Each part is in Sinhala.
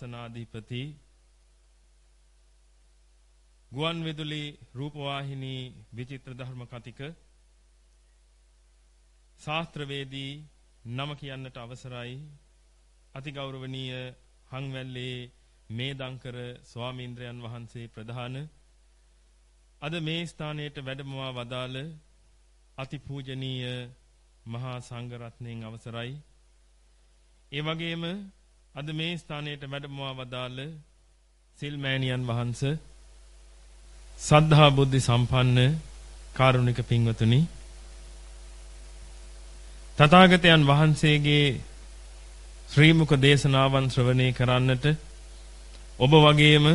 ශාසනාධිපති ගුවන් විදුලි රූපවාහිනී විචිත්‍ර ධර්ම කතික ශාස්ත්‍රවේදී නම කියන්නට අවසරයි. අතිගෞරවනීය හංවැල්ලේ මේදංකර ස්වාමීන්ද්‍රයන් වහන්සේ ප්‍රධාන. අද මේ ස්ථානයට වැඩමවා වදාළ අතිපූජනීය මහා සංඝරත්නයන් අවසරයි. ඒ වගේම අද මේ ස්ථානයට වැඩමවා වදාළ සිල්මෑණියන් වහන්සේ සද්ධා බුද්ධ සම්පන්න කාරුණික පින්වතුනි තථාගතයන් වහන්සේගේ ශ්‍රී මුඛ දේශනාවන් ශ්‍රවණය කරන්නට ඔබ වගේම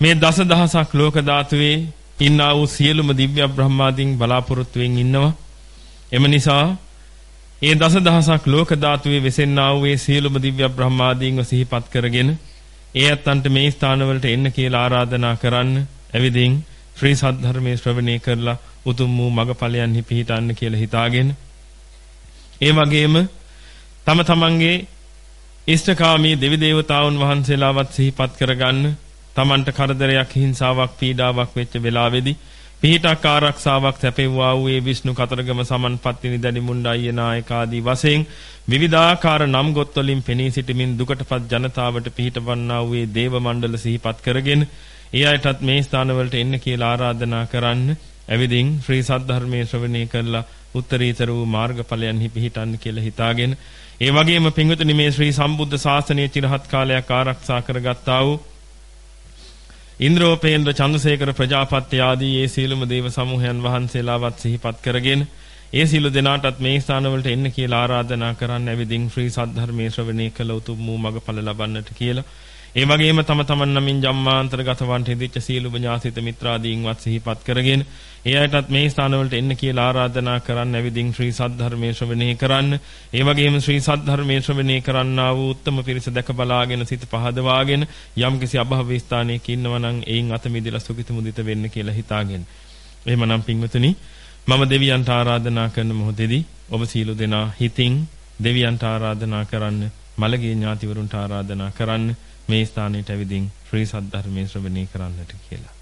මේ දසදහසක් ලෝක ධාතුවේ ඉන්නා වූ සියලුම දිව්‍ය බ්‍රහ්මාදීන් බලාපොරොත්තු වෙමින් ඉන්නවා. එම නිසා ඒ දසදහසක් ලෝක ධාතුවේ වෙසෙන්නා වූ ඒ සියලුම දිව්‍ය බ්‍රහ්මාදීන්ව සිහිපත් කරගෙන ඒ අත්තන්ට මේ ස්ථානවලට එන්න කියලා ආරාධනා කරන්න. එවිදින් ශ්‍රී සද්ධර්මයේ ශ්‍රවණය කරලා උතුම් වූ මගඵලයන්හි පිහිටන්න කියලා හිතාගෙන ඒ වගේම තම තමන්ගේ ඉෂ්ඨකාමී දෙවි දේවතාවුන් වහන්සේලාවත් සිහිපත් කරගන්න. තමන්ට කරදරයක් හිංසාවක් පීඩාවක් වෙච්ච වෙලාවේදී පිහිටක් ආරක්ෂාවක් සැපෙව්වා වූ ඒ විෂ්ණු කතරගම සමන්පත්තිනි දැඩි මුණ්ඩාය නායක ආදී වශයෙන් විවිධාකාර නම් ගොත් වලින් පෙනී සිටමින් දුකටපත් ජනතාවට පිහිටවන්නා වූ ඒ දේව මණ්ඩල සිහිපත් කරගෙන ඒ අයටත් මේ ස්ථානවලට එන්න කියලා ආරාධනා කරන්න. ඇවිදින් ශ්‍රී සද්ධර්මයේ ශ්‍රවණය කරලා උත්තරීතර වූ මාර්ගඵලයන්හි පිහිටන්න කියලා හිතාගෙන ඒ වගේම පින්විතනි මේ ශ්‍රී සම්බුද්ධ ශාසනය චිරහත් කාලයක් ආරක්ෂා කරගත්තා වූ ඉන්ද්‍රෝපේන්ද්‍ර චන්ද්‍රසේකර ප්‍රජාපති ආදී ඒ සීලම දේව සමූහයන් වහන්සේලාවත් සිහිපත් කරගෙන ඒ සීල දෙනාටත් මේ ස්ථානවලට එන්න කියලා ආරාධනා කරන්න ඇවිදින් ශ්‍රී සද්ධර්මයේ ශ්‍රවණය කළ උතුම් වූ මගඵල ලබන්නට කියලා. ඒ වගේම තම තමන් නමින් ජම්මාන්තරගත වන්ට හිදිච්ච සීලුබ ඥාසිත මිත්‍රාදීන්වත් සිහිපත් කරගෙන ඒ අයටත් මේ ස්ථානවලට එන්න කියලා ආරාධනා කරන්න ඇවිදින් ශ්‍රී සද්ධර්මයේ ශ්‍රවණය කරන්න ඒ වගේම ශ්‍රී සද්ධර්මයේ ශ්‍රවණය කරන්නා වූ උත්තම පිරිස දැක බලාගෙන සිත පහදවාගෙන යම්කිසි අභව ස්ථානයක ඉන්නවා නම් එයින් අත මිදලා සුගිත මුදිත වෙන්න කියලා හිතාගෙන එහෙමනම් පින්වතුනි මම දෙවියන්ට ආරාධනා කරන මොහොතේදී ඔබ සීල දෙනා හිතින් දෙවියන්ට ආරාධනා කරන්න මළගේ ඥාතිවරුන්ට ආරාධනා කරන්න මේ ස්ථානයට ඇවිදින් ශ්‍රී සද්ධර්මයේ ශ්‍රවණය කරන්නට කියලා.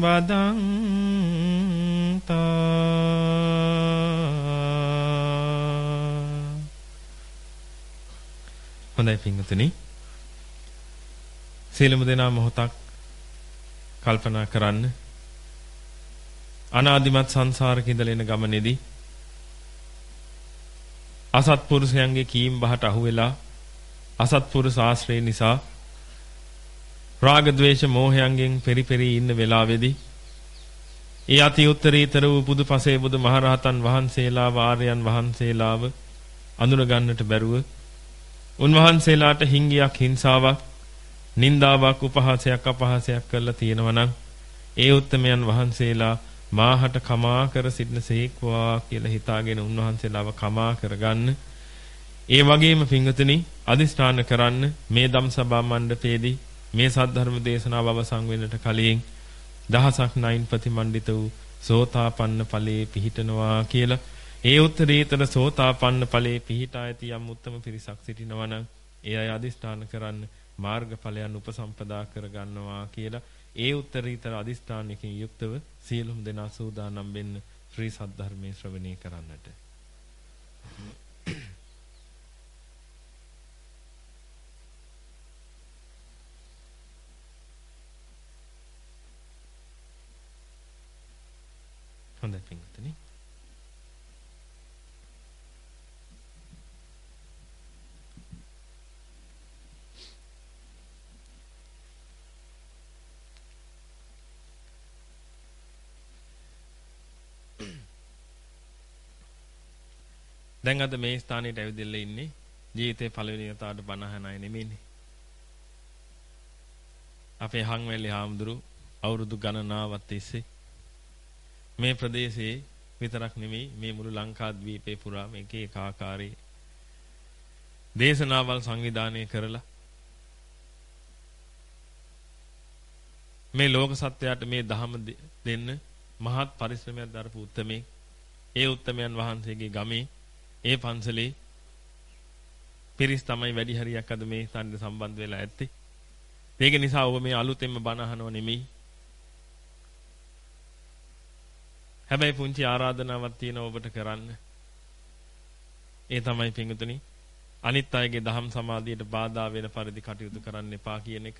වදන්තා හොඳයි පින්වතුනි. සීලමු දෙනා මොහොතක් කල්පනා කරන්න. අනාදිමත් සංසාරක ඉඳලා එන ගමනේදී අසත්පුරුෂයන්ගේ කීම් බහට අහු වෙලා අසත්පුරුෂ ආශ්‍රය නිසා රාග ద్వේෂ මෝහයන්ගෙන් පෙරිපෙරි ඉන්න වෙලාවේදී ඒ අති උත්තරීතර වූ බුදුපසේ බුදු මහරහතන් වහන්සේලා වාර්යයන් වහන්සේලාව අඳුන ගන්නට බැරුව උන්වහන්සේලාට හිංගියක් හිංසාවක් නින්දාවක් උපහාසයක් අපහාසයක් කරලා තියෙනවා නම් ඒ උත්තමයන් වහන්සේලා මාහට කමා කර සිටින සේක්වා කියලා හිතාගෙන උන්වහන්සේලාව කමා කරගන්න. ඒ වගේම පිංගතනි අදිස්ථාන කරන්න මේ ධම්සභා මණ්ඩපයේදී මේ සද්ධර්ම දේශනාව අවසන් වෙන්නට කලින් දහසක් නයින් ප්‍රතිමන්විත වූ සෝතාපන්න ඵලයේ පිහිටනවා කියලා. ඒ උත්තරීතර සෝතාපන්න ඵලයේ පිහිටා ඇති යම් උත්තම පිරිසක් සිටිනවා නම් ඒ අය අදිස්ථාන කරන්න මාර්ගඵලයන් උපසම්පදා කරගන්නවා කියලා. ඒ උත්තරීතර අදිස්ථානයකින් යුක්තව සියලුම දෙනා සූදානම් වෙන්න ශ්‍රී සද්ධර්මයේ ශ්‍රවණය කරන්නට. හොඳයි පින්වත්නි. දැන් අද මේ ස්ථානෙට ඇවිදලා ඉන්නේ ජීවිතේ පළවෙනි වතාවට බණ අහන අය නෙමෙයිනේ. අපේ හංවැලි හාමුදුරු අවුරුදු ගණනාවක් තිස්සේ මේ ප්‍රදේශයේ විතරක් නෙමෙයි මේ මුළු ලංකාද්වීපේ පුරා මේකේ ඒකාකාරී දේශනාවල් සංවිධානය කරලා මේ ලෝක සත්‍යයට මේ ධහම දෙන්න මහත් පරිශ්‍රමයක් දරපු උත්මේ ඒ උත්මයන් වහන්සේගේ ගමේ ඒ පන්සලේ පිරිස් තමයි වැඩි හරියක් අද මේ ස්ථානෙට සම්බන්ධ වෙලා ඇත්තේ. ඒක නිසා ඔබ මේ අලුතෙන්ම බණ අහනව නෙමෙයි. හැබැයි පුංචි ආරාධනාවක් තියෙනවා ඔබට කරන්න. ඒ තමයි පිංගුතුනි අනිත් අයගේ දහම් සමාධියට බාධා වෙන පරිදි කටයුතු කරන්න එපා කියන එක.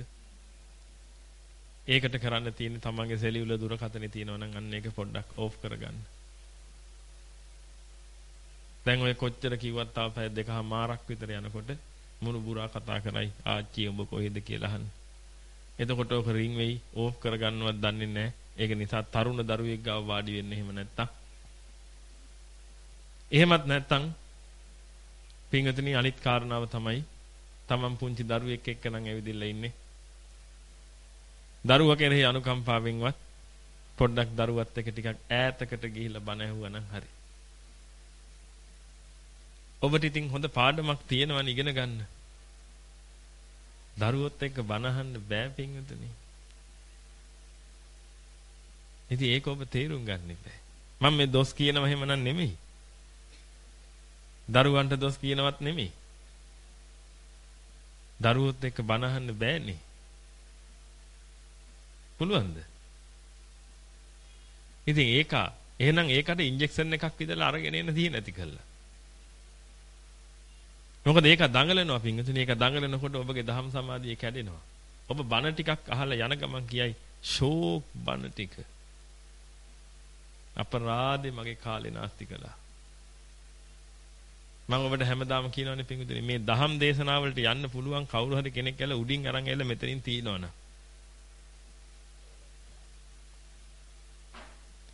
ඒකට කරන්න තියෙන්නේ තමන්ගේ සෙලියුල දුරකථනේ තියෙනවා නම් අන්න ඒක පොඩ්ඩක් ඕෆ් කරගන්න. දැන් ඔය කොච්චර කිව්වත් තාම පැය දෙකමාරක් විතර යනකොට මුණු බුරා කතා කරයි ආච්චි උඹ කොහෙද කියලා අහන්න. එතකොට ඔක රින් වෙයි ඕෆ් කරගන්නවත් දන්නේ නැහැ. ඒක නිසා තරුණ දරුවෙක් ගාව වාඩි වෙන්න එහෙම නැත්තම්. එහෙමත් නැත්තම් පින්වතුනි අනිත් කාරණාව තමයි තමන් පුංචි දරුවෙක් එක්ක නම් ඇවිදින්න ඉන්නේ. දරුවා කෙරෙහි අනුකම්පාවෙන්වත් පොඩ්ඩක් දරුවත් එක්ක ටිකක් ඈතකට ගිහිල්ලා බණ ඇහුවා නම් හරි. ඔබට ඉතින් හොඳ පාඩමක් තියෙනවනේ ඉගෙන ගන්න. දරුවොත් එක්ක බනහන්න බෑ පින්වතුනි. ඉතින් ඒක ඔබ තේරුම් ගන්න බෑ. මම මේ දොස් කියනව එහෙමනම් නෙමෙයි. දරුවන්ට දොස් කියනවත් නෙමෙයි. දරුවොත් එක්ක බනහන්න බෑනේ. පුළුවන්ද? ඉතින් ඒක එහෙනම් ඒකට ඉන්ජෙක්ෂන් එකක් විදලා අරගෙන එන්න තියෙන නැති කළා. මොකද ඒක දඟලනවා පිංගුතුනි ඒක දඟලනකොට ඔබගේ දහම් සමාධිය කැඩෙනවා. ඔබ බණ ටිකක් අහලා යන ගමන් කියයි ෂෝක් බණ ටික. අපරාධේ මගේ කාලේ නාස්ති කළා. මම ඔබට හැමදාම කියනවනේ පිංගුතුනි මේ දහම් දේශනාවලට යන්න පුළුවන් කවුරු හරි කෙනෙක් ඇවිල්ලා උඩින් අරන් ඇවිල්ලා මෙතනින් තියනවනම්.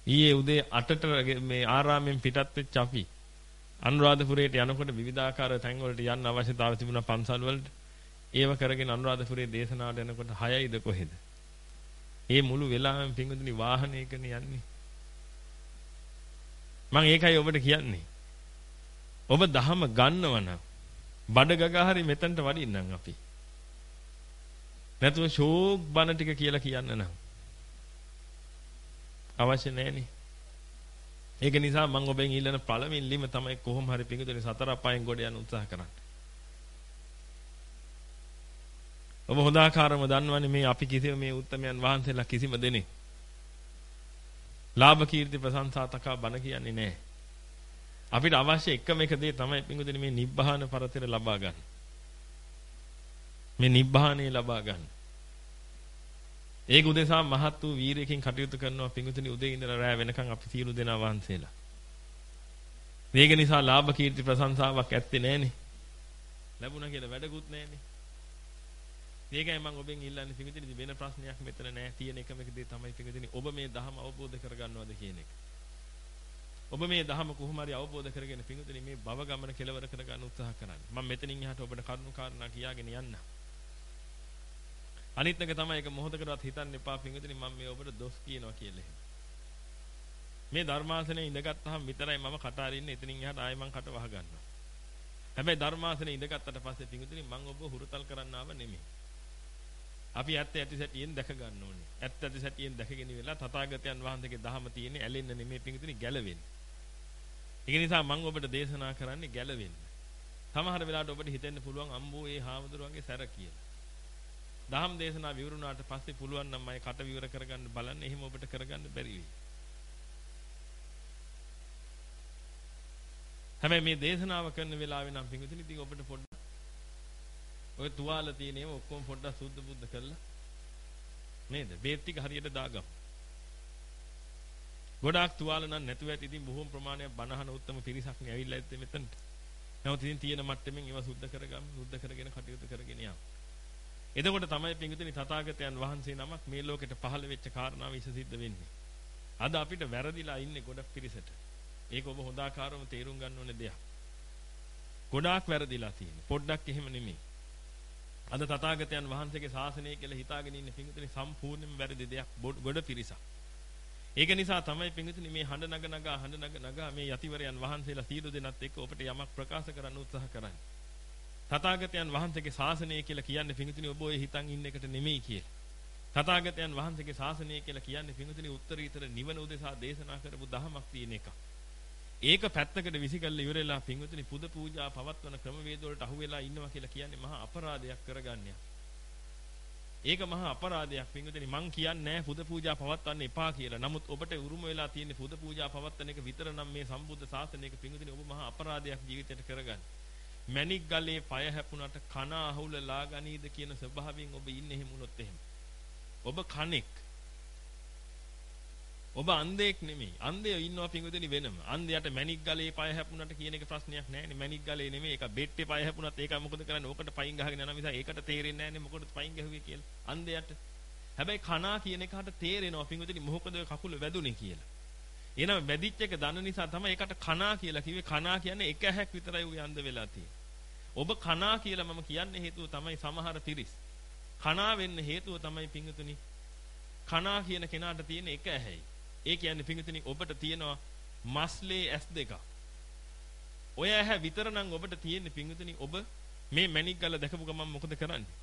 ඊයේ උදේ 8ට මේ ආරාමෙන් පිටත් වෙච්ච අපි අනුරාධපුරයට යනකොට විවිධාකාර තැන් වලට යන්න අවශ්‍යතාවය තිබුණා පන්සල් වලට. ඒව කරගෙන අනුරාධපුරයේ දේශනාවට යනකොට 6යිද කොහෙද? ඒ මුළු වෙලාවෙම පිංගුතුනි වාහනයකනේ යන්නේ. මම ඒකයි ඔබට කියන්නේ. ඔබ දහම ගන්නවනම් බඩ ගගා හරි මෙතනට වඩින්නම් අපි. නැතුව ෂෝක් බණ ටික කියලා කියන්න නම් අවශ්‍ය නැහෙනේ. ඒක නිසා මම ඔබෙන් ඉල්ලන පළවෙනි ලිම තමයි කොහොම හරි පිඟුතුනේ සතර අපායන් ගොඩ යන්න උත්සාහ කරන්න. ඔබ හොදාකාරම දන්නවනේ මේ අපි කිසිම මේ උත්තමයන් වහන්සේලා කිසිම දෙනේ. ලාභ කීර්ති ප්‍රශංසා තකා බණ කියන්නේ නැහැ. අපිට අවශ්‍ය එකම එක දේ තමයි පිඟුතුනේ මේ නිබ්බාන පරතර ලබා ගන්න. මේ නිබ්බානේ ලබා ගන්න. ඒක උදෙසා මහත් වූ වීරයකින් කටයුතු කරනවා පිඟුතුනි උදේ ඉඳලා රෑ වෙනකන් අපි සියලු දෙනා වහන්සේලා. මේක නිසා ලාභ කීර්ති ප්‍රශංසාවක් ඇත්තේ නැහනේ. ලැබුණා කියලා වැඩකුත් නැහනේ. ඒකයි මම ඔබෙන් ඉල්ලන්නේ පිඟුතුනි වෙන ප්‍රශ්නයක් මෙතන නැහැ. තියෙන එකම එක දේ තමයි පිඟුතුනි ඔබ මේ ධහම අවබෝධ කරගන්නවද කියන එක. ඔබ මේ ධහම කොහොම හරි අවබෝධ කරගෙන පිඟුතුනි මේ භව ගමන කෙලවර කරගන්න උත්සාහ කරන්න. මම මෙතනින් එහාට ඔබට කරුණු කාරණා කියාගෙන යන්නම්. අනිත් එක තමයි ඒක මොහොතකටවත් හිතන්න එපා පින්විතනි මම මේ ඔබට දොස් කියනවා කියලා එහෙම. මේ ධර්මාසනේ ඉඳගත්තාම විතරයි මම කට අරින්නේ එතනින් එහාට ආයෙ මං කට වහ ගන්නවා. හැබැයි ධර්මාසනේ ඉඳගත්තට පස්සේ පින්විතනි මං ඔබ හුරුතල් කරන්න ආව නෙමෙයි. අපි ඇත්ත ඇති සැටියෙන් දැක ගන්න ඕනේ. ඇත්ත ඇති සැටියෙන් දැකගෙන ඉවරලා තථාගතයන් වහන්සේගේ දහම තියෙන්නේ ඇලෙන්න නෙමෙයි පින්විතනි ගැලවෙන්න. ඒක නිසා මම ඔබට දේශනා කරන්නේ ගැලවෙන්න. සමහර වෙලාවට ඔබට හිතෙන්න පුළුවන් අම්බෝ ඒ හාමුදුරුවන්ගේ සැර කියලා. දහම් දේශනා විවරුණාට පස්සේ පුළුවන් නම් මම කට විවර කරගන්න බලන්න එහෙම ඔබට කරගන්න බැරි වෙයි. හැබැයි මේ දේශනාව කරන වෙලාවේ නම් පිඟුතුනි ඉතින් ඔබට පොඩ්ඩක් ඔය තුවාල තියෙන ඒවා ඔක්කොම පොඩ්ඩක් සුද්ධ බුද්ධ කරලා නේද? බේත් ටික හරියට දාගමු. ගොඩාක් තුවාල නම් නැතුව ඇති ඉතින් බොහොම ප්‍රමාණයක් බනහන උත්තම පිරිසක් නේ ඇවිල්ලා ඉත්තේ මෙතනට. නමුත් ඉතින් තියෙන මට්ටමින් ඒවා සුද්ධ කරගමු, සුද්ධ කරගෙන කටයුතු කරගෙන යමු. එතකොට තමයි පිංගුතුනි තථාගතයන් වහන්සේ නමක් මේ ලෝකෙට පහළ වෙච්ච කාරණාව ඉස සිද්ධ වෙන්නේ. අද අපිට වැරදිලා ඉන්නේ ගොඩක් පිරිසට. ඒක ඔබ හොඳාකාරව තේරුම් ගන්න ඕනේ දෙයක්. ගොඩාක් වැරදිලා තියෙන්නේ. පොඩ්ඩක් එහෙම නෙමෙයි. අද තථාගතයන් වහන්සේගේ ශාසනය කියලා හිතාගෙන ඉන්න පිංගුතුනි සම්පූර්ණයෙන්ම වැරදි දෙයක් ගොඩ පිරිසක්. ඒක නිසා තමයි පිංගුතුනි මේ හඬ නග නගා හඬ නග නගා මේ යතිවරයන් වහන්සේලා සීල දෙනත් එක්ක ඔබට යමක් ප්‍රකාශ කරන්න උත්සාහ කරන්නේ. තථාගතයන් වහන්සේගේ ශාසනය කියලා කියන්නේ පිංගුතුනි ඔබ ඔය හිතන් ඉන්න එකට නෙමෙයි කියලා. තථාගතයන් වහන්සේගේ ශාසනය කියලා කියන්නේ පිංගුතුනි උත්තරීතර නිවන උදෙසා දේශනා කරපු දහමක් තියෙන එකක්. ඒක පැත්තකට විසිකල්ල ඉවරලා පිංගුතුනි පුද පූජා පවත්වන ක්‍රමවේද වලට අහු වෙලා ඉන්නවා කියලා කියන්නේ මහා අපරාධයක් කරගන්නයක්. ඒක මහා අපරාධයක් පිංගුතුනි මං කියන්නේ නැහැ පුද පූජා පවත්වන්න එපා කියලා. නමුත් ඔබට උරුම වෙලා තියෙන පුද පූජා පවත්වන එක විතර නම් මේ සම්බුද්ධ ශාසනයක පිංගුතුනි ඔබ මහා අපරාධයක් ජීවිතයට කරගන්නේ. මැණික් ගලේ පය හැපුණට කන අහුල ලා ගනීද කියන ස්වභාවයෙන් ඔබ ඉන්නේ එහෙම වුණොත් එහෙම. ඔබ කණෙක්. ඔබ අන්ධයෙක් නෙමෙයි. අන්ධයෝ ඉන්නවා පිංගුතුනි වෙනම. අන්ධයාට මැණික් ගලේ පය හැපුණට කියන එක ප්‍රශ්නයක් නෑනේ. මැණික් ගලේ නෙමෙයි. ඒක බෙට්ටේ පය හැපුණත් ඒක මොකද කරන්නේ? ඕකට පයින් ගහගෙන යනවා මිස ඒකට තේරෙන්නේ නෑනේ මොකටද පයින් ගැහුවේ කියලා. අන්ධයාට. හැබැයි කනා කියන එකට තේරෙනවා පිංගුතුනි මොකද ඔය කකුල වැදුනේ කියලා. එහෙනම් වැදිච්ච එක දන්න නිසා තමයි ඒකට කනා කියලා කිව්වේ. කනා කියන්නේ එක ඇහැක් විතරයි උය අන්ධ වෙලා තියෙන්නේ. ඔබ කනා කියලා මම කියන්නේ හේතුව තමයි සමහර පිරිස්. කනා වෙන්න හේතුව තමයි පිංගුතුනි. කනා කියන කෙනාට තියෙන එක ඇහැයි. ඒ කියන්නේ පිංගුතුනි ඔබට තියෙනවා මස්ලේ ඇස් දෙකක්. ඔය ඇහැ විතර නම් ඔබට තියෙන්නේ පිංගුතුනි ඔබ මේ මැණික් ගල දැකපු ගමන් මොකද කරන්නේ?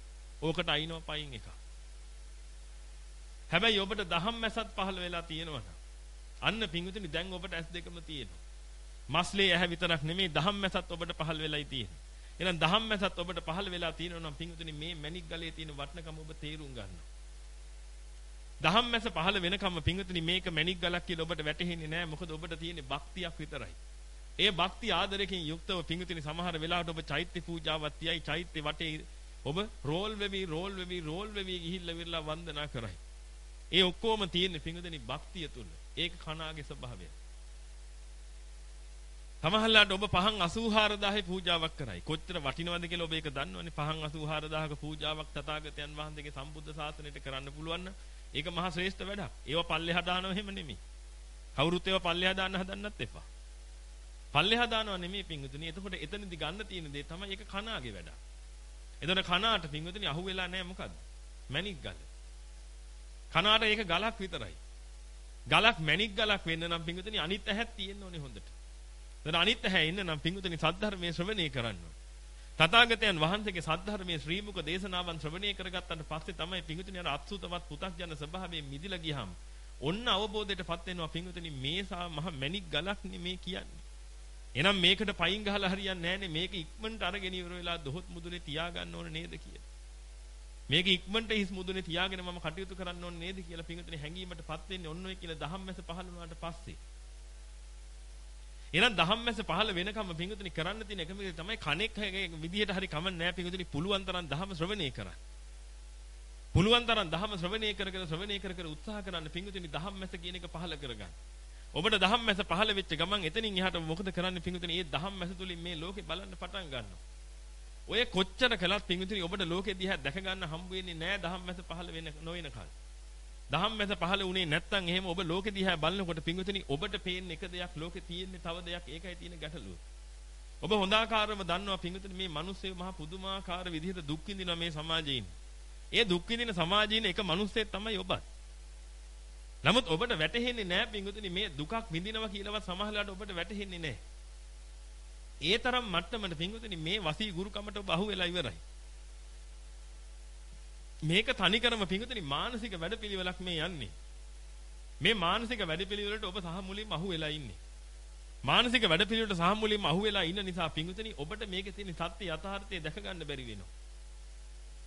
ඕකට අයින්ව පයින් එක. හැබැයි ඔබට දහම් මැසත් පහළ වෙලා තියෙනවනම් අන්න පිංගුතුනි දැන් ඔබට ඇස් දෙකම තියෙනවා. මස්ලේ ඇහැ විතරක් නෙමෙයි දහම් මැසත් ඔබට පහළ වෙලායි තියෙන්නේ. එහෙනම් දහම් මැසත් ඔබට පහළ වෙලා තියෙනවා නම් පිංගුතුනි මේ මැණික් ගලේ තියෙන වටිනකම ඔබ තේරුම් ගන්නවා. දහම් මැස පහළ වෙනකම් පිංගුතුනි මේක මැණික් ගලක් කියලා ඔබට වැටහෙන්නේ නැහැ. මොකද ඔබට තියෙන්නේ භක්තියක් විතරයි. ඒ භක්ති ආදරයෙන් යුක්තව පිංගුතුනි සමහර වෙලාවට ඔබ චෛත්‍ය පූජාවක් තියයි චෛත්‍ය වටේ ඔබ රෝල් වෙවි රෝල් වෙවි රෝල් වෙවි ගිහිල්ලා විරලා වන්දනා කරයි. ඒ ඔක්කොම තියෙන්නේ පිංගුතුනි භක්තිය තුල. ඒක කනාගේ ස්වභාවය. සමහරලාට ඔබ පහන් 84000 පූජාවක් කරයි. කොච්චර වටිනවද කියලා ඔබ ඒක දන්නවනේ. පහන් 84000ක පූජාවක් තථාගතයන් වහන්සේගේ සම්බුද්ධ ශාසනයට කරන්න පුළුවන් නම් ඒක මහා ශ්‍රේෂ්ඨ වැඩක්. ඒව පල්ලෙහා දානව එහෙම නෙමෙයි. කවුරුත් ඒව පල්ලෙහා දාන්න හදන්නත් එපා. පල්ලෙහා දානව නෙමෙයි පිංගුතුනි. එතකොට එතනදි ගන්න තියෙන දේ තමයි ඒක කනාගේ වැඩක්. එතකොට කනාට පිංගුතුනි අහුවෙලා නැහැ මොකද්ද? මැණික් ගල. කනාට ඒක ගලක් විතරයි. ගලක් මැණික් ගලක් වෙන්න නම් පිංගුතුනි අනිත් ඇහක් තියෙන්න ඕනේ හොඳට. දැන් අනිත් ඇහැ ඉන්න නම් පිංගුතුනි සද්ධර්මයේ ශ්‍රවණය කරන්න ඕනේ. තථාගතයන් වහන්සේගේ සද්ධර්මයේ ශ්‍රී මුක දේශනාවන් ශ්‍රවණය කරගත්තට පස්සේ තමයි පිංගුතුනි අර අත්සුතවත් පු탁ජන ස්වභාවයෙන් මිදිලා ගියහම ඔන්න අවබෝධයටපත් වෙනවා පිංගුතුනි මේසා මහ මැණික් ගලක් නෙමේ කියන්නේ. එහෙනම් මේකට පයින් ගහලා හරියන්නේ නැහනේ මේක ඉක්මනට අරගෙන ඉවර වෙලා දොහොත් මුදුනේ තියාගන්න ඕනේ නේද කියලා. මේක ඉක්මනට හිස් මුදුනේ තියාගෙන මම කටයුතු කරන්න ඕනේ නේද කියලා පිංගුතුනි හැංගීමටපත් වෙන්නේ ඔන්න ඔය කියලා ධම්මැස පහළ වුණාට පස්සේ. එහෙනම් ධම්මැස පහළ වෙනකම් පිංගුතුනි කරන්න තියෙන එකම දේ තමයි කණෙක් විදියට හරි කමන්නේ නැහැ පිංගුතුනි පුළුවන් තරම් ධම්ම ශ්‍රවණය කරන්න. පුළුවන් තරම් ධම්ම ශ්‍රවණය කර කර ශ්‍රවණය කර කර උත්සාහ කරන්න පිංගුතුනි ධම්මැස කියන එක පහළ කරගන්න. ඔබට ධම්මැස පහළ වෙච්ච ගමන් එතනින් එහාට මොකද කරන්නේ පිංගුතුනි? මේ ධම්මැස තුලින් මේ ලෝකේ බලන්න පටන් ගන්නවා. ඔය කොච්චර කළත් පිංගුතුනි ඔබට ලෝකෙ දිහා දැක ගන්න හම්බ වෙන්නේ නැහැ ධම්මැස පහළ වෙන නොවන කල්. ධම්මැස පහළ වුණේ නැත්නම් එහෙම ඔබ ලෝකෙ දිහා බලනකොට පිංගුතුනි ඔබට පේන එක දෙයක් ලෝකෙ තියෙන්නේ තව දෙයක් ඒකයි තියෙන ගැටලුව. ඔබ හොඳාකාරව දන්නවා පිංගුතුනි මේ මිනිස්සු මහා පුදුමාකාර විදිහට දුක් විඳිනවා මේ සමාජයේ. ඒ දුක් විඳින සමාජයේ එක මිනිස්සෙක් තමයි ඔබත්. නමුත් ඔබට වැටහෙන්නේ නැහැ පිංගුතුනි මේ දුකක් විඳිනවා කියලාවත් සමහරලාට ඔබට වැටහෙන්නේ නැහැ. ඒ තරම් මට්ටමට පිංගුතුනි මේ වසී ගුරුකමට ඔබ අහුවෙලා ඉවරයි. මේක තනිකරම පිංගුතුනි මානසික වැඩපිළිවෙලක් මේ යන්නේ. මේ මානසික වැඩපිළිවෙලට ඔබ සහ මුලින්ම අහුවෙලා ඉන්නේ. මානසික වැඩපිළිවෙලට සහ මුලින්ම අහුවෙලා ඉන්න නිසා පිංගුතුනි ඔබට මේකේ තියෙන සත්‍ය යථාර්ථය දැක ගන්න බැරි වෙනවා.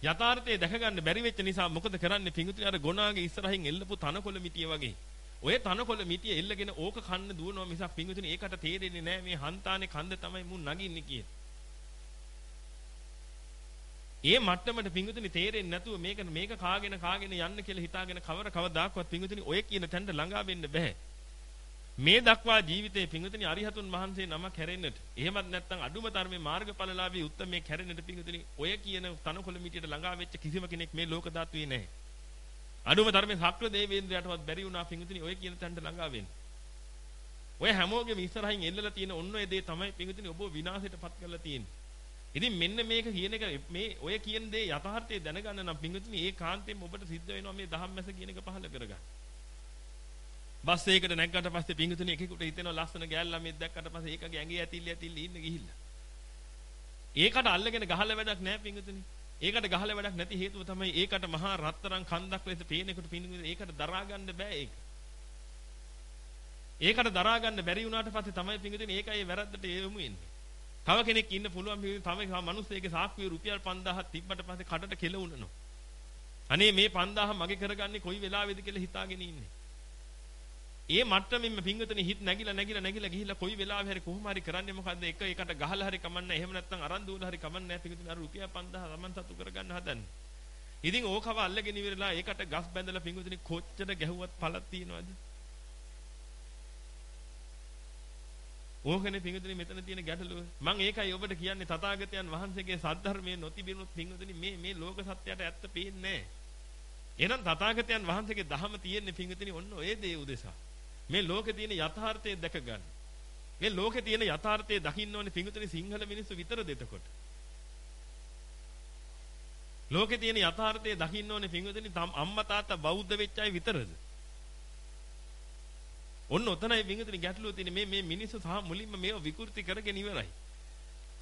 යථාර්ථය දැක ගන්න බැරි වෙච්ච නිසා මොකද කරන්නේ පිංගුතුනි අර ගොනාගේ ඉස්සරහින් එල්ලපු තනකොළ මිටිය වගේ. ඔය තනකොළ මිටිය එල්ලගෙන ඕක කන්න දුවනවා මිසක් පිංගුතුනි ඒකට තේරෙන්නේ නැහැ මේ හන්තානේ කන්ද තමයි මුන් නගින්නේ කියලා. ඒ මට්ටමට පිංගුතුනි තේරෙන්නේ නැතුව මේක මේක කාගෙන කාගෙන යන්න කියලා හිතාගෙන කවර කවදාක්වත් පිංගුතුනි ඔය කියන තැනට ළඟා වෙන්න බෑ. මේ දක්වා ජීවිතේ පිංගුතුනි අරිහතුන් වහන්සේ නමක් හැරෙන්නට එහෙමත් නැත්නම් අඩුම තරමේ මාර්ගඵලලාභී උත්තමේ හැරෙන්නට පිංගුතුනි ඔය කියන තනකොළ මිටියට ළඟා වෙච්ච කිසිම කෙනෙක් මේ ලෝක ධාතුවේ නැහැ. අඩුම තරමේ සක්‍ර දේවේන්ද්‍රයටවත් බැරි වුණා පිංගුතුනි ඔය කියන තැනට ළඟා වෙන්න. ඔය හැමෝගෙම ඉස්සරහින් එල්ලලා තියෙන ඔන්න ඔය දේ තමයි පිංගුතුනි ඔබ විනාශයටපත් කරලා තියෙන්නේ. ඉතින් මෙන්න මේක කියන එක මේ ඔය කියන දේ යථාර්ථය දැනගන්න නම් පිංගුතුනි ඒ කාන්තෙන් ඔබට සිද්ධ වෙනවා මේ ධම්මැස කියන එක පහල කරගන්න. බස් එකකට නැග්ගට පස්සේ පිංගුතුනි එකෙකුට හිතෙනවා ලස්සන ගෑල්ලා මේ දැක්කට පස්සේ ඒකගේ ඇඟේ ඇතිල්ල ඇතිල්ල ඉන්න ගිහිල්ලා. ඒකට අල්ලගෙන ගහලා වැඩක් නැහැ පිංගුතුනි. ඒකට ගහලා වැඩක් නැති හේතුව තමයි ඒකට මහා රත්තරන් කන්දක් ලෙස පේනකොට පිංගුතුනි ඒකට දරා ගන්න බෑ ඒක. ඒකට දරා ගන්න බැරි වුණාට පස්සේ තමයි පිංගුතුනි ඒකයි වැරද්දට යොමු වෙන්නේ. තව කෙනෙක් ඉන්න පුළුවන් තම මිනිස්සෙගේ සාක්කුවේ රුපියල් 5000ක් තිබ්බට පස්සේ කඩට කෙල උනනවා. අනේ මේ 5000 මගේ කරගන්නේ කොයි වෙලාවේද කියලා හිතාගෙන ඉන්නේ. ඒ මට්ටමින්ම පිංගුතනේ හිත නැగిලා නැగిලා නැగిලා ගිහිල්ලා කොයි වෙලාවෙ හරි කොහොම හරි කරන්නේ මොකද්ද එක එකට ගහලා හරි කමන්නේ එහෙම නැත්නම් අරන් දුවලා හරි කමන්නේ නැහැ පිංගුතනේ අර රුපියල් 5000 Taman සතු කරගන්න හදන්නේ. ඉතින් ඕකව අල්ලගෙන ඉවරලා ඒකට ගස් බැඳලා පිංගුතනේ කොච්චර ගැහුවත් පළක් තියනවද? ඕකනේ පිංගුතුනි මෙතන තියෙන ගැටලුව. මම ඒකයි ඔබට කියන්නේ තථාගතයන් වහන්සේගේ සද්ධර්මයේ නොතිබුණොත් පිංගුතුනි මේ මේ ලෝක සත්‍යයට ඇත්ත පේන්නේ නැහැ. එහෙනම් තථාගතයන් වහන්සේගේ ධහම තියෙන්නේ පිංගුතුනි ඔන්න ඔය දේ උදෙසා. මේ ලෝකේ තියෙන යථාර්ථය දැක ගන්න. මේ ලෝකේ තියෙන යථාර්ථය දකින්න ඕනේ පිංගුතුනි සිංහල මිනිස්සු විතරද එතකොට. ලෝකේ තියෙන යථාර්ථය දකින්න ඕනේ පිංගුතුනි අම්මා තාත්තා බෞද්ධ වෙච්ච අය විතරද? ඔන්න ඔතනයි වින්ගතුනි ගැටලුව තියෙන්නේ මේ මේ මිනිස්සු සහ මුලින්ම මේව විකෘති කරගෙන ඉවරයි.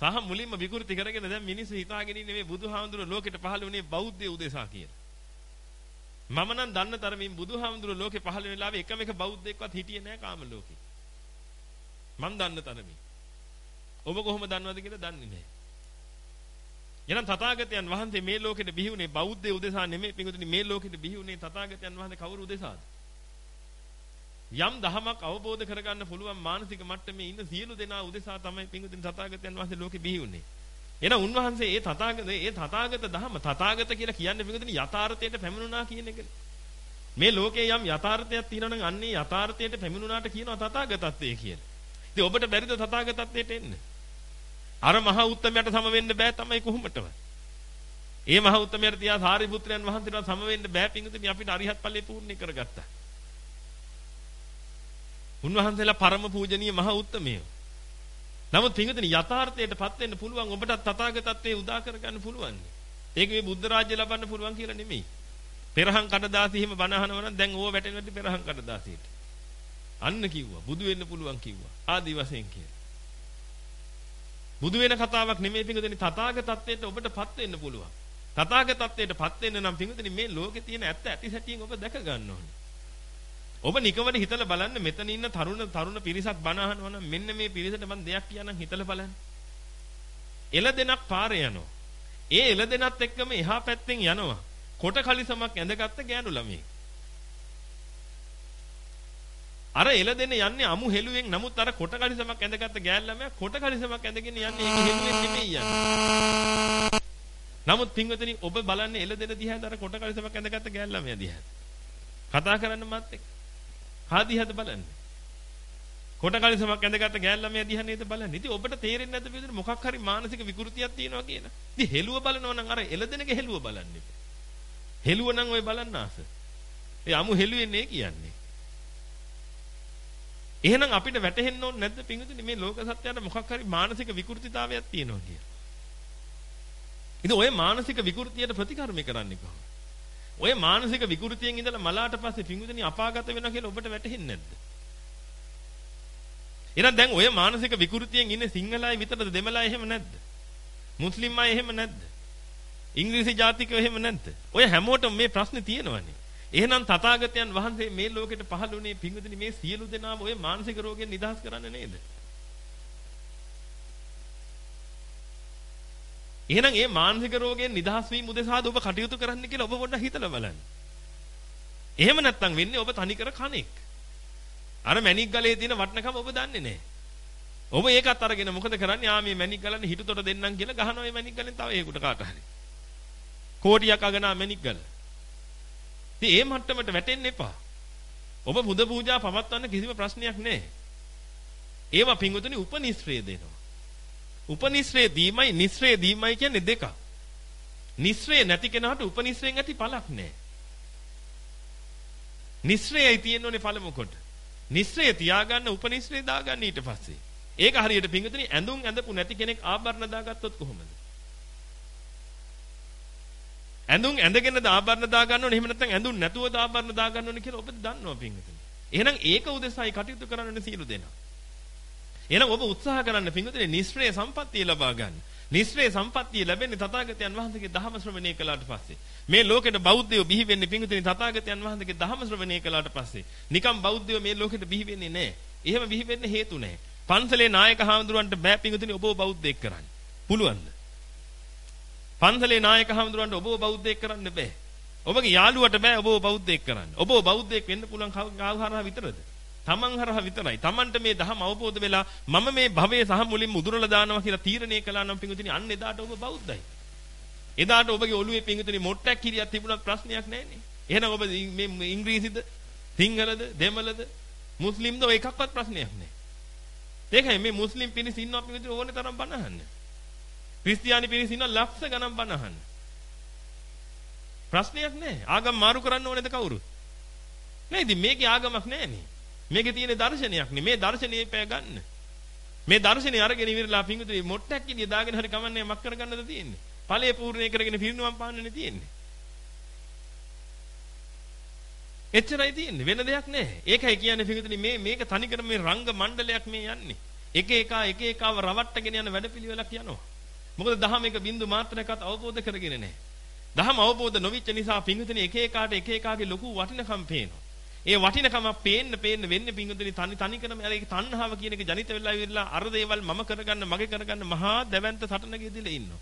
සහ මුලින්ම විකෘති කරගෙන දැන් මිනිස්සු හිතාගෙන ඉන්නේ මේ බුදුහාමුදුරුවෝ ලෝකෙට පහළ වුණේ බෞද්ධය උදෙසා කියලා. මම නම් දන්න තරමින් බුදුහාමුදුරුවෝ ලෝකෙ පහළ වෙන වෙලාවේ එකම එක බෞද්ධයෙක්වත් හිටියේ නැහැ කාම ලෝකෙ. මම දන්න තරමින්. ඔබ කොහොම දන්නවද කියලා දන්නේ නැහැ. එහෙනම් තථාගතයන් වහන්සේ මේ ලෝකෙට බිහි වුණේ බෞද්ධය උදෙසා නෙමෙයි පිටුතුනි මේ ලෝකෙට බිහි වුණේ තථාගතයන් වහන්සේ කවුරු උදෙසාද? යම් දහමක් අවබෝධ කරගන්න පුළුවන් මානසික මට්ටමේ ඉන්න සියලු දෙනා උදෙසා තමයි පිංගුතුනි තථාගතයන් වහන්සේ ලෝකෙ බිහි වුනේ. එහෙනම් උන්වහන්සේ ඒ තථාගත ඒ තථාගත ධහම තථාගත කියලා කියන්නේ පිංගුතුනි යථාර්ථයට පැමිණුණා කියන එකනේ. මේ ලෝකේ යම් යථාර්ථයක් තියෙනවා නම් අන්නේ යථාර්ථයට පැමිණුණාට කියනවා තථාගතත්වය කියලා. ඉතින් ඔබට බැරිද තථාගතත්වයට එන්න? අර මහ උත්තමයට සම වෙන්න බෑ තමයි කොහොමදවත්. ඒ මහ උත්තමයට තියා සාරිපුත්‍රයන් වහන්සේට සම වෙන්න බෑ පිංගුතුනි අපිට අරිහත් ඵලයේ පූර්ණේ කරගත්තා. උන්වහන්සේලා පරම පූජනීය මහ උත්තමයෝ. නමුත් පින්විතනි යථාර්ථයටපත් වෙන්න පුළුවන් ඔබටත් තථාගතත්වයේ උදා කරගන්න පුළුවන්. ඒක මේ බුද්ධ රාජ්‍ය ලබන්න පුළුවන් කියලා නෙමෙයි. පෙරහන් කඩදාසි හිම බණ අහනවා නම් දැන් ඕව වැටෙන්නේ පෙරහන් කඩදාසියට. අන්න කිව්වා. බුදු වෙන්න පුළුවන් කිව්වා. ආදි වශයෙන් කියලා. බුදු වෙන කතාවක් නෙමෙයි පින්විතනි තථාගතත්වයට ඔබටපත් වෙන්න පුළුවන්. තථාගතත්වයටපත් වෙන්න නම් පින්විතනි මේ ලෝකේ තියෙන ඇත්ත ඇති සැටියෙන් ඔබ දැක ගන්න ඕනේ. ඔබ නිකමට හිතලා බලන්න මෙතන ඉන්න තරුණ තරුණ පිරිසක් බණ අහනවා නම් මෙන්න මේ පිරිසට මම දෙයක් කියන්නම් හිතලා බලන්න. එළදෙනක් පාරේ යනවා. ඒ එළදෙනත් එක්කම එහා පැත්තෙන් යනවා. කොට කලිසමක් ඇඳගත්ත ගෑනු ළමයෙක්. අර එළදෙන යන්නේ අමු හෙළුවෙන් නමුත් අර කොට කලිසමක් ඇඳගත්ත ගෑනු ළමයා කොට කලිසමක් ඇඳගෙන යන්නේ ඒක හෙළුවෙන් නෙමෙයි යන්නේ. නමුත් පින්වතුනි ඔබ බලන්නේ එළදෙන දිහාද අර කොට කලිසමක් ඇඳගත්ත ගෑනු ළමයා දිහාද? කතා කරන්න මත් එක්ක. කා දිහාද බලන්නේ? කොට කලිසමක් ඇඳගත්ත ගෑල් ළමයා දිහා නේද බලන්නේ. ඉතින් ඔබට තේරෙන්නේ නැද්ද පිළිදෙන මොකක් හරි මානසික විකෘතියක් තියෙනවා කියලා. ඉතින් හෙළුව බලනවා නම් අර එළදෙනගේ හෙළුව බලන්නේ. හෙළුව නම් ඔය බලන්න ආස. ඒ අමු හෙළුවෙන්නේ කියන්නේ. එහෙනම් අපිට වැටහෙන්න ඕනේ නැද්ද පිංගුතුනි මේ ලෝක සත්‍යයට මොකක් හරි මානසික විකෘතිතාවයක් තියෙනවා කියලා. ඉතින් ඔය මානසික විකෘතියට ප්‍රතිකර්ම කරන්නේ කොහොමද? ඔය මානසික විකෘතියෙන් ඉඳලා මලාට පස්සේ පිඟුදෙනි අපාගත වෙනවා කියලා ඔබට වැටහෙන්නේ නැද්ද? එහෙනම් දැන් ඔය මානසික විකෘතියෙන් ඉන්නේ සිංහල අය විතරද දෙමළ අය එහෙම නැද්ද? මුස්ලිම් අය එහෙම නැද්ද? ඉංග්‍රීසි ජාතිකයෝ එහෙම නැද්ද? ඔය හැමෝටම මේ ප්‍රශ්නේ තියෙනවනේ. එහෙනම් තථාගතයන් වහන්සේ මේ ලෝකෙට පහළ වුණේ පිඟුදෙනි මේ සියලු දෙනාම ඔය මානසික රෝගයෙන් නිදහස් කරන්න නේද? එහෙනම් මේ මානසික රෝගයෙන් නිදහස් වීම උදෙසාද ඔබ කටයුතු කරන්න කියලා ඔබ පොඩ්ඩක් හිතලා බලන්න. එහෙම නැත්නම් වෙන්නේ ඔබ තනිකර කණෙක්. අර මැණික් ගලේ තියෙන වටනකම ඔබ දන්නේ නැහැ. ඔබ ඒකත් අරගෙන මොකද කරන්නේ? ආ මේ මැණික් ගලන්නේ හිටුතොට දෙන්නම් කියලා ගහනවා මේ මැණික් ගලෙන් තව ඒකට කාට හරි. කෝටියක් අගනා මැණික් ගල. ඉතින් ඒ මට්ටමට වැටෙන්න එපා. ඔබ පුද පූජා පවත්වන්න කිසිම ප්‍රශ්නයක් නැහැ. ඒවා පිංගුතුනි උපනිශ්‍රේ දෙනවා. උපනිශ්‍රේ දීමයි නිශ්‍රේ දීමයි කියන්නේ දෙකක්. නිශ්‍රේ නැති කෙනාට උපනිශ්‍රයෙන් ඇති පළක් නැහැ. නිශ්‍රේයි තියෙන්නේ පළමු කොට. නිශ්‍රේ තියාගන්න උපනිශ්‍රේ දාගන්න ඊට පස්සේ. ඒක හරියට පිංගුතුනි ඇඳුම් ඇඳපු නැති කෙනෙක් ආභරණ දාගත්තොත් කොහොමද? ඇඳුම් ඇඳගෙන දාභරණ දා ගන්න ඕනේ. එහෙම නැත්නම් ඇඳුම් නැතුව දාභරණ දා ගන්න ඕනේ කියලා ඔබ දන්නවා පින්විතනේ. එහෙනම් ඒක උදෙසායි කටයුතු කරන්න ඕනේ සියලු දෙනා. එහෙනම් ඔබ උත්සාහ කරන්න පින්විතනේ නිස්ශ්‍රේ සම්පත්තිය ලබා ගන්න. නිස්ශ්‍රේ සම්පත්තිය ලැබෙන්නේ තථාගතයන් වහන්සේගේ ධර්ම ශ්‍රවණය කළාට පස්සේ. මේ ලෝකෙට බෞද්ධයෝ බිහි වෙන්නේ පින්විතනේ තථාගතයන් වහන්සේගේ ධර්ම ශ්‍රවණය කළාට පස්සේ. නිකම් බෞද්ධයෝ මේ ලෝකෙට බිහි වෙන්නේ නැහැ. එහෙම බිහි වෙන්න හේතු නැහැ. පන්සලේ නායක හාමුදුරුවන්ට බෑ පින්විතනේ ඔබව බෞද්ධයෙක් කරන්න. පුළුවන්ද? පන්සලේ නායක හඳුරන්න ඔබව බෞද්ධයෙක් කරන්න බෑ. ඔබගේ යාළුවට බෑ ඔබව බෞද්ධයෙක් කරන්න. ඔබව බෞද්ධයෙක් වෙන්න පුළුවන් කවුහරහා විතරද? තමන් හරහා විතරයි. තමන්ට මේ ධහම අවබෝධ වෙලා මම මේ භවයේ සහ මුලින්ම උදුරලා දානවා කියලා තීරණය කළා නම් පිංගුතුනි අන්න එදාට ඔබ බෞද්ධයි. එදාට ඔබගේ ඔළුවේ පිංගුතුනි මොට්ටක් කිරියක් තිබුණත් ප්‍රශ්නයක් නැහැනේ. එහෙනම් ඔබ මේ ඉංග්‍රීසිද, සිංහලද, දෙමළද, මුස්ලිම්ද ඔය එකක්වත් ප්‍රශ්නයක් නැහැ. ඒකයි මේ මුස්ලිම් පිරිස ඉන්නවා පිංගුතුනි ඕනේ තරම් බනහන්න. ක්‍රිස්තියානි පිරිස ඉන්න ලක්ෂ ගණන් බණ අහන්න. ප්‍රශ්නයක් නැහැ. ආගම් මාරු කරන්න ඕනේද කවුරුත්? නෑ ඉතින් මේකේ ආගමක් නෑනේ. මේකේ තියෙන දර්ශනයක් නේ. මේ දර්ශනේ පෑ ගන්න. මේ දර්ශනේ අරගෙන ඉවරලා පිංගුතුනි මොට්ටක් ඉදිය දාගෙන හරි කමන්නේ මක් කරගන්නද තියෙන්නේ. ඵලයේ පූර්ණේ කරගෙන පිරිනුවම් පාන්නනේ තියෙන්නේ. එච්චරයි තියෙන්නේ වෙන දෙයක් නැහැ. ඒකයි කියන්නේ පිංගුතුනි මේ මේක තනිකර මේ රංග මණ්ඩලයක් මේ යන්නේ. එක එක එක එකව රවට්ටගෙන යන වැඩපිළිවෙලක් යනවා. මොකද දහම එක බින්දු මාත්‍රයක්වත් අවබෝධ කරගෙන නැහැ. දහම අවබෝධ නොවිච්ච නිසා පිංගුතුනි එක එකාට එක එකාගේ ලොකු වටිනකම් පේනවා. ඒ වටිනකම පේන්න පේන්න වෙන්නේ පිංගුතුනි තනි තනි කරම අර ඒක තණ්හාව කියන එක ජනිත වෙලා ඉවිල්ලා අර දේවල් මම කරගන්න මගේ කරගන්න මහා දැවැන්ත සටන ගෙදිලා ඉන්නවා.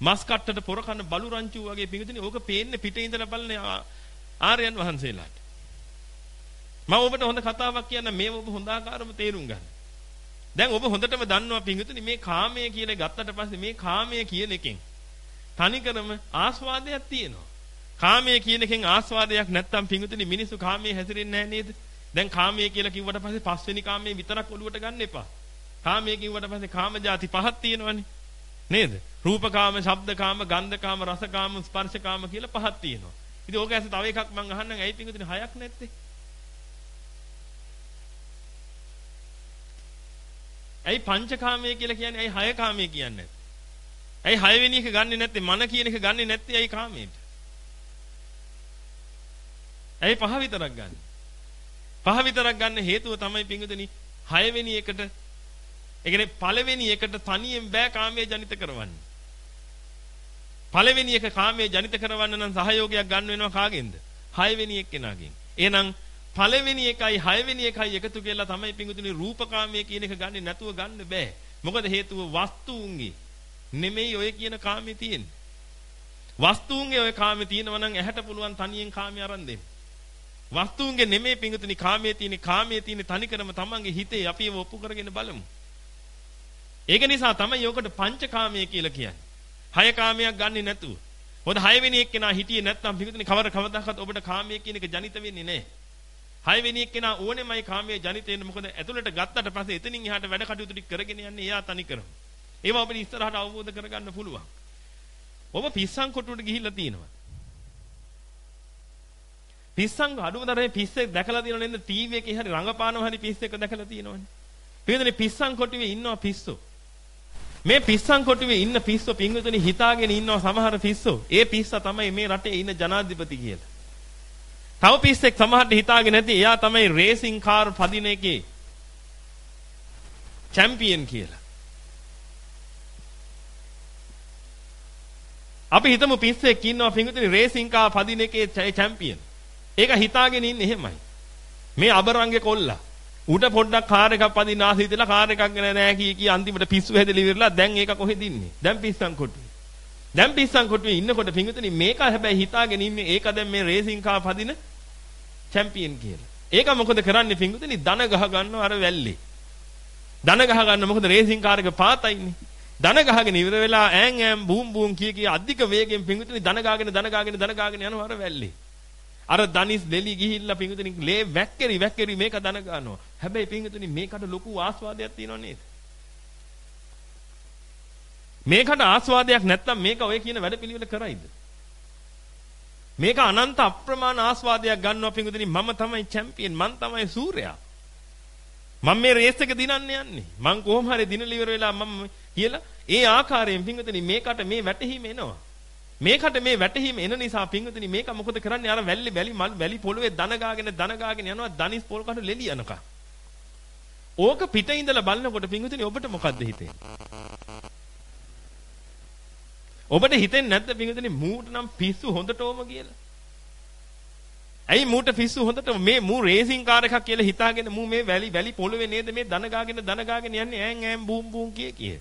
මස් කට්ටට පොර කන බලු රංචු වගේ පිංගුතුනි ඕක පේන්නේ පිටේ ඉඳලා බලන ආර්යයන් වහන්සේලාට. මම ඔබට හොඳ කතාවක් කියන්න මේ ඔබ හොඳ ආකාරව තේරුම් ගන්න. දැන් ඔබ හොඳටම දන්නවා පිංගුතුනි මේ කාමය කියන ගත්තට පස්සේ මේ කාමය කියන එකෙන් තනිකරම ආස්වාදයක් තියෙනවා. කාමය කියන එකෙන් ආස්වාදයක් නැත්තම් පිංගුතුනි මිනිස්සු කාමයේ හැසිරෙන්නේ නැහැ නේද? දැන් කාමය කියලා කිව්වට පස්සේ පස්වෙනි කාමයේ විතරක් ඔලුවට ගන්න එපා. කාමය කිව්වට පස්සේ කාම જાති පහක් තියෙනවනේ. නේද? රූපකාම, ශබ්දකාම, ගන්ධකාම, රසකාම, ස්පර්ශකාම කියලා පහක් තියෙනවා. ඉතින් ඕක ඇස්සේ තව එකක් මම අහන්නම් ඇයි පිංගුතුනි හයක් නැත්තේ? ඇයි පංචකාමයේ කියලා කියන්නේ? ඇයි හයකාමයේ කියන්නේ? ඇයි හයවෙනි එක ගන්නෙ නැත්තේ? මන කියන එක ගන්නෙ නැත්තේ ඇයි කාමයට? ඇයි පහ විතරක් ගන්න? පහ විතරක් ගන්න හේතුව තමයි පිංගුදෙනි හයවෙනි එකට ඒ කියන්නේ පළවෙනි එකට තනියෙන් බෑ කාමයේ ජනිත කරවන්න. පළවෙනි එක කාමයේ ජනිත කරවන්න නම් සහයෝගයක් ගන්න වෙනවා කාගෙන්ද? හයවෙනි එක්කෙනාගෙන්. එහෙනම් පළවෙනි එකයි හයවෙනි එකයි එකතු කියලා තමයි පිංගුතුනි රූපකාමයේ කියන එක ගන්නෙ නැතුව ගන්න බෑ. මොකද හේතුව වස්තුන්ගේ නෙමෙයි ඔය කියන කාමයේ තියෙන්නේ. වස්තුන්ගේ ඔය කාමයේ තියෙනවා නම් ඇහැට පුළුවන් තනියෙන් කාමයේ අරන් දෙන්න. වස්තුන්ගේ නෙමෙයි පිංගුතුනි කාමයේ තියෙන කාමයේ තියෙන තනිකරම තමන්ගේ හිතේ අපි ඒව ඔප්පු කරගෙන බලමු. ඒක නිසා තමයි යෝකට පංචකාමයේ කියලා කියන්නේ. හය කාමයක් ගන්නෙ නැතුව. මොකද හයවෙනි එක්කෙනා හිටියේ නැත්නම් පිංගුතුනි කවර කවදාකවත් ඔබට කාමයේ කියන එක ජනිත වෙන්නේ නැහැ. හයවෙනි එක්කෙනා ඕනෙමයි කාමයේ ජනිත වෙන්න මොකද ඇතුළට ගත්තට පස්සේ එතනින් එහාට වැඩ කටයුතු ටික කරගෙන යන්නේ එයා තනි කරම. ඒවා අපිට ඉස්සරහට අවබෝධ කරගන්න පුළුවන්. ඔබ පිස්සන් කොටුවට ගිහිල්ලා තියෙනවා. පිස්සන් අඩුමතරේ පිස්සෙක් දැකලා තියෙනව නේද ටීවී එකේ හරි රංගපානව හරි පිස්සෙක් දැකලා තියෙනවනේ. පින්වතුනි පිස්සන් කොටුවේ ඉන්නවා පිස්සෝ. මේ පිස්සන් කොටුවේ ඉන්න පිස්සෝ පින්වතුනි හිතාගෙන ඉන්නවා සමහර පිස්සෝ. ඒ පිස්සා තමයි මේ රටේ ඉන්න ජනාධිපති කියලා. තව පිස්සෙක් සමහරට හිතාගෙන නැති එයා තමයි රේසින් කාර් පදින එකේ චැම්පියන් කියලා. අපි හිතමු පිස්සෙක් ඉන්නවා පිඟුතුනි රේසින් කාර් පදින එකේ චැම්පියන්. ඒක හිතාගෙන ඉන්නේ එහෙමයි. මේ අබරංගේ කොල්ලා උඩ පොඩ්ඩක් කාර් එකක් පදින්න ආසෙ හිතලා කාර් එකක් ගැන නෑ කී කී අන්තිමට පිස්සු හැදලි ඉවරලා දැන් ඒක කොහෙද ඉන්නේ? දැන් පිස්සන් කොටුවේ. දැන් පිස්සන් කොටුවේ ඉන්නකොට පිඟුතුනි මේක හැබැයි හිතාගෙන ඉන්නේ ඒක දැන් මේ රේසින් කාර් පදින චැම්පියන් කියලා. ඒක මොකද කරන්නේ පිංගුතුනි ධන ගහ ගන්නව අර වැල්ලේ. ධන ගහ ගන්න මොකද රේසින් කාර් එක පාතයිනේ. ධන ගහගෙන ඉවර වෙලා ඈන් ඈම් බූම් බූම් කිය කිය අධික වේගෙන් පිංගුතුනි ධන ගාගෙන ධන ගාගෙන ධන ගාගෙන යනවා අර වැල්ලේ. අර දනිස් දෙලි ගිහිල්ලා පිංගුතුනි ලේ වැක්කරි වැක්කරි මේක දන ගන්නවා. හැබැයි පිංගුතුනි මේකට ලොකු ආස්වාදයක් තියෙනව නේද? මේකට ආස්වාදයක් නැත්තම් මේක ඔය කියන වැඩපිළිවෙල කරයිද? මේක අනන්ත අප්‍රමාණ ආස්වාදයක් ගන්නවා පිංගුතුනි මම තමයි චැම්පියන් මං තමයි සූර්යයා. මම මේ රේස් එක දිනන්න යන්නේ. මං කොහොම හරි දිනල ඉවර වෙලා මම කියලා ඒ ආකාරයෙන් පිංගුතුනි මේකට මේ වැටහීම එනවා. මේකට මේ වැටහීම එන නිසා පිංගුතුනි මේක මොකද කරන්නේ අර වැල්ලි වැලි මල් වැලි පොළවේ දන ගාගෙන දන ගාගෙන යනවා දනිස් පොල් කට ලෙලි යනකම්. ඕක පිට ඉඳලා බලනකොට පිංගුතුනි ඔබට මොකද්ද හිතෙන්නේ? ඔබට හිතෙන්නේ නැද්ද පිංගුතුනි මූට නම් පිස්සු හොඳටම කියලා? ඇයි මූට පිස්සු හොඳට මේ මූ රේසින් කාර් එකක් කියලා හිතාගෙන මූ මේ වැලි වැලි පොළවේ නේද මේ දන ගාගෙන දන ගාගෙන යන්නේ ඈන් ඈන් බූම් බූම් කිය කිය.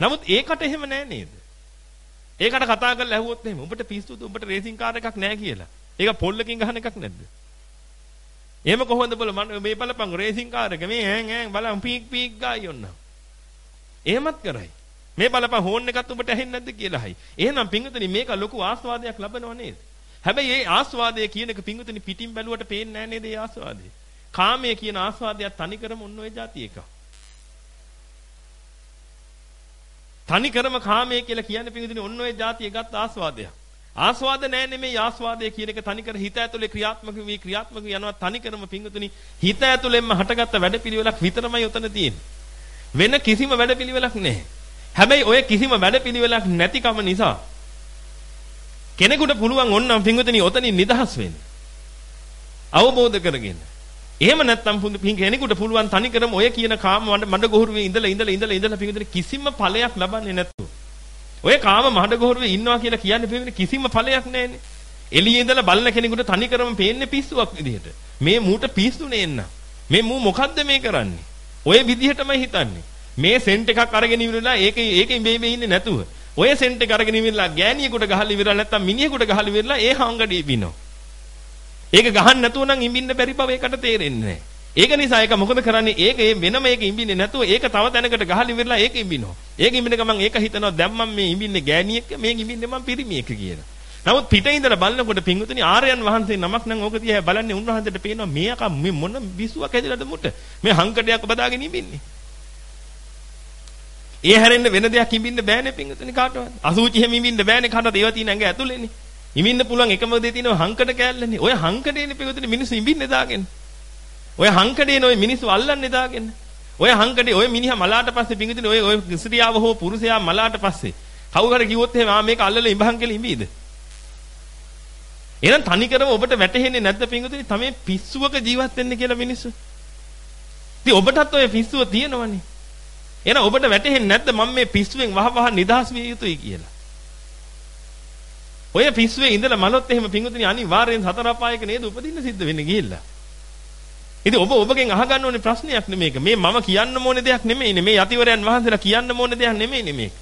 නමුත් ඒකට එහෙම නෑ නේද? ඒකට කතා කරලා ඇහුවොත් එහෙම උඹට පිස්සුද උඹට රේසින් කාර් එකක් නෑ කියලා. ඒක පොල්ලකින් ගහන එකක් නැද්ද? එහෙම කොහොමද බල මම මේ බලපන් රේසින් කාර් එක මේ ඈන් ඈන් බලන් පීක් පීක් ගායි ඔන්න. එහෙමත් කරයි. මේ බලපන් හෝන් එකත් උඹට ඇහෙන්නේ නැද්ද කියලා හයි. එහෙනම් පිංගුතුනි මේක ලොකු ආස්වාදයක් ලබනව නේද? හැබැයි මේ ආස්වාදය කියන එක පිංගුතුනි පිටින් බැලුවට පේන්නේ නැහැ නේද මේ ආස්වාදය? කාමය කියන ආස්වාදයක් තනිකරම ඔන්න ඔය જાති එකක්. තනිකරම කාමය කියලා කියන්නේ පිංගුතුනි ඔන්න ඔය જાතිය ගත්ත ආස්වාදයක්. ආස්වාද නෑ නෙමෙයි ආස්වාදය කියන එක තනිකර හිත ඇතුලේ ක්‍රියාත්මක වී ක්‍රියාත්මක යනවා තනිකරම පිංගුතුනි හිත ඇතුලෙන්ම හටගත්ත වැඩපිළිවෙලක් විතරමයි උතන තියෙන්නේ. වෙන කිසිම වැඩපිළිවෙලක් නැහැ. හැබැයි ඔය කිසිම වැඩපිළිවෙලක් නැතිකම නිසා කෙනෙකුට පුළුවන් ඕන්නම් පිංගුතුනි ඔතනින් නිදහස් වෙන්න. අවබෝධ කරගෙන. එහෙම නැත්නම් කෙනෙකුට පුළුවන් තනිකරම ඔය කියන කාම මඩ ගොහරුවේ ඉඳලා ඉඳලා ඉඳලා ඉඳලා පිංගුතුනි කිසිම ඵලයක් ලබන්නේ නැතුව. ඔය කාම මඩ ගොහරුවේ ඉන්නවා කියලා කියන්නේ පිංගුතුනි කිසිම ඵලයක් නැහැනේ. එළියේ ඉඳලා බලන කෙනෙකුට තනිකරම පේන්නේ පිස්සුවක් විදිහට. මේ මූට පිස්සුනේ එන්න. මේ මූ මොකද්ද මේ කරන්නේ? ඔය විදිහටමයි හිතන්නේ. මේ සෙන්ට් එකක් අරගෙන ඉවරලා ඒක ඒක ඉඹේ ඉඹේ ඉන්නේ නැතුව ඔය සෙන්ට් එක අරගෙන ඉවරලා ගෑණියෙකුට ගහලා ඉවරලා නැත්තම් මිනිහෙකුට ගහලා ඉවරලා ඒ හංගඩේ පිනෝ. ඒක ගහන්න නැතුව නම් ඉඹින්න බැරි බව ඒකට තේරෙන්නේ නැහැ. ඒක නිසා ඒක මොකද කරන්නේ? ඒක වෙනම ඒක ඉඹින්නේ නැතුව ඒක තව තැනකට ගහලා ඉවරලා ඒක ඉඹිනවා. ඒක ඉඹින ගමන් ඒක හිතනවා දැන් මම මේ ඉඹින්නේ ගෑණියෙක් මේක ඉඹින්නේ මම පිරිමියෙක් කියලා. නමුත් පිටින් ඉඳලා බලනකොට පිංගුතුනි ආර්යයන් වහන්සේ නමක් නම් ඕක දිහා බලන්නේ උන්වහන්සේට පේනවා මේක මේ මොන විසුවක් ඇදලාද මුට මේ හංකඩයක් බදාගෙන ඉඹින්නේ. ඒ හැරෙන්න වෙන දෙයක් ඉඹින්න බෑනේ පිංගුතුනි කාටවත්. අසූචි හැම ඉඹින්න බෑනේ කාටවත් ඒවා තියෙන ඇඟ ඇතුලේනේ. ඉඹින්න පුළුවන් එකම දේ තියෙනවා හංකඩ කෑල්ලනේ. ඔය හංකඩේනේ පිංගුතුනි මිනිස්සු ඉඹින්නේ දාගෙන. ඔය හංකඩේනේ ඔය මිනිස්සු අල්ලන්නේ දාගෙන. ඔය හංකඩේ ඔය මිනිහා මලාට පස්සේ පිංගුතුනි ඔය ඔය ස්ත්‍රියාව හෝ පුරුෂයා මලාට පස්සේ කවුරු හරි කිව්වොත් එහෙම ආ මේක අල්ලලා ඉඹහන් කියලා ඉඹීද? එහෙනම් තනිකරම ඔබට වැටහෙන්නේ නැද්ද පිංගුතුනි තමයි පිස්සුවක ජීවත් වෙන්න කියලා මිනිස්සු? ඉතින් ඔබටත් ඔය පිස්සුව තියෙනවනේ. එහෙනම් ඔබට වැටහෙන්නේ නැද්ද මම මේ පිස්සුවෙන් වහ වහ නිදහස් විය යුතුයි කියලා? ඔය පිස්සුවේ ඉඳලා මලොත් එහෙම පිංගුතුනි අනිවාර්යෙන් සතර අපායක නේද උපදින්න සිද්ධ වෙන්නේ ගිහිල්ලා. ඉතින් ඔබ ඔබගෙන් අහගන්න ඕනේ ප්‍රශ්නයක් නෙමේක. මේ මම කියන්න ඕනේ දෙයක් නෙමෙයිනේ. මේ යතිවරයන් වහන්සේලා කියන්න ඕනේ දෙයක් නෙමෙයිනේ මේක.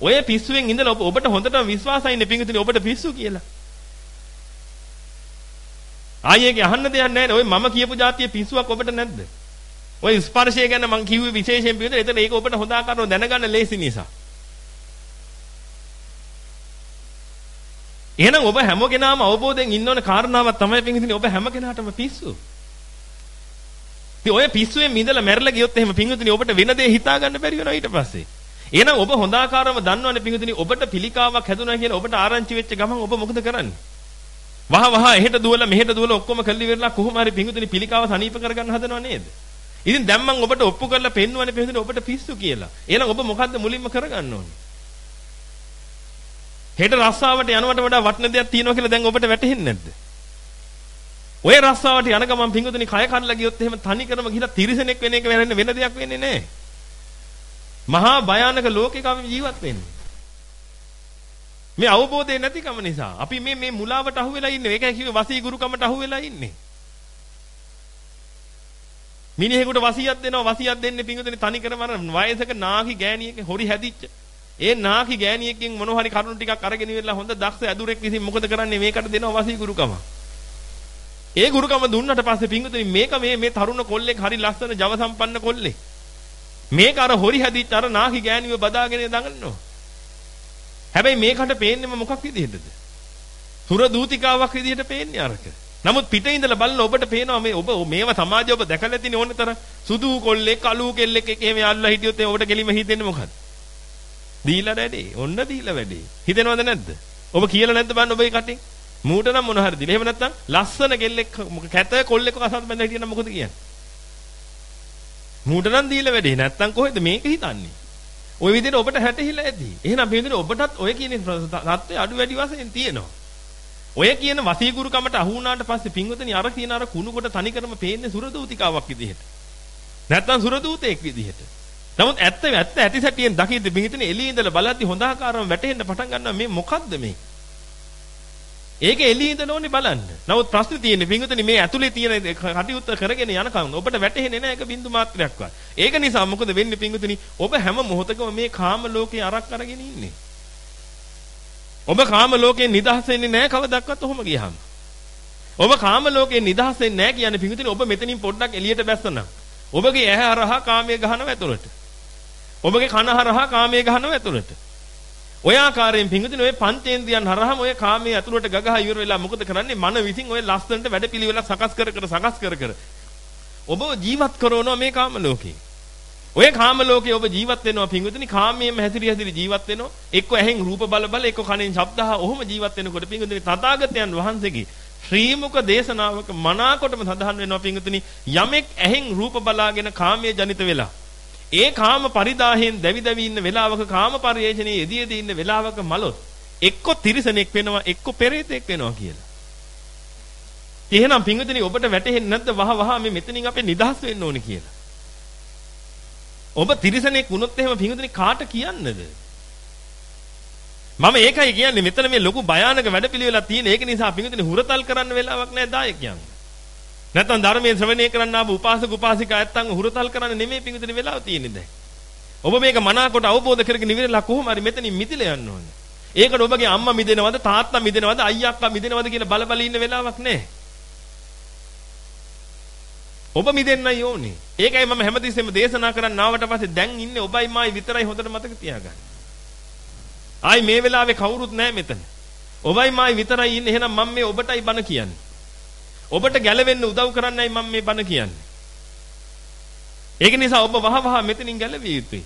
ඔය පිස්සුවෙන් ඉඳලා ඔබ ඔබට හොඳටම විශ්වාසයි ඉන්නේ පිංගුතුනි ඔබට පිස්සු කියලා. ආයේගේ අහන්න දෙයක් නැහැ ඔය මම කියපු જાතිය පිස්සුවක් ඔබට නැද්ද? ඔය ස්පර්ශය ගැන මම කිව්වේ විශේෂයෙන් පිළිතුර. එතන ඒක ඔබට හොඳ ආකාරව දැනගන්න ලේසි නිසා. එහෙනම් ඔබ හැම කෙනාම අවබෝධයෙන් ඉන්න ඕන කාරණාවක් තමයි පින්විතනේ ඔබ හැම කෙනාටම පිස්සු. ඉතින් ඔය පිස්සුවෙන් මිදලා මැරලා ගියොත් එහෙම පින්විතනේ ඔබට වෙන දේ හිතා ගන්න බැරි වෙනවා ඊට පස්සේ. එහෙනම් ඔබ හොඳ ආකාරව දන්නවනේ පින්විතනේ ඔබට පිළිකාවක් හැදුනා කියලා ඔබට ආරංචි වෙච්ච ගමන් ඔබ මොකද කරන්නේ? වහ වහ එහෙට දුවලා මෙහෙට දුවලා ඔක්කොම කල්ලි වෙරලා කොහොම හරි පින්විතනේ පිළිකාව සනීප කරගන්න හදනව නේද? ඉතින් දැන් මම ඔබට ඔප්පු කරලා පෙන්වන්නේ පිළිතුර ඔබට පිස්සු කියලා. එහෙනම් ඔබ මොකද්ද මුලින්ම කරගන්න ඕනේ? හෙට රස්සාවට යනවට වඩා වටින දෙයක් තියෙනවා කියලා දැන් ඔබට වැටහෙන්නේ නැද්ද? ඔය රස්සාවට යන ගමන් පිංගුතුනි කය කඩලා ගියොත් එහෙම තනිකරම ගිහලා තිරිසනෙක් වෙන එක වෙන වෙන දෙයක් වෙන්නේ නැහැ. මහා භයානක ලෝකයක අපි ජීවත් වෙන්නේ. මේ අවබෝධය නැතිකම නිසා අපි මේ මේ මුලාවට අහු වෙලා ඉන්නේ. ඒකයි කිව්වේ වසී ගුරුකමට අහු වෙලා ඉන්නේ. මිනිහෙකුට වසියක් දෙනවා වසියක් දෙන්නේ පිංගුතුනි තනි කරම අර වයසක නාකි ගෑණියෙක් හොරි හැදිච්ච. ඒ නාකි ගෑණියෙක්ගෙන් මොන හරි කරුණු ටිකක් අරගෙන ඉවරලා හොඳ දක්ෂ ඇදුරෙක් විසින් මොකද කරන්නේ මේකට දෙනවා වසී ගුරුකම. ඒ ගුරුකම දුන්නට පස්සේ පිංගුතුනි මේක මේ මේ තරුණ කොල්ලෙක් හරි ලස්සන ජව සම්පන්න කොල්ලෙක්. මේක අර හොරි හැදිච්ච අර නාකි ගෑණිව බදාගෙන දඟලනවා. හැබැයි මේකට පේන්නේම මොකක් විදිහටද? සුර දූතිකාවක් විදිහට පේන්නේ අරක. නමුත් පිටින් ඉඳලා බලන ඔබට පේනවා මේ ඔබ මේව සමාජය ඔබ දැකලා තියෙන ඕන තරම් සුදු කොල්ලෙක් කළු කෙල්ලෙක් එක එහෙම යල්ලා හිටියොත් ඔබට කෙලිම හිතෙන්නේ මොකද්ද? දීලා වැඩේ. ඔන්න දීලා වැඩේ. හිතෙනවද නැද්ද? ඔබ කියලා නැද්ද බලන්න ඔබේ කටේ? මූට නම් මොන හරි දීලා. එහෙම නැත්නම් ලස්සන ගෙල්ලෙක් කැත කොල්ලෙක් කසාද බඳලා හිටියනම් මොකද කියන්නේ? මූට නම් දීලා වැඩේ. නැත්නම් කොහෙද මේක හිතන්නේ? ওই විදිහට ඔබට හැටහිලා ඇති. එහෙනම් මේ විදිහට ඔබටත් ඔය කියන தත්ත්වය අඩු වැඩි වශයෙන් තියෙනවා. ඔය කියන වසීගුරුකමට අහු වුණාට පස්සේ පින්වතනි අර කියන අර කුණු කොට තනිකරම පේන්නේ සුරදූතිකාවක් විදිහට. නැත්නම් සුරදූතෙක් විදිහට. නමුත් ඇත්ත ඇත්ත ඇති සැටියෙන් දකිද්දි පින්වතුනි එළියේ ඉඳලා බලද්දි හොඳ ආකාරව වැටෙන්න පටන් ගන්නවා මේ මොකද්ද මේ? ඒක එළියේ ඉඳලා ඕනේ බලන්න. නමුත් ප්‍රශ්නේ තියෙන්නේ පින්වතුනි මේ ඇතුලේ තියෙන කටයුත්ත කරගෙන යනකම් ඔබට වැටහෙන්නේ නැහැ ඒක බින්දු මාත්‍රයක්වත්. ඒක නිසා මොකද වෙන්නේ පින්වතුනි? ඔබ හැම මොහොතකම මේ කාම ලෝකේ අරක් අරගෙන ඉන්නේ. ඔබ කාම ලෝකයෙන් නිදහස් වෙන්නේ නැහැ කවදාවත් ඔහොම ගියාම. ඔබ කාම ලෝකයෙන් නිදහස් වෙන්නේ නැහැ කියන්නේ පිඟුතුනි ඔබ මෙතනින් පොඩ්ඩක් එළියට බැස්සනම්. ඔබගේ ඇහැ හරහා කාමයේ ගහනවා ඇතුළට. ඔබගේ කන හරහා කාමයේ ගහනවා ඇතුළට. ඔය ආකාරයෙන් පිඟුතුනි ඔය පංචේන්ද්‍රයන් හරහාම ඔය කාමයේ ඇතුළට ගගහ ඉවර වෙලා මොකද කරන්නේ? මන විසින් ඔය ලස්සනට වැඩපිළිවෙලක් සකස් කර කර සකස් කර කර ඔබ ජීවත් කරනවා මේ කාම ලෝකේ. ඔය කාම ලෝකේ ඔබ ජීවත් වෙනවා පිංගුතුනි කාමයෙන්ම හැසිරී හැසිරී ජීවත් වෙනවා එක්ක ඇහෙන් රූප බල බල එක්ක කනෙන් ශබ්දහ ඔහොම ජීවත් වෙනකොට පිංගුතුනි තථාගතයන් වහන්සේගේ ශ්‍රීමුක දේශනාවක මනාකොටම සඳහන් වෙනවා පිංගුතුනි යමෙක් ඇහෙන් රූප බලාගෙන කාමයේ ජනිත වෙලා ඒ කාම පරිදාහෙන් දැවි දැවි ඉන්න වෙලාවක කාම පරිේෂණයේ යෙදී යෙදී ඉන්න වෙලාවක මලොත් එක්ක තිරිසනෙක් වෙනවා එක්ක පෙරේතෙක් වෙනවා කියලා. එහෙනම් පිංගුතුනි ඔබට වැටහෙන්නේ නැද්ද වහ වහ මේ මෙතනින් අපේ නිදහස් වෙන්න ඕනේ කියලා. ඔබ තිරිසනෙක් වුණොත් එහෙම පිංගුතුනි කාට කියන්නද? මම ඒකයි කියන්නේ මෙතන මේ ලොකු භයානක වැඩපිළිවෙලක් තියෙන. ඒක නිසා පිංගුතුනි හුරතල් කරන්න වෙලාවක් නැහැ දායකයන්. නැත්නම් ධර්මයේ ශ්‍රවණය කරන්න ආපු උපාසක උපාසිකා ඇත්තන් හුරතල් කරන්න නෙමෙයි පිංගුතුනි වෙලාව තියෙන්නේ දැන්. ඔබ මේක මනාකොට අවබෝධ කරගෙන ඉවරලා කොහොම හරි මෙතනින් මිදිලා යන්න ඕනේ. ඒකට ඔබගේ අම්මා මිදෙනවද තාත්තා මිදෙනවද අයියා අක්කා මිදෙනවද කියලා බල බල ඉන්න වෙලාවක් නැහැ. ඔබ මිදෙන්නයි ඕනේ. ඒකයි මම හැමතිස්සෙම දේශනා කරන්න ආවට පස්සේ දැන් ඉන්නේ ඔබයි මායි විතරයි හොඳට මතක තියාගන්න. ආයි මේ වෙලාවේ කවුරුත් නැහැ මෙතන. ඔබයි මායි විතරයි ඉන්නේ. එහෙනම් මම මේ ඔබටයි බණ කියන්නේ. ඔබට ගැලවෙන්න උදව් කරන්නයි මම මේ බණ කියන්නේ. ඒක නිසා ඔබ වහ වහ මෙතනින් ගැලවිය යුතුයි.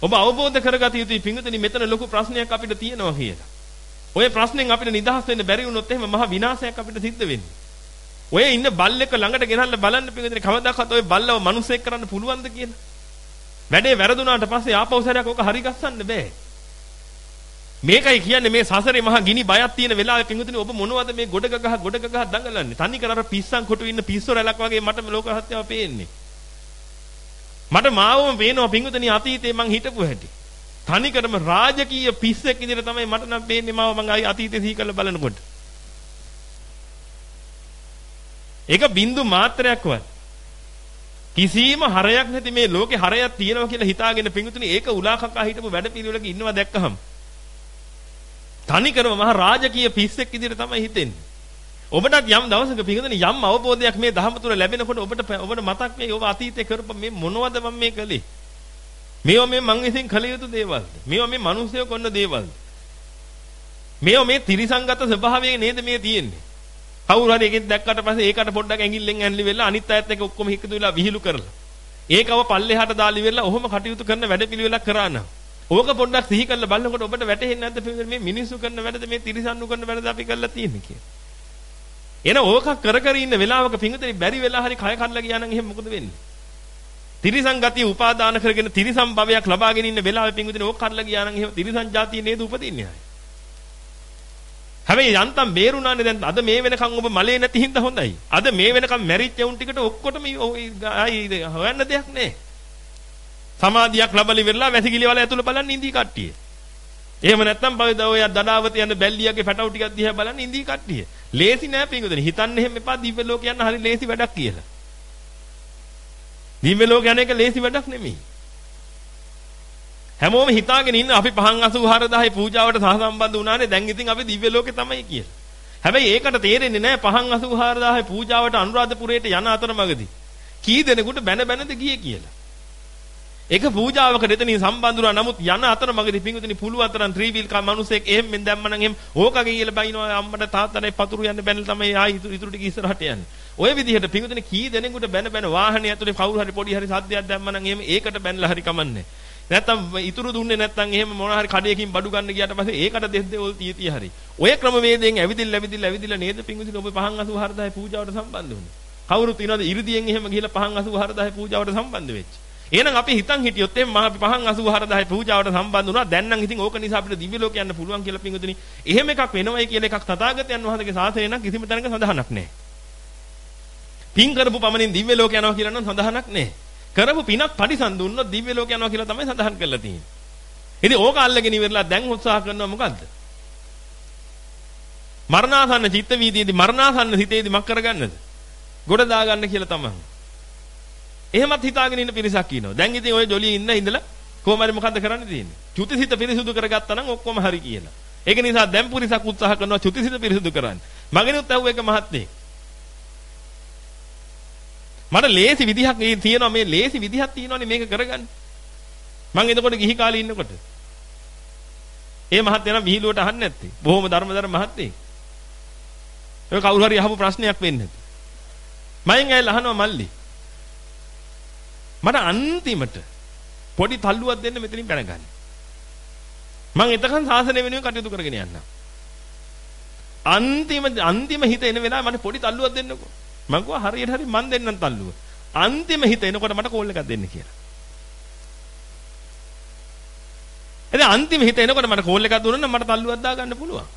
ඔබ අවබෝධ කරගත යුතුයි පිංගුතුනි මෙතන ලොකු ප්‍රශ්නයක් අපිට තියෙනවා කියලා. ඔය ප්‍රශ්නෙන් අපිට නිදහස් වෙන්න බැරි වුණොත් එහෙම මහා විනාශයක් අපිට සිද්ධ වෙන්නේ. ඔය ඉන්න බල්ලෙක් ළඟට ගෙනල්ලා බලන්න පිටින් කවදාකවත් ඔය බල්ලව මිනිසෙක් කරන්න පුළුවන්ද කියලා. වැඩේ වැරදුනාට පස්සේ ආපහු සැරයක් ඔක හරි ගස්සන්න බෑ. මේකයි කියන්නේ මේ සසරේ මහා ගිනි බයක් තියෙන වෙලාවෙ පිටුතුනි ඔබ මොනවද මේ ගොඩ ගගහ ගොඩ ගගහ දඟලන්නේ? තනි කර අර පිස්සන් කොටු ඉන්න පිස්සෝ රැලක් වගේ මට ලෝක හත්යාව පේන්නේ. මට මාවම පේනවා පිටුතුනි අතීතේ මං හිටපු හැටි. තනි කරම රාජකීය පිස්සෙක් විදිහට තමයි මට නම් පේන්නේ මාව මං අතීතේ සිහි කරලා බලනකොට. ඒක බින්දු මාත්‍රයක්වත් කිසිම හරයක් නැති මේ ලෝකේ හරයක් තියෙනවා කියලා හිතාගෙන පිඟුතුනි ඒක උලාකකා හිටපු වැඩපිළිවෙලක ඉන්නවා දැක්කහම තනිකරම මහ රාජකීය පිස්සෙක් විදිහට තමයි හිතෙන්නේ. ඔබටත් යම් දවසක පිඟුතුනි යම් අවබෝධයක් මේ ධහම තුල ලැබෙනකොට ඔබට ඔබට මතක් වෙයි ඔබ අතීතේ කරපු මේ මොනවද මම මේ කළේ? මේවා මේ මං විසින් කළ යුතු දේවල්ද? මේවා මේ මිනිස්සුયો කරන දේවල්ද? මේවා මේ ත්‍රිසංගත ස්වභාවයේ නේද මේ තියෙන්නේ? කවුරු හරි එකෙක් දැක්කට පස්සේ ඒකට පොඩ්ඩක් ඇඟිල්ලෙන් ඇන්ලි වෙලා අනිත් අයත් එක්ක ඔක්කොම හිකතු වෙලා විහිළු කරලා. ඒකව පල්ලෙහාට දාලි වෙලා ඔහොම කටයුතු කරන වැඩපිළිවෙලක් කරා නම්. ඕක පොඩ්ඩක් සිහි කරලා බලනකොට ඔබට වැටහෙන්නේ නැද්ද මේ මිනිස්සු කරන වැඩද මේ තිරිසන්නු කරන වැඩද අපි කරලා තියෙන්නේ කියලා. එන ඕක කර කර ඉන්න වෙලාවක පිංගුතේ බැරි වෙලා හරි කය කඩලා ගියා නම් එහෙම මොකද වෙන්නේ? තිරිසන් ගතිය උපාදාන කරගෙන තිරිසන් භවයක් ලබාගෙන ඉන්න වෙලාවේ පිංගුතේ ඕක කඩලා ගියා නම් එහෙම තිරිසන් જાතිය නේද උපදින්නේ? හැබැයි යන්තම් බේරුණානේ දැන් අද මේ වෙනකන් ඔබ මලේ නැති හින්දා හොඳයි. අද මේ වෙනකන් මැරිච්ච උන් ටිකට ඔක්කොටම ආයි හොයන්න දෙයක් නැහැ. සමාධියක් ලැබලි වෙරලා වැසිකිලි වල ඇතුළ බලන්න ඉඳී කට්ටිය. එහෙම නැත්නම් බවද ඔය දඩාවත යන බැල්ලියගේ පැටව ටිකක් දිහා බලන්න ඉඳී කට්ටිය. ලේසි නෑ පිංගුදෙන. හිතන්න එහෙම එපා දිව්‍ය ලෝක යන්න හරි ලේසි වැඩක් කියලා. දිව්‍ය ලෝක යන එක ලේසි වැඩක් නෙමෙයි. හැමෝම හිතාගෙන ඉන්න අපි පහන් 84000 පූජාවට සහසම්බන්ධ වුණානේ දැන් ඉතින් අපි දිව්‍ය ලෝකේ තමයි කියලා. හැබැයි ඒකට තේරෙන්නේ නැහැ පහන් 84000 පූජාවට අනුරාධපුරයට යන අතරමඟදී කී දෙනෙකුට බැන බැනද ගියේ කියලා. ඒක පූජාවකට එතනින් සම්බන්ධ වුණා. නමුත් යන අතර මගදී පිංගුතුනි පුළුවන් තරම් ත්‍රී වීල් කා මිනිසෙක් එහෙම මෙන් දැම්මනම් එහෙම ඕකගේ කියලා බයිනවා අම්මට තාත්තට පතුරු යන්න බැනලා තමයි ආයි ඉතුරු ටික ඉස්සරහට යන්නේ. ඔය විදිහට පිංගුතුනි කී දෙනෙකුට බැන බැන වාහනේ ඇතුලේ කවුරු හරි පොඩි හරි සද්දයක් දැම්මනම් එහෙම ඒකට බැනලා හරි කමන්නේ. නැත්තම් ඉතුරු දුන්නේ නැත්තම් එහෙම මොන හරි කඩේකින් බඩු ගන්න ගියාට පස්සේ ඒකට දෙස් දෙවල් තිය තිය හරි. ඔය ක්‍රමවේදයෙන් ඇවිදින්න ඇවිදින්න ඇවිදින්න නේද පිංගුතුනි ඔබ පහන් 84000 පූජාවට සම්බන්ධ වුනේ. කවුරුත් ඉනවද ඉරිදියෙන් එහෙම ගිහලා පහන් 84000 පූජාවට සම්බන්ධ වෙච්ච. එහෙනම් අපි හිතන් හිටියොත් එම් මහ අපි පහන් 84000 පූජාවට සම්බන්ධ වුණා. දැන් නම් ඉතින් ඕක නිසා අපිට දිව්‍ය ලෝක යන්න පුළුවන් කියලා පිංගුතුනි. එහෙම එකක් වෙනවයි කියලා එකක් තථාගතයන් වහන්සේගේ ශාසනය නම් කිසිම තැනක සඳහනක් නැහැ. පින් කරපු පමණින් දිව්‍ය ලෝක යනවා කියලා නම් සඳහනක් නැහැ. කරපු පිනක් පරිසම් දුන්නොත් දිව්‍ය ලෝක යනවා කියලා තමයි සඳහන් කරලා තියෙන්නේ. ඉතින් ඕක අල්ලගෙන ඉවරලා දැන් උත්සාහ කරනවා මොකද්ද? මරණාසන්න චිත්ත වීදියේදී මරණාසන්න හිතේදී මක් කරගන්නද? ගොඩ දාගන්න කියලා තමයි. එහෙමත් හිතාගෙන ඉන්න පිරිසක් ඉන්නවා. දැන් ඉතින් ওই ජොලියේ ඉන්න ඉඳලා කොහොම හරි මොකද්ද කරන්න තියෙන්නේ? චුතිසිත පිරිසුදු කරගත්තා නම් ඔක්කොම හරි කියලා. ඒක නිසා දැන් පුරිසක් උත්සාහ කරනවා චුතිසිත පිරිසුදු කරන්න. මගෙනුත් ඇහුව එක මහත්මයෙක්. මට ලේසි විදිහක් මේ තියෙනවා මේ ලේසි විදිහක් තියෙනවානේ මේක කරගන්න. මං එතකොට ගිහි කාලේ ඉන්නකොට. ඒ මහත්තයා නම් විහිළුවට අහන්නේ නැත්තේ. බොහොම ධර්මදර මහත්තයෙක්. ඒක කවුරු හරි අහපු ප්‍රශ්නයක් වෙන්නේ නැති. මයෙන් ඇවිල්ලා අහනවා මල්ලි. මට අන්තිමට පොඩි තල්ලුවක් දෙන්න මෙතනින් පැනගන්න. මං එතකන් සාසනය වෙනුවෙන් කටයුතු කරගෙන යන්නම්. අන්තිම අන්තිම හිත එන වෙලාව මට පොඩි තල්ලුවක් දෙන්නකෝ. මං කිව්වා හරියට හරි මං දෙන්නම් තල්ලුව. අන්තිම හිත එනකොට මට කෝල් එකක් දෙන්න කියලා. එතන අන්තිම හිත එනකොට මට කෝල් එකක් දුන්නා නම් මට තල්ලුවක් දාගන්න පුළුවන්.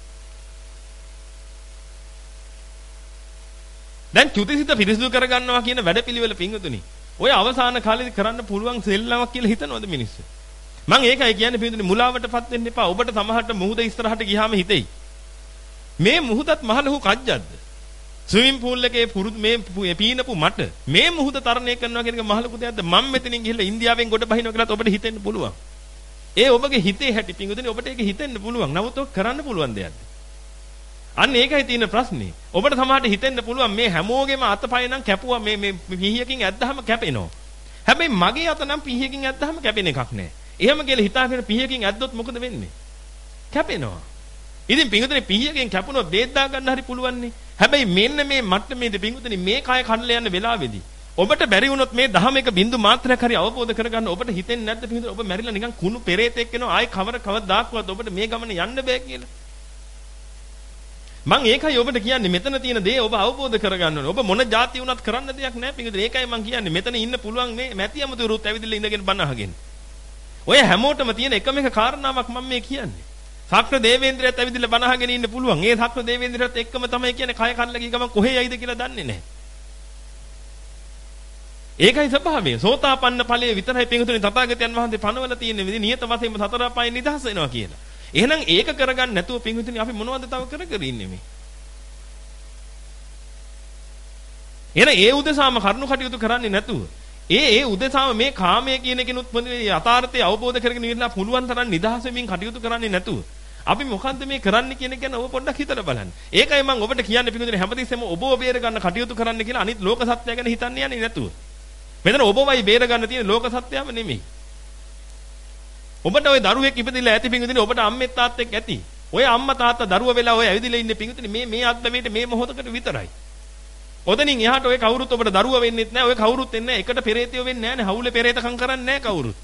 දැන් චුතිසිත පිරිසිදු කරගන්නවා කියන වැඩපිළිවෙල පිංගුතුනි. ඔය අවසාන කාලේදී කරන්න පුළුවන් සෙල්ලමක් කියලා හිතනවද මිනිස්සු? මම ඒකයි කියන්නේ පින්දුනේ මුලාවටපත් වෙන්න එපා. ඔබට සමහරට මුහුද ඉස්සරහට ගියාම හිතෙයි. මේ මුහුදත් මහ ලොකු කජ්ජක්ද? ස්විමින් pool එකේ පුරුදු මේ පීනපු මට මේ මුහුද තරණය කරනවා කියන එක මහ ලොකු දෙයක්ද? මම මෙතනින් ගිහලා ඉන්දියාවෙන් ගොඩ බහිනවා කියලාත් ඔබට හිතෙන්න පුළුවන්. ඒ ඔබගේ හිතේ හැටි පින්දුනේ ඔබට ඒක හිතෙන්න පුළුවන්. නමුත් ඔක කරන්න පුළුවන් දෙයක්ද? අන්න ඒකයි තියෙන ප්‍රශ්නේ. ඔබට සමහරට හිතෙන්න පුළුවන් මේ හැමෝගෙම අතපය නම් කැපුවා මේ මේ පිහියකින් ඇද්දාම කැපෙනවා. හැබැයි මගේ අත නම් පිහියකින් ඇද්දාම කැපෙන එකක් නෑ. එහෙම කියලා හිතාගෙන පිහියකින් ඇද්දොත් මොකද වෙන්නේ? කැපෙනවා. ඉතින් පිංගුතුනේ පිහියකින් කැපුණොත් බේත් දා ගන්න හරි පුළුවන්නේ. හැබැයි මෙන්න මේ මට්ටමේදී පිංගුතුනේ මේ කය කඩලා යන වෙලාවේදී ඔබට බැරි වුණොත් මේ දහම එක බින්දු මාත්‍රයක් හරි අවබෝධ කරගන්න ඔබට හිතෙන්නේ නැද්ද පිංගුතුනේ ඔබ මැරිලා නිකන් කුණු පෙරේතෙක් වෙනවා ආයි කවර කවදාක්වත් ඔබට මේ ගමන යන්න බෑ කියලා. මම ඒකයි ඔබට කියන්නේ මෙතන තියෙන දේ ඔබ අවබෝධ කරගන්න ඕනේ. ඔබ මොන જાති වුණත් කරන්න දෙයක් නැහැ පිටින්. ඒකයි මම කියන්නේ මෙතන ඉන්න පුළුවන් මේ මැති අමුතුරුත් ඇවිදලා ඉඳගෙන බණ අහගෙන. ඔය හැමෝටම තියෙන එකම එක කාරණාවක් මම මේ කියන්නේ. සක්‍ර දේවේන්ද්‍රයත් ඇවිදලා බණ අහගෙන ඉන්න පුළුවන්. ඒ සක්‍ර දේවේන්ද්‍රයත් එක්කම තමයි කියන්නේ කය කල්ලා ගිය ගමන් කොහේ යයිද කියලා දන්නේ නැහැ. ඒකයි ස්වභාවය. සෝතාපන්න ඵලයේ විතරයි පිංගුතුනි තථාගතයන් වහන්සේ පනවලා තියෙන විදිහ නියත වශයෙන්ම සතර අපායෙන් නිදහස් වෙනවා කියලා. එහෙනම් ඒක කරගන්න නැතුව පින්විතනි අපි මොනවද තව කර කර ඉන්නේ මේ? එහෙනම් ඒ උදෙසාම කරුණු කටයුතු කරන්නේ නැතුව ඒ ඒ උදෙසාම මේ කාමය කියන කෙනුත් යථාර්ථය අවබෝධ කරගෙන ඉන්න පුළුවන් තරම් නිදහස වෙමින් කටයුතු කරන්නේ නැතුව අපි මොකද්ද මේ කරන්න කියන එක ගැන ඔබ පොඩ්ඩක් හිතලා බලන්න. ඒකයි මම ඔබට කියන්නේ පිටුදින හැමතිස්සෙම ඔබව බේර ගන්න කටයුතු කරන්න කියලා අනිත් ලෝක සත්‍යය ගැන හිතන්නේ යන්නේ නැතුව. මෙතන ඔබවයි බේර ගන්න තියෙන ලෝක සත්‍යයම නෙමෙයි. ඔබට ওই දරුවෙක් ඉපදිලා ඇති පිංගුදිනේ ඔබට අම්මෙක් තාත්තෙක් ඇති. ඔය අම්මා තාත්තා දරුවා වෙලා ඔය ඇවිදලා ඉන්නේ පිංගුදිනේ මේ මේ අත්දැවීමට මේ මොහොතකට විතරයි. ඔතනින් එහාට ඔය කවුරුත් ඔබට දරුවා වෙන්නෙත් නැහැ. ඔය කවුරුත් එන්නේ නැහැ. එකට පෙරේතයෝ වෙන්නේ නැහැ නේ. හවුලේ පෙරේතකම් කරන්නේ නැහැ කවුරුත්.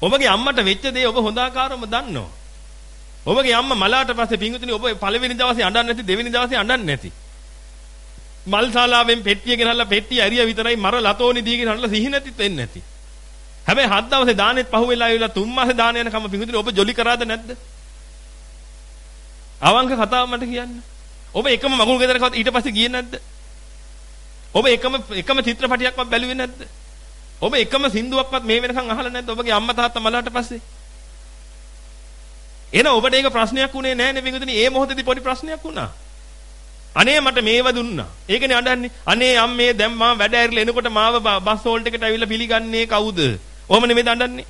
ඔබගේ අම්මට වෙච්ච දේ ඔබ හොඳාකාරවම දන්නවා. ඔබගේ අම්මා මලාට පස්සේ පිංගුතුනි ඔබ පළවෙනි දවසේ අඬන්නේ නැති දෙවෙනි දවසේ අඬන්නේ නැති. මල් ශාලාවෙන් පෙට්ටිය ගෙනල්ලා පෙට්ටිය ඇරිය විතරයි මර ලතෝනි දීගෙන අඬලා සිහි නැතිත් වෙන්නේ නැති. හැබැයි හත් දවසේ දානෙත් පහුවෙලා ආවිලා තුන් මාසේ දාන යනකම පිඟුතුනි ඔබ ජොලි කරාද නැද්ද? අවංක කතාව මට කියන්න. ඔබ එකම මගුල් ගෙදරකවත් ඊට පස්සේ ගියේ නැද්ද? ඔබ එකම එකම චිත්‍රපටියක්වත් බැලුවේ නැද්ද? ඔබ එකම සින්දුවක්වත් මේ වෙනකන් අහලා නැද්ද ඔබගේ අම්මා තාත්තා මලාට පස්සේ? එහෙනම් ඔබට ඒක ප්‍රශ්නයක් උනේ නැහැ නේ පිඟුතුනි. ඒ මොහොතේදී පොඩි ප්‍රශ්නයක් වුණා. අනේ මට මේව දුන්නා. ඒකනේ අඬන්නේ. අනේ අම්මේ දැන් මම වැඩ ඇරිලා එනකොට මාව බස් හෝල්ට් එකට ඇවිල්ලා පිළිගන්නේ කවුද? ඔහම නෙමෙයි දඬන්නේ.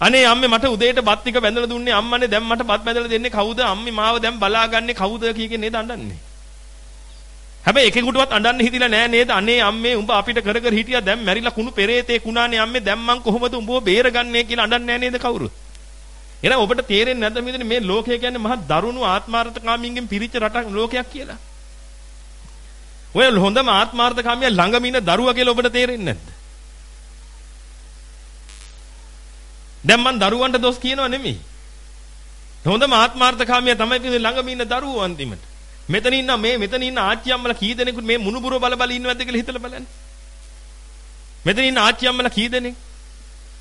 අනේ අම්මේ මට උදේට බත් ටික බැඳලා දුන්නේ අම්මනේ දැන් මට බත් බැඳලා දෙන්නේ කවුද? අම්මේ මාව දැන් බලාගන්නේ කවුද කීකේ නේද දඬන්නේ. හැබැයි එකෙකුටවත් අඬන්න හිතිලා නෑ නේද? අනේ අම්මේ උඹ අපිට කර කර හිටියා දැන් මැරිලා කුණු පෙරේතේ කුණානේ අම්මේ දැන් මං කොහොමද උඹව බේරගන්නේ කියලා අඬන්නේ නෑ නේද කවුරු? එහෙනම් ඔබට තේරෙන්නේ නැද්ද මෙතන මේ ලෝකය කියන්නේ මහා දරුණු ආත්මාර්ථකාමීන්ගෙන් පිරිච්ච රටක් ලෝකයක් කියලා? ඔය හොඳම ආත්මාර්ථකාමිය ළඟම ඉන්න දරුවා කියලා ඔබට තේරෙන්නේ නැද්ද? දැන් මං දරුවන්ට දොස් කියනව නෙමෙයි. හොඳම ආත්මාර්ථකාමිය තමයි මේ ළඟම ඉන්න දරුවෝ අන්තිමට. මෙතන ඉන්න මේ මෙතන ඉන්න ආච්චි අම්මලා කී දෙනෙකුට මේ මුණුබුර බල බල ඉන්නවද කියලා හිතලා බලන්න. මෙතන ඉන්න ආච්චි අම්මලා කී දෙනෙක්?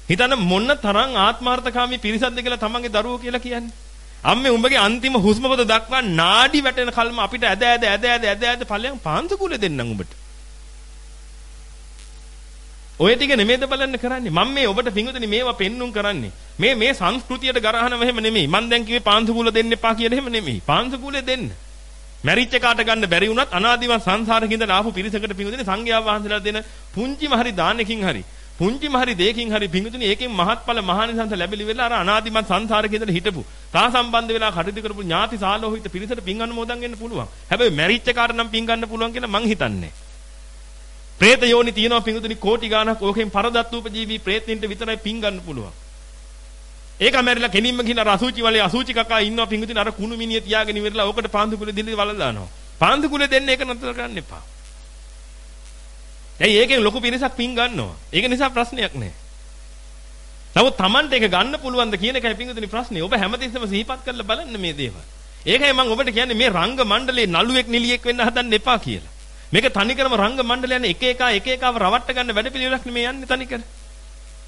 හිතන්න මොන තරම් ආත්මාර්ථකාමී පිරිසක්ද කියලා තමන්ගේ දරුවෝ කියලා කියන්නේ. අම්මේ උඹගේ අන්තිම හුස්ම පොත දක්වා නාඩි වැටෙන කල්ම අපිට ඇද ඇද ඇද ඇද ඇද ඇද ඵලයන් පාන්සු කුලේ දෙන්නම් උඹට. ඔය ටික නෙමෙයිද බලන්න කරන්නේ. මම මේ ඔබට පිඟුතුනි මේවා පෙන්눔 කරන්නේ. මේ මේ සංස්කෘතියට ගරහනව එහෙම නෙමෙයි. මම දැන් කිව්වේ පාන්සු කුල දෙන්න එපා කියලා එහෙම නෙමෙයි. පාන්සු කුලේ දෙන්න. මැරිච්ච කාට ගන්න බැරි වුණත් අනාදිමත් සංසාරේ ඉඳලා ආපු පිරිසකට පිඟුතුනි සංඝයා වහන්සේලා දෙන පුංචිම හරි දානකින් හරි පුංචිම හරි දෙයකින් හරි පිඟුතුනි ඒකෙන් මහත්ඵල මහානිසංස ලැබිලි වෙලා අර අනාදිමත් සංසාරේ ඉඳලා හිටපු තා සම්බන්ධ වෙලා කටයුතු කරපු ඥාති සාලෝහිත පිරිසට පින් අනුමෝදන් වෙන්න පුළුවන්. හැබැයි මැරිච්ච කාට නම් පින් ගන්න පුළුවන් කියලා මං හිතන්නේ. പ്രേත යෝනි තියෙනවා පිංගුතුනි කෝටි ගාණක් ඕකෙන් පරදත්තූප ජීවි ප්‍රේතින්ට විතරයි පිං ගන්න පුළුවන්. ඒක මැරිලා කෙනින්ම ගිහින් අර අසූචි වලේ අසූචි කකා ඉන්නවා පිංගුතුනි අර කුණු මිනිය තියාගෙන ඉවරලා ඕකට පාන්දු කුලෙ දෙන්නේ වල දානවා. පාන්දු කුලෙ දෙන්න ඒක නතර කරන්න එපා. දැන් ඒකෙන් ලොකු පිරිසක් පිං ගන්නවා. ඒක නිසා ප්‍රශ්නයක් නැහැ. නමුත් Tamanට ඒක ගන්න පුළුවන්ද කියන එකයි පිංගුතුනි ප්‍රශ්නේ. ඔබ හැමතිස්සම සිහිපත් කරලා බලන්න මේ දේවල්. ඒකයි මම ඔබට කියන්නේ මේ රංග මණ්ඩලයේ නළුවෙක් නිලියෙක් වෙන්න හදන්න එපා කියලා. මේක තනිකරම රංග මණ්ඩලයන් එක එක එක එකව රවට්ට ගන්න වැඩපිළිවෙලක් නෙමෙයි යන්නේ තනිකර.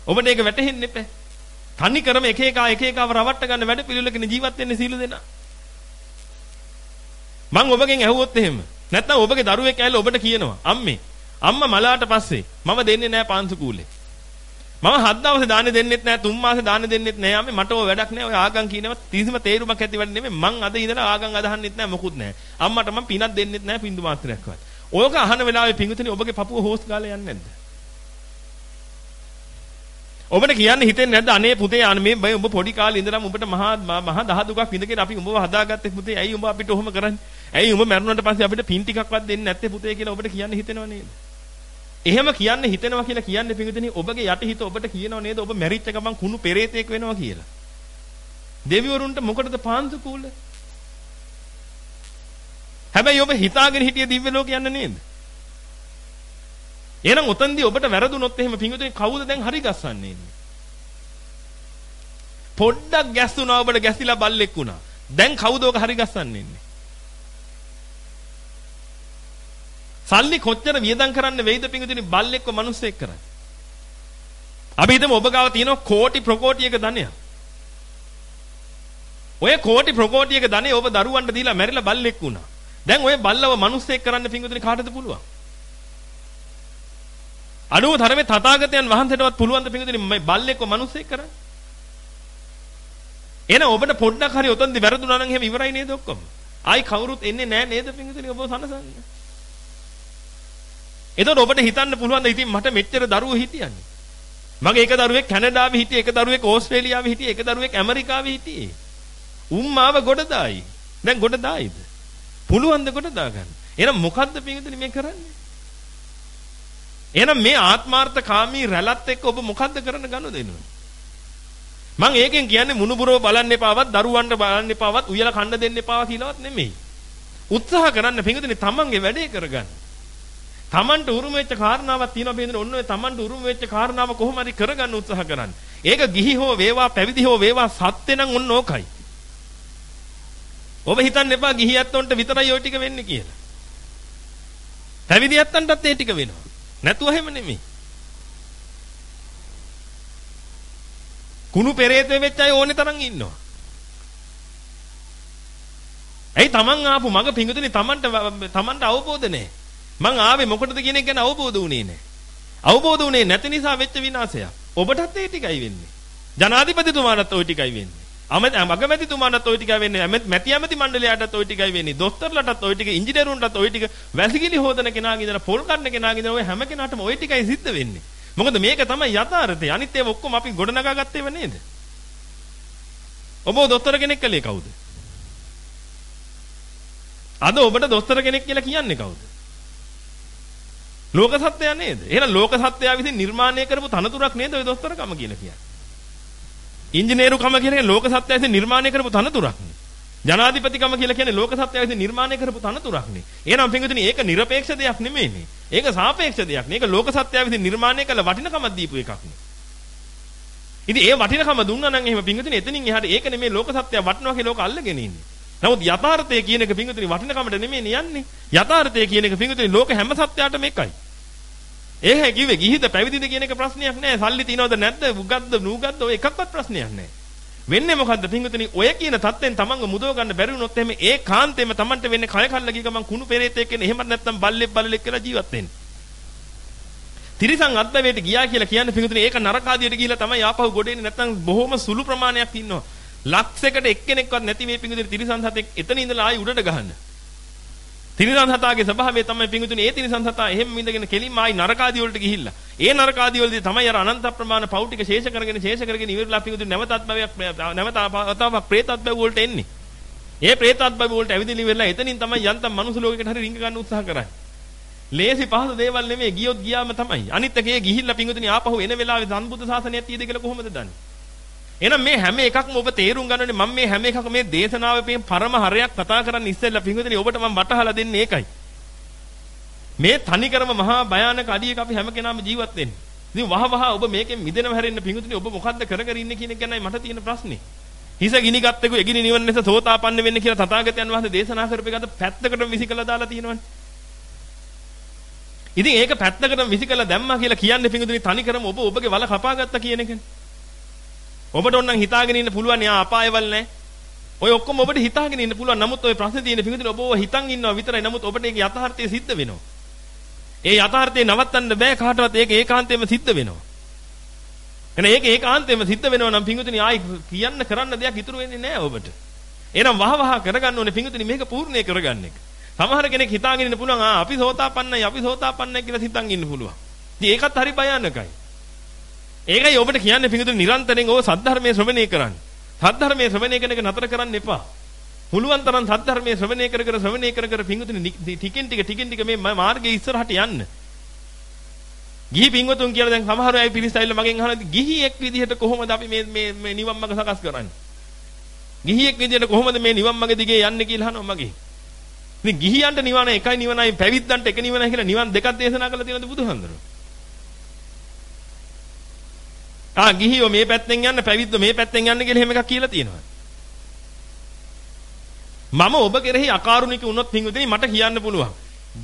ඔබට ඒක වැටහෙන්න එපා. තනිකරම එක එක එක එකව රවට්ට ගන්න වැඩපිළිවෙලකින් ජීවත් වෙන්නේ සීල දෙනා. මං ඔබගෙන් ඇහුවොත් එහෙම නැත්නම් ඔබගේ දරුවෙක් ඇවිල්ලා ඔබට කියනවා අම්මේ අම්මා මලාට පස්සේ මම දෙන්නේ නැහැ පාන්සු කූලේ. මම හත් දවසේ දාන්නේ දෙන්නෙත් නැහැ තුන් මාසේ දාන්නේ දෙන්නෙත් නැහැ අම්මේ මට ඔය වැඩක් නැහැ ඔය ආගම් කියනවා කිසිම තේරුමක් ඇති වෙන්නේ නෙමෙයි මං අද ඉඳලා ආගම් අදහන්නෙත් නැහැ මොකුත් නැහැ. අම්මට මං පිනක් දෙන්නෙත් නැහැ පින්දු මාත්‍රයක්වත්. ඔයක අහන වෙලාවේ පිඟුතුනේ ඔබගේ පපුව හොස් ගාලා යන්නේ නැද්ද? ඔබට කියන්න හිතෙන්නේ නැද්ද අනේ පුතේ අනේ මේ බය උඹ පොඩි කාලේ ඉඳලම උඹට මහා මහා දහ දුකක් විඳගෙන අපි උඹව හදාගත්තේ පුතේ ඇයි උඹ අපිට ඔහොම කරන්නේ? ඇයි උඹ මැරුණාට පස්සේ අපිට පින් ටිකක්වත් දෙන්නේ නැත්තේ පුතේ කියලා ඔබට කියන්න හිතෙනව නේද? එහෙම කියන්න හිතෙනවා කියලා කියන්නේ පිඟුතුනි ඔබගේ යටිහිත ඔබට කියනව නේද ඔබ මැරිච්ච ගමන් කුණු පෙරේතෙක් වෙනවා කියලා. දෙවිවරුන්ට මොකටද පාන්සු කූල? හැබැයි ඔබ හිතාගෙන හිටිය දිව්‍ය ලෝක යන්න නේද? එහෙනම් උතන්දී ඔබට වැරදුනොත් එහෙම පිඟුතුනි කවුද දැන් හරි ගස්සන්නේ ඉන්නේ? පොඩ්ඩක් ගැස්සුණා ඔබට ගැසිලා බල්ලෙක් වුණා. දැන් කවුද ඔක හරි ගස්සන්නේ ඉන්නේ? සල්ලි කොච්චර වියදම් කරන්න වෙයිද පිඟුතුනි බල්ලෙක්ව මිනිස්සෙක් කරන්නේ. අපි හිතමු ඔබ ගාව තියෙනවා කෝටි ප්‍රකෝටියක ධනයක්. ඔය කෝටි ප්‍රකෝටියක ධනෙ ඔබ දරුවන්ට දීලා මැරිලා බල්ලෙක් වුණා. දැන් ඔය බල්ලව මිනිස්සෙක් කරන්න පිඟුතුනි කාටද පුළුවන්? අනුව තරමේ තථාගතයන් වහන්සේටවත් පුළුවන් ද පිඟුතුනි මේ බල්ලෙක්ව මිනිස්සෙක් කරන්න? එහෙනම් ඔබට පොඩ්ඩක් හරි ඔතනදි වැරදුනා නම් එහෙම ඉවරයි නේද ඔක්කොම? ආයි කවුරුත් එන්නේ නැහැ නේද පිඟුතුනි ඔබ සනසන්නේ? එතකොට ඔබට හිතන්න පුළුවන් ද ඉතින් මට මෙච්චර දරුවෝ හිටියන්නේ. මගේ එක දරුවෙක් කැනඩාවේ හිටියේ, එක දරුවෙක් ඕස්ට්‍රේලියාවේ හිටියේ, එක දරුවෙක් ඇමරිකාවේ හිටියේ. උම්මාව ගොඩ දායි. දැන් ගොඩ දායිද? පුළුවන් ද ගොඩ දාගන්න. එහෙනම් මොකද්ද පින්විතනි මේ කරන්නේ? එහෙනම් මේ ආත්මාර්ථකාමී රැළත් එක්ක ඔබ මොකද්ද කරන්න ගනුදෙනුව? මම ඒකෙන් කියන්නේ මුණුබුරව බලන්න එපාවත්, දරුවන්ට බලන්න එපාවත්, උයලා කන්න දෙන්න එපාවා කියලාවත් නෙමෙයි. උත්සාහ කරන්න පින්විතනි තමන්ගේ වැඩේ කරගන්න. Tamanට උරුම වෙච්ච කාරණාවක් තියෙනවා බේඳන ඔන්න ඔය Tamanට උරුම වෙච්ච කාරණාව කොහොම හරි කරගන්න උත්සාහ කරන්න. ඒක ගිහි හෝ වේවා පැවිදි හෝ වේවා සත්‍ය නම් ඔන්න ඕකයි. ඔබ හිතන්න එපා ගිහියත්ොන්ට විතරයි ওই ටික වෙන්නේ කියලා. පැවිදියත්න්ටත් ඒ ටික වෙනවා. නැතුව එහෙම නෙමෙයි. කුණු පෙරේත වෙච්ච අය ඕනේ තරම් ඉන්නවා. ඇයි Taman ආපු මග පිඟුතුනේ Tamanට Tamanට අවබෝධ නැහැ. මං ආවේ මොකටද කියන එක ගැන අවබෝධ වුණේ නැහැ. අවබෝධ වුණේ නැති නිසා වෙච්ච විනාශයක්. ඔබටත් ඒ ටිකයි වෙන්නේ. ජනාධිපතිතුමාටත් ওই ටිකයි වෙන්නේ. අගමැතිතුමාටත් ওই ටිකයි වෙන්නේ. මැති ඇමති මණ්ඩලයටත් ওই ටිකයි වෙන්නේ. දොස්තරලටත් ওই ටික, ඉංජිනේරුන්ටත් ওই ටික, වැසිකිලි හොදන කෙනාගේ ඉඳලා පොල් කන්න කෙනාගේ ඉඳලා ඔය හැම කෙනාටම ওই ටිකයි සිද්ධ වෙන්නේ. මොකද මේක තමයි යථාර්ථය. අනිත් ඒවා ඔක්කොම අපි ගොඩනගා ගත්තේව නේද? ඔබ දොස්තර කෙනෙක් කලේ කවුද? අද ඔබට දොස්තර කෙනෙක් කියලා කියන්නේ කවුද? ලෝක සත්‍යය නේද? එහෙනම් ලෝක සත්‍යය විසින් නිර්මාණය කරපු තනතුරක් නේද ඔය දොස්තරකම කියලා කියන්නේ. ඉංජිනේරුකම කියන්නේ ලෝක සත්‍යය විසින් නිර්මාණය කරපු තනතුරක් නේ. ජනාධිපතිකම කියලා කියන්නේ ලෝක සත්‍යය විසින් නිර්මාණය කරපු තනතුරක් නේ. එහෙනම් පින්විතනි ඒක নিরপেক্ষ දෙයක් නෙමෙයිනේ. ඒක සාපේක්ෂ දෙයක් නේ. ඒක ලෝක සත්‍යය විසින් නිර්මාණය කළ වටිනකමක් දීපු එකක් නේ. ඉතින් ඒ වටිනකම දුන්නා නම් එහෙම පින්විතනි එතනින් එහාට ඒක නෙමෙයි ලෝක සත්‍යය වටිනවා කියලා ලෝක අල්ලගෙන ඉන්නේ. නමුත් යථාර්ථය කියන එක පිංගුතුනි වටිනකමට නෙමෙයි යන්නේ. යථාර්ථය කියන එක පිංගුතුනි ලෝක හැම සත්‍යයටම එකයි. ඒහැ කිව්වේ ගිහිද පැවිදිද කියන එක ප්‍රශ්නයක් නෑ. සල්ලි තියනවද නැද්ද? උගත්ද නූගත්ද ඔය එකක්වත් ප්‍රශ්නයක් නෑ. වෙන්නේ මොකද්ද පිංගුතුනි? ඔය කියන தත්ත්වෙන් තමන්ව මුදව ගන්න බැරි වුණොත් එහෙම ඒ කාන්තේම තමන්ට වෙන්නේ කය කල්ල ගිය ගමන් කුණු පෙරේතෙක් වෙන එහෙම නැත්නම් බල්ලෙක් බල්ලෙක් කියලා ජීවත් වෙන්නේ. තිරිසන් අත්දැවේට ගියා කියලා කියන්නේ පිංගුතුනි ඒක නරකාදියට ගිහිලා තමයි ආපහු ගොඩ එන්නේ නැත්නම් බොහොම සුළු ප්‍රමාණයක් ඉන්නවා. ලක්ෂයකට එක්කෙනෙක්වත් නැති මේ පිංගුතුනි තිරිසන් සතෙක් එතන ඉඳලා ආයි උඩට ගහන්න. තිරිසන් සතාගේ ස්වභාවය තමයි පිඟුතුනේ ඒ තිරිසන් සතා එහෙම ඉඳගෙන කෙලින්ම ආයි නරකාදී වලට ගිහිල්ලා. ඒ නරකාදී වලදී තමයි අර අනන්ත ප්‍රමාණ පවු ටික ශේෂ කරගෙන ශේෂ කරගෙන ඉවරලා පිඟුතුනේ නැවතත් භවයක් නැවත අවතාවක් പ്രേතත් භව වලට එන්නේ. ඒ പ്രേතත් භව වලට ඇවිදින ඉවරලා එතනින් තමයි යන්තම් මනුස්ස ලෝකයකට හරි රිංග ගන්න උත්සාහ කරන්නේ. ලේසි පහසු දේවල් නෙමෙයි. ගියොත් ගියාම තමයි. අනිත් එකේ ගිහිල්ලා පිඟුතුනේ ආපහු එන වෙලාවේ සම්බුද්ධ ශාසනය ඇත්තේද කියලා කොහොමද දන්නේ? එහෙනම් මේ හැම එකක්ම ඔබ තේරුම් ගන්න ඕනේ මම මේ හැම එකක්ම මේ දේශනාවේ මේ පරම හරයක් කතා කරන්න ඉස්සෙල්ලා පින්විතනි ඔබට මම වටහලා දෙන්නේ ඒකයි. මේ තනිකරම මහා භයානක අඩියක අපි හැම කෙනාම ජීවත් වෙන්නේ. ඉතින් වහ වහ ඔබ මේකෙන් මිදෙනව හැරෙන්න පින්විතනි ඔබ මොකද්ද කර කර ඉන්නේ කියන එක ගැනයි මට තියෙන ප්‍රශ්නේ. හිස ගිනි ගත්තෙකු එගිනි නිවන නිසා සෝතාපන්න වෙන්න කියලා තථාගතයන් වහන්සේ දේශනා කරපේකට පැත්තකට විසිකලා දාලා තියෙනවනේ. ඉතින් ඒක පැත්තකට විසිකලා දැම්මා කියලා කියන්නේ පින්විතනි තනිකරම ඔබ ඔබගේ වල කපාගත්තා කියන එකනේ. ඔබට ඕනනම් හිතාගෙන ඉන්න පුළුවන් යා අපායවල නැහැ. ඔය ඔක්කොම ඔබට හිතාගෙන ඉන්න පුළුවන්. නමුත් ඔය ප්‍රශ්නේ තියෙන පිඟුතුනේ ඔබ ඔය හිතන් ඉන්නවා විතරයි. නමුත් ඔබට ඒක යථාර්ථය සිද්ධ වෙනවා. ඒ යථාර්ථය නවත්තන්න බෑ කාටවත් ඒක ඒකාන්තයෙන්ම සිද්ධ වෙනවා. එහෙනම් ඒක ඒකාන්තයෙන්ම සිද්ධ වෙනවා නම් පිඟුතුනේ ආයි කියන්න කරන්න දෙයක් ඉතුරු වෙන්නේ නැහැ ඔබට. එහෙනම් වහ වහ කරගන්න ඕනේ පිඟුතුනේ මේක පූර්ණේ කරගන්න එක. සමහර කෙනෙක් හිතාගෙන ඉන්න පුළුවන් ආ අපි සෝතාපන්නයි අපි සෝතාපන්නයි කියලා හිතන් ඉන්න පුළුවන්. ඉතින් ඒකත් හරි භයානකයි. ඒකයි ඔබට කියන්නේ පිඟුතුනි නිරන්තරයෙන් ඕ සද්ධර්මයේ ශ්‍රවණය කරන්න. සද්ධර්මයේ ශ්‍රවණය කරන එක නතර කරන්න එපා. පුළුවන් තරම් සද්ධර්මයේ ශ්‍රවණය කර කර ශ්‍රවණය කර කර පිඟුතුනි ටිකෙන් ටික ටිකෙන් ටික මේ මාර්ගයේ ඉස්සරහට යන්න. ගිහි පින්වතුන් කියලා දැන් සමහර අය පිරිස ඇවිල්ලා මගෙන් අහනවා ගිහියෙක් විදිහට කොහොමද අපි මේ මේ මේ නිවන් මඟ සකස් කරන්නේ? ගිහියෙක් විදිහට කොහොමද මේ නිවන් මඟ දිගේ යන්නේ කියලා අහනවා මගේ. ඉතින් ගිහියන්ට නිවන එකයි නිවනයි පැවිද්දන්ට එක නිවනයි කියලා නිවන් දෙකක් දේශනා කරලා තියෙනවද බුදුහන්දරෝ? ආ ගිහියෝ මේ පැත්තෙන් යන්න පැවිද්දෝ මේ පැත්තෙන් යන්න කියලා එහෙම එකක් කියලා තියෙනවා. මම ඔබ කෙරෙහි අකාරුණික වුණොත් පින්විතනි මට කියන්න පුළුවන්.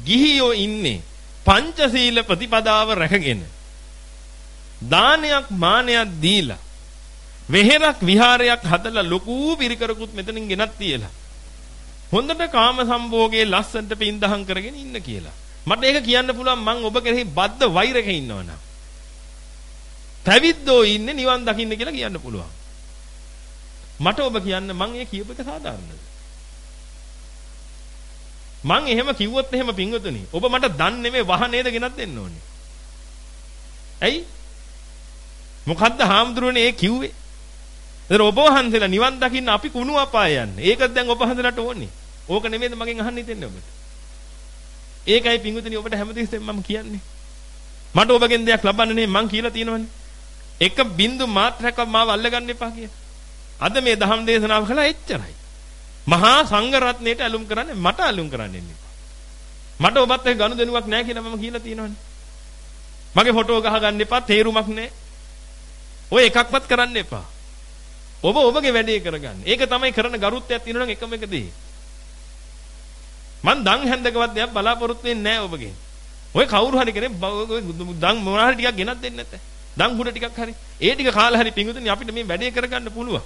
ගිහියෝ ඉන්නේ පංචශීල ප්‍රතිපදාව රැකගෙන දානයක් මානයක් දීලා වෙහෙරක් විහාරයක් හදලා ලොකු පිරිකරකුත් මෙතනින් ගෙනත් තියලා හොඳට කාම සම්භෝගයේ ලස්සනට පින්දහම් කරගෙන ඉන්න කියලා. මට ඒක කියන්න පුළුවන් මං ඔබ කෙරෙහි බද්ධ වෛරක ඉන්නවනම්. පැවිද්දෝ ඉන්නේ නිවන් දකින්න කියලා කියන්න පුළුවන්. මට ඔබ කියන්න මං ඒ කියප එක සාධාරණද? මං එහෙම කිව්වොත් එහෙම පින්වතුනි ඔබ මට දන් නෙමෙයි වහ නේද ගෙනත් දෙන්න ඕනේ. ඇයි? මොකද්ද හාමුදුරනේ ඒ කිව්වේ? ඒතර ඔබ වහන්සේලා නිවන් දකින්න අපි කුණු අපාය යන්නේ. ඒකත් දැන් ඔබ වහන්සේලාට ඕනේ. ඕක නෙමෙයිද මගෙන් අහන්න හිතෙන්නේ ඔබට? ඒකයි පින්වතුනි ඔබට හැමදෙස්සෙම මම කියන්නේ. මට ඔබගෙන් දෙයක් ලබන්න නෙමෙයි මං කියලා තියෙනවනේ. එක බින්දු මාත්‍රයක්වත් මාව අල්ලගන්න එපා කිය. අද මේ දහම් දේශනාව කළා එච්චරයි. මහා සංඝ රත්නයට ඇලුම් කරන්නේ මට ඇලුම් කරන්න එන්න එපා. මට ඔබත් එක්ක ගනුදෙනුවක් නැහැ කියලා මම කියලා තියෙනවනේ. මගේ ෆොටෝ ගහගන්න එපා තේරුමක් නැහැ. ඔය එකක්වත් කරන්න එපා. ඔබ ඔබගේ වැඩේ කරගන්න. ඒක තමයි කරන ගරුත්වයක් තියෙනවා නම් එකම එක දේ. මං දන් හැන්දකවත් දෙයක් බලාපොරොත්තු වෙන්නේ නැහැ ඔබගෙන්. ඔය කවුරු හරි කෙනෙක් දන් මොනවා හරි ටිකක් ගෙනත් දෙන්නේ නැත්නම් දන් හුඩ ටිකක් හරි. ඒ ටික කාලා හරි පිංගුතුනි අපිට මේ වැඩේ කරගන්න පුළුවන්.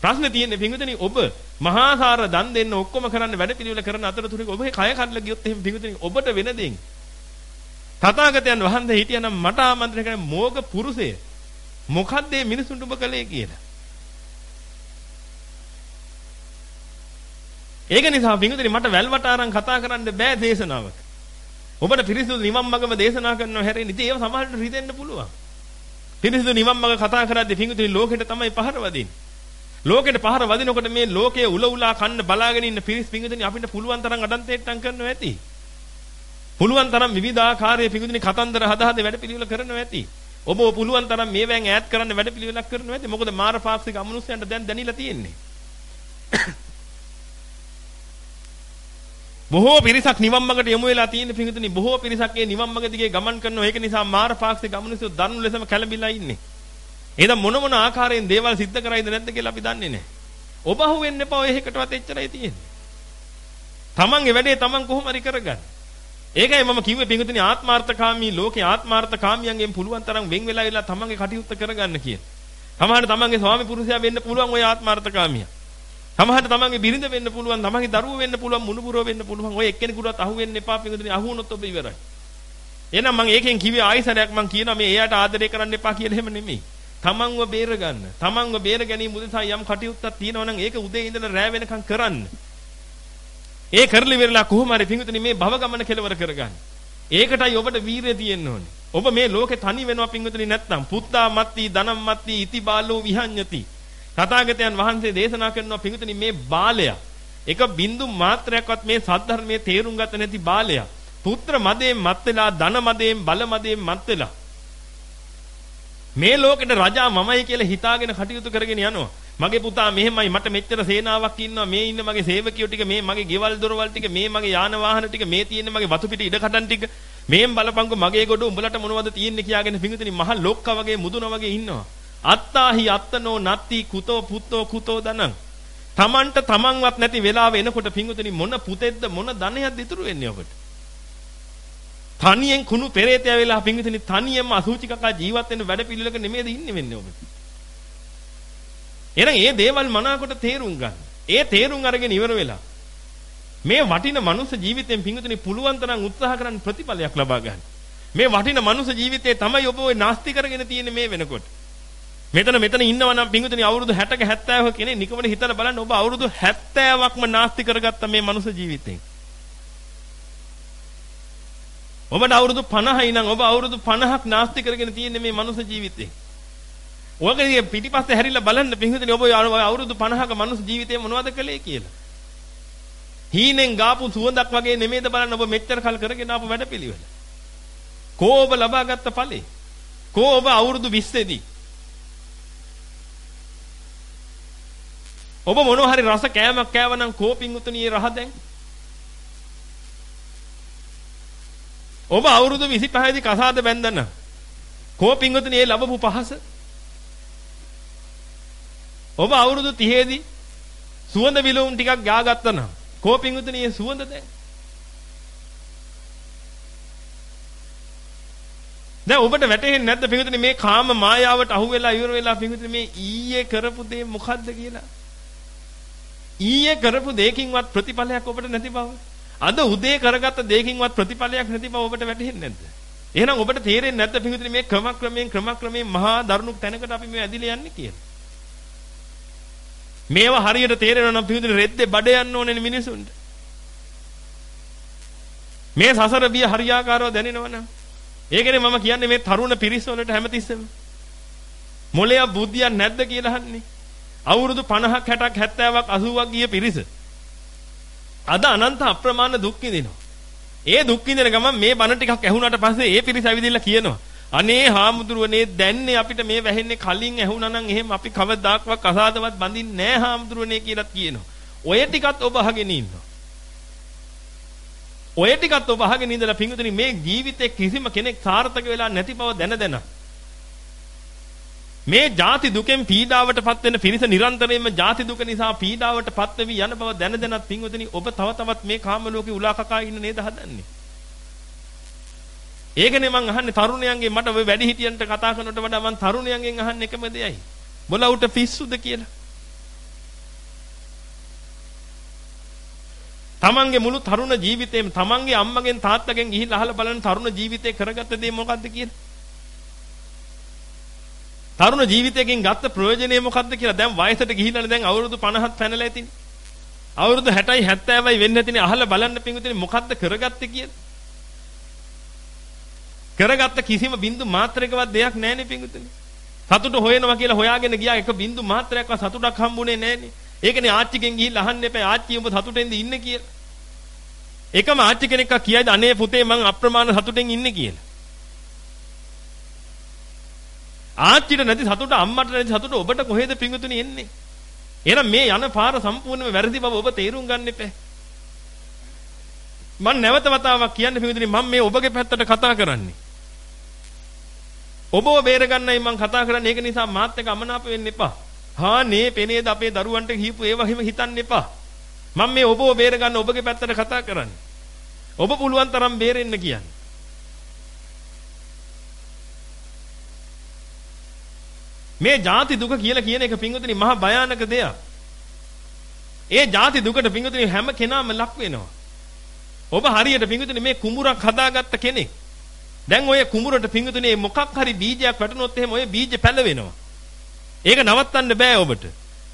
ප්‍රශ්නේ තියෙන්නේ පිංගුතුනි ඔබ මහාසාර දන් දෙන්න ඔක්කොම කරන්න වැඩ පිළිවෙල කරන අතරතුරේ ඔබේ කය කඩලා ගියොත් එහෙම පිංගුතුනි ඔබට වෙන දෙයින්. තථාගතයන් වහන්සේ හිටියනම් මට ආමන්ත්‍රණය කරන මෝග පුරුෂය මොකද්ද මේ මිනිසුන්ට ඔබ කළේ කියලා. ඒක නිසා පිංගුතුනි මට වැල්වට අරන් කතා කරන්න බෑ දේශනාවක. ඔබට පිරිසිදු නිවන් මගම දේශනා කරනවා හැරෙන්නේ. ඉතින් ඒව සමහරට රිදෙන්න පුළුවන්. පිරිසිදු නිවන් මඟ කතා කරද්දී පිංගුතුනි ලෝකෙට තමයි පහර වදින්නේ. ලෝකෙට පහර වදිනකොට මේ ලෝකයේ උල උලා කන්න බලාගෙන ඉන්න පිරිස් පිංගුතුනි අපිට පුළුවන් තරම් අඩන්තේට්ටම් කරනවා ඇති. පුළුවන් තරම් විවිධාකාරයේ පිඟුතුනි කතන්දර හද හද වැඩපිළිවෙල කරනවා ඇති. ඔබ පුළුවන් තරම් මේවෙන් ඈත් කරන්න වැඩපිළිවෙලක් කරනවා ඇති. මොකද මාර පාක්ෂික අමනුෂ්‍යයන්ට දැන් දැනিলা තියෙන්නේ. බොහෝ පිරිසක් නිවන් මාර්ගට යොමු වෙලා තියෙන පිංගුතුනි. බොහෝ පිරිසක් ඒ නිවන් මාර්ග දිගේ ගමන් කරනවා. ඒක නිසා මාර පාක්ෂික ගමනසු දරුණු ලෙසම කැළඹිලා ඉන්නේ. එහෙනම් මොන මොන ආකාරයෙන් දේවල් සිද්ධ කරයිද නැද්ද කියලා අපි දන්නේ නැහැ. ඔබ අහු වෙන්න එපා ඔය එකටවත් එච්චරයි තියෙන්නේ. තමන්ගේ වැඩේ තමන් කොහොම හරි කරගන්න. ඒකයි මම කිව්වේ පිංගුතුනි ආත්මාර්ථකාමී ලෝකේ ආත්මාර්ථකාමියන්ගෙන් පුළුවන් තරම් වෙන් වෙලා ඉලා තමන්ගේ කටයුත්ත කරගන්න කියන තමහට තමන්ගේ ස්වාමි පුරුෂයා වෙන්න පුළුවන් ওই ආත්මාර්ථකාමියා. තමහට තමන්ගේ බිරිඳ වෙන්න පුළුවන්, තමන්ගේ දරුවෝ වෙන්න පුළුවන්, මුණුබුරෝ වෙන්න පුළුවන්. ඔය එක්කෙනෙකුටවත් අහු වෙන්න එපා පින්විතනි අහු වුණොත් ඔබ ඉවරයි. එහෙනම් මම ඒකෙන් කිව්වේ ආයිසරයක් මම කියනවා මේ එයාට ආදරය කරන්න එපා කියලා එහෙම නෙමෙයි. තමන්ව බේර ගන්න. තමන්ව බේර ගැනීම උදෙසා යම් කටයුත්තක් තියෙනවා නම් ඒක උදේ ඉඳලා රෑ වෙනකන් කරන්න. ඒ කරලි වෙරලා කොහොම හරි පිංගුතුනි මේ භව ගමන කෙලවර කරගන්න. ඒකටයි ඔබට වීරිය තියෙන්න ඕනේ. ඔබ මේ ලෝකේ තනි වෙනවා පිංගුතුනි නැත්නම් පුත්තා මත්ති ධනම් මත්ති ඉති බාලෝ විහඤ්ඤති. තථාගතයන් වහන්සේ දේශනා කරනවා පිංගුතුනි මේ බාලයා එක බින්දු මාත්‍රයක්වත් මේ සද්ධර්මයේ තේරුම් ගත නැති බාලයා. පුත්‍ර මදයෙන් මත් වෙලා ධන මදයෙන් බල මදයෙන් මත් වෙලා මේ ලෝකෙට රජා මමයි කියලා හිතාගෙන කටයුතු කරගෙන යනවා. මගේ පුතා මෙහෙමයි මට මෙච්චර සේනාවක් ඉන්නවා මේ ඉන්න මගේ සේවකයෝ ටික මේ මගේ ගෙවල් දොරවල් ටික මේ මගේ යාන වාහන ටික මේ තියෙන මගේ වතු පිටි ඉඩ කඩන් ටික මේන් බලපංකෝ මගේ ගොඩ උඹලට මොනවද තියෙන්නේ කියාගෙන පිඟුතුනි මහ ලොක්කා වගේ මුදුන වගේ ඉන්නවා. අත්තාහි අත්තනෝ නත්ති කුතෝ පුත්තෝ කුතෝ දනං. තමන්ට තමන්වත් නැති වෙලාව එනකොට පිඟුතුනි මොන පුතෙක්ද මොන ධනයක්ද ඉතුරු වෙන්නේ ඔබට? තනියෙන් කුණු පෙරේතය වෙලා පිංගුතුනි තනියෙන්ම අසුචි කකා ජීවත් වෙන්න වැඩ පිළිලක නෙමෙයිද ඉන්නේ වෙන්නේ ඔබට. එහෙනම් මේ දේවල් මනාකොට තේරුම් ගන්න. ඒ තේරුම් අරගෙන ඉවර වෙලා මේ වටින මනුස්ස ජීවිතයෙන් පිංගුතුනි පුළුවන් තරම් උත්සාහ කරන් ප්‍රතිඵලයක් ලබා ගන්න. මේ වටින මනුස්ස ජීවිතේ තමයි ඔබ ওই නාස්ති කරගෙන තියෙන්නේ මේ වෙනකොට. මෙතන මෙතන ඉන්නවා නම් පිංගුතුනි අවුරුදු 60ක 70ක කෙනෙක් නිකමන හිතලා බලන්න ඔබ අවුරුදු 70ක්ම නාස්ති කරගත්ත මේ මනුස්ස ජීවිතෙන්. ඔබට අවුරුදු 50යි නම් ඔබ අවුරුදු 50ක් නාස්ති කරගෙන තියෙන්නේ මේ මනුස්ස ජීවිතේ. ඔයගේ පිටිපස්සේ හැරිලා බලන්න පින්විතනේ ඔබ අවුරුදු 50ක මනුස්ස ජීවිතේ මොනවද කළේ කියලා. හීනෙන් ගාපු සුවඳක් වගේ නෙමෙයිද බලන්න ඔබ මෙච්චර කල් කරගෙන ආපු වැඩපිළිවෙල. කෝ ඔබ ලබාගත්ත ඵලේ? කෝ ඔබ අවුරුදු 20 දී ඔබ මොනවා හරි රස කෑමක් කෑවනම් කෝපින් උතුණියේ රහ දැන් ඔබ අවුරුදු 25 දී කසාද බැන්දන. කෝපින්වතුනි ඒ ලැබපු පහස. ඔබ අවුරුදු 30 දී සුවඳ විලවුන් ටිකක් ගාගත්තා නම් කෝපින්වතුනි ඒ සුවඳ දැන්. දැන් ඔබට වැටහෙන්නේ නැද්ද පින්වතුනි මේ කාම මායාවට අහු වෙලා ඉවර වෙලා පින්වතුනි මේ ඊයේ කරපු දේ මොකද්ද කියලා? ඊයේ කරපු දෙයකින්වත් ප්‍රතිඵලයක් ඔබට නැති බව. අද උදේ කරගත්ත දෙයකින්වත් ප්‍රතිඵලයක් නැති බව ඔබට වැටහෙන්නේ නැද්ද? එහෙනම් ඔබට තේරෙන්නේ නැද්ද පිටුදින මේ ක්‍රමක්‍රමයෙන් ක්‍රමක්‍රමයෙන් මහා දරුණු තැනකට අපි මේ ඇදිලා යන්නේ කියලා? මේවා හරියට තේරෙනවා නම් පිටුදින රෙද්දේ බඩ යන්න ඕනේ මිනිසුන්ට. මේ සසර බිය හරියාකාරව දැනෙනවනම් ඒකනේ මම කියන්නේ මේ තරුණ පිරිස වලට හැමතිස්සෙම මොලේ බුද්ධියක් නැද්ද කියලා අහන්නේ. අවුරුදු 50ක් 60ක් 70ක් 80ක් ගිය පිරිස අද අනන්ත අප්‍රමාණ දුක් විඳිනවා. ඒ දුක් විඳින ගමන් මේ බණ ටිකක් ඇහුණාට පස්සේ ඒ පිරිස ඇවිදilla කියනවා. අනේ හාමුදුරුවනේ දැන්නේ අපිට මේ වැහෙන්නේ කලින් ඇහුණා නම් එහෙම අපි කවදාක්වත් අසාදවත් බඳින්නේ නැහැ හාමුදුරුවනේ කියලා කියනවා. ඔය ටිකත් ඔබ අහගෙන ඉන්නවා. ඔය ටිකත් ඔබ අහගෙන ඉඳලා පිංගුතුනි මේ ජීවිතේ කිසිම කෙනෙක් සාර්ථක වෙලා නැති බව දැන දැන මේ ಜಾති දුකෙන් පීඩාවටපත් වෙන පිරිස නිරන්තරයෙන්ම ಜಾති දුක නිසා පීඩාවටපත් වෙවි යන බව දැන දැනත් පින්වතුනි ඔබ තව තවත් මේ කාම ලෝකේ උලාකකා ඉන්න නේද හදන්නේ? ඒකනේ මං අහන්නේ තරුණයන්ගේ මට ඔය වැඩි හිටියන්ට කතා කරනකොට වඩා මං තරුණයන්ගෙන් අහන්නේ එකම දෙයයි. බොලවුට පිස්සුද කියලා. තමන්ගේ මුළු තරුණ ජීවිතේම තමන්ගේ අම්මගෙන් තාත්තගෙන් ගිහිල්ලා අහලා බලන තරුණ ජීවිතේ කරගත්ත දේ මොකද්ද කියලා. තරුණ ජීවිතයකින් ගත්ත ප්‍රයෝජනය මොකක්ද කියලා දැන් වයසට ගිහිල්ලා දැන් අවුරුදු 50ක් පැනලා ඇතිනේ. අවුරුදු 60යි 70යි වෙන්න ඇතිනේ අහලා බලන්න පිංගුතුනේ මොකද්ද කරගත්තේ කියලා. කරගත්ත කිසිම බින්දු මාත්‍රයකවත් දෙයක් නැහැනේ පිංගුතුනේ. සතුට හොයනවා කියලා හොයාගෙන ගියා එක බින්දු මාත්‍රයක්වත් සතුටක් හම්බුනේ නැහැනේ. ඒකනේ ආච්චිගෙන් ගිහිල්ලා අහන්න එපා ආච්චි උඹ සතුටෙන්ද ඉන්නේ කියලා. එකම ආච්චි කෙනෙක් කියයිද අනේ පුතේ මං අප්‍රමාණ සතුටෙන් ඉන්නේ කියලා. ආච්චිට නැති සතුට අම්මට නැති සතුට ඔබට කොහෙද පිංගුතුනි එන්නේ? එහෙනම් මේ යන පාර සම්පූර්ණයෙන්ම වැරදි බව ඔබ තේරුම් ගන්න එපා. මම නැවත වතාවක් කියන්න පිංගුතුනි මම මේ ඔබගේ පැත්තට කතා කරන්නේ. ඔබව බේරගන්නයි මම කතා කරන්නේ. ඒක නිසා මාත් එක්ක අමනාප වෙන්න එපා. හා නේ පෙනේද අපේ දරුවන්ට කියපු ඒවා හිම හිතන්න එපා. මම මේ ඔබව බේරගන්න ඔබගේ පැත්තට කතා කරන්නේ. ඔබ පුළුවන් තරම් බේරෙන්න කියන්නේ. මේ ජාති දුක කියලා කියන එක පිංගුතුනි මහා භයානක දෙයක්. ඒ ජාති දුකට පිංගුතුනි හැම කෙනාම ලක් වෙනවා. ඔබ හරියට පිංගුතුනි මේ කුඹුරක් හදාගත්ත කෙනෙක්. දැන් ඔය කුඹුරට පිංගුතුනි මොකක් හරි බීජයක් වැටුනොත් එහෙම ඔය බීජ පැලවෙනවා. ඒක නවත්තන්න බෑ ඔබට.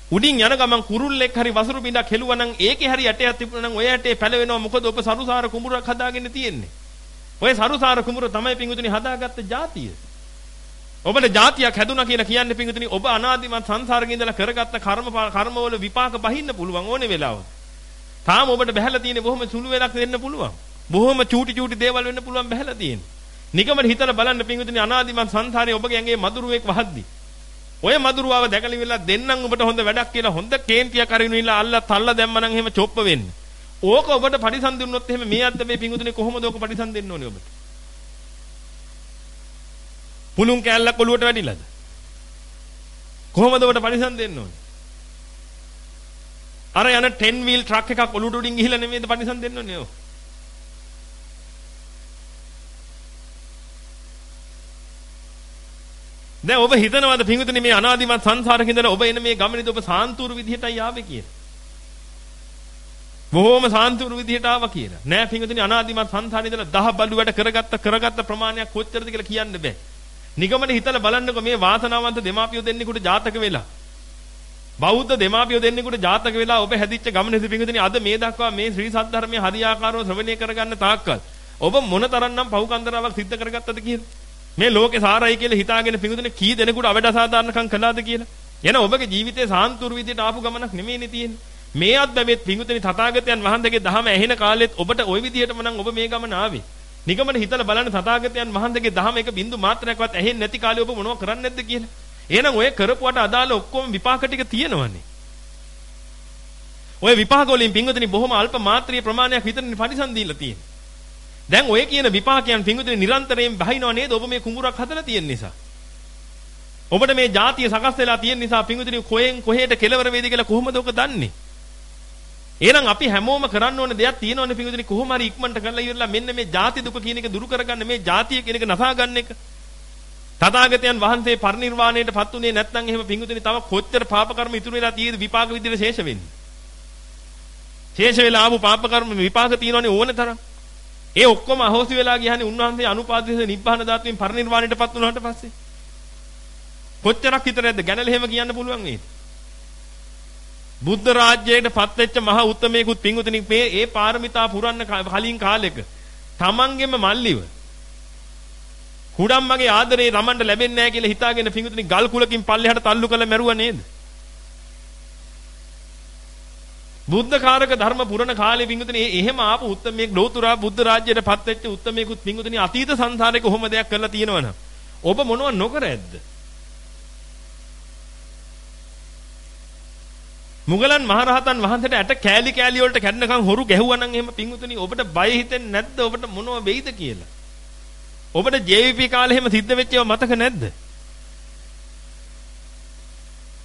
උඩින් යන ගමන් කුරුල්ලෙක් හරි වසරු බින්දක් හෙළුවා නම් ඒකේ හරි ඇටයක් තිබුණා නම් ඔය ඇටේ පැලවෙනවා මොකද ඔබ සරුසාර කුඹුරක් හදාගෙන තියෙන්නේ. ඔය සරුසාර කුඹුර තමයි පිංගුතුනි හදාගත්ත ජාතිය. ඔබට જાතියක් හැදුනා කියලා කියන්නේ පිංගුතුනි ඔබ අනාදිමත් සංසාරේ ඉඳලා කරගත්ත කර්ම කර්මවල විපාක බහින්න පුළුවන් ඕනේ වෙලාවක. තාම ඔබට බහැලා තියෙන්නේ බොහොම සුළු වෙලක් වෙන්න පුළුවන්. බොහොම චූටි චූටි දේවල් වෙන්න පුළුවන් බහැලා තියෙන්නේ. නිකමට හිතලා බලන්න පිංගුතුනි අනාදිමත් සංසාරේ ඔබගේ ඇඟේ මදුරුවෙක් වහද්දි. ඔය මදුරුවාව දැකලා ඉවරලා දෙන්නම් ඔබට හොඳ වැඩක් කියලා හොඳ කේන්තියක් අරිනු ඉල්ල අල්ල තල්ල දැම්මනම් එහෙම චොප්ප වෙන්නේ. ඕක ඔබට පරිසම් දුන්නොත් එහෙම මේ අද්ද මේ පිංගුතුනි කොහොමද ඕක පරිසම් දෙන්න ඕනේ ඔබට? පුළුන් කෑල්ලක් ඔලුවට වැටිලාද? කොහොමද ඔබට පරිසම් දෙන්න ඕනේ? අර යන 10 wheel truck එකක් ඔලුවට උඩින් ගිහිල්ලා නෙමෙයිද පරිසම් දෙන්න ඕනේ ඔය. දැන් ඔබ හිතනවාද පින්විතනේ මේ අනාදිමත් සංසාරේ ඉඳලා ඔබ එන මේ ගමනේදී ඔබ සාන්තුරු විදිහටයි ආවේ කියලා. බොහොම සාන්තුරු විදිහට ආවා කියලා. නෑ පින්විතනේ අනාදිමත් සංසාරේ ඉඳලා දහ බලු වැඩ කරගත්ත කරගත්ත ප්‍රමාණයක් කොච්චරද කියලා කියන්න බෑ. නිගමන හිතලා බලන්නකො මේ වාසනාවන්ත දෙමාපියෝ දෙන්නෙකුට ජාතක වෙලා. බෞද්ධ දෙමාපියෝ දෙන්නෙකුට ජාතක වෙලා ඔබ හැදිච්ච ගමනේදී පින්විතනේ අද මේ දක්වා මේ ශ්‍රී සද්ධර්මයේ හරියාකාරව ශ්‍රවණය කරගන්න තාක්කල් ඔබ මොන තරම්නම් පව්කන්දරාවක් සිද්ධ කරගත්තද කියලා. මේ ලෝකේ සාරයි කියලා හිතාගෙන පිඟුදුනේ කී දෙනෙකුට අවඩ අසාධාරණකම් කළාද කියලා. එන ඔබගේ ජීවිතේ සාන්තුරු විදියට ආපු ගමනක් නෙමෙයිනේ තියෙන්නේ. මේ අත්බැවෙත් පිඟුතුනි තථාගතයන් වහන්සේගේ දහම ඇහෙන කාලෙත් ඔබට ওই විදියටම නම් ඔබ මේ ගමන ආවේ. නිගමන හිතලා බලන්න තථාගතයන් වහන්සේගේ දහම එක බින්දු මාත්‍රයක්වත් ඇහෙන්නේ නැති කාලේ ඔබ මොනව කරන්නේ නැද්ද කියලා. එහෙනම් ඔය කරපුවට අදාළ ඔක්කොම විපාක ටික තියෙනවනේ. ඔය විපාක වලින් පිඟුතුනි බොහොම අල්ප මාත්‍රිය ප්‍රමාණයක් විතරනේ පරිසම් දීලා තියෙන්නේ. දැන් ඔය කියන විපාකයන් පිංගුතුනේ නිරන්තරයෙන් බහිනව නේද ඔබ මේ කුඹුරක් හදලා තියෙන නිසා. ඔබට මේ જાතිය සකස් වෙලා තියෙන නිසා පිංගුතුනේ කොහෙන් කොහෙට කෙලවර වේද කියලා කොහොමද ඔක දන්නේ? එහෙනම් අපි හැමෝම කරන්න ඕන දෙයක් තියෙනවනේ පිංගුතුනේ කොහොම හරි ඉක්මනට කරලා ඉවරලා මෙන්න මේ ಜಾති දුක කියන එක දුරු කරගන්න මේ ಜಾතිය කියන එක නසා ගන්න එක. තථාගතයන් වහන්සේ පරිනිර්වාණයටපත් උනේ නැත්නම් එහෙම පිංගුතුනේ තව කොච්චර පාප කර්ම ඉතුරු වෙලා තියෙද විපාක විදිහට ශේෂ වෙන්නේ. ශේෂ වෙලා ආපු පාප කර්ම විපාක තියෙනවනේ ඕන තරම්. ඒ ඔක්කොම අහෝසි වෙලා ගියහනේ උන්වහන්සේ අනුපාදිත නිබ්බාන ධාතුවෙන් පරිනිර්වාණයටපත් වුණාට පස්සේ. කොච්චරක් විතරද ගැනල එහෙම කියන්න පුළුවන් නේද? බුද්ධ රාජ්‍යයට පත් වෙච්ච මහ උත්තමයෙකුත් පිංගුතුනි මේ ඒ පාරමිතා පුරන්න කලින් කාලෙක තමන්ගෙම මල්ලිව කුඩම්මගේ ආදරේ රමණ්ඩ ලැබෙන්නේ නැහැ කියලා හිතාගෙන පිංගුතුනි ගල් කුලකින් පල්ලෙහාට තල්ලු කරලා මැරුවා නේද? බුද්ධ කාරක ධර්ම පුරණ කාලේ පිංගුතුනි එහෙම ආපු උත්තමයෙක් ලෝතුරා බුද්ධ රාජ්‍යයට පත් වෙච්ච උත්තමයෙකුත් පිංගුතුනි අතීත සංසාරේ කොහොම දෙයක් කරලා තියෙනවනම් ඔබ මොනව නොකර ඇද්ද මුගලන් මහරහතන් වහන්සේට ඇට කෑලි කෑලි වලට කැඩනකම් හොරු ගැහුවා නම් එහෙම පිංගුතුනි ඔබට බය හිතෙන්නේ නැද්ද? ඔබට මොනව වෙයිද කියලා? ඔබට ජේවිපි කාලේ එහෙම සිද්ධ වෙච්ච ඒවා මතක නැද්ද?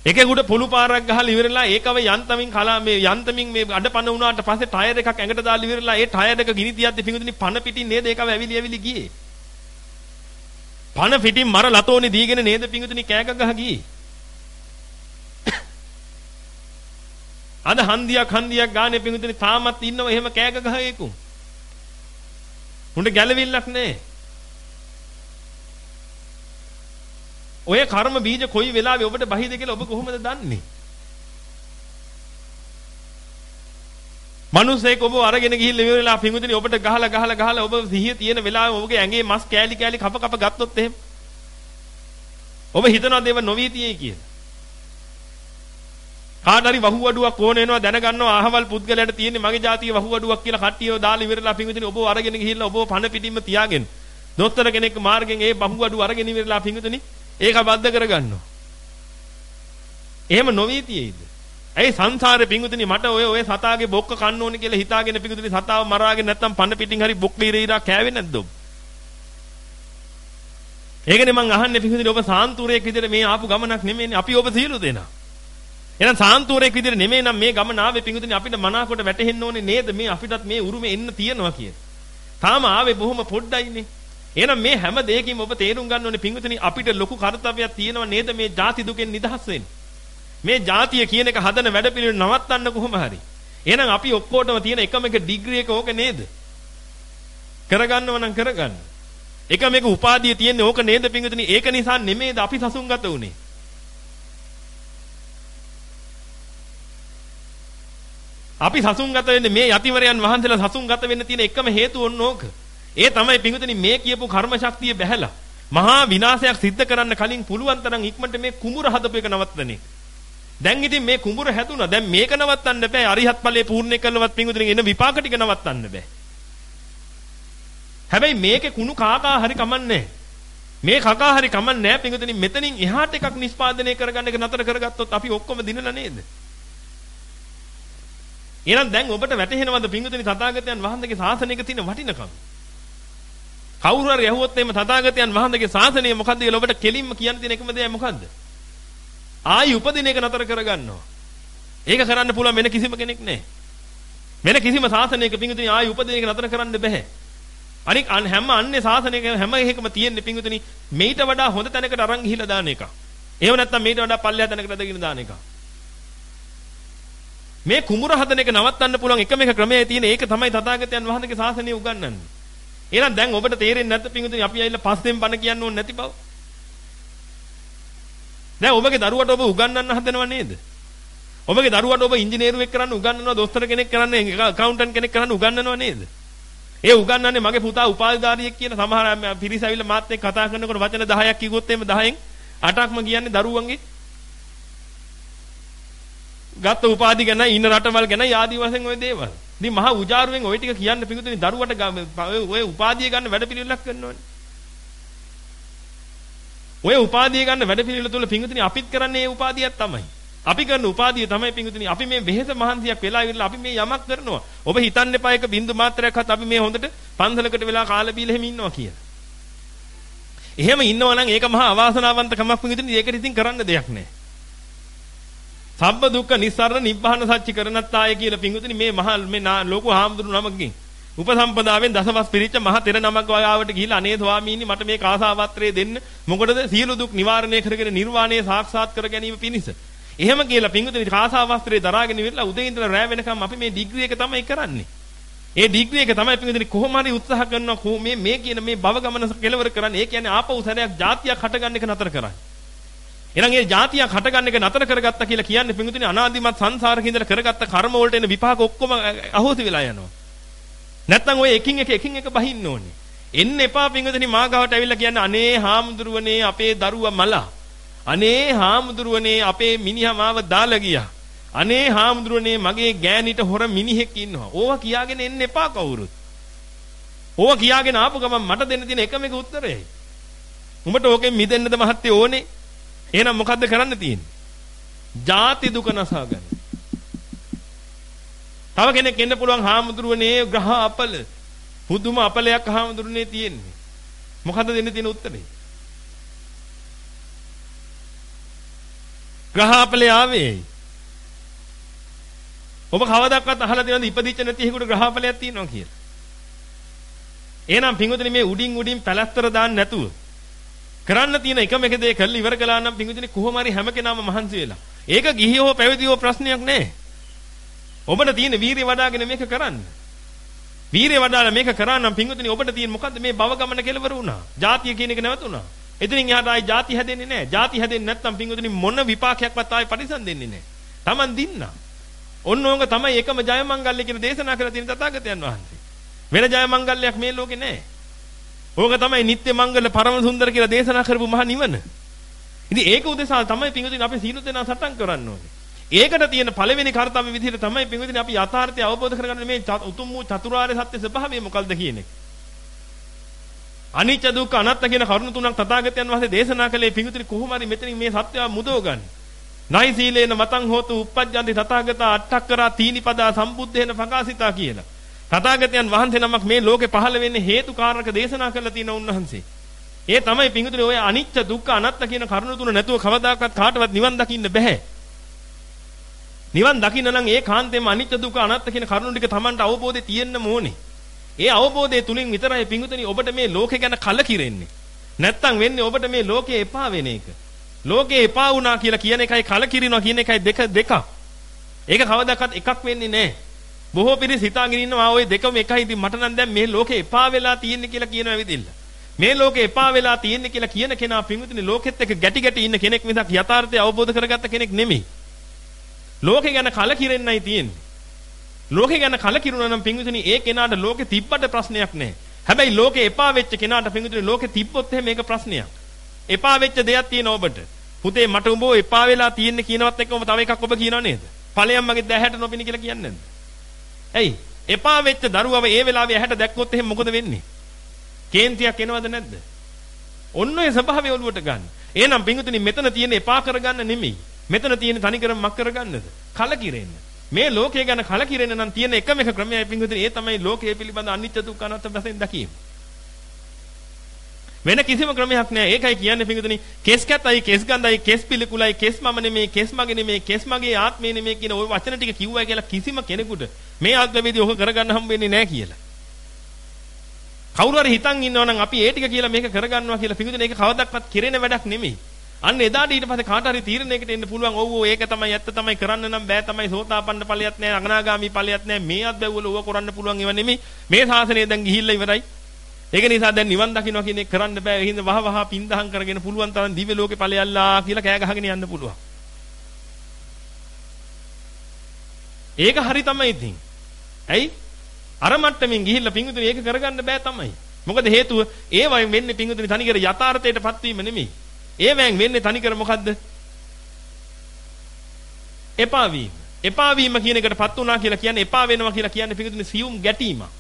එකෙකුට පොළු පාරක් ගහලා ඉවරලා ඒකව යන්තමින් කලා මේ යන්තමින් මේ අඩපන වුණාට පස්සේ ටයර් එකක් ඇඟට දාලා ඉවරලා ඒ ටයර් එක ගිනි තියද්දි පිඟුතුනි පන පිටින් නේද? ඒකව ඇවිලි ඇවිලි ගියේ. පන පිටින් මර ලතෝනි දීගෙන නේද? පිඟුතුනි කෑග ගහ ගියේ. අද හන්දියක් හන්දියක් ගානේ පිඟුතුනි තාමත් ඉන්නව එහෙම කෑග ගහ ඒකුම්. උන්ට ගැළවිල්ලක් නැහැ. ඔය කර්ම බීජ කොයි වෙලාවෙ ඔබට බහිද කියලා ඔබ කොහොමද දන්නේ? මනුස්සයෙක් ඔබ අරගෙන ගිහිල්ලා ඉවරලා පිඟුදිනේ ඔබට ගහලා ගහලා ගහලා ඔබ සිහිය තියෙන වෙලාවෙ ඔබගේ ඇඟේ මස් කෑලි කෑලි කප කප ගත්තොත් එහෙම ඔබ හිතනවාද ඒව නොවී තියෙයි කියලා කාට හරි වහුවඩුවක් ඕන වෙනවා දැනගන්නවා අහවල් පුද්ගලයාට තියෙන්නේ මගේ ජාතියේ වහුවඩුවක් කියලා කට්ටියව දාලා ඉවරලා පිංගුතුනි ඔබව අරගෙන ගිහිල්ලා ඔබව පණ පිටින්ම තියාගෙන දොස්තර කෙනෙක් මාර්ගෙන් ඒ වහුවඩුව අරගෙන ඉවරලා පිංගුතුනි ඒක බද්ධ කරගන්නවා. එහෙම නොවී තියෙයිද? ඇයි සංසාරේ පිංගුතුනි මට ඔය ඔය සතාගේ බොක්ක කන්න ඕනේ කියලා හිතාගෙන පිංගුතුනි සතාව මරාගෙන නැත්තම් පන්න පිටින් හරි බොක් වීරීරා කෑවේ නැද්ද ඔබ? ඒකනේ මං අහන්නේ පිංගුතුනි ඔබ සාන්තුරයෙක් විදිහට මේ ආපු ගමනක් නෙමෙයිනේ අපි ඔබ සියලු දෙනා. එහෙනම් සාන්තුරයෙක් විදිහට නෙමෙයි නම් මේ ගමන ආවේ පිංගුතුනි අපිට මනාකොට වැටහෙන්න ඕනේ නේද මේ අපිටත් මේ උරුමේ එන්න තියෙනවා කියන. තාම ආවේ බොහොම පොඩ්ඩයිනේ. එහෙනම් මේ හැම දෙයකින්ම ඔබ තේරුම් ගන්න ඕනේ පිංගුතුනි අපිට ලොකු කාර්යයක් තියෙනවා නේද මේ ಜಾති දුකෙන් නිදහස් වෙන්න. මේ ಜಾතිය කියන එක හදන වැඩපිළිවෙල නවත්තන්න කොහොම හරි. එහෙනම් අපි ඔක්කොටම තියෙන එකම එක ඩිග්‍රී එක ඕක නේද? කරගන්නව නම් කරගන්න. එකම එක උපාධිය තියෙන්නේ ඕක නේද පිංගුතුනි? ඒක නිසා නෙමෙයිද අපි සසුන්ගත උනේ. අපි සසුන්ගත වෙන්නේ මේ යතිවරයන් වහන්සේලා සසුන්ගත වෙන්න තියෙන එකම හේතුව ඔන්න ඕක. ඒ තමයි පිංගුතුනි මේ කියපු කර්ම ශක්තිය බැහැලා මහා විනාශයක් සිද්ධ කරන්න කලින් පුළුවන් තරම් ඉක්මනට මේ කුඹුර හදපු එක නවත්තන එක. දැන් ඉතින් මේ කුඹුර හැදුනා. දැන් මේක නවත්තන්න බෑ. අරිහත් ඵලයේ පූර්ණ කළවත් පිංගුතුනි එන විපාක ටික නවත්තන්න බෑ. හැබැයි මේකේ කුණු කාකා හරි කමන්නේ මේ කකා හරි කමන්නේ පිංගුතුනි මෙතනින් එහාට එකක් නිෂ්පාදනය කරගන්න එක නතර කරගත්තොත් අපි ඔක්කොම දිනලා නේද? එහෙනම් දැන් ඔබට වැටහෙනවද පිංගුතුනි තථාගතයන් වහන්සේගේ ශාසනයක තියෙන වටිනකම? කවුරු හරි ඇහුවොත් එimhe තථාගතයන් වහන්සේගේ ශාසනය මොකද්ද කියලා ඔබට කෙලින්ම කියන්න තියෙන එකම දේ මොකද්ද? ආයි උපදින එක නතර කරගන්නවා. ඒක කරන්න පුළුවන් වෙන කිසිම කෙනෙක් නැහැ. වෙන කිසිම ශාසනයක පිංගුතුනි ආයි උපදින එක නතර කරන්න බෑ. අනික හැම අන්නේ ශාසනයක හැම එකකම තියෙන්නේ පිංගුතුනි මේට වඩා හොඳ තැනකට අරන් ගිහිලා දාන එක. එහෙම නැත්නම් මේට වඩා පල්ලෙහා තැනකට ඇදගෙන දාන එක. මේ කුඹුර හදන එක නවත්තන්න පුළුවන් එකම එක ක්‍රමයේ තියෙන ඒක තමයි තථාගතයන් වහන්සේගේ ශාසනය උගන්වන්නේ. එහෙනම් දැන් ඔබට තේරෙන්නේ නැත්නම් පිංගුතුනි අපි ඇවිල්ලා පස්සෙන් බණ කියන්න ඕනේ නැති බව. දැන් ඔබගේ දරුවට ඔබ උගන්වන්න හදනව නේද? ඔබගේ දරුවට ඔබ ඉංජිනේරුවෙක් කරන්න උගන්වනවා, දොස්තර කෙනෙක් කරන්න, ඇකවුන්ටන්ට් කෙනෙක් කරන්න උගන්වනව නේද? ඒ උගන්වන්නේ මගේ පුතා උපාධිධාරියෙක් කියන සමහර පිරිස ඇවිල්ලා මාත් එක්ක කතා කරනකොට වචන 10ක් කිව්වොත් එimhe 10න් 8ක්ම කියන්නේ දරුවන්ගේ ගත්ත උපාධි ගැන ඉන්න රටවල් ගැන ආදි වශයෙන් ওই දේවල්. ඉතින් මහා උජාරුවෙන් ওই ටික කියන්න පිඟුතුනි දරුවට ඔය උපාධිය ගන්න වැඩපිළිවෙලක් කරනවනේ. ඔය උපාධිය ගන්න වැඩපිළිවෙල තුල පිඟුතුනි අපිත් කරන්නේ ඒ උපාධියක් තමයි. අපි කරන උපාධිය තමයි පිඟුතුනි අපි මේ වෙහෙස මහන්සියක් වෙලා ඉවරලා අපි මේ යමක් කරනවා. ඔබ හිතන්න එපා එක බින්දු මාත්‍රයක්වත් අපි මේ හොඳට පන්සලකට වෙලා කාලා බීලා එහෙම ඉන්නවා කියලා. එහෙම ඉන්නවා නම් ඒක මහා අවාසනාවන්ත කමක් පිඟුතුනි ඒකට ඉතින් කරන්න දෙයක් නැහැ. සබ්බ දුක්ඛ නිස්සාරණ නිබ්බාන සත්‍ය කරණත්තාය කියලා පිංගුතුනි මේ මහා මේ ලෝක හාමුදුරු නමකින්. උපසම්පදාවෙන් දසවස් පිරිච්ච මහ තෙර නමක් වායාවට ගිහිල්ලා අනේ ස්වාමීනි මට මේ කාසාවත්‍රය දෙන්න. මොකටද සියලු දුක් නිවාරණය කරගෙන නිර්වාණය සාක්ෂාත් කර ගැනීම පිණිස. එහෙම කියලා පිංගුතුනි කාසාවස්ත්‍රය දරාගෙන ඉවිල්ලා උදේ ඉඳලා රැ වෙනකම් අපි මේ ඩිග්‍රී එක තමයි කරන්නේ. ඒ ඩිග්‍රී එක තමයි පිංගුතුනි කොහොම හරි උත්සාහ කරනවා මේ මේ කියන මේ භව ගමන කෙලවර කරන්නේ. ඒ කියන්නේ ආපහු සැරයක් જાතියක් හටගන්න එක නතර කරන්නේ. එහෙනම් ඒ જાතියක් හටගන්න එක නතර කරගත්තා කියලා කියන්නේ පිඟුතුනේ අනාදිමත් සංසාරක ඉඳලා කරගත්ත කර්ම වලට එන විපාක ඔක්කොම අහෝසි වෙලා යනවා. නැත්තම් ඔය එකින් එක එකින් එක බහින්න ඕනේ. එන්න එපා පිඟුතුනේ මාගාවට ඇවිල්ලා කියන්නේ අනේ හාමුදුරුවනේ අපේ දරුවා මලා. අනේ හාමුදුරුවනේ අපේ මිනිහා මාව දාලා ගියා. අනේ හාමුදුරුවනේ මගේ ගෑණිට හොර මිනිහෙක් ඉන්නවා. ඕවා කියාගෙන එන්න එපා කවුරුත්. ඕවා කියාගෙන ආපු ගමන් මට දෙන්න තියෙන එකම එක උත්තරයයි. උඹට ඕකෙන් මිදෙන්නද මහත්තයෝ ඕනේ? එහෙනම් මොකද්ද කරන්න තියෙන්නේ? ජාති දුක නසා ගන්න. තව කෙනෙක් එන්න පුළුවන් හාමුදුරුවනේ ග්‍රහ අපල. පුදුම අපලයක් හාමුදුරුවනේ තියෙන්නේ. මොකද්ද දෙන්න තියෙන උත්තරේ? ග්‍රහ අපලේ ආවේ. ඔබ කවදාවත් අහලා තියෙනවද ඉපදිච්ච නැති එකෙකුට ග්‍රහ අපලයක් තියෙනවා කියලා? එහෙනම් පින්වතුනි මේ උඩින් උඩින් පැලස්තර දාන්න නැතුව කරන්න තියෙන එකම එක දේ කරලා ඉවර කළා නම් පිංගුදිනේ කොහොම හරි හැම කෙනාම මහන්සි වෙලා. ඒක ගිහියෝ පැවිදියෝ ප්‍රශ්නයක් නෑ. ඔබට තියෙන වීරිය වඩාගෙන මේක කරන්න. වීරිය වඩාලා මේක කරා නම් පිංගුදිනේ ඔබට තියෙන මොකද්ද මේ භව ගමන කෙලවර වුණා. ජාතිය කියන එක නැවතුණා. එතනින් එහාට ආයි ಜಾති හැදෙන්නේ නැහැ. ಜಾති හැදෙන්නේ නැත්නම් පිංගුතුනි මොන විපාකයක්වත් ආයි පරිසම් දෙන්නේ නැහැ. Taman දින්නා. ඔන්න ඕක තමයි එකම ජයමංගල්‍ය කියන දේශනා කරලා තියෙන තථාගතයන් වහන්සේ. වෙන ජයමංගල්‍යයක් මේ ලෝකේ නැහැ. ඕක තමයි නිත්‍ය මංගල පරම සුන්දර කියලා දේශනා කරපු මහා නිවන. ඉතින් ඒක උදෙසා තමයි පිංගුතුනි අපි සීල දෙනා සටන් කරන්න ඕනේ. ඒකට තියෙන පළවෙනි කාර්යය විදිහට තමයි පින්විතනි අපි යථාර්ථය අවබෝධ කරගන්න මේ උතුම් වූ චතුරාර්ය සත්‍ය ස්වභාවය මොකක්ද කියන එක. අනිත්‍ය දුක්ඛ අනාත්ම කියන කරුණු තුනක් තථාගතයන් වහන්සේ දේශනා කළේ පින්විතනි කොහොම හරි මෙතනින් මේ සත්‍යව මුදව ගන්න. නයි සීලේන මතං හෝතු uppajjanti තථාගත අට්ඨක්කරා තීනිපදා සම්බුද්ධේන පකාසිතා කියලා. තථාගතයන් වහන්සේ නමක් මේ ලෝකේ පහළ වෙන්නේ හේතු කාරණක දේශනා කළා තියෙන උන්වහන්සේ. ඒ තමයි පිංගුතුනේ ඔය අනිත්‍ය දුක්ඛ අනාත්ම කියන කරුණු තුන නැතුව කවදාකවත් කාටවත් නිවන් දකින්න බෑ. නිවන් දකින්න නම් ඒ කාන්තේම අනිත්‍ය දුක්ඛ අනාත්ම කියන කරුණු ටික Tamanට අවබෝධය තියෙන්න ඕනේ. ඒ අවබෝධය තුලින් විතරයි පිංගුතුනි ඔබට මේ ලෝකේ ගැන කලකිරෙන්නේ. නැත්තම් වෙන්නේ ඔබට මේ ලෝකේ එපා වෙන එක. ලෝකේ එපා වුණා කියලා කියන එකයි කලකිරිනවා කියන එකයි දෙක දෙකක්. ඒක කවදාකවත් එකක් වෙන්නේ නැහැ. බොහෝ පිරිස හිතාගෙන ඉන්නවා ওই දෙකම එකයි. ඉතින් මට නම් දැන් මේ ලෝකේ එපා වෙලා තියෙන්නේ කියලා කියනවා ඇවිදින්න. මේ ලෝකේ එපා වෙලා තියෙන්නේ කියලා කියන කෙනා පිංගුතුනි ලෝකෙත් එක්ක ගැටි ගැටි ඉන්න කෙනෙක් මිසක් යථාර්ථය අවබෝධ කරගත්ත කෙනෙක් නෙමෙයි. ලෝකේ ගැන කලකිරෙන්නයි තියෙන්නේ. ලෝකේ ගැන කලකිරුණා නම් පිංගුතුනි ඒ කෙනාට ලෝකේ තිබ්බට ප්‍රශ්නයක් නැහැ. හැබැයි ලෝකේ එපා වෙච්ච කෙනාට පිංගුතුනි ලෝකේ තිබ්බොත් එහෙම මේක ප්‍රශ්නයක්. එපා වෙච්ච දෙයක් තියෙන ඔබට. පුතේ මට උඹ එපා වෙලා තියෙන්නේ කියනවත් එක්කම තව එකක් ඔබ කියනව නේද? ඵලයන් මගේ දැහැට නොපිනි කියලා කියන්නේ නැද්ද? ඇයි? එපා වෙච්ච දරුවව ඒ වෙලාවේ ඇහැට දැක්කොත් එහෙම මොකද වෙන්නේ? කේන්තියක් එනවද නැද්ද? ඔන්න ඔය ස්වභාවය ඔලුවට ගන්න. එහෙනම් පිංගුතුනි මෙතන තියෙන එපා කරගන්න නෙමෙයි. මෙතන තියෙන තනිකරම මක් කරගන්නද? කලකිරෙන්න. මේ ලෝකය ගැන කලකිරෙන්න නම් තියෙන එකම එක ක්‍රමයයි පිංගුතුනි ඒ තමයි ලෝකයේ පිළිබඳ අනිත්‍ය දුක්ඛ අනාත්ම වශයෙන් දැකීම. වෙන කිසිම ක්‍රමයක් නෑ. ඒකයි කියන්නේ පිංගුතුනි කෙස් කැතයි, කෙස් ගඳයි, කෙස් පිළිකුලයි, කෙස් මම නෙමේ, කෙස් මගේ නෙමේ, කෙස් මගේ ආත්මේ නෙමේ කියන ওই වචන ටික කිව්වා කියලා කිසිම කෙනෙකුට මේ ආත්මෙදී ඔක කරගන්න හම්බ වෙන්නේ නෑ කියලා. කවුරු හරි හිතන් ඉන්නවා නම් අපි ඒ ටික කියලා මේක කරගන්නවා කියලා පිඟුදුනේ ඒක කවදාවත් කෙරෙන වැඩක් නෙමෙයි. අන්න එදාට ඊට පස්සේ කාට හරි තීරණයකට එන්න පුළුවන්. ඔව් ඔව් ඒක තමයි ඇත්ත තමයි කරන්න නම් බෑ තමයි සෝතාපන්න ඵලයක් නෑ අනාගාමි ඵලයක් නෑ මේ අත්බැව්වල ඌව කරන්න පුළුවන් ඒවා නෙමෙයි. මේ ශාසනය දැන් ගිහිල්ලා ඉවරයි. ඒක නිසා දැන් නිවන් දකින්නවා කියන එක කරන්න බෑ. ඒ හින්දා වහ වහ පින්දහම් කරගෙන පුළුවන් තරම් දිව්‍ය ලෝකේ ඵලයල්ලා කියලා කෑ ගහගෙන යන්න පුළුවන්. ඒක හරි තමයි ඉතින්. ඇයි? අර මට්ටමින් ගිහිල්ලා පිංගුතුනි ඒක කරගන්න බෑ තමයි. මොකද හේතුව ඒවයින් වෙන්නේ පිංගුතුනි තනිකර යථාර්ථයටපත් වීම නෙමෙයි. ඒවෙන් වෙන්නේ තනිකර මොකද්ද? එපා වීම. එපා වීම කියන එකටපත් වුණා කියලා කියන්නේ එපා වෙනවා කියලා කියන්නේ පිංගුතුනි සියුම් ගැටීමක්.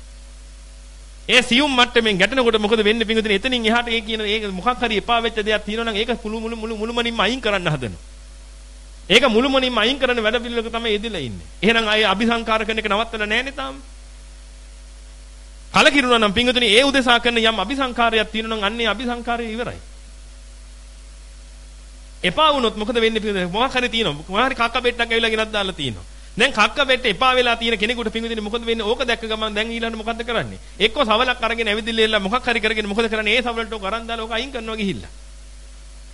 ඒ සියුම් මට්ටමින් ගැටෙනකොට මොකද වෙන්නේ පිංගුදින එතනින් එහාට ඒ කියන ඒක මොකක් හරි එපා වෙච්ච දෙයක් තියෙනවා නම් ඒක මුළු මුළු මුළු මුළුමනින්ම අයින් කරන්න හදනවා. ඒක මුළුමනින්ම අයින් කරන වැඩ පිළිවෙලක තමයි යෙදලා ඉන්නේ. එහෙනම් ආයේ අபிසංකාර කරන එක නවත්තලා නැහැනේ තාම. කලකිරුණා නම් පිංගුදින ඒ උදෙසා කරන යම් අபிසංකාරයක් තියෙනවා නම් අන්නේ අபிසංකාරය ඉවරයි. එපා වුණොත් මොකද වෙන්නේ පිංගුදින මොකක් හරි තියෙනවා. මොකක් හරි කක්ක බෙට්ටක් ඇවිල්ලා ගෙනත් දාලා තියෙනවා. දැන් කක්ක බෙට්ට එපා වෙලා තියෙන කෙනෙකුට පිංගුතුනි මොකද වෙන්නේ? ඕක දැක්ක ගමන් දැන් ඊළඟට මොකද්ද කරන්නේ? එක්ක සවලක් අරගෙන ඇවිදින්න මොකක් හරි කරගෙන මොකද කරන්නේ? ඒ සවලට ඕක අරන් දාලා ඕක අයින් කරනවා ගිහිල්ලා.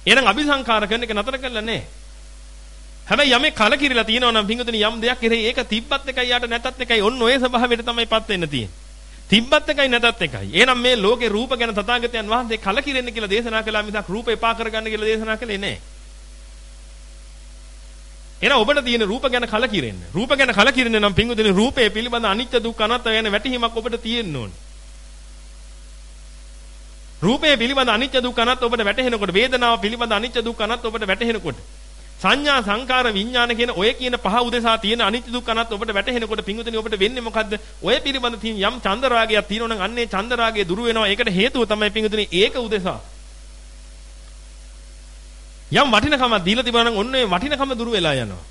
එහෙනම් අபிසංකාර කරන එක නතර කළා නෑ. හැබැයි යමේ කලකිරිලා තියෙනවා නම් පිංගුතුනි යම් දෙයක් කෙරෙහි ඒක තිබ්බත් එකයි යට නැතත් එකයි ඔන්න ඔය ස්වභාවයට තමයිපත් වෙන්න තියෙන්නේ. තිබ්බත් එකයි නැතත් එකයි. එහෙනම් මේ ලෝකේ රූප ගැන තථාගතයන් වහන්සේ කලකිරෙන්න කියලා දේශනා කළා මිසක් රූප එපා කරගන්න කියලා දේශනා කළේ නැහැ. එහෙනම් ඔබට තියෙන රූප ගැන කලකිරෙන්න. රූප ගැන කලකිරෙන්න නම් පිංගුදිනේ රූපේ පිළිබඳ අනිත්‍ය දුක්ඛ අනාත්ම ගැන වැටහීමක් ඔබට තියෙන්න ඕනේ. රූපේ පිළිබඳ අනිත්‍ය දුක්ඛ අනාත්ම ඔබට වැටහෙනකොට වේදනාව පිළිබඳ අනිත්‍ය දුක්ඛ අනාත්ම ඔබට වැටහෙනකොට සංඥා සංකාර විඥාන කියන ඔය කියන පහ උදෙසා තියෙන අනිත්‍ය දුක්ඛ අනාත්ම ඔබට වැටහෙනකොට පිංගුතුනි ඔබට වෙන්නේ මොකද්ද? ඔය පිළිබඳ තියෙන යම් චන්දරාගයක් තියෙනවා නම් අන්නේ චන්දරාගය දුරු වෙනවා. ඒකට හේතුව තමයි පිංගුතුනි ඒක උදෙසා. යම් වටිනකමක් දීලා තිබුණා නම් ඔන්න ඒ වටිනකම දුරු වෙලා යනවා.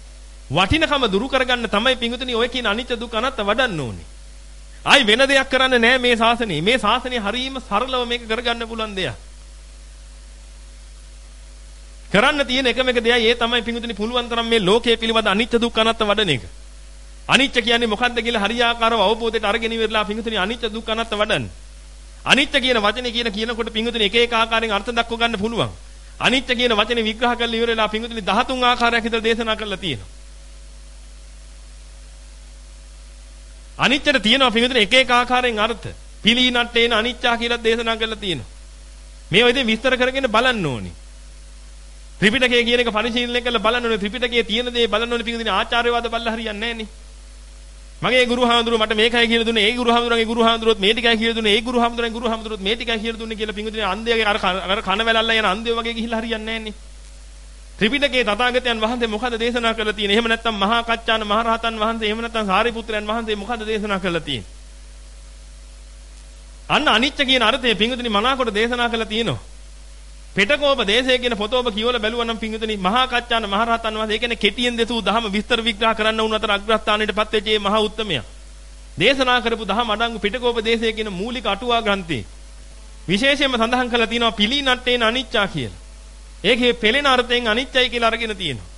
වටිනකම දුරු කරගන්න තමයි පිංගුතුනි ඔය කියන අනිත්‍ය දුක්ඛ අනාත්ම වඩන්න ඕනේ. ආයි වෙන දෙයක් කරන්න නෑ මේ ශාසනය. මේ ශාසනය හරීම සරලව මේක කරගන්න පුළුවන් දෙයක්. කරන්න තියෙන එකම එක දෙයයි ඒ තමයි පිඟුතුනි පුළුවන් තරම් මේ ලෝකයේ පිළිබඳ අනිත්‍ය දුක්ඛ අනාත්ම වඩන එක. අනිත්‍ය කියන්නේ මොකද්ද කියලා හරියාකාරව අවබෝධයට අරගෙන ඉවරලා පිඟුතුනි අනිත්‍ය දුක්ඛ අනාත්ම වඩන්න. අනිත්‍ය කියන වචනේ කියන කියනකොට පිඟුතුනි එක එක ආකාරයෙන් අර්ථ දක්ව ගන්න පුළුවන්. අනිත්‍ය කියන වචනේ විග්‍රහ කරලා ඉවරලා පිඟුතුනි 13 ආකාරයක් විතර දේශනා කරලා තියෙනවා. අනිත්‍යට තියෙනවා පිඟුතුනි එක එක ආකාරයෙන් අර්ථ. පිළිනට්ටේන අනිත්‍යා කියලා දේශනා කරලා තියෙනවා. මේවා ඉතින් විස්තර කරගෙන බලන්න ඕනේ. ත්‍රිපිටකය කියන එක පරිශීලනය කරලා බලන්න ඕනේ ත්‍රිපිටකයේ තියෙන දේ බලන්න ඕනේ පිටින් ආචාර්යවාද බලලා හරියන්නේ නැහැ නේ. මගේ ගුරුහාමුදුරුවෝ මට මේකයි කියලා දුන්නේ ඒ ගුරුහාමුදුරන්ගේ ගුරුහාමුදුරුවොත් මේ ටිකයි කියලා දුන්නේ ඒ ගුරුහාමුදුරන්ගේ ගුරුහාමුදුරුවොත් මේ ටිකයි කියලා දුන්නේ කියලා පිටුදින අන්ධයාගේ අර අර කන වැලල්ලා යන අන්ධයෝ වගේ ගිහිල්ලා හරියන්නේ නැහැ නේ. ත්‍රිපිටකයේ තථාගතයන් වහන්සේ මොකද දේශනා කරලා තියෙන්නේ? එහෙම නැත්නම් මහා කච්චාන මහරහතන් වහන්සේ එහෙම නැත්නම් සාරිපුත්‍රයන් වහන්සේ මොකද දේශනා කරලා තියෙන්නේ? අන්න අනිච්ච කියන අර්ථය පිංගුතුනි මනාකොට දේශනා කරලා තියෙනවා. පෙටකෝප දේශය කියන පොතෝප කියවල බැලුවා නම් පිංගුතුනි මහා කච්චාන මහරහතන් වහන්සේ ඒ කියන්නේ කෙටියෙන් දෙසූ දහම විස්තර විග්‍රහ කරන්න උන් අතර අග්‍රස්ථානයටපත් වෙච්ච මේ මහා උත්තමයා. දේශනා කරපු දහම අඩංගු පිටකෝප දේශය කියන මූලික අටුවා ග්‍රන්ථේ විශේෂයෙන්ම සඳහන් කරලා තියෙනවා පිළිනට්ටේන අනිච්චා කියලා. ඒකේ පෙළෙන අර්ථයෙන් අනිච්චයි කියලා අරගෙන තියෙනවා.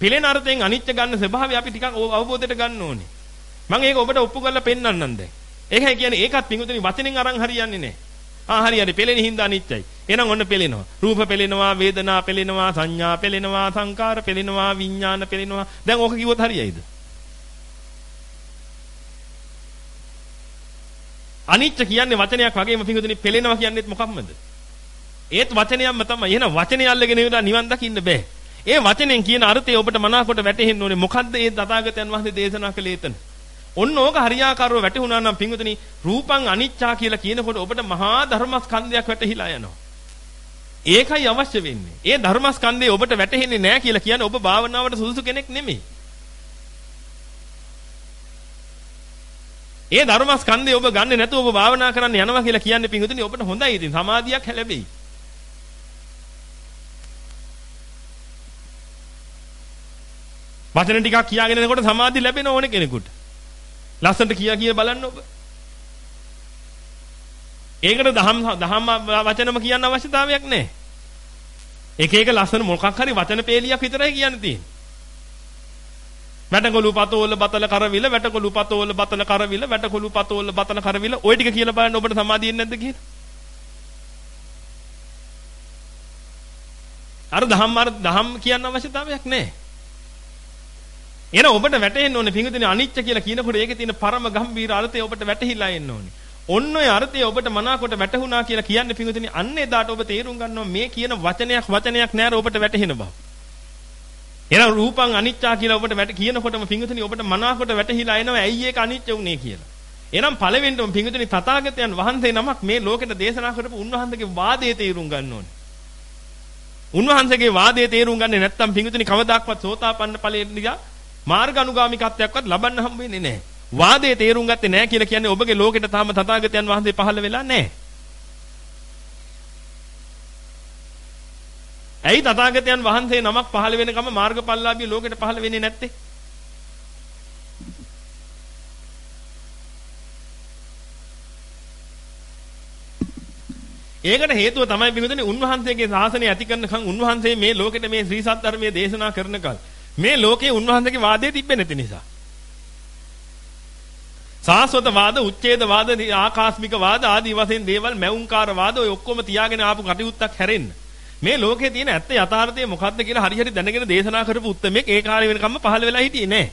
පෙළෙන අර්ථයෙන් අනිච්ච ගන්න ස්වභාවය අපි ටිකක් අවබෝධයට ගන්න ඕනේ. මම ඒක ඔබට ඔප්පු කරලා පෙන්නන්නම් දැන්. ඒකයි කියන්නේ ඒකත් පිඟුතුනි වචනෙන් අරන් හරියන්නේ නැහැ. ආ හරි හරි පෙළෙන හින්දා අනිච්චයි. එහෙනම් ඔන්න පෙළෙනවා. රූප පෙළෙනවා, වේදනා පෙළෙනවා, සංඥා පෙළෙනවා, සංකාර පෙළෙනවා, විඥාන පෙළෙනවා. දැන් ඕක කිව්වොත් හරියයිද? අනිච්ච කියන්නේ වචනයක් වගේම පිඟුතුනි පෙළෙනවා කියන්නේත් මොකක්මද? ඒත් වචනයක්ම තමයි. එහෙනම් වචනේ අල්ලගෙන ඉඳලා නිවන් දකින්න බෑ. ඒ වචනෙන් කියන අර්ථය ඔබට මනාකොට වැටහෙන්න ඕනේ. මොකද්ද ඒ තථාගතයන් වහන්සේ දේශනා කළේ එතන? ඔන්න ඕක හරියාකාරව වැටහුණා නම් පින්වතුනි රූපං අනිච්චා කියලා කියනකොට ඔබට මහා ධර්මස්කන්ධයක් වැටහිලා යනවා. ඒකයි අවශ්‍ය වෙන්නේ. ඒ ධර්මස්කන්ධය ඔබට වැටහෙන්නේ නැහැ කියලා කියන්නේ ඔබ භාවනාවට සුදුසු කෙනෙක් නෙමෙයි. ඒ ධර්මස්කන්ධය ඔබ ගන්නෙ නැතුව ඔබ භාවනා කරන්න යනවා කියලා කියන්නේ පින්වතුනි ඔබට හොඳයි ඉතින් සමාධියක් ලැබෙයි. වචන ටිකක් කියාගෙන යනකොට සමාධිය ලැබෙන ඕනේ කෙනෙකුට. ලස්සනට කියා කිය බලන්න ඔබ. ඒකට දහම් දහම් වචනම කියන්න අවශ්‍යතාවයක් නැහැ. එක එක ලස්සන මොකක් හරි වචන පේලියක් විතරයි කියන්න තියෙන්නේ. වැටකොළු පතෝල බතල කරවිල වැටකොළු පතෝල බතල කරවිල වැටකොළු පතෝල බතල කරවිල ওই ටික කියලා බලන්න ඔබට සමාධියෙන් නැද්ද කියලා. අර දහම් අර දහම් කියන්න අවශ්‍යතාවයක් නැහැ. එහෙනම් ඔබට වැටහෙන්න ඕනේ පිංගුතුනි අනිච්ච කියලා කියනකොට ඒකේ තියෙන පරම ගම්භීර අර්ථය ඔබට වැටහිලා එන්න ඕනේ. ඔන්න ඔය අර්ථය ඔබට මනාකොට වැටහුණා කියලා කියන්නේ පිංගුතුනි අන්න එදාට ඔබ තේරුම් ගන්නවා මේ කියන වචනයක් වචනයක් නෑර ඔබට වැටහෙන බව. එහෙනම් රූපං අනිච්චා කියලා ඔබට වැට කියනකොටම පිංගුතුනි ඔබට මනාකොට වැටහිලා එනවා ඇයි ඒක අනිච්ච උනේ කියලා. එහෙනම් පළවෙනිටම පිංගුතුනි තථාගතයන් වහන්සේ නමක් මේ ලෝකෙට දේශනා කරපු උන්වහන්සේගේ වාදයේ තේරුම් ගන්න ඕනේ. උන්වහන්සේගේ වාදයේ තේරුම් ගන්නේ නැත්නම් පිංගුතුනි කවදාක්වත් සෝතාපන්න ඵලයට මාර්ග අනුගාමිකත්වයක්වත් ලබන්න හම්බ වෙන්නේ නැහැ. වාදයේ තේරුම් ගත්තේ නැහැ කියලා කියන්නේ ඔබගේ ලෝකෙට තාම තථාගතයන් වහන්සේ පහළ වෙලා නැහැ. ඇයි තථාගතයන් වහන්සේ නමක් පහළ වෙනකම මාර්ගඵලලාභී ලෝකෙට පහළ වෙන්නේ නැත්තේ? ඒකට හේතුව තමයි බිමුදනේ උන්වහන්සේගේ ශාසනය ඇති කරනකන් උන්වහන්සේ මේ ලෝකෙට මේ ශ්‍රී සත්‍ය ධර්මයේ දේශනා කරනකල් මේ ලෝකේ උන්වහන්සේගේ වාදයේ තිබෙන්නේ නැති නිසා. සාස්වත වාද, උච්ඡේද වාද, ආකාස්මික වාද ආදී වශයෙන් දේවල් මැවුම්කාර වාද ඔය ඔක්කොම තියාගෙන ආපු කටයුත්තක් හැරෙන්න. මේ ලෝකේ තියෙන ඇත්ත යථාර්ථය මොකක්ද කියලා හරියට දැනගෙන දේශනා කරපු උත්මයෙක් ඒ කාලේ වෙනකම්ම පහළ වෙලා හිටියේ නෑ.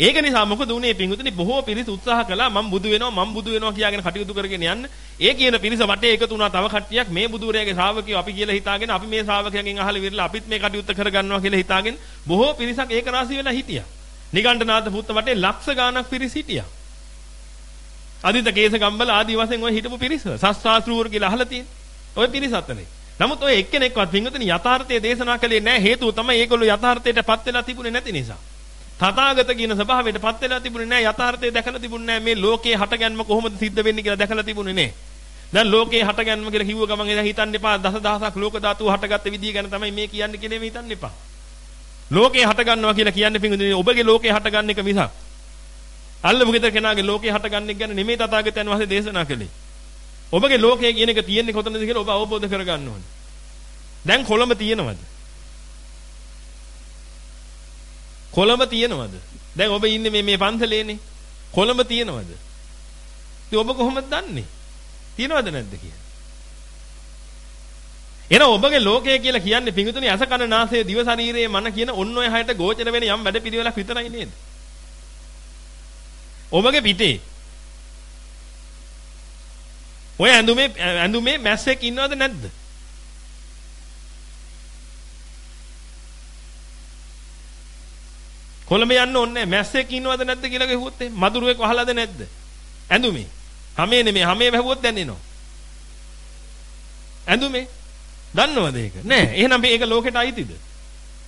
ඒක නිසා මොකද උනේ පිංගුතුනි බොහෝ පිරිස උත්සාහ කළා මම බුදු වෙනවා මම බුදු වෙනවා කියාගෙන කටයුතු කරගෙන යන්න. ඒ කියන පිරිස වටේ එකතු වුණා තව කට්ටියක් මේ බුදුරයාගේ ශ්‍රාවකයෝ අපි කියලා හිතාගෙන අපි මේ ශ්‍රාවකයන්ගෙන් අහලා විරලා අපිත් මේ කටයුත්ත කරගන්නවා කියලා හිතාගෙන බොහෝ පිරිසක් ඒක රාශි වෙලා හිටියා. නිගණ්ඨනාථ පුත්ත වටේ ලක්ෂ ගාණක් පිරිස හිටියා. අදිත කේස ගම්බල ආදී වශයෙන් ඔය හිටපු පිරිස සස්සාස්ත්‍රූර කියලා අහලා තියෙන. ඔය පිරිස අතරේ. නමුත් ඔය එක්කෙනෙක්වත් පිංගුතුනි යථාර්ථය දේශනා කළේ නැහැ හේතුව තමයි ඒගොල්ලෝ යථාර්ථයටපත් වෙලා තිබුණේ නැති නිසා. තථාගත කියන ස්වභාවයටපත් වෙලා තිබුණේ නැහැ යථාර්ථය දැකලා තිබුණේ නැහැ මේ ලෝකේ හටගන්ම කොහොමද සිද්ධ වෙන්නේ කියලා දැකලා තිබුණේ නැහැ. දැන් ලෝකේ හටගන්ම කියලා කිව්ව ගමන් එදා හිතන්න එපා දසදහසක් ලෝක ධාතු හටගත්ත විදිය ගැන තමයි මේ කියන්නේ කියලා හිතන්න එපා. ලෝකේ හටගන්නවා කියලා කියන්නේ පිංගුතුනි ඔබගේ ලෝකේ හටගන්න එක මිසක් අල්ලමු ගෙදර කෙනාගේ ලෝකේ හටගන්න එක ගැන නෙමෙයි තථාගතයන් වහන්සේ දේශනා කළේ. ඔබගේ ලෝකය කියන එක තියෙන්නේ කොතනද කියලා ඔබ අවබෝධ කරගන්න ඕනේ. දැන් කොළඹ තියෙනවද? කොළඹ තියෙනවද? දැන් ඔබ ඉන්නේ මේ මේ පන්සලේනේ. කොළඹ තියෙනවද? ඉතින් ඔබ කොහොමද දන්නේ? තියෙනවද නැද්ද කියලා? එන ඔබගේ ලෝකය කියලා කියන්නේ පිඟුතුනි අස කන නාසය දිව ශරීරයේ මන කියන ඔන්න ඔය හයට ගෝචර වෙන යම් වැඩ පිළිවෙලක් විතරයි නේද? ඔබගේ පිටේ ඔය ඇඳුමේ ඇඳුමේ මැස්සෙක් ඉන්නවද නැද්ද? කොළඹ යන්න ඕනේ මැස්සෙක් ඉන්නවද නැද්ද කියලා ගහුවොත් එහෙම මදුරුවෙක් වහලාද නැද්ද? ඇඳුමේ. හැමේ නෙමෙයි හැමේ වැහුවොත් දැනෙනවා. ඇඳුමේ. දන්නවද ඒක? නෑ. එහෙනම් මේක ලෝකෙට අයිතිද?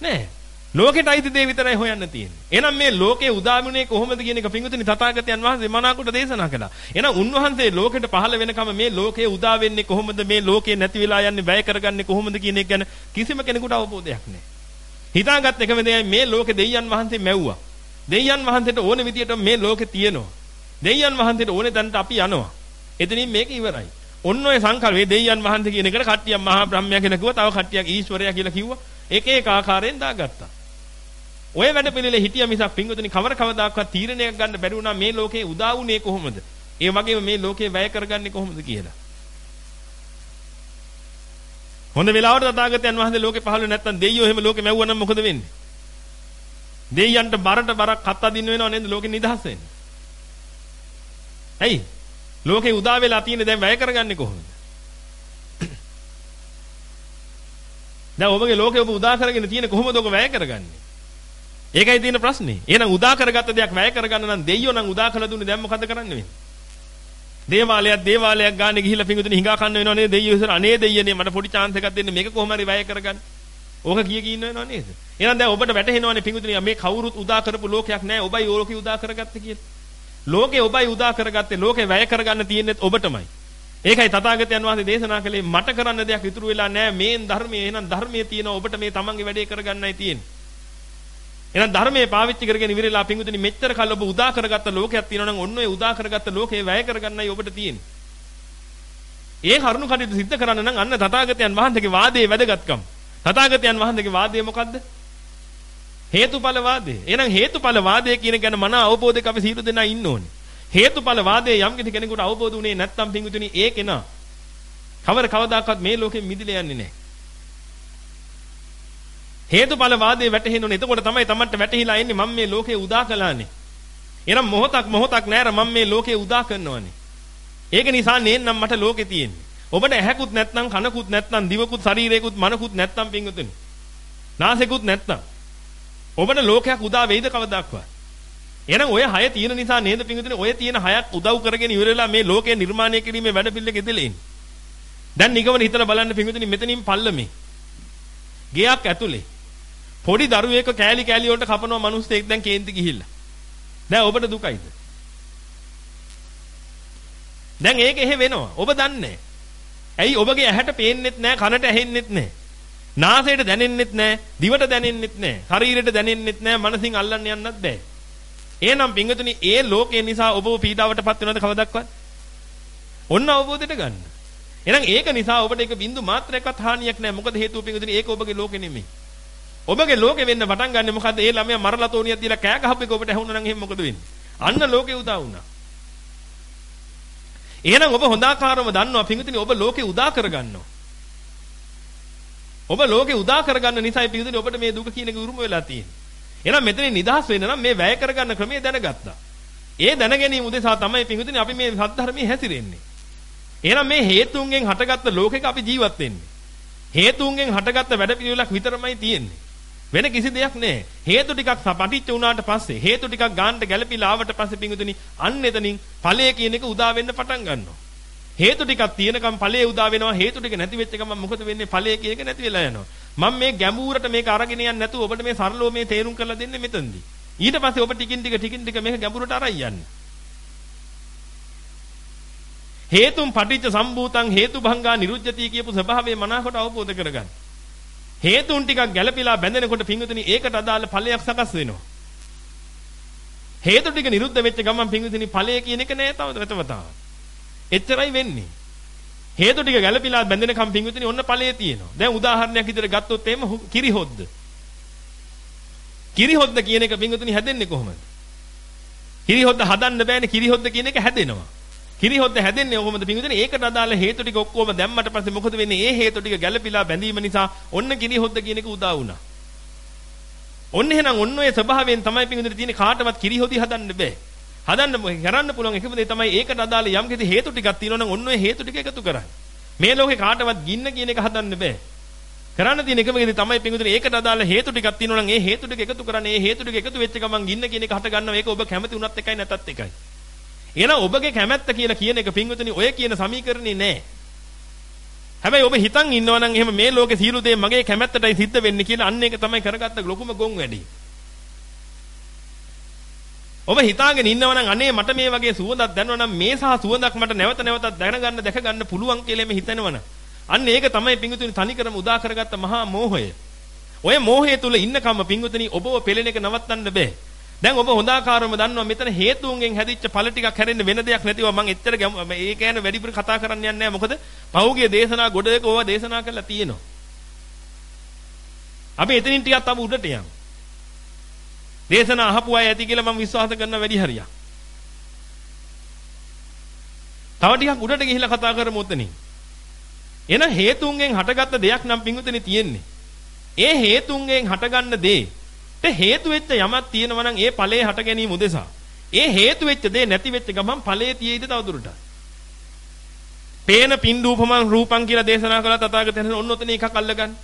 නෑ. ලෝකෙට අයිති දේ විතරයි හොයන්න තියෙන්නේ. එහෙනම් මේ ලෝකේ උදාමුනේ කොහොමද කියන එක පිංගුතුනි තථාගතයන් වහන්සේ මනාකොට දේශනා කළා. එහෙනම් උන්වහන්සේ ලෝකෙට පහළ වෙනකම මේ ලෝකේ උදා වෙන්නේ කොහොමද මේ ලෝකේ නැති වෙලා යන්නේ වැය කරගන්නේ කොහොමද කියන එක ගැන කිසිම කෙනෙකුට අවබෝධයක් නැහැ. හිතාගත් එකම දෙයයි මේ ලෝකේ දෙවියන් වහන්සේ මැව්වා. දෙවියන් වහන්සේට ඕන විදියට මේ ලෝකේ තියෙනවා. දෙවියන් වහන්සේට ඕනේ තැනට අපි යනවා. එතනින් මේක ඉවරයි. ඔන්න ඔය සංකල්පේ දෙවියන් වහන්සේ කියන එකට කට්ටියක් මහා බ්‍රහ්මයා කියලා කිව්වා. තව කට්ටියක් ඊශ්වරයා කියලා කිව්වා. එක එක ආකාරයෙන් දාගත්තා. ඔය වැඩ පිළිලේ හිටිය මිසක් පිංගුතුනි කවර කවදාකවත් තීරණයක් ගන්න බැරි වුණා මේ ලෝකේ උදා වුණේ කොහොමද? ඒ වගේම මේ ලෝකේ වැය කරගන්නේ කොහොමද කියලා. හොඳ වෙලාවට තථාගතයන් වහන්සේ ලෝකේ පහළ නැත්තම් දෙයියෝ එහෙම ලෝකේ මැව්වා නම් මොකද වෙන්නේ? දෙයියන්ට බරට බරක් හත් අදින්න වෙනව නේද ලෝකෙ නිදහස් වෙන්න? ඇයි? ලෝකේ උදා වෙලා තියෙන දැන් වැය කරගන්නේ කොහොමද? දැන් ඔබගේ ලෝකේ ඔබ උදා කරගෙන තියෙන කොහොමද ඔබ වැය කරගන්නේ? ඒකයි තියෙන ප්‍රශ්නේ. එහෙනම් උදා කරගත්ත දෙයක් වැය කරගන්න නම් දෙයියෝ නම් උදා කළ දුන්නේ දැන් මොකද කරන්න වෙන්නේ? දේවාලයක් දේවාලයක් ගානේ ගිහිල්ලා පිඟුතුනේ හිඟා කන්න වෙනව නේද? දෙයියෝ ඉස්සර අනේ දෙයියනේ මට පොඩි chance එකක් දෙන්න මේක කොහොම හරි වැය කරගන්න. ඕක කිය කී ඉන්න වෙනව නේද? එහෙනම් දැන් ඔබට වැටහෙනවනේ පිඟුතුනේ මේ කවුරුත් උදා කරපු ලෝකයක් නැහැ. ඔබයි ඕකේ උදා කරගත්තේ කියලා. ලෝකේ ඔබයි උදා කරගත්තේ ලෝකේ වැය කරගන්න තියෙන්නේ ඔබටමයි. ඒකයි තථාගතයන් වහන්සේ දේශනා කළේ මට කරන්න දෙයක් ඉතුරු වෙලා නැහැ. මේ ධර්මයේ එහෙනම් ධර්මයේ තියෙන ඔබට මේ තමන්ගේ වැඩේ කරගන්නයි තියෙන්නේ. එහෙනම් ධර්මයේ පාවිච්චි කරගෙන ඉවරලා පිංගුතුනි මෙච්චර කල් ඔබ උදා කරගත්ත ලෝකයක් තියෙනවා නම් ඔන්න ඔය උදා කරගත්ත ලෝකේ වැය කරගන්නයි ඔබට තියෙන්නේ. ඒ කරුණු කටයුතු සිද්ධ කරන්න නම් අන්න තථාගතයන් වහන්සේගේ වාදයේ වැදගත්කම. තථාගතයන් වහන්සේගේ වාදය මොකද්ද? හේතුඵල වාදය. එහෙනම් හේතුඵල වාදය කියන ගැන මන අවබෝධයක අපි සියලු දෙනා ඉන්න ඕනේ. හේතුඵල වාදයේ යම් කිසි කෙනෙකුට අවබෝධ වුණේ නැත්නම් පිංගුතුනි ඒක නා. කවර කවදාකවත් මේ ලෝකෙ මිදිලා යන්නේ නැහැ. හේතුඵල වාදයේ වැටහෙනුනේ. එතකොට තමයි Tamanට වැටහිලා එන්නේ මම මේ ලෝකේ උදා කළානේ. එහෙනම් මොහොතක් මොහොතක් නෑර මම මේ ලෝකේ උදා කරනවානේ. ඒක නිසා නේන්නම් මට ලෝකේ තියෙන්නේ. ඔබට ඇහැකුත් නැත්නම් කනකුත් නැත්නම් දිවකුත් ශරීරයකුත් මනකුත් නැත්නම් පිංගුතුනි. නාසයකුත් නැත්නම් ඔබට ලෝකයක් උදා වෙයිද කවදාක්වත්? එහෙනම් ඔය හය තියෙන නිසා නේද පිංගුතුනි ඔය තියෙන හයක් උදව් කරගෙන ඉවර වෙලා මේ ලෝකය නිර්මාණය කිරීමේ වැඩ පිළිවෙල ගෙදලා ඉන්නේ. දැන් නිගමන හිතලා බලන්න පිංගුතුනි මෙතනින් පල්ලමේ. ගෙයක් ඇතුලේ පොඩි දරුවෙක් කෑලි කෑලි වලට කපනවා මිනිස්සෙක් දැන් කේන්ති ගිහිල්ලා. දැන් ඔබට දුකයිද? දැන් ඒක එහෙ වෙනවා. ඔබ දන්නේ ඇයි ඔබගේ ඇහැට පේන්නෙත් නැහැ, කනට ඇහෙන්නෙත් නැහැ. නාසයට දැනෙන්නෙත් නැහැ, දිවට දැනෙන්නෙත් නැහැ, ශරීරයට දැනෙන්නෙත් නැහැ, මනසින් අල්ලන්න යන්නත් බෑ. එහෙනම් පිංගතුනි ඒ ලෝකේ නිසා ඔබව පීඩාවටපත් වෙනවද කවදක්වත්? ඔන්න අවබෝධයට ගන්න. එහෙනම් ඒක නිසා ඔබට ඒක බින්දු මාත්‍රයක්වත් හානියක් නැහැ. මොකද හේතුව පිංගතුනි ඒක ඔබගේ ලෝකෙ නෙමෙයි. ඔබගේ ලෝකෙ වෙන්න පටන් ගන්න මොකද්ද? ඒ ළමයා මරලා තෝනියක් දීලා කෑ ගහපු එක ඔබට ඇහුණා නම් එහෙනම් මොකද වෙන්නේ? අන්න ලෝකෙ උදා වුණා. එහෙනම් ඔබ හොඳාකාරව දන්නවා පිංගුතුනි ඔබ ලෝකෙ උදා කරගන්නවා. ඔබ ලෝකෙ උදා කරගන්න නිසායි පිංගුතුනි ඔබට මේ දුක කියන එක උරුම වෙලා තියෙන්නේ. එහෙනම් මෙතනින් නිදහස් වෙන්න නම් මේ වැය කරගන්න ක්‍රමය දැනගත්තා. ඒ දැන ගැනීම උදෙසා තමයි පිංගුතුනි අපි මේ සත්‍ය හැසිරෙන්නේ. එහෙනම් මේ හේතුන්ගෙන් හටගත්ත ලෝකෙක අපි ජීවත් වෙන්නේ. හේතුන්ගෙන් හටගත්ත වැඩපිළිවෙලක් විතරමයි තියෙන්නේ. වෙන කිසි දෙයක් නැහැ. හේතු ටිකක් පටිච්ච වුණාට පස්සේ හේතු ටිකක් ගන්නට ගැළපීලා ආවට පස්සේ පිංගුතුනි අන්න එතනින් ඵලය කියන එක උදා වෙන්න පටන් ගන්නවා. හේතු ටිකක් තියෙනකම් ඵලය උදා වෙනවා හේතු ටික නැති වෙච්ච ගමන් මොකද වෙන්නේ ඵලය කියන එක නැති වෙලා යනවා. මම මේ ගැඹුරට මේක අරගෙන යන්නේ නැතුව ඔබට මේ සරලව මේ තේරුම් කරලා දෙන්නේ මෙතනදී. ඊට පස්සේ ඔබ ටිකින් ටික ටිකින් ටික මේක ගැඹුරට අරන් යන්න. හේතුම් පටිච්ච සම්භූතං හේතුභංගා නිරුද්ධති කියපු ස්වභාවය මනාකොට අවබෝධ කරගන්න. හේතුන් ටිකක් ගැළපීලා බැඳෙනකොට පිංගුතුනි ඒකට අදාළ ඵලයක් සකස් වෙනවා. හේතු ටික නිරුද්ධ වෙච්ච ගමන් පිංගුතුනි ඵලය කියන එක නෑ තව වෙතවතාව. එච්චරයි වෙන්නේ. හේතු ටික ගැළපීලා බැඳෙනකම් පිංගුතුනි ඔන්න ඵලය තියෙනවා. දැන් උදාහරණයක් විදිහට ගත්තොත් එහෙම කිරිහොද්ද. කිරිහොද්ද කියන එක පිංගුතුනි හැදෙන්නේ කොහොමද? කිරිහොද්ද හදන්න බෑනේ කිරිහොද්ද කියන එක හැදෙනවා. කිරිහොද්ද හැදෙන්නේ කොහොමද පිංගුදෙනේ? ඒකට අදාළ හේතු ටික ඔක්කොම දැම්මට පස්සේ මොකද වෙන්නේ? ඒ හේතු ටික ගැළපීලා බැඳීම නිසා ඔන්න කිරිහොද්ද කියන එක උදා වුණා. ඔන්න එහෙනම් ඔන්න ඔය ස්වභාවයෙන් තමයි පිංගුදෙනේ තියෙන්නේ කාටවත් කිරිහොදි හදන්න බෑ. හදන්න කරන්න පුළුවන් එකම දේ තමයි ඒකට අදාළ යම් කිසි හේතු ටිකක් තියෙනවා නම් ඔන්න ඔය හේතු ටික එකතු කරන්නේ. මේ ලෝකේ කාටවත් ගින්න කියන එක හදන්න බෑ. කරන්න තියෙන එකම දේ තමයි පිංගුදෙනේ ඒකට අදාළ හේතු ටිකක් තියෙනවා නම් ඒ හේතු ටික එකතු කරන්නේ ඒ හේතු ටික එකතු වෙච්ච ගමන් ගින්න කියන එක හට ගන්නවා. ඒක ඔබ කැමති වුණත් එකයි නැතත් එකයි. එහෙනම් ඔබගේ කැමැත්ත කියලා කියන එක පින්වතුනි ඔය කියන සමීකරණේ නෑ. හැබැයි ඔබ හිතන් ඉන්නවා නම් එහෙම මේ ලෝකේ සියලු දේ මගේ කැමැත්තටයි සිද්ධ වෙන්නේ කියලා අන්න ඒක තමයි කරගත්ත ලොකුම ගොන් වැඩි. ඔබ හිතාගෙන ඉන්නවා නම් අනේ මට මේ වගේ සුවඳක් දැනෙනවා නම් මේ සහ සුවඳක් මට නැවත නැවතත් දැනගන්න දැක ගන්න පුළුවන් කියලා මේ හිතනවනම් අන්න ඒක තමයි පිංගුතුනි තනිකරම උදා කරගත්ත මහා මෝහය. ඔය මෝහය තුල ඉන්නකම පිංගුතුනි ඔබව පෙළෙන එක නවත්තන්න බෑ. දැන් ඔබ හොඳාකාරවම දන්නවා මෙතන හේතුන්ගෙන් හැදිච්ච ඵල ටිකක් හැරෙන්න වෙන දෙයක් නැතිව මම එච්චර ඒ කියන්නේ වැඩිපුර කතා කරන්න යන්නේ නැහැ මොකද පහුගිය දේශනා ගොඩක ඕවා දේශනා කරලා තියෙනවා. අපි එතනින් ටිකක් තව උඩට යමු. දේශනා අහපු අය ඇති කියලා මම විශ්වාස කරන වැඩි හරියක්. තව ටිකක් උඩට ගිහිල්ලා කතා කරමු උතනින්. එන හේතුන්ගෙන් හටගත්ත දෙයක් නම් පිංගුතනේ තියෙන්නේ. ඒ හේතුන්ගෙන් හටගන්න දේ හේතු වෙච්ච යමක් තියෙනවා නම් ඒ ඵලයේ හට ගැනීම උදෙසා. ඒ හේතු වෙච්ච දේ නැති වෙච්ච ගමන් ඵලයේ තියෙයිද තවදුරටත්. පේන පින්දූපමන් රූපං කියලා දේශනා කළා තථාගතයන් ඔන්න ඔතන එකක් අල්ලගන්න.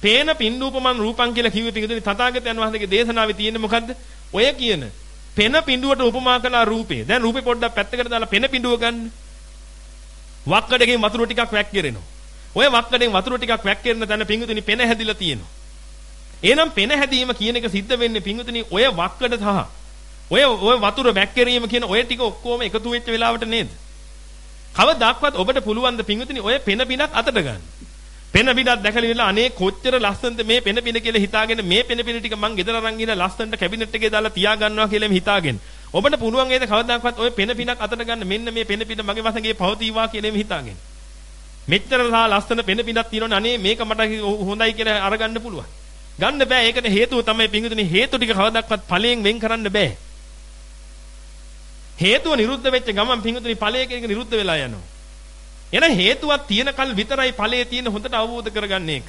පේන පින්දූපමන් රූපං කියලා කිව්වේ පිටුදී තථාගතයන් වහන්සේගේ දේශනාවේ තියෙන්නේ මොකද්ද? ඔය කියන පෙන පිඬුවට උපමා කළා රූපේ. දැන් රූපේ පොඩ්ඩක් පැත්තකට දාලා පෙන පිඬුව ගන්න. වක්කඩකින් වතුර ටිකක් වැක්කිරෙනවා. ඔය වක්කඩෙන් වතුර ටිකක් වැක්කිරෙන තැන පිඟුතුනි පෙන හැදිලා තියෙනවා. එහෙනම් පෙන හැදීම කියන එක සිද්ධ වෙන්නේ පිඟුතුනි ඔය වක්කඩ සහ ඔය ඔය වතුර වැක්කිරීම කියන ඔය ටික ඔක්කොම එකතු වෙච්ච වෙලාවට නේද? කවදාක්වත් ඔබට පුළුවන් ද පිඟුතුනි ඔය පෙන පිනක් අතට ගන්න. පෙන පිනක් දැකලා ඉවරලා අනේ කොච්චර ලස්සනද මේ පෙන පින කියලා හිතාගෙන මේ පෙන පින ටික මං ගෙදර අරන් ගිහලා ලස්සනට කැබිනට් එකේ දාලා තියා ගන්නවා කියලා එමෙ හිතාගෙන. ඔබට පුළුවන් වේද කවදාක්වත් ඔය පෙන පිනක් අතට ගන්න මෙන්න මේ පෙන පින මගේ වසඟේ පවතිවා කියලා එමෙ හිතාගෙන. මෙච්චර සා ලස්සන පෙන පිනක් තියෙනවනේ අනේ මේක මට හොඳයි කියලා අරගන්න පුළුවන්. ගන්න බෑ ඒකට හේතුව තමයි පිංගුතුනි හේතු ටික කවදාවත් ඵලයෙන් වෙන් කරන්න බෑ. හේතුව නිරුද්ධ වෙච්ච ගමන් පිංගුතුනි ඵලය කියන එක නිරුද්ධ වෙලා යනවා. එන හේතුවක් තියෙනකල් විතරයි ඵලයේ තියෙන හොඳට අවබෝධ කරගන්න එක.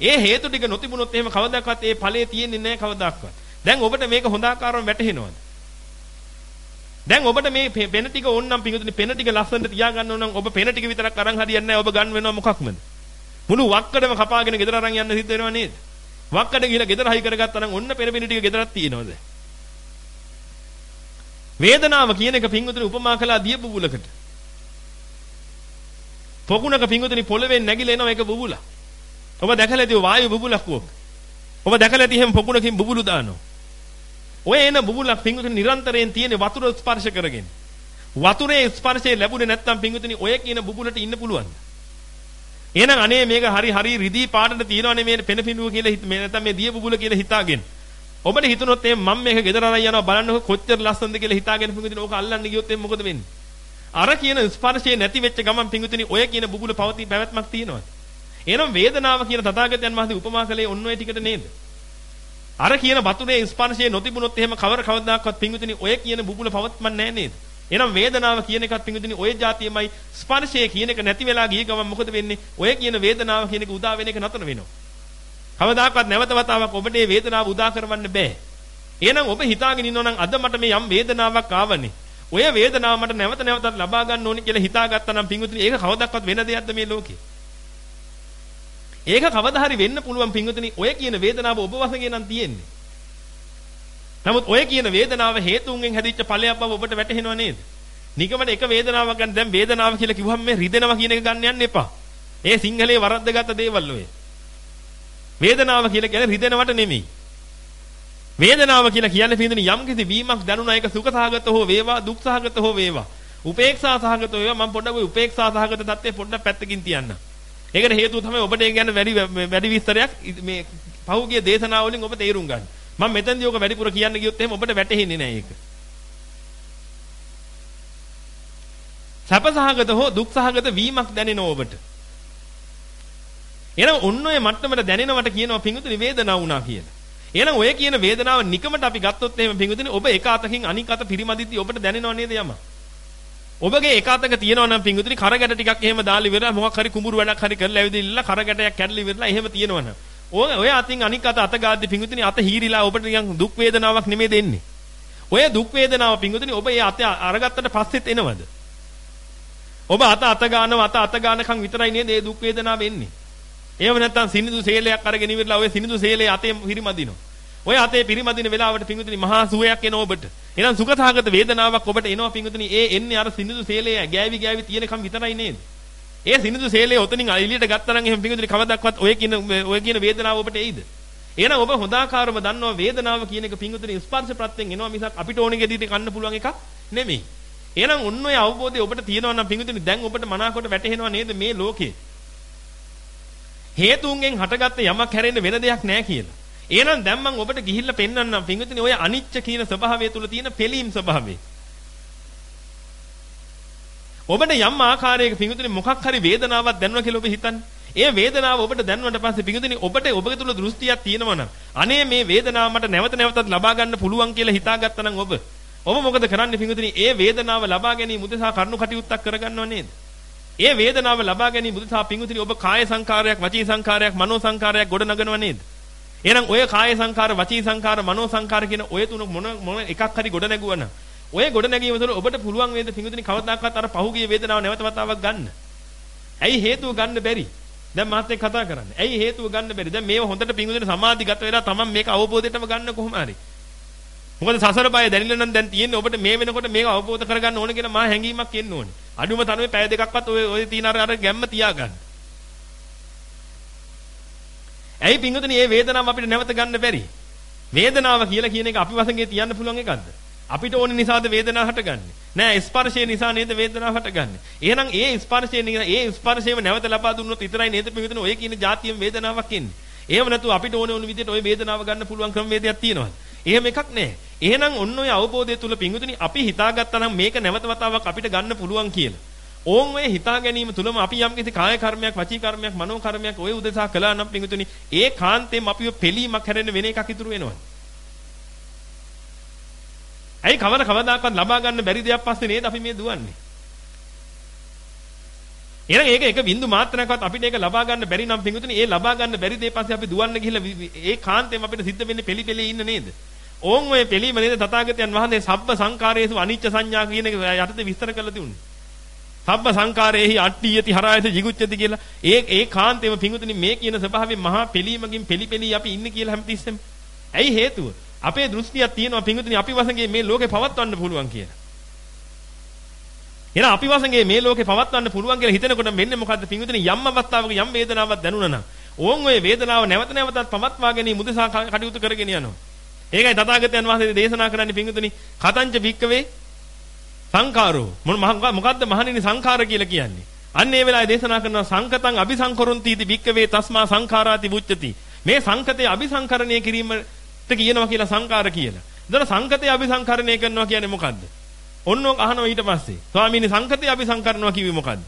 ඒ හේතු ටික නොතිබුණොත් එහෙම කවදාවත් ඒ ඵලයේ තියෙන්නේ නැහැ කවදාවත්. දැන් ඔබට මේක හොඳාකාරව වැටහෙනවද? දැන් ඔබට මේ පෙන ටික ඕන්නම් පිඟුතුනි පෙන ටික ලස්සනට තියාගන්න ඕන නම් ඔබ පෙන ටික විතරක් අරන් හරියන්නේ නැහැ ඔබ ගන්න වෙනවා මොකක්මද? මුළු වක්කඩම කපාගෙන ගෙදර අරන් යන්න සිද්ධ වෙනව නේද? වක්කඩ ගිහලා ගෙදර හයි කරගත්තා නම් ඔන්න පෙන පෙන ටික ගෙදරක් තියෙනවද? වේදනාව කියන එක පිඟුතුනි උපමා කළා දිය බුබුලකට. පොකුණක පිඟුතුනි පොළවෙන් නැගිලා එනවා ඒක බුබුල. ඔබ දැකලා ඇති වායු බුබුලක් වොක්. ඔබ දැකලා ඇති හැම පොකුණකින් බුබුලු දානවා. ඔය එන බුබුලක් පිඟුතුනි නිරන්තරයෙන් තියෙන වතුර ස්පර්ශ කරගෙන. වතුරේ ස්පර්ශය ලැබුණේ නැත්නම් පිඟුතුනි ඔය කියන බුබුලට ඉන්න පුළුවන්ද? එහෙනම් අනේ මේක හරි හරි රිදී පාටට තියනවනේ මේ පෙන පිඬුව කියලා මේ නැත්නම් මේ දිය බුබුල කියලා හිතාගෙන. ඔබට හිතුනොත් එහෙනම් මම මේක ගෙදර අරන් යනවා බලන්නකො කොච්චර ලස්සනද කියලා හිතාගෙන පිඟුතුනි ඕක අල්ලන්න ගියොත් එහෙනම් මොකද වෙන්නේ? අර කියන ස්පර්ශය නැති වෙච්ච ගමන් පිඟුතුනි ඔය කියන බුබුල පවති පැවැත්මක් තියෙනවද? එහෙනම් වේදනාව කියන තථාගතයන් වහන්සේ උපමා කළේ ඔන්න ඔය ටිකට නේද? අර කියන වතුරේ ස්පර්ශය නොතිබුණොත් එහෙම කවර කවදාකවත් පිඟුතුනි ඔය කියන බුබුල පවත්මන්නේ නැහැ නේද? එහෙනම් වේදනාව කියන එකත් පිඟුතුනි ඔය જાතියමයි ස්පර්ශය කියන එක නැති වෙලා ගිය ගමන් මොකද වෙන්නේ? ඔය කියන වේදනාව කියන එක උදා වෙන එක නතර වෙනවා. කවදාකවත් නැවත වතාවක් ඔබට මේ වේදනාව උදා කරවන්න බෑ. එහෙනම් ඔබ හිතාගෙන ඉන්නවා නම් අද මට මේ යම් වේදනාවක් ආවනේ. ඔය වේදනාව මට නැවත නැවතත් ලබා ගන්න ඕනේ කියලා හිතාගත්තා නම් පිංගුතුනි ඒක කවදාවත් වෙන දෙයක්ද මේ ලෝකේ? ඒක කවදා හරි වෙන්න පුළුවන් පිංගුතුනි ඔය කියන වේදනාව ඔබ වශයෙන් නම් තියෙන්නේ. නමුත් ඔය කියන වේදනාව හේතුන්ගෙන් හැදිච්ච ඵලයක් බව ඔබට වැටහෙනව නේද? නිකමට එක වේදනාවක් ගන්න දැන් වේදනාව කියලා කිව්වම මේ රිදෙනවා කියන එක ගන්න යන්න එපා. ඒ සිංහලේ වරද්දගත්ත දේවල් ඔය. වේදනාව කියලා කියන්නේ රිදෙනවට නෙමෙයි. වේදනාව කියලා කියන්නේ පින්දෙන යම් කිසි වීමක් දැනුණා ඒක සුඛසහගත හෝ වේවා දුක්සහගත හෝ වේවා. උපේක්ෂා සහගත වේවා මම පොඩ්ඩක් ඔය උපේක්ෂා සහගත தත්ත්වය පොඩ්ඩක් පැත්තකින් තියන්න. ඒකට හේතුව තමයි ඔබට ඒ කියන්නේ වැඩි වැඩි විස්තරයක් මේ පහුගිය දේශනාව වලින් ඔබ තේරුම් ගන්න. මම මෙතනදී ඔක වැඩිපුර කියන්න ගියොත් එහෙම ඔබට වැටහෙන්නේ නැහැ ඒක. සැපසහගත හෝ දුක්සහගත වීමක් දැනෙනවා ඔබට. එහෙනම් ඔන්න ඔය මට්ටමට දැනෙනවට කියනවා පිංගුතුනි වේදනාව වුණා කියලා. එහෙනම් ඔය කියන වේදනාව නිකමට අපි ගත්තොත් එහෙම පිංගුතුනි ඔබ එක අතකින් අනික් අත පිරිමදිද්දි ඔබට දැනෙනව නේද යම? ඔබගේ එක අතක තියෙනවා නම් පිංගුතුනි කරගැට ටිකක් එහෙම දාලා ඉවරලා මොකක් හරි කුඹුරු වැඩක් හරි කරලා ඇවිදින්න කරගැටයක් කැඩලා ඉවරලා එහෙම තියෙනවනම් ඔය ඔය අතින් අනික් අත අත ගාද්දි පිංගුතුනි අත හීරිලා ඔබට නිකන් දුක් වේදනාවක් නෙමෙයි දෙන්නේ. ඔය දුක් වේදනාව පිංගුතුනි ඔබ ඒ අත අරගත්තට පස්සෙත් එනවද? ඔබ අත අත ගන්නව අත අත ගන්නකම් විතරයි නේද මේ දුක් වේදනාව එන්නේ. එහෙම නැත්නම් සිනිඳු සේලයක් අරගෙන ඉවරලා ඔය සිනිඳු සේලේ අතේ පිරිමදිනවා. ඔය අතේ පිරිමදින වෙලාවට පිංගුතුනි මහා සුවයක් එන ඔබට. එහෙනම් සුඛසහගත වේදනාවක් ඔබට එනවා පිංගුතුනි. ඒ එන්නේ අර සිනිඳු සේලේ ගෑවි ගෑවි තියෙනකම් විතරයි නේද? ඒ සිනිඳු සේලේ ඔතනින් එළියට ගත්තා නම් එහෙම පිඟුතුනි කවදාවත් ඔය කියන ඔය කියන වේදනාව ඔබට එයිද? එහෙනම් ඔබ හොඳාකාරව දන්නවා වේදනාව කියන එක පිඟුතුනි ස්පර්ශ ප්‍රත්‍යයෙන් එනවා මිසක් අපිට ඕනෙ ගෙදීට කන්න පුළුවන් එකක් නෙමෙයි. එහෙනම් ඔන්න ඔය අවබෝධය ඔබට තියෙනවා නම් පිඟුතුනි දැන් ඔබට මනාකොට වැටහෙනවා නේද මේ ලෝකේ හේතුන්ගෙන් හටගත්ත යමක් හැරෙන්න වෙන දෙයක් නැහැ කියලා. එහෙනම් දැන් මම ඔබට ගිහිල්ලා පෙන්වන්නම් පිඟුතුනි ඔය අනිච්ච කියන ස්වභාවය තුල තියෙන පෙලීම් ස්වභාවය. ඔබට යම් ආකාරයක පිඟුතුනි මොකක් හරි වේදනාවක් දැනුණා කියලා ඔබ හිතන්නේ. ඒ වේදනාව ඔබට දැනුණාට පස්සේ පිඟුතුනි ඔබට ඔබගේ තුල දෘෂ්ටියක් තියෙනවා නම් අනේ මේ වේදනාව මට නැවත නැවතත් ලබා ගන්න පුළුවන් කියලා හිතාගත්තා නම් ඔබ ඔබ මොකද කරන්නේ පිඟුතුනි? ඒ වේදනාව ලබා ගැනීම උදෙසා කරුණු කටයුත්තක් කරගන්නව නේද? ඒ වේදනාව ලබා ගැනීම උදෙසා පිඟුතුනි ඔබ කාය සංකාරයක්, වචී සංකාරයක්, මනෝ සංකාරයක් ගොඩ නගනව නේද? එහෙනම් ඔය කාය සංකාර, වචී සංකාර, මනෝ සංකාර කියන ඔය තුන මොන මොන එකක් හරි ගොඩ නැගුවා ඔය ගොඩ නැගීම තුළ ඔබට පුළුවන් වේද පිඟුතුනි කවදාකවත් අර පහුගිය වේදනාව නැවත වතාවක් ගන්න. ඇයි හේතුව ගන්න බැරි? දැන් මාත් එක්ක කතා කරන්නේ. ඇයි හේතුව ගන්න බැරි? දැන් මේව හොඳට පිඟුතුනි සමාධිගත වෙලා තමන් මේක අවබෝධයටම ගන්න කොහොම හරි. මොකද සසර බය දැනෙන්න නම් දැන් තියෙන්නේ ඔබට මේ වෙනකොට මේක අවබෝධ කරගන්න ඕන කියන මා හැඟීමක් එන්න ඕනේ. අඩුම තරමේ පැය දෙකක්වත් ඔය ඔය තියෙන අර අර ගැම්ම තියාගන්න. ඇයි පිංගුතුනි මේ වේදනාව අපිට නැවත ගන්න බැරි? වේදනාව කියලා කියන එක අපි වශයෙන් තියන්න පුළුවන් එකක්ද? අපිට ඕන නිසාද වේදනාව හටගන්නේ? නෑ ස්පර්ශය නිසා නේද වේදනාව හටගන්නේ. එහෙනම් ඒ ස්පර්ශය ඒ ස්පර්ශයම නැවත ලබා දුන්නොත් විතරයි නේද පිටුන ඔය කියන જાතියෙම වේදනාවක් එන්නේ. එහෙම නැතුව අපිට ඕන ඕන විදිහට ওই වේදනාව ගන්න පුළුවන් ක්‍රමවේදයක් තියෙනවද? එහෙම එකක් නෑ. එහෙනම් ඔන්න ඔය අවබෝධය තුල පිඟුතුනි අපි හිතාගත්තා නම් මේක නැවත වතාවක් අපිට ගන්න පුළුවන් කියලා. ඕන් ඔය හිතා ගැනීම තුලම අපි යම් කිසි කාය කර්මයක්, වචී කර්මයක්, මනෝ කර්මයක් ඔය උදෙසා කළා නම් පිඟුතුනි ඒ කාන්තේම අපිව පෙලීමක් හැරෙන්න වෙන එකක් ඉතුරු වෙනවා. ඇයි කවර කවදාකවත් ලබා ගන්න බැරි දෙයක් පස්සේ නේද අපි මේ දුවන්නේ? එහෙනම් ඒක එක බින්දු මාත්‍රයක්වත් අපිට ඒක ලබා ගන්න බැරි නම් පිංගුතුනි ඒ ලබා ගන්න බැරි දේ පස්සේ අපි දුවන්න ගිහිල්ලා ඒ කාන්තේම අපිට සිද්ධ වෙන්නේ පෙලි පෙලි ඉන්න නේද? ඕන් ඔය පිළීම නේද තථාගතයන් වහන්සේ සබ්බ සංකාරයේසු අනිච්ච සංඥා කියන එක යටතේ විස්තර කරලා තිබුණේ. සබ්බ සංකාරයේහි අට්ඨියති හරායති jigucchati කියලා. ඒ ඒ කාන්තේම පිඟුතුනි මේ කියන ස්වභාවයෙන් මහා පිළීමකින් පෙලි පෙලි අපි ඉන්නේ කියලා හැමතිස්සෙම. ඇයි හේතුව? අපේ දෘෂ්ටියක් තියෙනවා පිඟුතුනි අපි වසඟේ මේ ලෝකේ පවත්වන්න පුළුවන් කියලා. එහෙනම් අපි වසඟේ මේ ලෝකේ පවත්වන්න පුළුවන් කියලා හිතනකොට මෙන්න මොකද්ද පිඟුතුනි යම් අවස්ථාවක යම් වේදනාවක් දැනුණා නම් ඕන් ඔය වේදනාව නැවත නැවතත් පවත්වා ගැනීම උදෙසා කටයුතු කරගෙන යනවා. ඒකයි තථාගතයන් වහන්සේ දේශනා කරන්නේ පිංගුතුනි. කතංච භික්කවේ සංඛාරෝ. මොකද්ද මහණෙනි සංඛාර කියලා කියන්නේ? අන්න ඒ වෙලාවේ දේශනා කරනවා සංකතං අபிසංකරොන්තිති භික්කවේ තස්මා සංඛාරාති බුච්චති මේ සංකතේ අபிසංකරණය කිරීමට කියනවා කියලා සංකාර කියලා. එතන සංකතය අபிසංකරණය කරනවා කියන්නේ මොකද්ද? ඔන්න ඔක අහනවා ඊට පස්සේ. ස්වාමීනි සංකතය අபிසංකරනවා කිව්වේ මොකද්ද?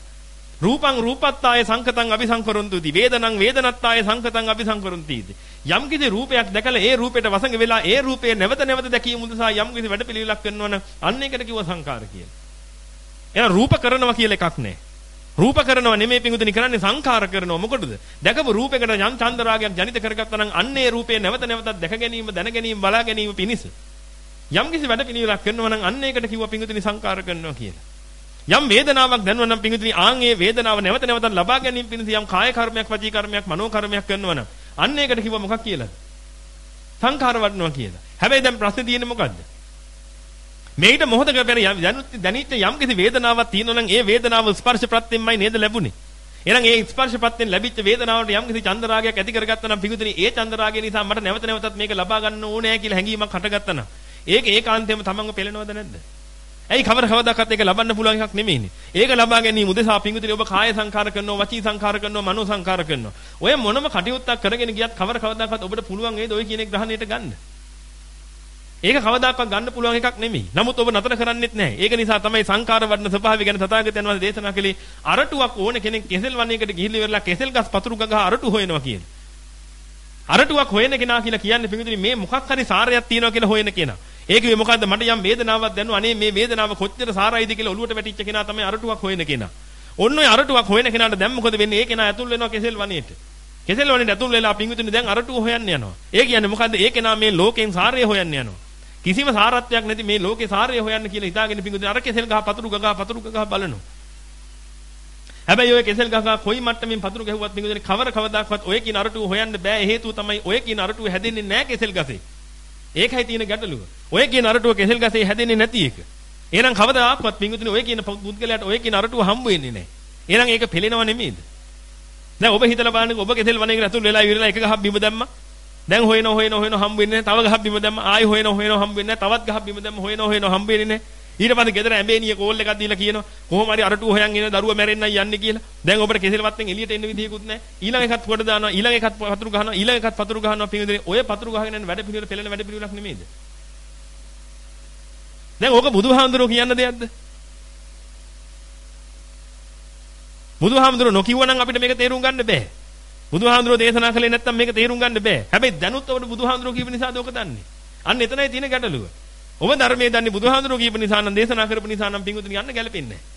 රූපං රූපත්තාය සංකතං අபிසංකරොන්තුති. වේදනං වේදනත්තාය සංකතං අபிසංකරොන්තිති. යම් කිසි රූපයක් දැකලා ඒ රූපයට වසඟ වෙලා ඒ රූපය නැවත නැවත දැකීම උදසා යම් කිසි වැඩපිළිවෙලක් කරනවනම් අන්න ඒකට කිව්ව සංකාර කියලා. එහෙනම් රූප කරනවා කියලා එකක් නැහැ. රූප කරනවා නෙමෙයි පිඟුතුනි කරන්නේ සංකාර කරනවා මොකටද? දැකපු රූපයකට යම් චන්දරාගයක් ජනිත කරගත්තා නම් අන්න ඒ රූපය නැවත නැවතත් දැක ගැනීම දැන ගැනීම බලා ගැනීම පිණිස යම් කිසි වැඩපිළිවෙලක් කරනවා නම් අන්න ඒකට කිව්ව පිඟුතුනි සංකාර කරනවා කියලා. යම් වේදනාවක් දැනුවා නම් පිඟුතුනි ආන් ඒ වේදනාව නැවත නැවතත් ලබා ගැනීම පිණිස යම් කාය කර්මයක් වචී කර්මයක් මනෝ කර්මයක් කරනවා නම් අන්න ඒකට කිව්වා මොකක් කියලාද? සංඛාර වඩනවා කියලා. හැබැයි දැන් ප්‍රශ්නේ තියෙන්නේ මොකද්ද? මේිට මොහොතක පෙර දැනිච්ච යම් කිසි වේදනාවක් තියෙනවා නම් ඒ වේදනාව ස්පර්ශ ප්‍රත්‍යයෙන්මයි නේද ලැබුණේ. එහෙනම් ඒ ස්පර්ශ ප්‍රත්‍යයෙන් ලැබිච්ච වේදනාවට යම් කිසි චන්දරාගයක් ඇති කරගත්තා නම් පිඟුතුනි ඒ චන්දරාගය නිසා මට නැවත නැවතත් මේක ලබා ගන්න ඕනෑ කියලා හැඟීමක් හටගත්තා නම් ඒක ඒකාන්තයෙන්ම තමන්ව පෙළෙනවද නැද්ද? ඇයි කවර කවදාකත් ඒක ලබන්න පුළුවන් එකක් නෙමෙයිනේ. ඒක ලබා ගැනීම උදෙසා පිංගුතුනි ඔබ කාය සංඛාර කරනවා, වචී සංඛාර කරනවා, මනෝ සංඛාර කරනවා. ඔය මොනම කටයුත්තක් කරගෙන ගියත් කවර කවදාකත් ඔබට පුළුවන් වේද ඔය කියන එක ග්‍රහණයට ගන්න. ඒක කවදාකවත් ගන්න පුළුවන් එකක් නෙමෙයි. නමුත් ඔබ නතර කරන්නෙත් නැහැ. ඒක නිසා තමයි සංඛාර වඩන ස්වභාවය ගැන තථාගතයන් වහන්සේ දේශනා කළේ අරටුවක් ඕන කෙනෙක් කෙසෙල් වණයකට ගිහිල්ලා ඉවරලා කෙසෙල් ගස් පතුරු ගගහ අරටු හොයනවා කියන්නේ. අරටුවක් හොයන කෙනා කියලා කියන්නේ පිංගුතුනි මේ මොකක් හරි සාරයක් තියෙනවා කියලා හොයන කෙනා. ඒකේ මොකද්ද මට යම් වේදනාවක් දැනුවා අනේ මේ වේදනාව කොච්චර සාරයිද කියලා ඔලුවට වැටිච්ච කෙනා තමයි අරටුවක් හොයන කෙනා. ඔන්න ඔය අරටුවක් හොයන කෙනාට දැන් මොකද වෙන්නේ? ඒ කෙනා ඇතුල් වෙනවා කෙසෙල් වනේට. කෙසෙල් වනේට ඇතුල් වෙලා පිංගුතුනි දැන් අරටුව හොයන්න යනවා. ඒ කියන්නේ මොකද්ද? ඒ කෙනා මේ ලෝකෙන් සාරය හොයන්න යනවා. කිසිම සාරත්වයක් නැති මේ ලෝකේ සාරය හොයන්න කියලා හිතාගෙන පිංගුතුනි අර කෙසෙල් ගහ පතුරු ගගහ පතුරු ගගහ බලනවා. හැබැයි ඔය කෙසෙල් ගහ කොයි මට්ටමින් පතුරු ගැහුවත් පිංගුතුනි කවර කවදාකවත් ඔය කියන අරටුව හොයන්න බෑ. හේතුව තමයි ඔය කියන අරටුව හැදෙන්නේ නැහැ කෙසෙල් ගසේ. ඒකයි තියෙන ගැටලුව. ඔය කියන අරටුව කෙසෙල් ගසේ හැදෙන්නේ නැති එක. එහෙනම් කවදාවත් පිංගුතුනි ඔය කියන පුද්ගලයාට ඔය කියන අරටුව හම්බ වෙන්නේ නැහැ. එහෙනම් ඒක පෙලෙනව නෙමෙයිද? දැන් ඔබ හිතලා බලන්නකෝ ඔබ කෙසෙල් වනේ කියලා අතුල් වෙලා ඉවරලා එක ගහක් බිම දැම්මා. දැන් හොයන හොයන හොයන හම්බ වෙන්නේ නැහැ. තව ගහක් බිම දැම්මා. ආයි හොයන හොයන හම්බ වෙන්නේ නැහැ. තවත් ගහක් බිම දැම්මා. හොයන හොයන හම්බ වෙන්නේ නැහැ. ඊට පස්සේ ගෙදර ඇඹේනිය කෝල් එකක් දීලා කියනවා කොහොම හරි අරටුව හොයන් එන දරුවා මැරෙන්නයි යන්නේ කියලා. දැන් ඔබට කෙසෙල් වත්තෙන් එළියට එන්න විදියකුත් නැහැ. ඊළඟ එකත් කොට දානවා. ඊළඟ එකත් පතුරු ගහනවා. ඊළඟ එකත් පතුරු ගහනවා. පින්විතනේ ඔය පතුරු ගහගෙන යන වැඩ පිළිවෙල පෙළෙන වැඩ පිළිවෙලක් නෙමෙයිද? දැන් ඕක බුදුහාමුදුරුවෝ කියන්න දෙයක්ද? බුදුහාමුදුරුවෝ නොකියුවනම් අපිට මේක තේරුම් ගන්න බෑ. බුදුහාමුදුරුවෝ දේශනා කළේ නැත්නම් මේක තේරුම් ගන්න බෑ. හැබැයි දැනුත් ඔබට බුදුහාමුදුරුවෝ කියපු නිසාද ඕක දන්නේ. අන්න එතනයි තියෙන ගැටලුව. ඔබ ධර්මයේ දන්නේ බුදුහාමුදුරුවෝ කියපු නිසා නම් දේශනා කරපු නිසා නම් පිංගුතුනි යන්න ගැලපෙන්නේ නැහැ.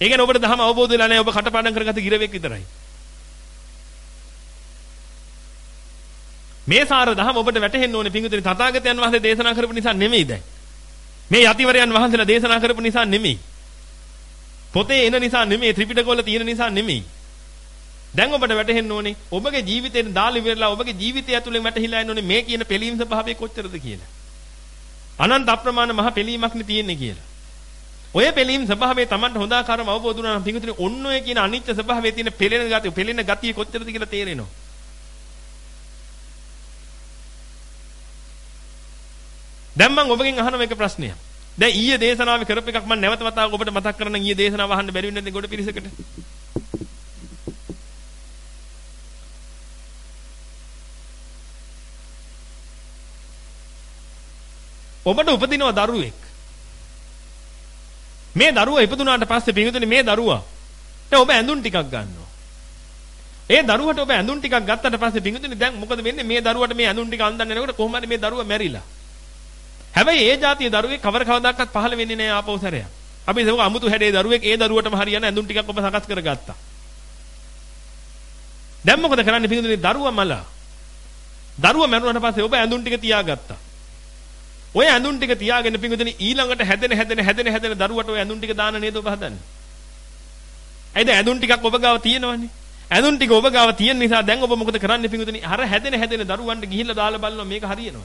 ඒ කියන්නේ ඔබට ධර්ම අවබෝධ වෙලා නැහැ ඔබ කටපාඩම් කරගත්ත ගිරවෙක් විතරයි. මේ සාර දහම ඔබට වැටහෙන්න ඕනේ පිංගුතුනි තථාගතයන් වහන්සේ දේශනා කරපු නිසා නෙමෙයි දැන්. මේ යතිවරයන් වහන්සේලා දේශනා කරපු නිසා නෙමෙයි. පොතේ එන නිසා නෙමෙයි ත්‍රිපිටකවල තියෙන නිසා නෙමෙයි. දැන් ඔබට වැටහෙන්න ඕනේ ඔබගේ ජීවිතේට දාලා ඉවරලා ඔබගේ ජීවිතය ඇතුලේ වැටහිලා ඉන්න ඕනේ මේ කියන පිළීම් ස්වභාවය කොච්චරද කියලා. අනන්ත අප්‍රමාණ මහ පිළීමක්නේ තියෙන්නේ කියලා. ඔය පිළීම් ස්වභාවය Tamanට හොඳ ආකාරව අවබෝධ වුණා නම් පිඟුතුනේ ඔන්න ඔය කියන අනිත්‍ය ස්වභාවයේ තියෙන පෙළෙන ගතිය පෙළෙන ගතිය කොච්චරද කියලා තේරෙනවා. දැන් මම ඔබගෙන් අහන මේක ප්‍රශ්නයක්. දැන් ඊයේ දේශනාවේ කරපු එකක් මම නැවත වතාවක් ඔබට මතක් කරන්න ඊයේ දේශනාව අහන්න බැරි වෙන්නේ නැද්ද ගොඩ පිරිසකට? ඔබට උපදිනව දරුවෙක්. මේ දරුවා ඉපදුනාට පස්සේ පින්විතනේ මේ දරුවා දැන් ඔබ ඇඳුම් ටිකක් ගන්නවා. ඒ දරුවට ඔබ ඇඳුම් ටිකක් ගත්තට පස්සේ පින්විතනේ දැන් මොකද වෙන්නේ මේ දරුවට මේ ඇඳුම් ටික අඳින්න යනකොට කොහොමද මේ දරුවා මැරිලා? හැබැයි ඒ જાතිය දරුවෙක් කවර කවදාකවත් පහළ වෙන්නේ නැහැ ආපහු සැරයක්. අපි ඒක අමුතු හැඩේ දරුවෙක් ඒ දරුවටම හරියන ඇඳුම් ටිකක් ඔබ සකස් කරගත්තා. දැන් මොකද කරන්නේ පින්විතනේ දරුවා මලා. දරුවා මැරුණාට පස්සේ ඔබ ඇඳුම් ටික තියාගත්තා. ඔය ඇඳුම් ටික තියාගෙන පිංගුදෙන ඊළඟට හැදෙන හැදෙන හැදෙන හැදෙන දරුවට ඔය ඇඳුම් ටික දාන්න නේද ඔබ හදන්නේ? ඇයිද ඇඳුම් ටිකක් ඔබ ගාව තියෙනවනේ. ඇඳුම් ටික ඔබ ගාව තියෙන නිසා දැන් ඔබ මොකද කරන්නේ පිංගුදෙන? අර හැදෙන හැදෙන දරුවන්ට ගිහිල්ලා දාලා බලනවා මේක හරියනවද?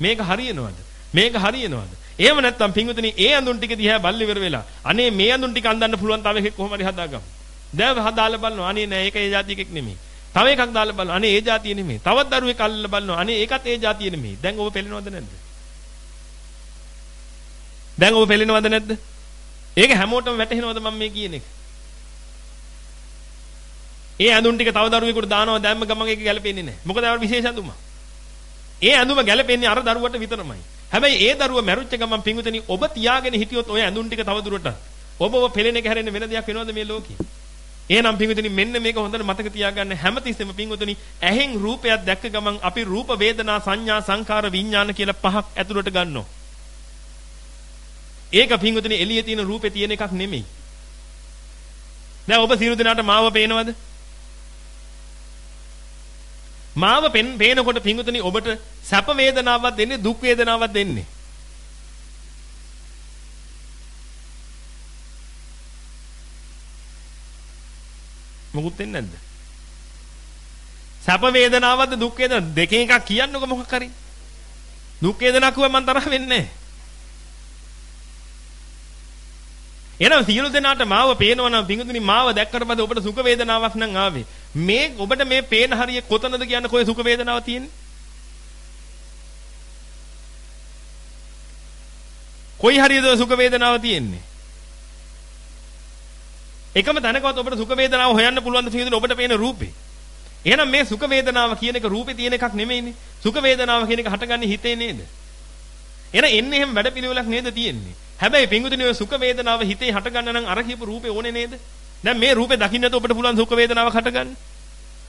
මේක හරියනවද? මේක හරියනවද? එහෙම නැත්නම් පිංගුදෙන ඒ ඇඳුම් ටික දිහා බල්ල ඉවර වෙලා අනේ මේ ඇඳුම් ටික අඳන්න පුළුවන් තව එකෙක් කොහොම හරි හදාගමු. දැන් හදාලා බලනවා අනේ නෑ ඒක ඒ જાතියකෙක් නෙමෙයි. තව එකක් දාලා බලනවා අනේ ඒ જાතිය නෙමෙයි. තවත් දරුවෙක් අල්ලලා බලනවා අනේ ඒකත් ඒ જાතිය නෙමෙයි. දැන් ඔබ පෙළෙනවද නැද්ද? දැන් ඔබ පෙළෙනවද නැද්ද? ඒක හැමෝටම වැටහෙනවද මම මේ කියන එක? ඒ ඇඳුම් ටික තව දරුවෙකුට දානවා දැම්ම ගමන් ඒක ගැලපෙන්නේ නැහැ. මොකද ඒක විශේෂ ඇඳුමක්. ඒ ඇඳුම ගැලපෙන්නේ අර දරුවට විතරමයි. හැබැයි ඒ දරුවා මැරුච්ච ගමන් පිඟුතනි ඔබ තියාගෙන හිටියොත් ඔය ඇඳුම් ටික තව දුරට ඔබ ඔබ පෙළෙන එක හැරෙන්න වෙන දෙයක් වෙනවද මේ ලෝකේ? එහෙනම් පිඟුතනි මෙන්න මේක හොඳට මතක තියාගන්න හැමතිස්සෙම පිඟුතනි ඇහෙන් රූපයක් දැක්ක ගමන් අපි රූප වේදනා සංඥා සංකාර විඥාන කියලා පහක් ඇතුළට ගන්නවා. ඒක පිංගුතුනි එළියේ තියෙන රූපේ තියෙන එකක් නෙමෙයි. දැන් ඔබ සියලු දෙනාට මාව පේනවද? මාව පෙන් පේනකොට පිංගුතුනි ඔබට සැප වේදනාවක් දෙන්නේ දුක් වේදනාවක් දෙන්නේ. මොකුත් දෙන්නේ නැද්ද? සැප වේදනාවක්ද දුක් වේදනාවක් දෙකෙන් එකක් කියන්නකො මොකක් හරි. දුක් වේදනාවක් කිව්වම මම තරහ වෙන්නේ නැහැ. එහෙනම් සියලු දෙනාට මාව පේනවා නම් පිඟුතුනි මාව දැක්කට පස්සේ ඔබට සුඛ වේදනාවක් නම් ආවේ. මේ ඔබට මේ පේන හරිය කොතනද කියන්න කොයි සුඛ වේදනාවක් තියෙන්නේ? කොයි හරියද සුඛ වේදනාව තියෙන්නේ? එකම තැනකවත් ඔබට සුඛ වේදනාව හොයන්න පුළුවන් ද පිඟුතුනි ඔබට පේන රූපේ. එහෙනම් මේ සුඛ වේදනාව කියන එක රූපේ තියෙන එකක් නෙමෙයිනේ. සුඛ වේදනාව කියන එක හටගන්නේ හිතේ නේද? එහෙනම් එන්නේ එහෙම වැඩපිළිවෙලක් නේද තියෙන්නේ? හැබැයි පිංගුතුනි ඔය සුඛ වේදනාව හිතේ හටගන්න නම් අර කියපු රූපේ ඕනේ නේද? දැන් මේ රූපේ දකින්නත් ඔබට පුළුවන් සුඛ වේදනාවක් හටගන්න.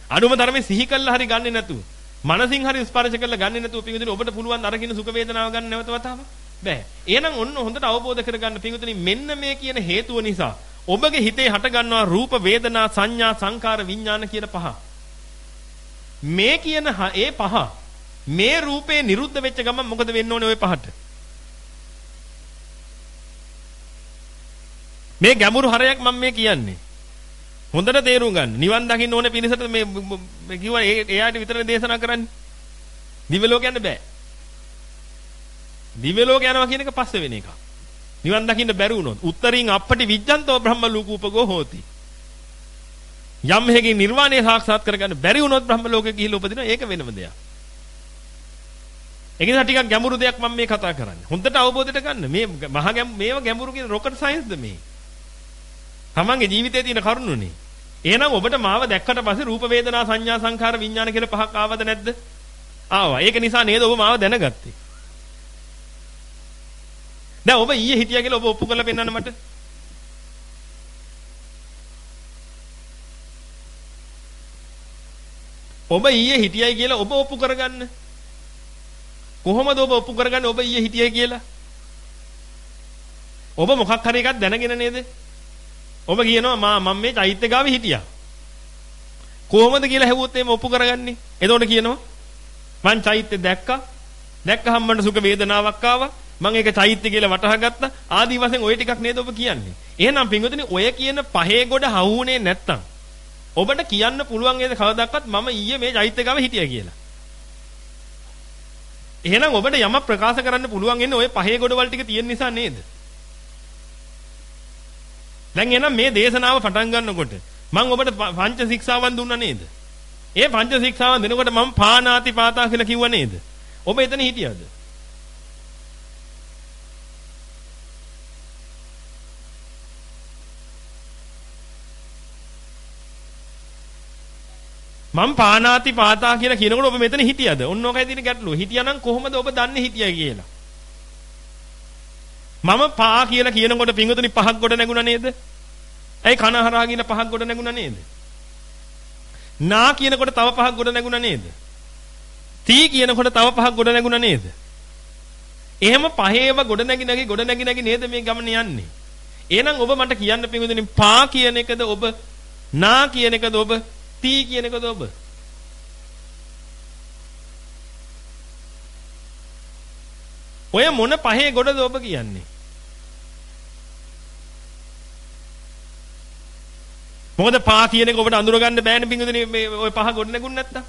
අනුම ධර්මයේ සිහි කළා හරි ගන්නෙ නැතුව. මනසින් හරි ස්පර්ශ කළා ගන්නෙ නැතුව පිංගුතුනි ඔබට පුළුවන් අර කියන සුඛ වේදනාව ගන්න නැවත වතාවක්. බෑ. එහෙනම් ඔන්න හොඳට අවබෝධ කරගන්න පිංගුතුනි මෙන්න මේ කියන හේතුව නිසා ඔබගේ හිතේ හටගන්නවා රූප වේදනා සංඥා සංකාර විඥාන කියන පහ. මේ කියන ඒ පහ මේ රූපේ නිරුද්ධ වෙච්ච ගමන් මොකද වෙන්න ඕනේ ওই පහට? මේ ගැඹුරු හරයක් මම මේ කියන්නේ. හොඳට තේරුම් ගන්න. නිවන් දකින්න ඕනේ පිණිසට මේ කිව්වා එයාට විතරනේ දේශනා කරන්නේ. දිව්‍ය ලෝක යන්න බෑ. දිව්‍ය ලෝක යනවා කියන එක පස්සේ වෙන එකක්. නිවන් දකින්න බැරි වුණොත් උත්තරින් අපටි විජ්ජන්තෝ බ්‍රහ්ම ලෝකූපගෝ හෝති. යම් හේකින් නිර්වාණය සාක්ෂාත් කරගන්න බැරි වුණොත් බ්‍රහ්ම ලෝකෙ ගිහිල්ලා උපදිනවා ඒක වෙනම දෙයක්. ඒක නිසා ටිකක් ගැඹුරු දෙයක් මම මේ කතා කරන්නේ. හොඳට අවබෝධයට ගන්න. මේ මහ මේව ගැඹුරු කියන රොකට් සයන්ස්ද මේ? තමන්ගේ ජීවිතයේ තියෙන කරුණුනේ. එහෙනම් ඔබට මාව දැක්කට පස්සේ රූප වේදනා සංඥා සංඛාර විඥාන කියලා පහක් ආවද නැද්ද? ආවා. ඒක නිසා නේද ඔබ මාව දැනගත්තේ. දැන් ඔබ ඊයේ හිටියා කියලා ඔබ ඔප්පු කරලා පෙන්නන්න මට. ඔබ ඊයේ හිටියයි කියලා ඔබ ඔප්පු කරගන්න. කොහොමද ඔබ ඔප්පු කරගන්නේ ඔබ ඊයේ හිටියයි කියලා? ඔබ මොකක් හරි එකක් දැනගෙන නේද? ඔබ කියනවා මා මම මේ චෛත්‍ය ගාවේ හිටියා. කොහොමද කියලා හෙව්වොත් එහෙම ඔප්පු කරගන්නේ? එතකොට කියනවා මං චෛත්‍ය දැක්කා. දැක්කහම මට සුඛ වේදනාවක් ආවා. මම ඒක චෛත්‍ය කියලා වටහා ගත්තා. ආදි වශයෙන් ওই ටිකක් නේද ඔබ කියන්නේ. එහෙනම් පින්වතුනි ඔය කියන පහේ ගොඩ හවුනේ නැත්තම් ඔබට කියන්න පුළුවන් නේද කවදාවත් මම ඊයේ මේ චෛත්‍ය ගාවේ හිටියා කියලා. එහෙනම් ඔබට යමක් ප්‍රකාශ කරන්න පුළුවන් ඉන්නේ ওই පහේ ගොඩවල් ටික තියෙන නිසා නේද? දැන් එහෙනම් මේ දේශනාව පටන් ගන්නකොට මම ඔබට පංච ශික්ෂාවන් දුන්නා නේද? ඒ පංච ශික්ෂාවන් දෙනකොට මම පානාති පාතා කියලා කිව්වා නේද? ඔබ එතන හිටියද? මම පානාති පාතා කියලා කියනකොට ඔබ මෙතන හිටියද? ඔන්න ඔකයි තියෙන ගැටලුව. හිටියානම් කොහොමද ඔබ දන්නේ හිටියයි කියලා? මම පා කියලා කියනකොට පිංගුතුනි පහක් ගොඩ නැගුණා නේද? ඇයි කන හරහා කියන පහක් ගොඩ නැගුණා නේද? නා කියනකොට තව පහක් ගොඩ නැගුණා නේද? තී කියනකොට තව පහක් ගොඩ නැගුණා නේද? එහෙම පහේව ගොඩ නැගි නැගි ගොඩ නැගි නැගි නේද මේ ගමන යන්නේ? එහෙනම් ඔබ මට කියන්න පිංගුතුනි පා කියන එකද ඔබ නා කියන එකද ඔබ තී කියන එකද ඔබ? ඔය මොන පහේ ගොඩද ඔබ කියන්නේ? මොකද පා කියන එක ඔබට අඳුර ගන්න බෑනේ පිංගුදනේ මේ ඔය පහ ගොඩ නැගුණ නැත්තම්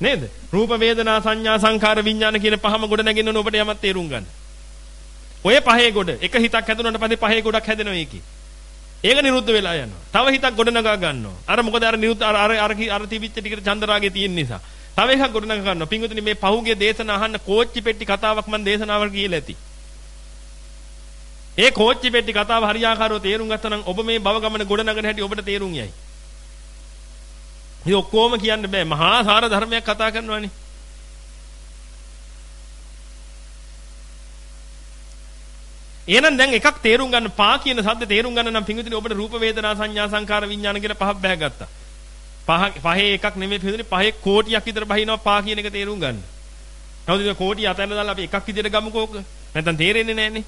නේද රූප වේදනා සංඥා සංඛාර විඥාන කියන පහම ගොඩ නැගෙන්න ඕන ඔබට යමක් තේරුම් ගන්න ඔය පහේ ගොඩ එක හිතක් හැදුනට පස්සේ පහේ ගොඩක් හැදෙනවා ඒකේ ඒක නිරුද්ධ වෙලා යනවා. තව හිතක් ගොඩනගා ගන්නවා. අර මොකද අර නිරුද්ධ අර අර අර අර තිබිච්ච ටිකට චන්දරාගේ තියෙන නිසා. තව එකක් ගොඩනගා ගන්නවා. පින්වතුනි මේ පහුගිය දේශන අහන්න කෝච්චි පෙට්ටි කතාවක් මම දේශනාවල් කියලා ඇති. ඒ කෝච්චි පෙට්ටි කතාව හරියාකාරව තේරුම් ගත්තා නම් ඔබ මේ භව ගමන ගොඩනගන හැටි ඔබට තේරුම් යයි. මේ ඔක්කොම කියන්න බෑ. මහා සාර ධර්මයක් කතා කරනවානේ. එහෙනම් දැන් එකක් තේරුම් ගන්න පා කියන සද්ද තේරුම් ගන්න නම් පිංගුතුනි ඔබට රූප වේදනා සංඥා සංකාර විඥාන කියලා පහක් බෑගත්තා. පහ පහේ එකක් නෙමෙයි පිංගුතුනි පහේ කෝටියක් විතර බහිනවා පා කියන එක තේරුම් ගන්න. නමුත් මේ කෝටි අතැල්ල දාලා අපි එකක් විදියට ගමුකෝ ඕක. නැත්තම් තේරෙන්නේ නැහනේ.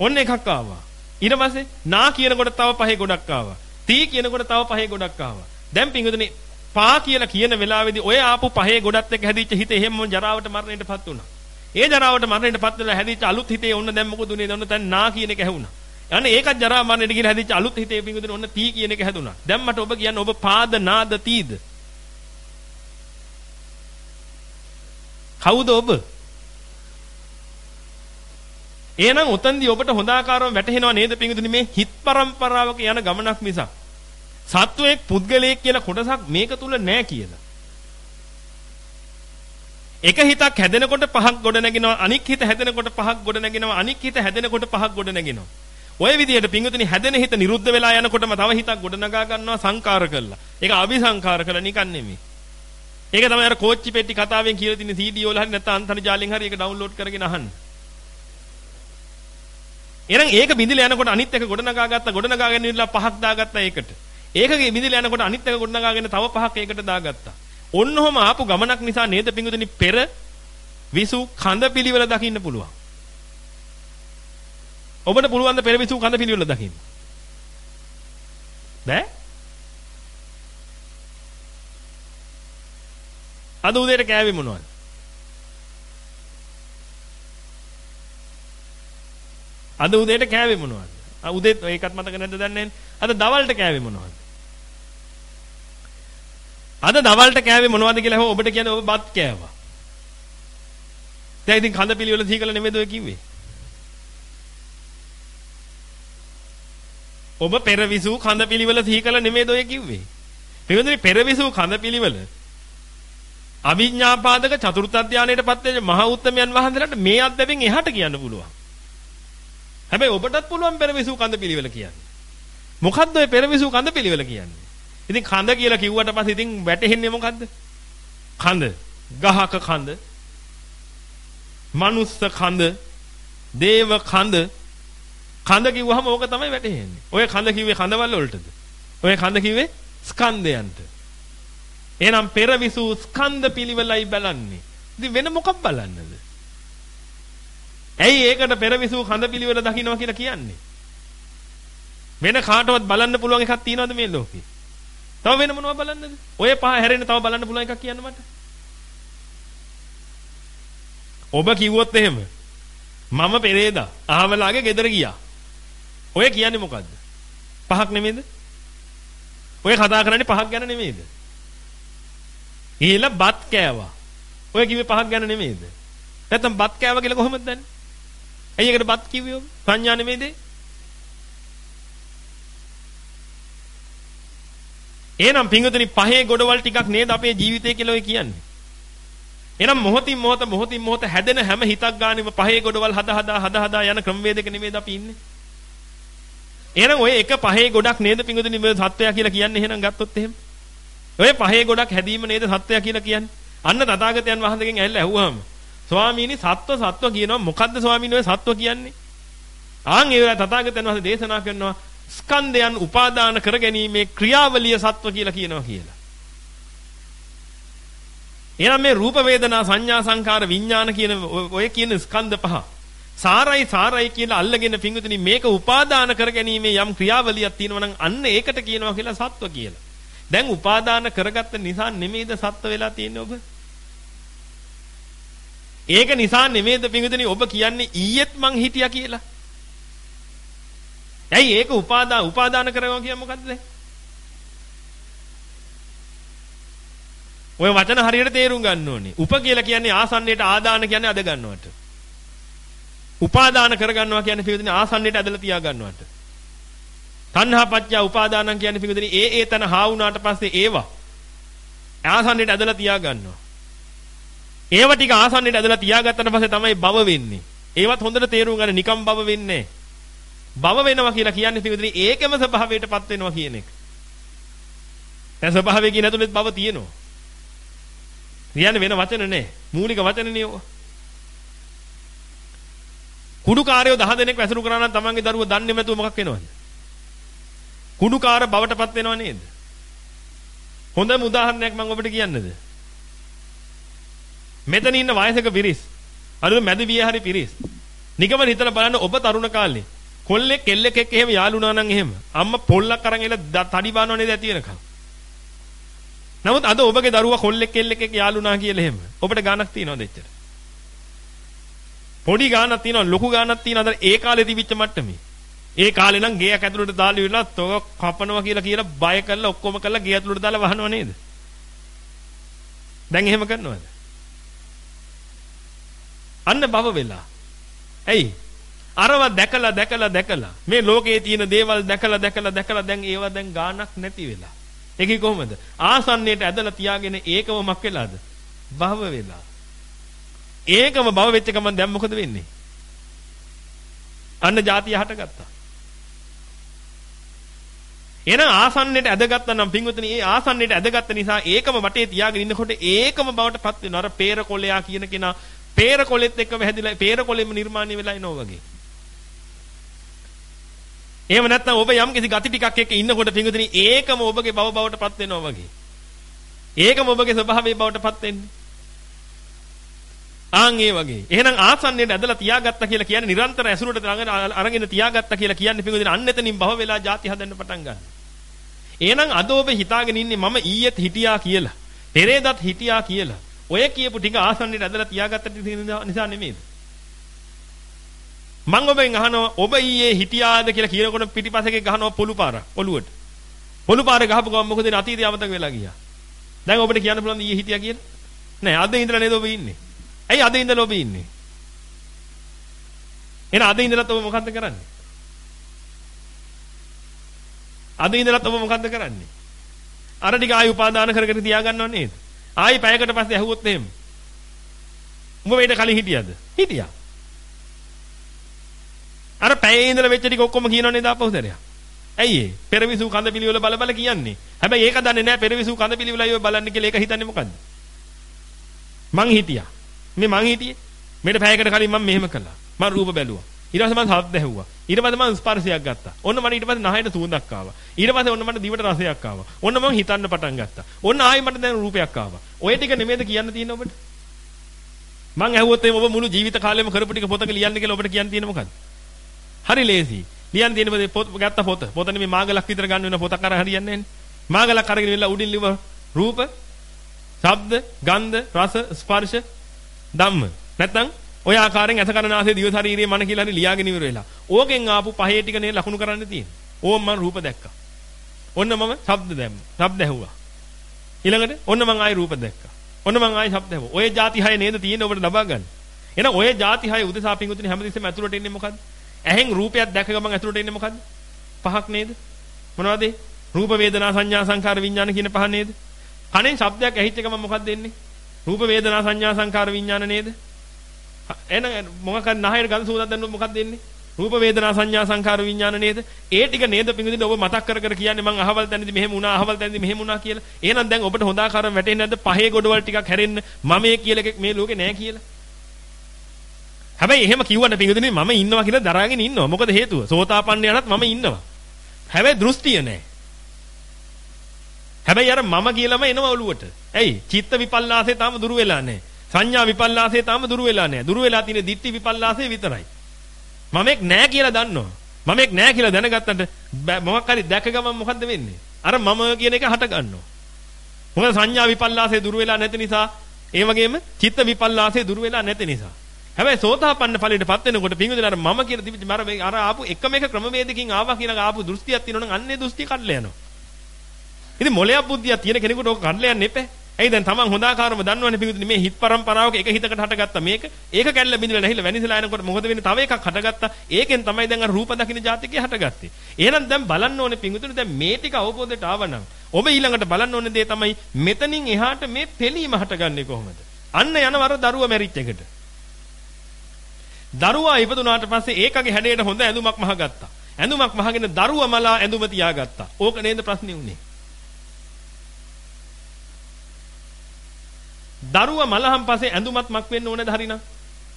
ඔන්න එකක් ආවා. ඊට පස්සේ නා කියනකොට තව පහේ ගොඩක් ආවා. තී කියනකොට තව පහේ ගොඩක් ආවා. දැන් පිංගුතුනි පා කියලා කියන වෙලාවේදී ඔය ආපු පහේ ගොඩත් එක්ක හැදිච්ච හිත එහෙම ජරාවට මරණයටපත් වුණා. ඒ ජරාවට මරණයට පත් වෙලා හැදිච්ච අලුත් හිතේ ඔන්න දැන් මොකද උනේ? ඔන්න දැන් නා කියන එක ඇහුණා. අනේ ඒකත් ජරා මරණයට ගිහලා හැදිච්ච අලුත් හිතේ පිඟුදුනේ ඔන්න තී කියන එක හැදුනා. දැන් මට ඔබ කියන්නේ ඔබ පාද නාද තීද? කවුද ඔබ? එහෙනම් උතන්දී ඔබට හොඳ ආකාරව වැටහෙනව නේද පිඟුදුනේ මේ හිත් પરම්පරාවක යන ගමනක් මිසක් සත්වයක් පුද්ගලයෙක් කියලා කොටසක් මේක තුල නැහැ කියලා. එක හිතක් හැදෙනකොට පහක් ගොඩ නැගෙනවා අනික් හිත හැදෙනකොට පහක් ගොඩ නැගෙනවා අනික් හිත හැදෙනකොට පහක් ගොඩ නැගෙනවා ඔය විදිහට පිංගුතුනි හැදෙන හිත නිරුද්ධ වෙලා යනකොටම තව හිතක් ගොඩ නගා ගන්නවා සංකාර කරලා. ඒක අபிසංකාර කරලා නිකන් නෙමෙයි. ඒක තමයි අර කෝච්චි පෙට්ටි කතාවෙන් කියලා තියෙන CD වල හරි නැත්නම් අන්තර්ජාලයෙන් හරි ඒක ඩවුන්ලෝඩ් කරගෙන අහන්න. එහෙනම් ඒක බිඳිලා යනකොට අනිත් එක ගොඩ නගා ගත්තා ගොඩ නගාගෙන ඉඳලා පහක් දාගත්තා ඒකට. ඒකගේ බිඳිලා යනකොට අනිත් එක ගොඩ නගාගෙන තව පහක් ඒකට දාගත්තා. ඔන්නෝම ආපු ගමනක් නිසා නේද පිංගුතුනි පෙර විසු කඳ පිළිවෙල දකින්න පුළුවන්. ඔබට පුළුවන් ද පෙර විසු කඳ පිළිවෙල දකින්න? බෑ? අද උදේට කෑවේ මොනවද? අද උදේට කෑවේ මොනවද? උදේත් ඒකත් මතක නැද්ද දන්නේ නැහැ. අද දවල්ට කෑවේ මොනවද? අද දවල්ට කෑවේ මොනවද කියලා හෝ ඔබට කියන්නේ ඔබ බත් කෑවා. දැන් ඉතින් කඳ පිළිවෙල සීකල නෙමෙයිද ඔය කිව්වේ? ඔබ පෙරවිසූ කඳ පිළිවෙල සිහි කළ නෙමෙයිද ඔය කිව්වේ. පින්වතුනි පෙරවිසූ කඳ පිළිවෙල අවිඥාපාදක චතුර්ථ ධානයටපත් වෙන මහ උත්තමයන් වහන්සේලාට මේ අද්දැවින් එහාට කියන්න පුළුවන්. හැබැයි ඔබටත් පුළුවන් පෙරවිසූ කඳ පිළිවෙල කියන්න. මොකද්ද ඔය පෙරවිසූ කඳ පිළිවෙල කියන්නේ? ඉතින් කඳ කියලා කිව්වට පස්සේ ඉතින් වැටෙන්නේ මොකද්ද? කඳ, ගහක කඳ, මනුස්ස කඳ, දේව කඳ. කඳ කිව්වහම ඕක තමයි වැටෙන්නේ. ඔය කඳ කිව්වේ කඳවල වලටද? ඔය කඳ කිව්වේ ස්කන්ධයන්ට. එහෙනම් පෙරවිසූ ස්කන්ධ පිළිවෙලයි බලන්නේ. ඉතින් වෙන මොකක් බලන්නද? ඇයි ඒකට පෙරවිසූ කඳ පිළිවෙල දකින්නවා කියලා කියන්නේ? වෙන කාටවත් බලන්න පුළුවන් එකක් තියනවද මේ ලෝකේ? තව වෙන මොනවද බලන්නද? ඔය පහ හැරෙන්න තව බලන්න පුළුවන් එකක් කියන්න මට. ඔබ කිව්වොත් එහෙම මම පෙරේදා අහවලාගේ ගෙදර ගියා. ඔය කියන්නේ මොකද්ද? පහක් නෙමෙයිද? ඔය කතා කරන්නේ පහක් ගැන නෙමෙයිද? ඊළ බත් කෑවා. ඔය කිව්වේ පහක් ගැන නෙමෙයිද? නැත්තම් බත් කෑවා කියලා කොහොමද දන්නේ? ඇයි ඒකට බත් කිව්වේ ඔබ? සංඥා නෙමෙයිද? එහෙනම් පිංගුතුනි පහේ ගොඩවල් ටිකක් නේද අපේ ජීවිතය කියලා ඔය කියන්නේ. එහෙනම් මොහොතින් මොහොත මොහොතින් මොහොත හැදෙන හැම හිතක් ගානෙම පහේ ගොඩවල් හද හදා හද හදා යන ක්‍රමවේදක නෙමෙයිද අපි ඉන්නේ. එහෙනම් ඔය එක පහේ ගොඩක් නේද පිංගුතුනි මේ සත්වයා කියලා කියන්නේ එහෙනම් ගත්තොත් එහෙම. ඔය පහේ ගොඩක් හැදීම නේද සත්වයා කියලා කියන්නේ. අන්න තථාගතයන් වහන්සේගෙන් ඇහිලා ඇහුවාම ස්වාමීනි සත්ව සත්ව කියනවා මොකද්ද ස්වාමීනි ඔය සත්ව කියන්නේ? ආන් ඒ වෙලාව තථාගතයන් වහන්සේ දේශනා කරනවා ස්කන්ධයන් උපාදාන කරගැනීමේ ක්‍රියාවලිය සත්ව කියලා කියනවා කියලා. එහෙනම් මේ රූප වේදනා සංඥා සංකාර විඥාන කියන ඔය කියන ස්කන්ධ පහ සාරයි සාරයි කියලා අල්ලගෙන පිංගුතුනි මේක උපාදාන කරගැනීමේ යම් ක්‍රියාවලියක් තියෙනවා නම් අන්න ඒකට කියනවා කියලා සත්ව කියලා. දැන් උපාදාන කරගත්ත නිසා නෙමෙයිද සත්ව වෙලා තියෙන්නේ ඔබ? ඒක නිසා නෙමෙයිද පිංගුතුනි ඔබ කියන්නේ ඊයේත් මං හිටියා කියලා? ඇයි ඒක උපාදාන උපාදාන කරනවා කියන්නේ මොකද්ද දැන්? ඔය වචන හරියට තේරුම් ගන්න ඕනේ. උප කියලා කියන්නේ ආසන්නයට ආදාන කියන්නේ අද ගන්නවට. උපාදාන කරගන්නවා කියන්නේ පිළිදෙන ආසන්නයට ඇදලා තියා ගන්නවට. තණ්හා පත්‍ය උපාදානං කියන්නේ පිළිදෙන ඒ ඒ තන හා වුණාට පස්සේ ඒවා ආසන්නයට ඇදලා තියා ගන්නවා. ඒව ටික ආසන්නයට ඇදලා තියාගත්තට පස්සේ තමයි භව වෙන්නේ. ඒවත් හොඳට තේරුම් ගන්න නිකම් භව වෙන්නේ නැහැ. භව වෙනවා කියලා කියන්නේ පිටුදිරි ඒකම ස්වභාවයටපත් වෙනවා කියන එක. දැන් ස්වභාවය කියන ඇතුළෙත් භව තියෙනවා. කියන්නේ වෙන වචන නෑ. මූලික වචන නේ ඕවා. කුඩුකාරයෝ 10 දෙනෙක් වැසුරු කරා නම් තමන්ගේ දරුවෝ දන්නේ නැතුව මොකක් වෙනවද? කුඩුකාර බවටපත් වෙනව නේද? හොඳම උදාහරණයක් මම ඔබට කියන්නද? මෙතන ඉන්න වයසක පිරිස්. අර මැද විය හරි පිරිස්. නිකම හිතලා බලන්න ඔබ තරුණ කාලේ කොල්ලෙක් කෙල්ලෙක් එක්ක එහෙම යාළුනා නම් එහෙම අම්මා පොල්ලක් අරන් එල තඩි බානව නේද ඇති වෙනකම්. නමුත් අද ඔබගේ දරුවා කොල්ලෙක් කෙල්ලෙක් එක්ක යාළුනා කියලා එහෙම. ඔබට ගානක් තියනවද එච්චර? පොඩි ගානක් තියනවා ලොකු ගානක් තියනවද ඒ කාලේ තිබිච්ච මට්ටමේ. ඒ කාලේ නම් ගේ ඇතුළට දාලා ඉවරලා තොග කපනවා කියලා කියලා බය කරලා ඔක්කොම කරලා ගේ ඇතුළට දාලා වහනව නේද? දැන් එහෙම කරනවද? අන්න බව වෙලා. ඇයි? අරව දැකලා දැකලා දැකලා මේ ලෝකයේ තියෙන දේවල් දැකලා දැකලා දැකලා දැන් ඒවා දැන් ගාණක් නැති වෙලා. ඒකේ කොහොමද? ආසන්නයට ඇදලා තියාගෙන ඒකම මක් වෙලාද? භව වෙලා. ඒකම භව වෙච්ච ගමන් දැන් මොකද වෙන්නේ? අන්න જાතිය හටගත්තා. එහෙනම් ආසන්නයට ඇදගත්තා නම් පින්වතුනි ඒ ආසන්නයට ඇදගත්ත නිසා ඒකම වටේ තියාගෙන ඉන්නකොට ඒකම බවට පත් වෙනවා. අර peer කොලයා කියන කෙනා peer කොලෙත් එක්කම හැදිලා peer කොලෙම නිර්මාණය වෙලා එනවා වගේ. එහෙම නැත්නම් ඔබ යම් කිසි ගති ටිකක් එක්ක ඉන්නකොට පිඟුතුනි ඒකම ඔබගේ බව බවට පත් වෙනවා වගේ. ඒකම ඔබගේ ස්වභාවයේ බවට පත් වෙන්නේ. ආන් ඒ වගේ. එහෙනම් ආසන්නයට ඇදලා තියාගත්තා කියලා කියන්නේ නිරන්තර ඇසුරට අරගෙන තියාගත්තා කියලා කියන්නේ පිඟුතුනි අන්න එතනින් භව වෙලා ಜಾති හදන්න පටන් ගන්නවා. එහෙනම් අද ඔබ හිතාගෙන ඉන්නේ මම ඊයේත් හිටියා කියලා. පෙරේදත් හිටියා කියලා. ඔය කියපු ටික ආසන්නයට ඇදලා තියාගත්ත නිසා නෙමෙයිද? මං ඔබෙන් අහනවා ඔබ ඊයේ හිටියාද කියලා කියනකොට පිටිපස්සේ ගහනවා පොළු පාර ඔළුවට. පොළු පාර ගහපු ගමන් මොකද වෙන්නේ අතීතය අමතක වෙලා ගියා. දැන් ඔබට කියන්න පුළුවන් ඊයේ හිටියා කියලා? නෑ අද ඉඳලා නේද ඔබ ඉන්නේ. ඇයි අද ඉඳලා ඔබ ඉන්නේ? එහෙනම් අද ඉඳලත් ඔබ මොකද්ද කරන්නේ? අද ඉඳලත් ඔබ මොකද්ද කරන්නේ? අර ටික ආයි උපාදාන කර කර තියාගන්නව නේද? ආයි පැයකට පස්සේ ඇහුවොත් එහෙම. උඹ මේට කලින් හිටියද? හිටියා. අර පැයේ ඉඳලා වෙච්ච ටික ඔක්කොම කියනව නේද ආපහුතරයක්. ඇයි ඒ? පෙරවිසු කඳ පිළිවෙල බල බල කියන්නේ. හැබැයි ඒක දන්නේ නැහැ පෙරවිසු කඳ පිළිවෙලයි ඔය බලන්න කියලා ඒක හිතන්නේ මොකද්ද? මං හිටියා. මේ මං හිටියේ. මේට පැයකට කලින් මම මෙහෙම කළා. මම රූප බැලුවා. ඊට පස්සේ මම ශබ්ද ඇහුවා. ඊට පස්සේ මම ස්පර්ශයක් ගත්තා. ඔන්න මට ඊට පස්සේ නහයට සුවඳක් ආවා. ඊට පස්සේ ඔන්න මට දිවට රසයක් ආවා. ඔන්න මම හිතන්න පටන් ගත්තා. ඔන්න ආයි මට දැන් රූපයක් ආවා. ඔය ටික නෙමෙයිද කියන්න තියෙන්නේ ඔබට? මං ඇහුවොත් එimhe ඔබ මුළු ජීවිත කාලෙම කරපු ටික පොතක ලියන්න කියලා ඔබට කියන්න තියෙන්නේ මොකද්ද? හරි ලේසි. ලියන්න තියෙන්නේ පොත ගත්ත පොත. පොත නෙමෙයි මාගලක් විතර ගන්න වෙන පොතක් අර හරියන්නේ නැහැ. මාගලක් අරගෙන ඉල්ල උඩින් ලිව රූප, ශබ්ද, ගන්ධ, රස, ස්පර්ශ, ධම්ම. නැත්නම් ඔය ආකාරයෙන් ඇස කන නාසය දිව ශරීරයේ මන කියලා හරි ලියාගෙන ඉවර වෙලා. ඕකෙන් ආපු පහේ ටික නේ ලකුණු කරන්න තියෙන්නේ. ඕම් මම රූප දැක්කා. ඔන්න මම ශබ්ද දැම්මා. ශබ්ද ඇහුවා. ඊළඟට ඔන්න මම ආයි රූප දැක්කා. ඔන්න මම ආයි ශබ්ද ඇහුවා. ඔය ಜಾති හය නේද තියෙන්නේ ඔබට ලබා ගන්න. එහෙනම් ඔය ಜಾති හය උදෙසා පිංගුතුනි හැමතිස්සෙම ඇතුළට එන්නේ මොකද්ද? ඇහෙන් රූපයක් දැක ගමන් ඇතුළට එන්නේ මොකද්ද? පහක් නේද? මොනවද? රූප වේදනා සංඥා සංකාර විඥාන කියන පහ නේද? කනෙන් ශබ්දයක් ඇහිච්ච ගමන් මොකක්ද එන්නේ? රූප වේදනා සංඥා සංකාර විඥාන නේද? එහෙනම් මොකක් හරි නහයට ගඳ සුවඳක් දැන්නොත් මොකක්ද එන්නේ? රූප වේදනා සංඥා සංකාර විඥාන නේද? ඒ ටික නේද පිඟුදින ඔබ මතක් කර කර කියන්නේ මං අහවල් තැනදී මෙහෙම වුණා අහවල් තැනදී මෙහෙම වුණා කියලා. එහෙනම් දැන් ඔබට හොඳ ආකාරව වැටෙන්නේ නැද්ද පහේ ගොඩවල් ටිකක් හැරෙන්න මම ඒ කියලා එකක් මේ ලෝකේ නැහැ කියලා. හැබැයි එහෙම කිව්වට පිඟුදිනේ මම ඉන්නවා කියලා දරාගෙන ඉන්නවා. මොකද හේතුව? සෝතාපන්න යනත් මම ඉන්නවා. හැබැයි දෘෂ්ටිය නැහැ. හැබැයි අර මම කියලාම එනවා ඔළුවට. ඇයි? චිත්ත විපල්ලාසය තාම දුරු වෙලා නැහැ. සංඥා විපල්ලාසය තාම දුරු වෙලා නැහැ. දුරු වෙලා තියෙන්නේ ditthi විපල්ලාසය විතරයි. මමෙක් නැහැ කියලා දන්නවා. මමෙක් නැහැ කියලා දැනගත්තට මොකක් හරි දැක ගමන් මොකද්ද වෙන්නේ? අර මම කියන එක හට ගන්නවා. මොකද සංඥා විපල්ලාසය දුරු වෙලා නැති නිසා ඒ වගේම චිත්ත විපල්ලාසය දුරු වෙලා නැති නිසා. හැබැයි සෝතාපන්න ඵලයටපත් වෙනකොට පිංගුදෙන අර මම කියන තිබිච්ච මර මේ අර ආපු එකම එක ක්‍රමවේදකින් ආවා කියන ආපු දෘෂ්ටියක් තියෙනවා නම් අන්නේ දෘෂ්ටි කඩලා යනවා. ඉතින් මොලයක් බුද්ධියක් තියෙන කෙනෙකුට ඕක කඩලා යන්න එපා. ඇයි දැන් තමන් හොඳ ආකාරව දන්නවනේ පිටුදිනේ මේ හිත් පරම්පරාවක එක හිතකට හටගත්තා මේක? ඒක කැල්ල බිඳිලා නැහිලා වැනිසලා යනකොට මොකද වෙන්නේ? තව එකක් හටගත්තා. ඒකෙන් තමයි දැන් අර රූප දකින්න જાතිකේ හටගත්තේ. එහෙනම් දැන් බලන්න ඕනේ පිටුදිනේ දැන් මේ ටික අවබෝධයට ආවනම් ඔබ ඊළඟට බලන්න ඕනේ දේ තමයි මෙතනින් එහාට මේ තෙලීම හටගන්නේ කොහොමද? අන්න යනවර දරුවා මැරිච් එකට. දරුවා ඉපදුනාට පස්සේ ඒකගේ හැඩයට හොඳ ඇඳුමක් මහගත්තා. ඇඳුමක් මහගෙන දරුවා මලා ඇඳුම තියාගත්තා. ඕක නේද ප්‍රශ්නේ උනේ? දරුවා මලහන් පස්සේ ඇඳුමත් මක් වෙන්න ඕනේද හරිනම්?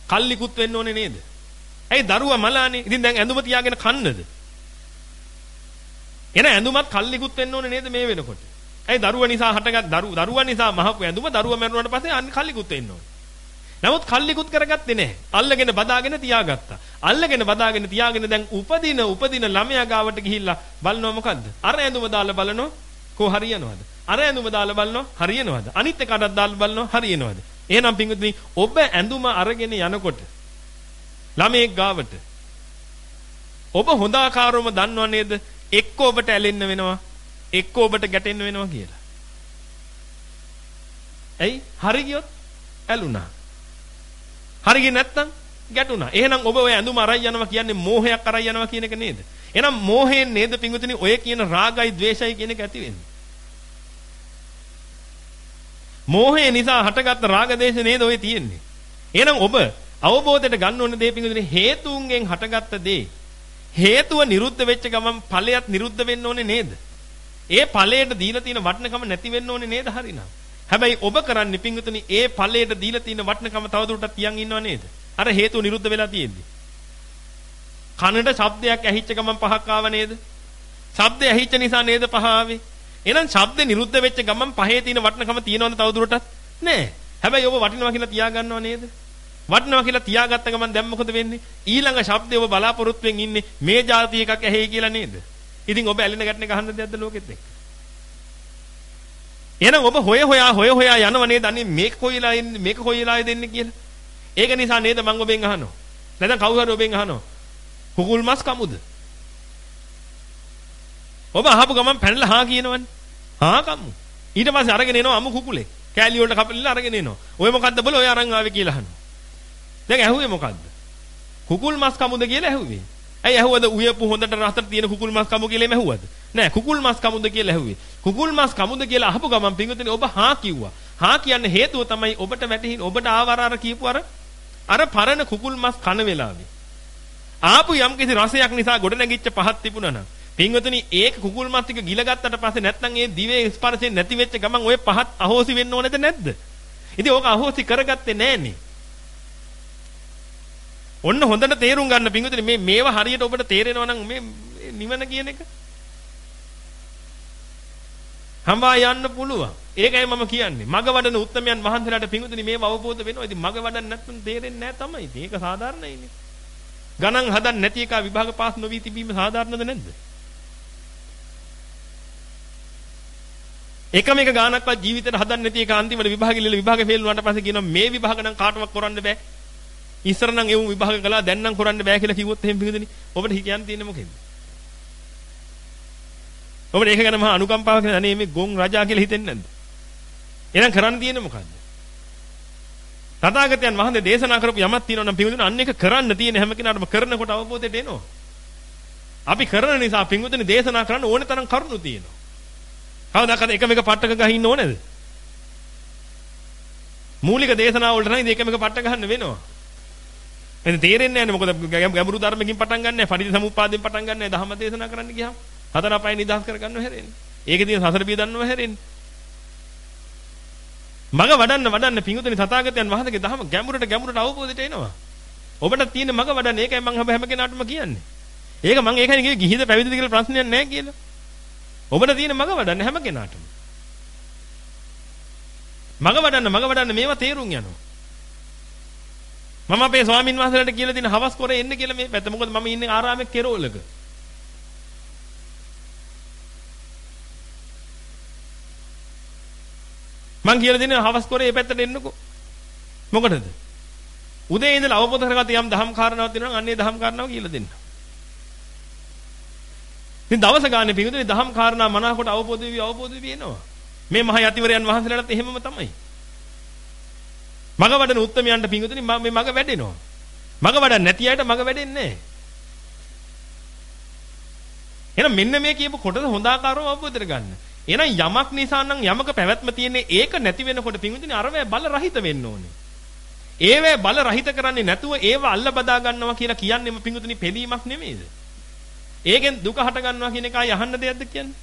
කල්ලිකුත් වෙන්න ඕනේ නේද? ඇයි දරුවා මලානේ? ඉතින් දැන් ඇඳුම තියාගෙන කන්නද? එන ඇඳුමත් කල්ලිකුත් වෙන්න ඕනේ නේද මේ වෙනකොට? ඇයි දරුවා නිසා හටගත් දරුවා නිසා මහපු ඇඳුම දරුවා මැරුණාට පස්සේ අන්න කල්ලිකුත් වෙන්න ඕනේ. නමුත් කල්ලිකුත් කරගත්තේ නැහැ. අල්ලගෙන බදාගෙන තියාගත්තා. අල්ලගෙන බදාගෙන තියාගෙන දැන් උපදින උපදින ළමයා ගාවට ගිහිල්ලා බලනවා මොකද්ද? අර ඇඳුම දාලා බලනවා කො හරියනවද? අර ඇඳුම දාලා බලනවා හරියනවද? අනිත් එකටත් දාලා බලනවා හරියනවද? එහෙනම් පින්විතනි ඔබ ඇඳුම අරගෙන යනකොට ළමයෙක් ගාවට ඔබ හොඳ ආකාරවම දන්නව නේද? එක්ක ඔබට ඇලෙන්න වෙනවා, එක්ක ඔබට ගැටෙන්න වෙනවා කියලා. ඇයි? හරි ගියොත් ඇලුනා. හරි ගියේ නැත්තම් ගැටුණා. එහෙනම් ඔබ ඔය ඇඳුම අරන් යනවා කියන්නේ මෝහයක් අරන් යනවා කියන එක නේද? එහෙනම් මෝහයෙන් නේද පිංගුතුනි ඔය කියන රාගයි ద్వේෂයි කියන එක ඇති වෙන්නේ? මෝහය නිසා හටගත්ත රාග දේශ නේද ඔය තියෙන්නේ. එහෙනම් ඔබ අවබෝධයට ගන්න ඕන දේ පිංගුතුනි හේතුන්ගෙන් හටගත්ත දේ. හේතුව නිරුද්ධ වෙච්ච ගමන් ඵලයක් නිරුද්ධ වෙන්න ඕනේ නේද? ඒ ඵලයට දීලා තියෙන වටිනකම නැති වෙන්න ඕනේ නේද හරිනම්? හැබැයි ඔබ කරන්නේ පිංගුතුනි ඒ ඵලයට දීලා තියෙන වටිනකම තවදුරටත් තියන් ඉන්නව නේද? අර හේතුව නිරුද්ධ වෙලා තියෙන්නේ. කනට ශබ්දයක් ඇහිච්ච ගමන් පහක් ආව නේද? ශබ්ද ඇහිච්ච නිසා නේද පහ ආවේ? එහෙනම් ශබ්ද නිරුද්ධ වෙච්ච ගමන් පහේ තියෙන වටිනකම තියෙනවද තවදුරටත්? නෑ. හැබැයි ඔබ වටිනවා කියලා තියාගන්නව නේද? වටිනවා කියලා තියාගත්ත ගමන් දැන් මොකද වෙන්නේ? ඊළඟ ශබ්දේ ඔබ බලාපොරොත්තුෙන් ඉන්නේ මේ જાති එකක් ඇහෙයි කියලා නේද? ඉතින් ඔබ ඇලෙන ගැටනේ ගහන්න දෙයක්ද ලෝකෙත් එක්ක? එහෙනම් ඔබ හොය හොයා හොය හොයා යනව නේද? අනේ මේක කොයිලා ඉන්නේ මේක කොයිලා දෙන්නේ කියලා. ඒක නිසා නේද මම ඔබෙන් අහනවා. නැත්නම් කවුරු හරි ඔබෙන් අහනවා. කුකුල් මස් කමුද? ඔබ අහපු ගමන් පැනලා හා කියනවනේ. හා කමු. ඊට පස්සේ අරගෙන එනවා අමු කුකුලේ. කෑලි වලට කපලා අරගෙන එනවා. ඔය මොකද්ද බල ඔය අරන් ආවේ කියලා අහනවා. දැන් ඇහුවේ මොකද්ද? කුකුල් මස් කමුද කියලා ඇහුවේ. ඇයි ඇහුවද උයපු හොඳට රහතට තියෙන කුකුල් මස් කමු කියලා එම ඇහුවද? නෑ කුකුල් මස් කමුද කියලා ඇහුවේ. කුකුල් මස් කමුද කියලා අහපු ගමන් පින්වතුනි ඔබ හා කිව්වා. හා කියන්නේ හේතුව තමයි ඔබට වැටහින් ඔබට ආවර අර කියපු අර අර පරණ කුකුල් මස් කන වෙලාවේ. ආපු යම්කිසි රසයක් නිසා ගොඩ නැගිච්ච පහක් තිබුණා නම් පින්වතුනි ඒක කුකුල් මස් ටික ගිලගත්තට පස්සේ නැත්නම් ඒ දිවේ ස්පර්ශයෙන් නැති වෙච්ච ගමන් ওই පහත් අහෝසි වෙන්න ඕනේද නැද්ද? ඉතින් ඕක අහෝසි කරගත්තේ නෑනේ. ඔන්න හොඳට තේරුම් ගන්න පින්වතුනි මේ මේවා හරියට ඔබට තේරෙනවා නම් මේ නිවන කියන එක හම්බා යන්න පුළුවන්. ඒකයි මම කියන්නේ. මග වඩන උත්තරමයන් වහන්සේලාට පිඟුතුනි මේව අවබෝධ වෙනවා. ඉතින් මග වඩන්න නැත්නම් තේරෙන්නේ නැහැ තමයි. ඉතින් ඒක සාධාරණයිනේ. ගණන් හදන්න නැති එක විභාග පාස් නොවි තිබීම සාධාරණද නැද්ද? එකම එක ගානක්වත් ජීවිතේට හදන්න නැති එක අන්තිමට විභාගෙ ඉල්ල විභාගෙ ෆේල් වුණාට පස්සේ කියනවා මේ විභාග නම් කාටවත් කරන්න බෑ. ඉස්සර නම් ඒ විභාග කළා දැන් නම් කරන්න බෑ කියලා කිව්වොත් එහෙම පිඟුතුනි. ඔබට කියන්න තියෙන්නේ මොකෙන්ද? ඔබට ඒක ගැන මහා අනුකම්පාවක් නැත්නම් අනේ මේ ගොන් රජා කියලා හිතෙන්නේ නැද්ද? එහෙනම් කරන්න තියෙන්නේ මොකද්ද? තථාගතයන් වහන්සේ දේශනා කරපු යමක් තියෙනවා නම් පින්වතුනි අන්න එක කරන්න තියෙන හැම කෙනාටම කරනකොට අවබෝධයට එනවා. අපි කරන නිසා පින්වතුනි දේශනා කරන්න ඕන තරම් කරුණු තියෙනවා. කවදාකද එකම එක පට්ටක ගහින්න ඕනේද? මූලික දේශනා වලට නම් එකම එක පට්ට ගහන්න වෙනවා. එතන තේරෙන්නේ නැහැ මොකද ගැඹුරු ධර්මකින් පටන් ගන්න නැහැ. පරිදි සමුප්පාදයෙන් පටන් ගන්න නැහැ. ධම්ම දේශනා කරන්න ගියාම. හතර පහයි නිදහස් කරගන්නව හැරෙන්නේ. ඒකේ තියෙන සසර බිය දන්නව හැරෙන්නේ. මග වඩන්න වඩන්න පිඟුතුනි තථාගතයන් වහන්සේගේ ධහම ගැඹුරට ගැඹුරට අවබෝධයට එනවා. ඔබට තියෙන මග වඩන්න ඒකයි මම හැම කෙනාටම කියන්නේ. ඒක මම ඒකයි කිව්වේ ගිහිද පැවිදිද කියලා ප්‍රශ්නයක් නැහැ කියලා. ඔබට තියෙන මග වඩන්න හැම කෙනාටම. මග වඩන්න මග වඩන්න මේවා තේරුම් යනවා. මම අපේ ස්වාමින් වහන්සේලාට කියලා දෙන හවස් කරේ එන්න කියලා මේ පැත්ත. මොකද මම ඉන්නේ ආරාමේ කෙරෝලක. මං කියලා දෙන්නේ හවස් කරේ මේ පැත්තට එන්නකෝ. මොකටද? උදේ ඉඳලා අවබෝධ කරගත්ත යම් දහම් කාරණාවක් තියෙනවා නම් අන්නේ දහම් කාරණාව කියලා දෙන්න. ඉතින් දවස ගානේ පිටුනේ දහම් කාරණා මනාකොට අවබෝධ වෙවි අවබෝධ වෙවි එනවා. මේ මහ යතිවරයන් වහන්සේලාට එහෙමම තමයි. මග වඩන උත්තරමයන්ට පිටුනේ මේ මග වැඩෙනවා. මග වඩන්නේ නැති අයට මග වැඩෙන්නේ නැහැ. එහෙනම් මෙන්න මේ කියපු කොටස හොඳ ආකාරව අවබෝධ කරගන්න. එහෙනම් යමක් නිසා නම් යමක පැවැත්ම තියෙන්නේ ඒක නැති වෙනකොට පිංගුදින අරවැ බල රහිත වෙන්න ඕනේ. ඒවැ බල රහිත කරන්නේ නැතුව ඒව අල්ල බදා ගන්නවා කියලා කියන්නේම පිංගුදින පිළීමක් නෙමෙයිද? ඒකෙන් දුක හට ගන්නවා කියන එකයි අහන්න දෙයක්ද කියන්නේ?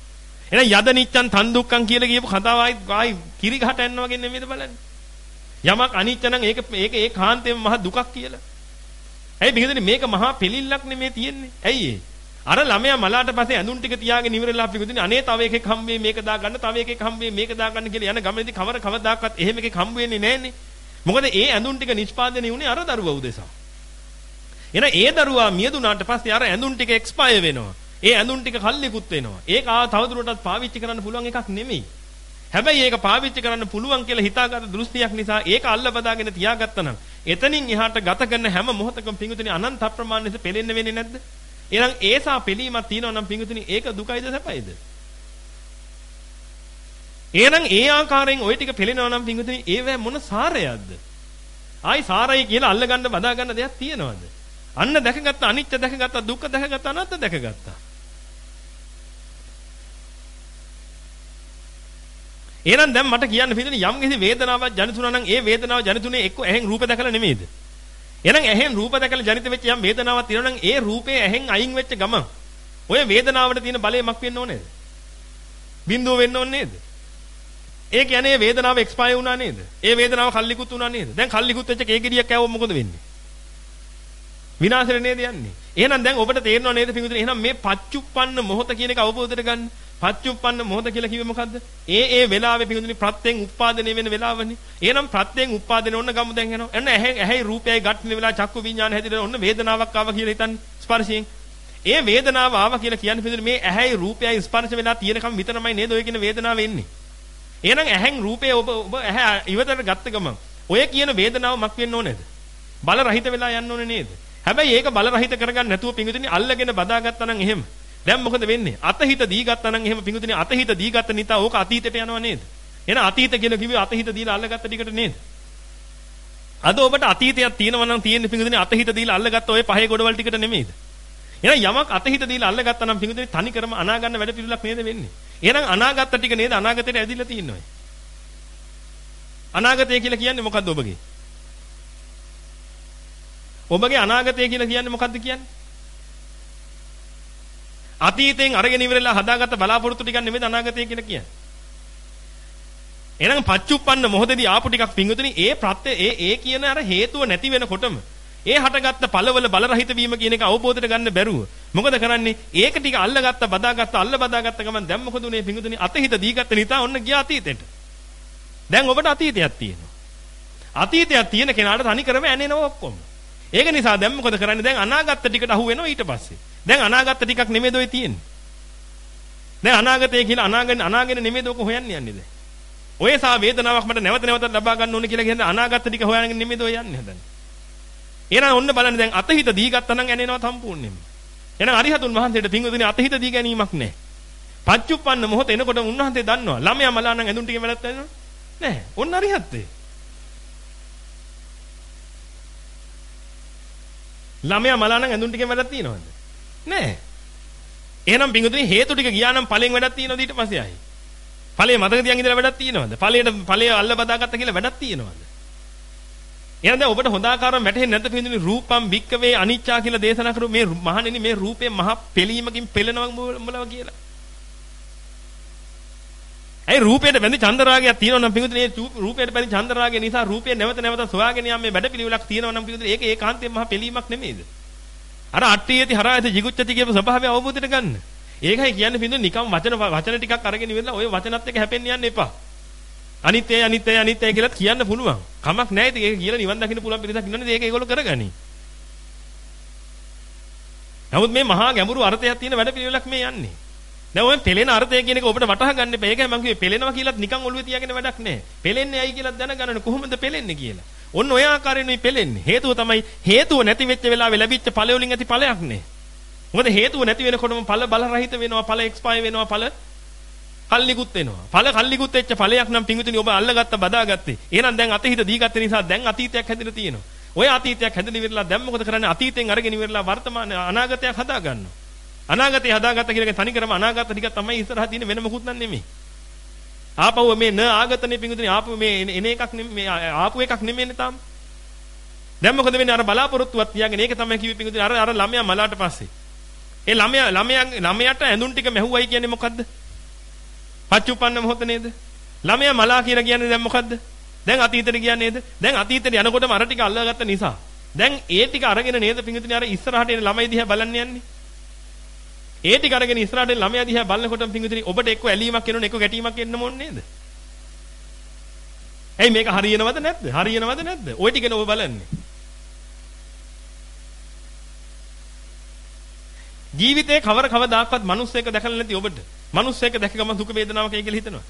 එහෙනම් යද නිච්ඡන් තන් දුක්ඛන් කියලා කියපු කතාව ආයි ආයි කිරි ගහට යනවා වගේ නෙමෙයිද බලන්නේ? යමක් අනිච්ච නම් ඒක ඒක ඒ කාන්තේම මහ දුකක් කියලා. ඇයි පිංගුදින මේක මහා පිළිල්ලක් නෙමෙයි තියෙන්නේ. ඇයි ඒ? අර ළමයා මලාට පස්සේ ඇඳුම් ටික තියාගෙන ඉවරලා අපි කිව්වනේ අනේ තව එකෙක් හම්බෙයි මේක දාගන්න තව එකෙක් හම්බෙයි මේක දාගන්න කියලා යන ගමනේදී කවර කවදාකවත් එහෙම එකෙක් හම්බ වෙන්නේ නැහනේ. මොකද ඒ ඇඳුම් ටික නිෂ්පාදනය වුණේ අර දරුවා උදෙසා. එන ඒ දරුවා මියදුනාට පස්සේ අර ඇඳුම් ටික එක්ස්පයර් වෙනවා. ඒ ඇඳුම් ටික කල්ලිකුත් වෙනවා. ඒක ආ තවදුරටත් පාවිච්චි කරන්න පුළුවන් එකක් නෙමෙයි. හැබැයි ඒක පාවිච්චි කරන්න පුළුවන් කියලා හිතාගත්ත දෘෂ්ටියක් නිසා ඒක අල්ල බදාගෙන තියාගත්තා නම් එතනින් එහාට ගත කරන හැම මොහොතකම පිඟුතුනි අනන්ත අප්‍රමාණයට පෙලෙන්න වෙන්නේ නැද්ද? එහෙනම් ඒසා පිළීමක් තියෙනවා නම් පිඟුතුනි ඒක දුකයිද සැපයිද? එහෙනම් ඒ ආකාරයෙන් ওই ටික පෙළෙනවා නම් පිඟුතුනි ඒවැ මොන සාරයක්ද? ආයි සාරයි කියලා අල්ලගන්න බදා ගන්න දෙයක් තියනවද? අන්න දැකගත්ත අනිත්‍ය දැකගත්ත දුක්ඛ දැකගත්ත අනාත්ම දැකගත්තා. එහෙනම් දැන් මට කියන්න පිළිදෙන යම් කිසි වේදනාවක් ජනිතුණා නම් ඒ වේදනාව ජනිතුනේ එක්ක ඇහෙන් රූප දැකලා නෙමෙයිද? එහෙනම් ඇහෙන් රූප දැකලා ජනිත වෙච්ච යම් වේදනාවක් තියෙනවා නම් ඒ රූපේ ඇහෙන් අයින් වෙච්ච ගමන් ඔය වේදනාවට තියෙන බලය මක් වෙන්න ඕනේද? බිඳුව වෙන්න ඕනේ නේද? ඒ කියන්නේ වේදනාව එක්ස්පයර් වුණා නේද? ඒ වේදනාව කල්ලිකුත් වුණා නේද? දැන් කල්ලිකුත් වෙච්ච කේගිරියක් කෑවොත් මොකද වෙන්නේ? විනාශෙට නේද යන්නේ. එහෙනම් දැන් ඔබට තේරෙනව නේද පිටුදින? එහෙනම් මේ පච්චුප්පන්න මොහොත කියන එක අවබෝධයට ගන්න. පච්චුප්පන්න මොහොත කියලා කිව්වේ මොකද්ද? ඒ ඒ වෙලාවේ පිඟුදුනි ප්‍රත්‍යයෙන් උත්පාදනය වෙන වෙලාවනේ. එහෙනම් ප්‍රත්‍යයෙන් උත්පාදනය ඔන්න ගමු දැන් එනවා. එන්න ඇහැ ඇහැයි රූපයයි ගැටෙන වෙලාව චක්කු විඥාන හැදිලා ඔන්න වේදනාවක් ආවා කියලා හිතන්න ස්පර්ශයෙන්. ඒ වේදනාව ආවා කියලා කියන්නේ පිඟුදුනි මේ ඇහැයි රූපයයි ස්පර්ශ වෙලා තියෙනකම් විතරමයි නේද ඔය කියන වේදනාව එන්නේ. එහෙනම් ඇහෙන් රූපය ඔබ ඔබ ඇහැ ඉවතට ගත්ත ගමන් ඔය කියන වේදනාව මක් වෙන්න ඕනේද? බල රහිත වෙලා යන්න ඕනේ නේද? හැබැයි ඒක බල රහිත කරගන්න නැතුව පිඟුදුනි අල්ලගෙන බදාගත්තා නම් එහෙම දැන් මොකද වෙන්නේ? අතහිත දීගත්තා නම් එහෙම පිඟුතුනේ අතහිත දීගත්ත නිසා ඕක අතීතයට යනවා නේද? එහෙනම් අතීත කියලා කිව්වේ අතහිත දීලා අල්ලගත්ත ටිකට නේද? අද ඔබට අතීතයක් තියෙනවා නම් තියෙන්නේ පිඟුතුනේ අතහිත දීලා අල්ලගත්ත ඔය පහේ ගොඩවල් ටිකට නෙමෙයිද? එහෙනම් යමක් අතහිත දීලා අල්ලගත්තා නම් පිඟුතුනි තනි කරම අනා ගන්න වැඩ පිළිලක් නේද වෙන්නේ. එහෙනම් අනාගත ටික නේද අනාගතයට ඇදිලා තියෙන්නේ. අනාගතය කියලා කියන්නේ මොකද්ද ඔබගේ? ඔබගේ අනාගතය කියලා කියන්නේ මොකද්ද කියන්නේ? අතීතයෙන් අරගෙන ඉවරලා හදාගත්ත බලාපොරොත්තු ටිකක් නෙමෙයි අනාගතය කියලා කියන්නේ. එහෙනම් පච්චුප්පන්න මොහොතේදී ආපු ටිකක් පිංගුතුනි ඒ ප්‍රත්‍ය ඒ ඒ කියන අර හේතුව නැති වෙනකොටම ඒ හටගත්ත පළවල බලරහිත වීම කියන එක අවබෝධයට ගන්න බැරුව මොකද කරන්නේ? ඒක ටික අල්ලගත්ත බදාගත්ත අල්ල බදාගත්ත ගමන් දැන් මොකද උනේ පිංගුතුනි? අතහිත දීගත්ත නිසා ඔන්න ගියා අතීතෙට දැන් ඔබට අතීතයක් තියෙනවා. අතීතයක් තියෙන කෙනාට තනි කරම ඇනෙනවා ඔක්කොම. ඒක නිසා දැන් මොකද කරන්නේ දැන් අනාගත ටිකට අහු වෙනවා ඊට පස්සේ දැන් අනාගත ටිකක් නෙමෙයිද ඔය තියෙන්නේ දැන් අනාගතය කියලා අනාගෙන අනාගෙන නෙමෙයිද ඔක හොයන්න යන්නේ දැන් ඔය සා වේදනාවක් මට නැවත නැවතත් ලබා ගන්න ඕනේ කියලා කියන්නේ අනාගත ටික හොයන්න නෙමෙයිද ඔය යන්නේ හදන්නේ එහෙනම් ඔන්න බලන්න දැන් අතහිත දී ගත්තා නම් ඇනෙනවා සම්පූර්ණයෙන්ම. එහෙනම් අරිහතුන් වහන්සේට පිංගුතුනේ අතහිත දී ගැනීමක් නැහැ. පච්චුප්පන්න මොහොත එනකොට උන්වහන්සේ දන්නවා ළමයා මලා නම් ඇඳුම් ටිකෙන් වැඩක් වෙනවද? නැහැ. ඔන්න අරිහත්ත්වේ. ළමයා මලා නම් ඇඳුම් ටිකෙන් වැඩක් තියනවද? නැහැ. එහෙනම් පිංගුතුනේ හේතු ටික ගියා නම් ඵලෙන් වැඩක් තියනවද ඊට පස්සේ ආයි? ඵලයේ මතක තියන් ඉඳලා වැඩක් තියනවද? ඵලයට ඵලය අල්ල බදාගත්ත කියලා වැඩක් තියනවද? එහෙනම් දැන් ඔබට හොඳ ආකාරව වැටහෙන්නේ නැද්ද පින්දුනි රූපම් වික්කවේ අනිච්චා කියලා දේශනා කරු මේ මහණෙනි මේ රූපේ මහ පෙලීමකින් පෙළෙනවා මොලව කියලා. ඒ රූපයට බැඳි චන්දරාගයක් තියෙනවා නම් පින්දුනි මේ රූපයට බැඳි චන්දරාගය නිසා රූපේ නැවත නැවත සොයාගෙන යම් මේ වැඩපිළිවෙලක් තියෙනවා නම් පින්දුනි ඒක ඒකාන්තයෙන් මහ පෙලීමක් නෙමෙයිද? අර අට්ඨියති හරායති jigucchati කියපු ස්වභාවය අවබෝධයට ගන්න. ඒකයි කියන්නේ පින්දුනි නිකම් වචන වචන ටිකක් අරගෙන ඉවරලා ඔය වචනත් එක්ක හැපෙන්න යන්න එපා. අනිත්‍යයි අනිත්‍යයි අනිත්‍යයි කියලා කියන්න පුළුවන්. කමක් නැහැ ඉතින් ඒක කියලා නිවන් දකින්න පුළුවන් පිළිසක් ඉන්නනේ ඒක ඒගොල්ලෝ කරගනි. නමුත් මේ මහා ගැඹුරු අර්ථයක් තියෙන වැඩ පිළිවෙලක් මේ යන්නේ. දැන් ඔය පෙළෙන අර්ථය කියන එක ඔබට වටහා ගන්න එපා. ඒකයි මම කිව්වේ පෙළෙනවා කියලාත් නිකන් ඔළුවේ තියාගෙන වැඩක් නැහැ. පෙළෙන්නේ ඇයි කියලා දැනගන්න කොහොමද පෙළෙන්නේ කියලා. ඔන්න ඔය ආකාරයෙන් මේ පෙළෙන්නේ. හේතුව තමයි හේතුව නැති වෙච්ච වෙලාවේ ලැබිච්ච ඵල වලින් ඇති ඵලයක් නේ. මොකද හේතුව නැති වෙනකොටම ඵල බල රහිත වෙනවා, ඵල එක්ස්පයර් වෙනවා, ඵල කල්ලිකුත් වෙනවා. ඵල කල්ලිකුත් වෙච්ච ඵලයක් නම් පිංගුතුනි ඔබ අල්ලගත්ත බදාගත්තේ. එහෙනම් දැන් අතීත දීගත්ත නිසා දැන් අතීතයක් හැදිලා තියෙනවා. ඔය අතීතයක් හැදෙන ඉවරලා දැන් මොකද කරන්නේ? අතීතෙන් අරගෙන ඉවරලා වර්තමාන අනාගතයක් හදා ගන්නවා. අනාගතය හදාගත්ත කියන එක තනිකරම අනාගත ටික තමයි ඉස්සරහ තියෙන වෙන මොකුත් නන්නේ ආපහු මේ න ආගතනේ පිංගුතුනි ආපහු මේ එන එකක් නෙමෙයි මේ ආපු එකක් නෙමෙයිනේ තාම. දැන් මොකද වෙන්නේ අර බලාපොරොත්තුවක් තියාගෙන ඒක තමයි කිව්වේ පිංගුතුනි අර අර ළමයා මලාට පස්සේ. ඒ ළමයා ළමයා ළමයාට ඇඳුම් ටික මැහුවයි කියන්නේ මොකද්ද? පච්චුපන්න මොහොත නේද? ළමයා මලා කියලා කියන්නේ දැන් මොකද්ද? දැන් අතීතෙට කියන්නේ නේද? දැන් අතීතෙට යනකොටම අර ටික අල්ලගත්ත නිසා. දැන් ඒ ටික අරගෙන නේද පිංගුතුනි අර ඉස්සරහට එන ළමයි දිහා බලන්න යන්නේ. ඒ ටික අරගෙන ඉස්සරහට එන ළමයා දිහා බලනකොටම පිංගුතුනි ඔබට එක්ක ඇලීමක් එනවනේ එක්ක ගැටීමක් එන්න ඕනේ නේද? ඇයි මේක හරියනවද නැද්ද? හරියනවද නැද්ද? ওই ටිකනේ ඔබ බලන්නේ. ජීවිතේ කවර කවදාක්වත් මිනිස්සෙක් දැකලා නැති ඔබට මිනිස්සෙක් දැක ගමන් දුක වේදනාවක් එයි කියලා හිතනවා.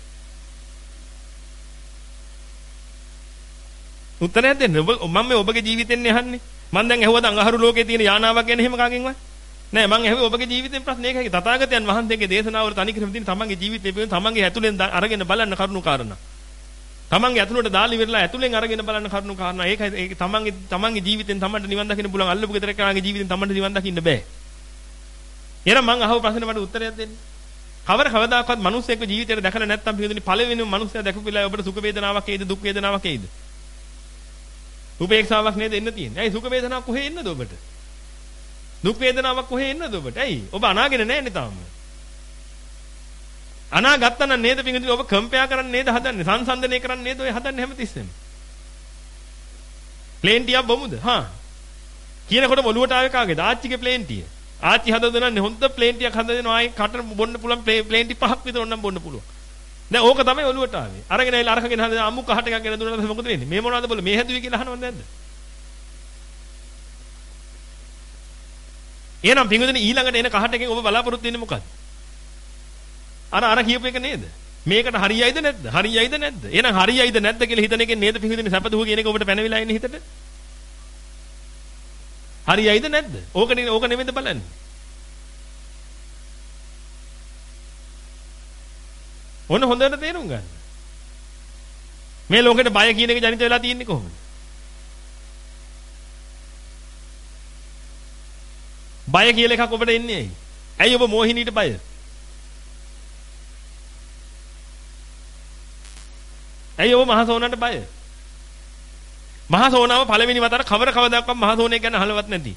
උත්තරයක් දෙන්න. මම මේ ඔබගේ ජීවිතෙන් යහන්නේ. මම දැන් ඇහුවද අඟහරු ලෝකේ තියෙන යානාවක් ගැන එහෙම කාගෙන්වත්? නෑ මම ඇහුවේ ඔබගේ ජීවිතෙන් ප්‍රශ්න ඒකයි. තථාගතයන් වහන්සේගේ දේශනාවල තනිකරම තියෙන තමන්ගේ ජීවිතේ පිළිබඳ තමන්ගේ ඇතුලෙන් අරගෙන බලන්න කරුණු කාරණා. තමන්ගේ ඇතුළට දාලා ඉවරලා ඇතුලෙන් අරගෙන බලන්න කරුණු කාරණා. ඒකයි ඒක තමන්ගේ තමන්ගේ ජීවිතෙන් තමන්ට නිවන් දකින්න පුළුවන්. අල්ලපු ගෙදර කෙනාගේ ජීවිතෙන් තමන්ට නිවන් දකින්න බෑ. එහෙනම් මම අහව ප්‍රශ්නේ මට උත්තරයක් දෙන්න. කවර කවදාකවත් මිනිස්සෙක්ව ජීවිතේට දැකලා නැත්නම් පිළිදෙනි පළවෙනිම මිනිස්සයා දැකපු වෙලාවේ ඔබට සුඛ වේදනාවක් එයිද දුක් වේදනාවක් එයිද? උපේක්ෂාවක් නේද එන්න තියෙන්නේ. ඇයි සුඛ වේදනාවක් කොහේ එන්නද ඔබට? දුක් වේදනාවක් කොහේ එන්නද ඔබට? ඇයි? ඔබ අනාගෙන නැන්නේ තාම. අනා ගත්තා නම් නේද පිටින් ඔබ කම්පෙයා කරන්නේ නේද හදන්නේ? සංසන්දනය කරන්නේ නේද ඔය හදන්නේ හැමතිස්සෙම? ප්ලේන් ටිකක් බමුද? හා. කියනකොට ඔලුවට ආවේ කාගේද? ආච්චිගේ ප්ලේන් ටික. ආච්චි හදලා දෙනන්නේ හොඳ ප්ලේන් ටිකක් හදලා දෙනවා ආයේ කට බොන්න පුළුවන් ප්ලේන් ටික පහක් විතර ඕනම් බොන්න පුළුවන්. දැන් ඕක තමයි ඔලුවට ආවේ. අරගෙන ඇවිල්ලා අරකගෙන හදලා අමු කහට එකක් ගෙන දුන්නා මොකද වෙන්නේ? මේ මොනවද බල මේ හැදුවේ කියලා අහනවද නැද්ද? එහෙනම් පිංගුදෙනි ඊළඟට එන කහට එකෙන් ඔබ බලාපොරොත්තු වෙන්නේ මොකද්ද? අර අර කියපු එක නේද? මේකට හරියයිද නැද්ද? හරියයිද නැද්ද? එහෙනම් හරියයිද නැද්ද කියලා හිතන එකෙන් නේද පිංගුදෙනි සැපදුව කියන එක ඔබට පැනවිලා ඉන්නේ හිතට? හරියයිද නැද්ද? ඕක නේ ඕක නෙමෙයිද බලන්නේ. ඔන්න හොඳට තේරුම් ගන්න. මේ ලෝකෙට බය කියන එක ජනිත වෙලා තියෙන්නේ කොහොමද? බය කියලා එකක් ඔබට එන්නේ ඇයි? ඇයි ඔබ මෝහිනීට බය? ඇයි ඔබ මහසෝනන්ට බය? මහසෝනාව පළවෙනි වතාවට කවර කවදාකවත් මහසෝනේ ගැන අහලවත් නැති.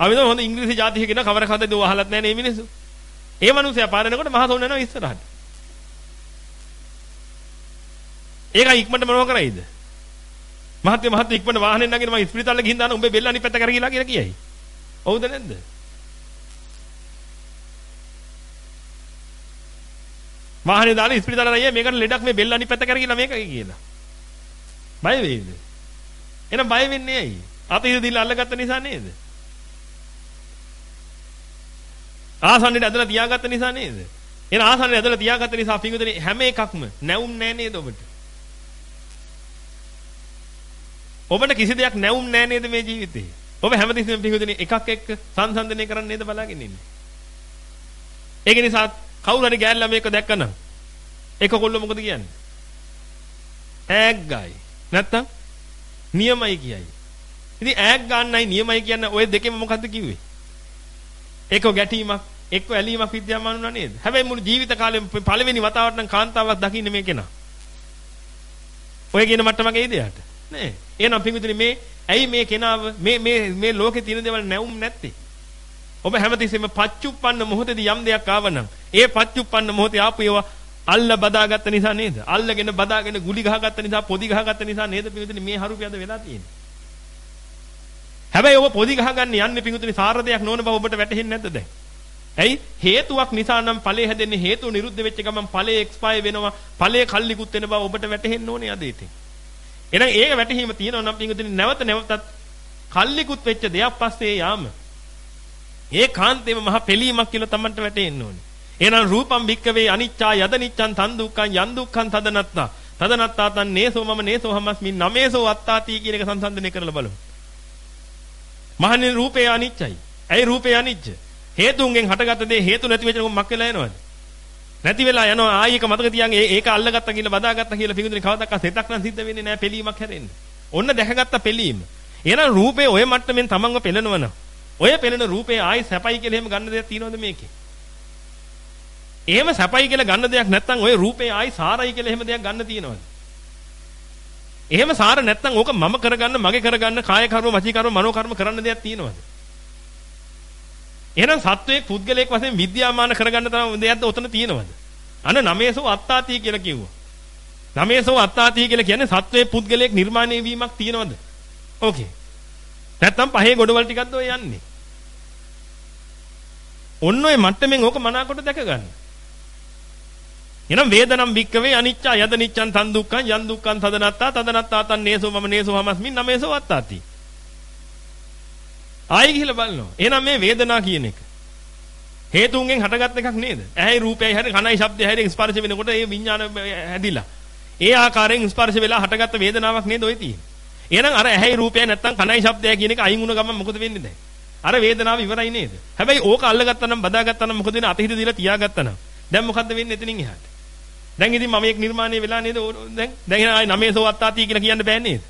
අපි හොඳ ඉංග්‍රීසි ජාතික කෙනා කවර කවදාද ඔය අහලත් නැහැ නේ මිනිස්සු. ඒ මිනිස්සයා පාරනකොට මහසෝන යනවා ඉස්සරහට. ඒක ඉක්මනට මොනව කරයිද? මහත්ය මහත්ය ඉක්මනට වාහනේ නගින මම ස්පිරිතාලේ ගිහින් දාන උඹේ බෙල්ල අනිත් පැත්ත කරගිලා කියලා කියයි. හවුද නැද්ද? වාහනේ දාලා ස්පිරිතාලේ අයියා මේකට ලෙඩක් මේ බෙල්ල අනිත් පැත්ත කරගිලා මේක කියලා. බය වෙයිද? එහෙනම් බය වෙන්නේ ඇයි? අතීත දිල අල්ලගත්ත නිසා නේද? ආසන්නේට ඇදලා තියාගත්ත නිසා නේද? එහෙනම් ආසන්නේට ඇදලා තියාගත්ත නිසා පිඟුදනේ හැම එකක්ම නැවුම් නෑ නේද ඔබට? ඔබට කිසි දෙයක් නැවුම් නෑ නේද මේ ජීවිතේ? ඔබ හැමතිස්සෙම පිඟුදනේ එකක් එක්ක සංසන්දනය කරන්න නේද බලාගෙන ඉන්නේ? ඒක නිසා කවුරු හරි ගෑල්ලා මේක දැක්කනම් ඒක කොල්ල මොකද කියන්නේ? ඈග්ගයි. නැත්තම් නියමයි කියයි. ඉතින් ඈග් ගන්නයි නියමයි කියන්නේ ඔය දෙකෙම මොකද්ද කිව්වේ? ඒක ගැටීමක් එක්ක ඇලීමක් විද්‍යාමාන වුණා නේද? හැබැයි මුළු ජීවිත කාලෙම පළවෙනි වතාවට නම් කාන්තාවක් දකින්න මේ කෙනා. ඔය කියන මට්ටමක එයිද යාට? නෑ. එහෙනම් පින්විතනි මේ ඇයි මේ කෙනාව මේ මේ මේ ලෝකේ තියෙන දේවල් නැවුම් නැත්තේ? ඔබ හැමතිස්සෙම පච්චුප්පන්න මොහොතේදී යම් දෙයක් ආවනම් ඒ පච්චුප්පන්න මොහොතේ ආපු ඒවා අල්ල බදාගත්ත නිසා නේද? අල්ලගෙන බදාගෙන ගුලි ගහගත්ත නිසා පොදි ගහගත්ත නිසා නේද පින්විතනි මේ හරුපියද වෙලා තියෙන්නේ? හැබැයි ඔබ පොදි ගහගන්න යන්නේ පින්විතනි සාර දෙයක් නොවන බව ඔබට වැටහෙන්නේ නැද්ද දැන්? ඇයි හේතුවක් නිසා නම් ඵලය හැදෙන්නේ හේතුව නිරුද්ධ වෙච්ච ගමන් ඵලය එක්ස්පයර් වෙනවා ඵලය කල්ලිකුත් වෙන බව ඔබට වැටහෙන්න ඕනේ අද ඉතින් එහෙනම් ඒක වැටහීම තියෙනවා නම් පින්විතනි නැවත නැවතත් කල්ලිකුත් වෙච්ච දෙයක් පස්සේ යාම. ඒ කාන්තේම මහ පෙලීමක් කියලා Tamanට වැටෙන්න ඕනේ. එහෙනම් රූපම් භික්කවේ අනිච්චා යද නිච්ඡන් තන් දුක්ඛං යන් දුක්ඛං තදනත්තා. තදනත්තා තන් නේසෝ මම නේසෝ හමස්මි නමේසෝ අත්තාති කියන එක සංසන්දනය කරලා බලමු. මහන්නේ රූපේ අනිච්චයි. ඇයි රූපේ අනිච්ච? හේතුන්ගෙන් හටගත්ත දේ හේතු නැති වෙච්ච මොකක් වෙලා යනවද? නැති වෙලා යනවා ආයි එක මතක තියන් ඒක අල්ලගත්තා කියලා බදාගත්තා කියලා පිඟුදුනේ කවදාවත් සෙතක් නම් සිද්ධ වෙන්නේ නැහැ පිළීමක් හැරෙන්නේ. ඔන්න දැකගත්ත පිළීම. එහෙනම් රූපේ ඔය මට්ටමින් තමන්ව පෙළනවනම් ඔය පෙළෙන රූපේ ආයි සැපයි කියලා එහෙම ගන්න දෙයක් තියෙනවද මේකේ? එහෙම සැපයි කියලා ගන්න දෙයක් නැත්නම් ඔය රූපේ ආයි සාරයි කියලා එහෙම දෙයක් ගන්න තියෙනවද? එහෙම සාර නැත්නම් ඕක මම කරගන්න මගේ කරගන්න කාය කර්ම වචී කර්ම මනෝ කර්ම කරන්න දෙයක් තියෙනවද? එහෙනම් සත්වයේ පුද්ගලයෙක් වශයෙන් විද්‍යාමාන කරගන්න තරම් දෙයක්ද ඔතන තියෙනවද? අන නමේසෝ අත්තාති කියලා කිව්වා. නමේසෝ අත්තාති කියලා කියන්නේ සත්වයේ පුද්ගලයෙක් නිර්මාණය වීමක් තියෙනවද? ඕකේ. නැත්තම් පහේ ගොඩවල් ටිකක්ද ඔය යන්නේ. ඔන්න ඔය මට්ටමින් ඕක මනාකොට දැක ගන්න. එහෙනම් වේදනම් වික්කවේ අනිච්චා යද නිච්ඡන් තන් දුක්ඛං යන් දුක්ඛං තදනත්තා තදනත්තා තන් නේසෝ මම නේසෝ හමස්මින් නමේසෝ අත්තාති. ආයෙ ගිහිල්ලා බලනවා. එහෙනම් මේ වේදනා කියන එක හේතුන්ගෙන් හටගත් එකක් නේද? ඇහැයි රූපයයි හැරි කනයි ශබ්දයයි හැරි ස්පර්ශ වෙනකොට ඒ විඥාන හැදිලා. ඒ ආකාරයෙන් ස්පර්ශ වෙලා හටගත්ත වේදනාවක් නේද ඔය තියෙන්නේ. එහෙනම් අර ඇහැයි රූපයයි නැත්තම් කනයි ශබ්දයයි කියන එක අයින් වුණ ගමන් මොකද වෙන්නේ දැන්? අර වේදනාව ඉවරයි නේද? හැබැයි ඕක අල්ලගත්තා නම් බදාගත්තා නම් මොකද වෙන්නේ? අතහිත දීලා තියාගත්තා නම්. දැන් මොකද්ද වෙන්නේ එතනින් එහාට? දැන් ඉතින් මම එක් නිර්මාණය වෙලා නේද? දැන් දැන් ආයේ නමේසෝ අත්තාති කියලා කියන්න බෑ නේද?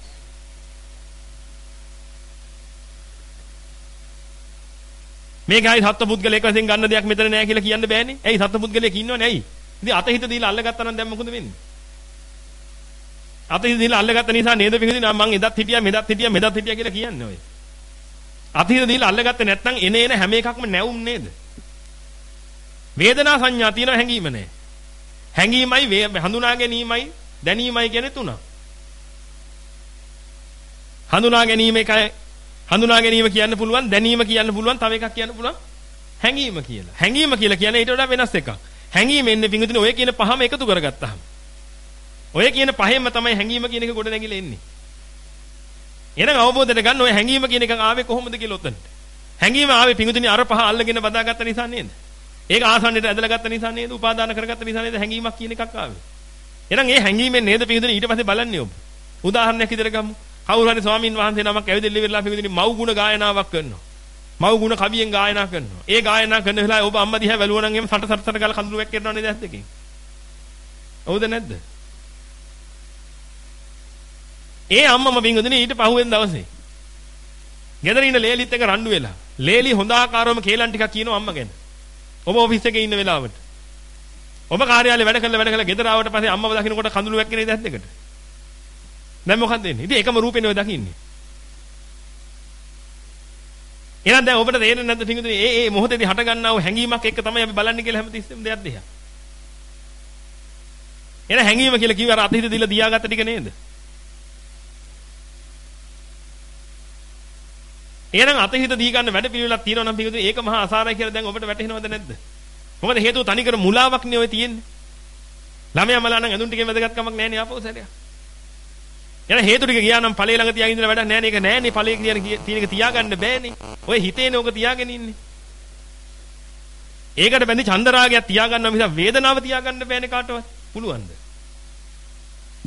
මේක ඇයි සත්පුද්ගලයෙක් වශයෙන් ගන්න දෙයක් මෙතන නෑ කියලා කියන්න බෑනේ. ඇයි සත්පුද්ගලයෙක් ඉන්නවනේ ඇයි? ඉතින් අතහිත දීලා අල්ලගත්තා නම් දැන් මොකද වෙන්නේ? අතහිත දීලා අල්ලගත්ත නිසා නේද පිටින් මම එදත් හිටියා මෙදත් හිටියා මෙදත් හිටියා කියලා කියන්නේ ඔය. අතහිත දීලා අල්ලගත්තේ නැත්නම් එන එන හැම එකක්ම නැවුම් නේද? වේදනා සංඥා තියෙන හැඟීම නෑ. හැඟීමයි හඳුනා ගැනීමයි දැනීමයි කියන්නේ තුනක්. හඳුනා ගැනීම එකයි හඳුනා ගැනීම කියන්න පුළුවන් දැනීම කියන්න පුළුවන් තව එකක් කියන්න පුළුවන් හැඟීම කියලා. හැඟීම කියලා කියන්නේ ඊට වඩා වෙනස් එකක්. හැඟීම එන්නේ පිංගුතුනේ ඔය කියන පහම එකතු කරගත්තාම. ඔය කියන පහෙන්ම තමයි හැඟීම කියන එක ගොඩ නැගිලා එන්නේ. එහෙනම් අවබෝධයට ගන්න ඔය හැඟීම කියන එක ආවේ කොහොමද කියලා උතන්ට. හැඟීම ආවේ පිංගුතුනේ අර පහ අල්ලගෙන බදාගත්ත නිසා නේද? ඒක ආසන්නයට ඇදලා ගත්ත නිසා නේද? උපාදාන කරගත්ත නිසා නේද හැඟීමක් කියන එකක් ආවේ. එහෙනම් ඒ හැඟීමෙන් නේද පිංගුතුනේ ඊට පස්සේ බලන්නේ ඔබ. උදාහරණයක් විදිහට ගමු. කවුරු හරි ස්වාමින් වහන්සේ නමක් ඇවිදලා ඉවරලා පිළිදෙනි මව් ගුණ ගායනාවක් කරනවා. මව් ගුණ කවියෙන් ගායනා කරනවා. ඒ ගායනා කරන වෙලාවේ ඔබ අම්මා දිහා බැලුවා නම් එහෙම සට සට සට ගාලා කඳුළුවක් කරනවා නේද ඇස් දෙකෙන්? හවුද නැද්ද? ඒ අම්මම බින්දුනේ ඊට පහුවෙන් දවසේ. ගෙදර ඉන්න ලේලිත් එක රණ්ඩු වෙලා. ලේලි හොඳ ආකාරවම කේලම් ටිකක් කියනවා අම්මා ගැන. ඔබ ඔෆිස් එකේ ඉන්න වෙලාවට. ඔබ කාර්යාලේ වැඩ කරලා වැඩ කරලා ගෙදර ආවට පස්සේ අම්මව දකින්නකොට කඳුළු වැක්කේ නේද ඇද්දකට. දැන් මොකක්ද වෙන්නේ? ඉතින් එකම රූපෙනේ ඔය දකින්නේ. එහෙනම් දැන් ඔබට තේරෙන්නේ නැද්ද පිංගුතුනි? ඒ ඒ මොහොතේදී හට ගන්නා වූ හැඟීමක් එක්ක තමයි අපි බලන්නේ කියලා හැමතිස්සෙම දෙයක් දිහා. එන හැඟීම කියලා කිව්ව අර අතහිත දීලා දියාගත්ත ටික නේද? එහෙනම් අතහිත දී ගන්න වැඩ පිළිවෙලක් තියෙනවා නම් පිටුදී ඒක මහා අසාරයි කියලා දැන් ඔබට වැටහෙනවද නැද්ද? මොකද හේතුව තනිකර මුලාවක් නේ ඔය තියෙන්නේ. ළමයා මලා නම් ඇඳුම් ටිකේ වැදගත්කමක් නැහැ නේ ආපහු සැරයක්. එන හේතු ටික ගියා නම් ඵලයේ ළඟ තියාගෙන ඉඳලා වැඩක් නැහැ නේ. ඒක නැහැ නේ ඵලයේ කියන තියෙන එක තියාගන්න බෑනේ. ඔය හිතේනේ ඕක තියාගෙන ඉන්නේ. ඒකට බැඳි චන්දරාගයක් තියාගන්න මිස වේදනාව තියාගන්න බෑනේ කාටවත්. පුළුවන්ද?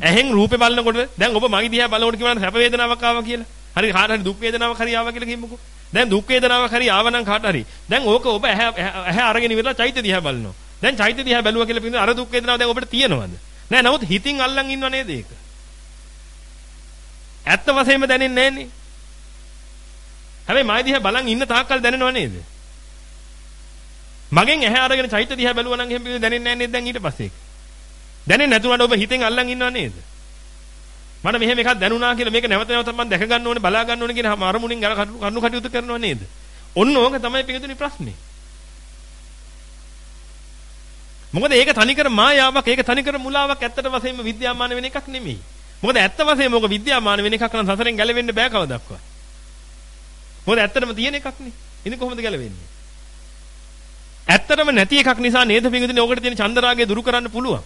ඇහෙන් රූපේ බලනකොට දැන් ඔබ මගේ දිහා බලනකොට කියනවා සැප වේදනාවක් ආවා කියලා. හරි කාට හරි දුක් වේදනාවක් හරි ආවා කියලා කියමුකෝ. දැන් දුක් වේදනාවක් හරි ආව නම් කාට හරි. දැන් ඕක ඔබ ඇහැ ඇහැ අරගෙන ඉවරලා චෛත්‍ය දිහා බලනවා. දැන් චෛත්‍ය දිහා බැලුවා කියලා පිටින් අර දුක් වේදනාව දැන් ඔබට තියෙනවද? නෑ නමුත් හිතින් අල්ලන් ඉන්නව නේද ඒක? ඇත්ත වශයෙන්ම දැනෙන්නේ නෑනේ. හැබැයි මයි දිහා බලන් ඉන්න තාක්කල් දැනෙනව නේද? මගෙන් ඇහැ අරගෙන චෛත්‍ය දිහා බැලුවා නම් එහෙම දැනෙන්නේ නෑ නේද දැන් ඊට පස්සේ? දැනෙන්නේ නැතුණාට ඔබ හිතෙන් අල්ලන් ඉන්නව නේද? මට මෙහෙම එකක් දැනුණා කියලා මේක නැවත නැවත මම දැක ගන්න ඕනේ බලා ගන්න ඕනේ කියන අරමුණින් අර කරුණු කටයුතු කරනව නේද? ඔන්න ඕක තමයි පිටුතුනි ප්‍රශ්නේ. මොකද ඒක තනිකර මායාවක් ඒක තනිකර මුලාවක් ඇත්තට වශයෙන්ම විද්‍යාමාන වෙන එකක් නෙමෙයි. මොකද ඇත්ත වශයෙන්ම ඕක විද්‍යාමාන වෙන එකක් නම් සසරෙන් ගැලවෙන්න බෑ කවදාවත්. මොකද ඇත්තටම තියෙන එකක් නේ. ඉතින් කොහොමද ගැලවෙන්නේ? ඇත්තටම නැති එකක් නිසා නේද පිටුතුනි ඕකට තියෙන චන්දරාගය දුරු කරන්න පුළුවන්.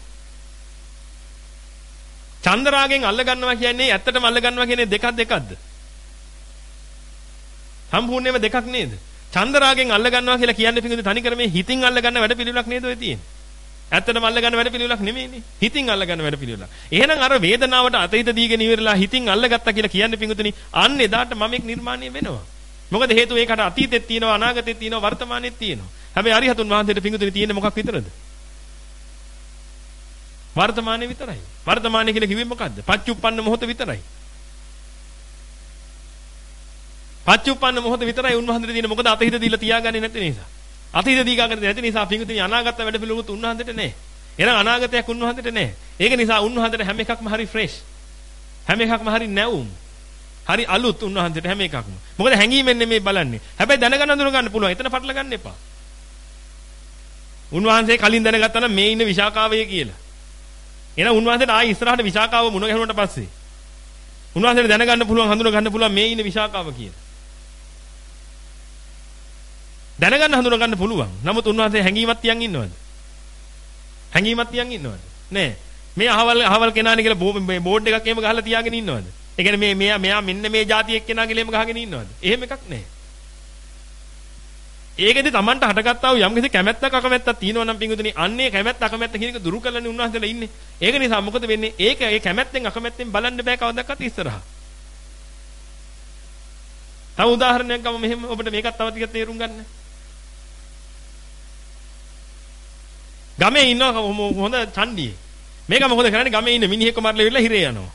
චන්දරාගෙන් අල්ල ගන්නවා කියන්නේ ඇත්තටම අල්ල ගන්නවා කියන්නේ දෙකක් දෙකක්ද? සම්පූර්ණයෙන්ම දෙකක් නේද? චන්දරාගෙන් අල්ල ගන්නවා කියලා කියන්නේ පිටින් තනිකර මේ හිතින් අල්ල ගන්න වැඩ පිළිවෙලක් නේද ඔය තියෙන්නේ? ඇත්තටම අල්ල ගන්න වැඩ පිළිවෙලක් නෙමෙයිනේ. හිතින් අල්ල ගන්න වැඩ පිළිවෙලක්. එහෙනම් අර වේදනාවට අතීත දීගෙන ඉවරලා හිතින් අල්ලගත්තා කියලා කියන්නේ පිටුතුනි අන්න එදාට මමෙක් නිර්මාණය වෙනවා. මොකද හේතුව ඒකට අතීතෙත් තියෙනවා අනාගතෙත් තියෙනවා වර්තමානෙත් තියෙනවා. හැබැයි අරිහතුන් වහන්සේට පිටුතුනි තියෙන්නේ මොකක් විතරද? වර්තමානයේ විතරයි. වර්තමානයේ කියලා කිව්වේ මොකද්ද? පච්චුප්පන්න මොහොත විතරයි. පච්චුප්පන්න මොහොත විතරයි උන්වහන්සේට තියෙන මොකද අතහිත දීලා තියාගන්නේ නැති නිසා. අතහිත දීගාගෙන නැති නිසා පිංගුතුනි අනාගත වැඩ පිළිවෙලුත් උන්වහන්සේට නැහැ. එහෙනම් අනාගතයක් උන්වහන්සේට නැහැ. ඒක නිසා උන්වහන්සේට හැම එකක්ම හරි ෆ්‍රෙෂ්. හැම එකක්ම හරි නැවුම්. හරි අලුත් උන්වහන්සේට හැම එකක්ම. මොකද හැංගීමෙන් නෙමෙයි බලන්නේ. හැබැයි දැනගන්න අඳුර ගන්න පුළුවන්. එතන පටල ගන්න එපා. උන්වහන්සේ කලින් දැනගත්තා නම් මේ ඉන්න විශාකාවය කියලා. එහෙනම් උන්වහන්සේට ආයි ඉස්සරහට විශාකාව මුණ ගැහුණාට පස්සේ උන්වහන්සේට දැනගන්න පුළුවන් හඳුන ගන්න පුළුවන් මේ ඉන්නේ විශාකාව කියලා. දැනගන්න හඳුන ගන්න පුළුවන්. නමුත් උන්වහන්සේ හැංගීමක් තියන් ඉන්නවද? හැංගීමක් තියන් ඉන්නවද? නෑ. මේ අහවල් අහවල් කෙනානේ කියලා මේ බෝඩ් එකක් එහෙම ගහලා තියාගෙන ඉන්නවද? ඒ කියන්නේ මේ මෙයා මෙයා මෙන්න මේ જાති එක්කෙනා කියලා එහෙම ගහගෙන ඉන්නවද? එහෙම එකක් නෑ. ඒකෙදි Tamanට හටගත්තා වූ යම්කිසි කැමැත්තක් අකමැත්තක් තියෙනවා නම් පිංගුතුනි අන්නේ කැමැත්ත අකමැත්ත කියන එක දුරු කරලානේ උන්වහන්සේලා ඉන්නේ. ඒක නිසා මොකද වෙන්නේ? ඒක ඒ කැමැත්තෙන් අකමැත්තෙන් බලන්න බෑ කවදාවත් ඉස්සරහා. තව උදාහරණයක් ගමු මෙහෙම ඔබට මේකත් තව ටිකක් තේරුම් ගන්න. ගමේ ඉන්න හොඳ චණ්ඩියේ. මේක මොකද කරන්නේ? ගමේ ඉන්න මිනිහෙක්ව මරලා ඉවරලා හිරේ යනවා.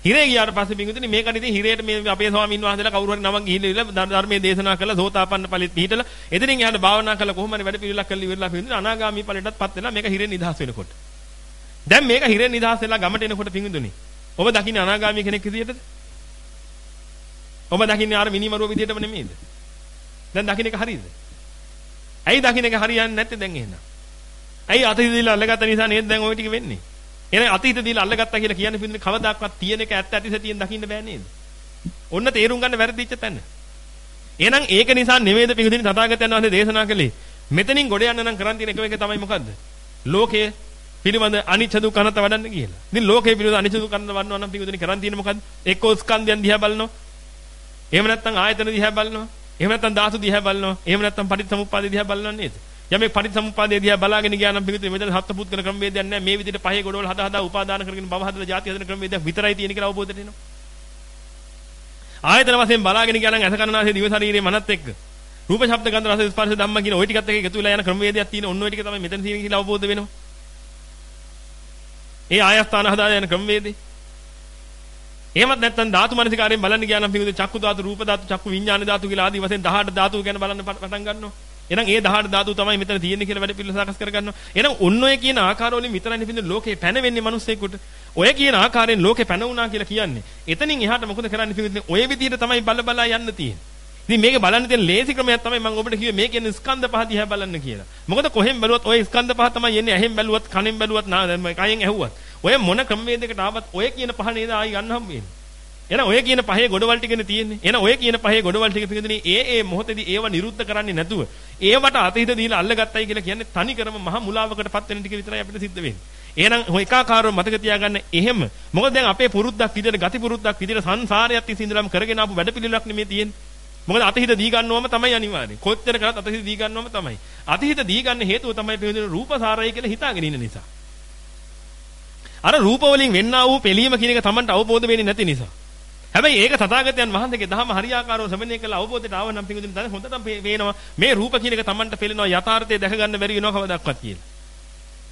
හිරේ ගියාට පස්සේ පිංගුතුනි මේකට ඉතින් හිරේට මේ අපේ ස්වාමීන් වහන්සේලා කවුරු හරි නමක් ගිහිල්ලා ධර්මයේ දේශනා කළා සෝතාපන්න ඵලෙත් පිහිටලා එතනින් එහාට භාවනා කළා කොහොම හරි වැඩ පිළිවෙලක් කරලා ඉවරලා පිංගුතුනි අනාගාමී ඵලයටත්පත් වෙලා මේක හිරේ නිදහස් වෙනකොට දැන් මේක හිරේ නිදහස් වෙලා ගමට එනකොට පිංගුතුනි ඔබ දකින්නේ අනාගාමී කෙනෙක් විදියටද ඔබ දකින්නේ අර මිනිමරුව විදියටම නෙමෙයිද දැන් දකින්න එක හරියද ඇයි දකින්න එක හරියන්නේ නැත්තේ දැන් එහෙනම් ඇයි අතීතයේදී අල්ලගත්ත නිසා නේද දැන් ওই ටික වෙන්නේ එහෙනම් අතීත දීලා අල්ලගත්තා කියලා කියන්නේ පින්නේ කවදාක්වත් තියෙන එක ඇත්ත ඇති සතියෙන් දකින්න බෑ නේද? ඔන්න තේරුම් ගන්න වැරදිච්ච තැන. එහෙනම් ඒක නිසා නෙමෙයිද පිඟුදින තථාගතයන් වහන්සේ දේශනා කළේ මෙතනින් ගොඩ යන්න නම් කරන් තියෙන එකම එක තමයි මොකද්ද? ලෝකයේ පිළිබඳ අනිච්ච දුක්ඛ අනත්ත වඩන්න කියලා. ඉතින් ලෝකයේ පිළිබඳ අනිච්ච දුක්ඛ අනත්ත වඩනවා නම් පිඟුදින කරන් තියෙන මොකද්ද? එක්කෝ ස්කන්ධයන් දිහා බලනවා. එහෙම නැත්නම් ආයතන දිහා බලනවා. එහෙම නැත්නම් ධාතු දිහා බලනවා. එහෙම නැත්නම් පටිච්චසමුප්පාදේ දිහා බලනවා නේද? යමෙක් පරිසම්පාදයේ දිහා බලාගෙන ගියා නම් පිළිතුරු මෙතන හත්ත පුත් කරන ක්‍රමවේදයක් නැහැ. මේ විදිහට පහේ ගොඩවල් හදා හදා උපාදාන කරගෙන බව හදලා ಜಾති හදන ක්‍රමවේදයක් විතරයි තියෙන කියලා අවබෝධයට එනවා. ආයතන වශයෙන් බලාගෙන ගියා නම් ඇස කනනාසේ දිව ශරීරයේ මනත් එක්ක රූප ශබ්ද ගන්ධ රස ස්පර්ශ ධම්ම කියන ওই ටිකත් එක්ක එකතු වෙලා යන ක්‍රමවේදයක් තියෙන ඔන්න ඔය ටික තමයි මෙතන තියෙන කියලා අවබෝධ වෙනවා. ඒ ආයස්ථාන හදා යන ක්‍රමවේදේ එහෙමත් නැත්නම් ධාතු මනසිකාරයෙන් බලන්න ගියා නම් පිළිතුරු චක්කු ධාතු රූප ධාතු චක්කු විඤ්ඤාණ ධාතු කියලා ආදී වශයෙන් 18 ධාතු ගැන බලන්න පටන් ගන්නවා. එහෙනම් ඒ 18 ධාතු තමයි මෙතන තියෙන්නේ කියලා වැඩ පිළිවෙල සකස් කරගන්නවා. එහෙනම් ඔන්න ඔය කියන ආකාරවලින් විතරයි පිටින් ලෝකේ පැනවෙන්නේ මිනිස්සෙකුට. ඔය කියන ආකාරයෙන් ලෝකේ පැන වුණා කියලා කියන්නේ. එතනින් එහාට මොකද කරන්නේ පිටින් ඔය විදිහට තමයි බල බලා යන්න තියෙන්නේ. ඉතින් මේක බලන්න තියෙන ලේසි ක්‍රමයක් තමයි මම ඔබට කිව්වේ මේ කියන්නේ ස්කන්ධ පහ දිහා බලන්න කියලා. මොකද කොහෙන් බැලුවත් ඔය ස්කන්ධ පහ තමයි එන්නේ ඇහෙන් බැලුවත් කනෙන් බැලුවත් කයෙන් ඇහුවත්. ඔය මොන ක්‍රමවේදයකට ආවත් ඔය කියන පහ නේද ආයි ගන්න හම් වෙන්නේ. එහෙනම් ඔය කියන පහේ ගොඩවල් ටිකනේ තියෙන්නේ. එහෙනම් ඔය කියන පහේ ගොඩවල් ටික පිටින් ඒ ඒ මොහොතේදී ඒව නිරුද්ධ කරන්නේ නැතුව ඒවට අතහිත දීලා අල්ලගත්තයි කියලා කියන්නේ තනිකරම මහ මුලාවකටපත් වෙන ටික විතරයි අපිට සිද්ධ වෙන්නේ. එහෙනම් ඔය එකාකාරව මතක තියාගන්න එහෙම. මොකද දැන් අපේ පුරුද්දක් විදිහට ගති පුරුද්දක් විදිහට සංසාරයක් තිස්සේ ඉඳලාම කරගෙන ආපු වැඩපිළිවෙලක් නෙමෙයි තියෙන්නේ. මොකද අතහිත දී ගන්නවම තමයි අනිවාර්යයෙන්. කොච්චර කරත් අතහිත දී ගන්නවම තමයි. අතහිත දී ගන්න හේතුව තමයි පිළිදෙන රූපසාරය කියලා හිතාගෙන ඉන්න නිසා. අර රූප වලින් වෙන්නා වූ පිළීම කියන එක Tamanට අවබෝධ වෙන්නේ නැති නිසා. හැබැයි ඒක තථාගතයන් වහන්සේගේ දහම හරියාකාරව ශ්‍රවණය කළ අවබෝධයට ආව නම් පිඟුදින දැන් හොඳටම පේනවා මේ රූප කියන එක Tamanට පෙළෙනවා යථාර්ථය දැක ගන්න බැරි වෙනවා කවදාවත් කියලා.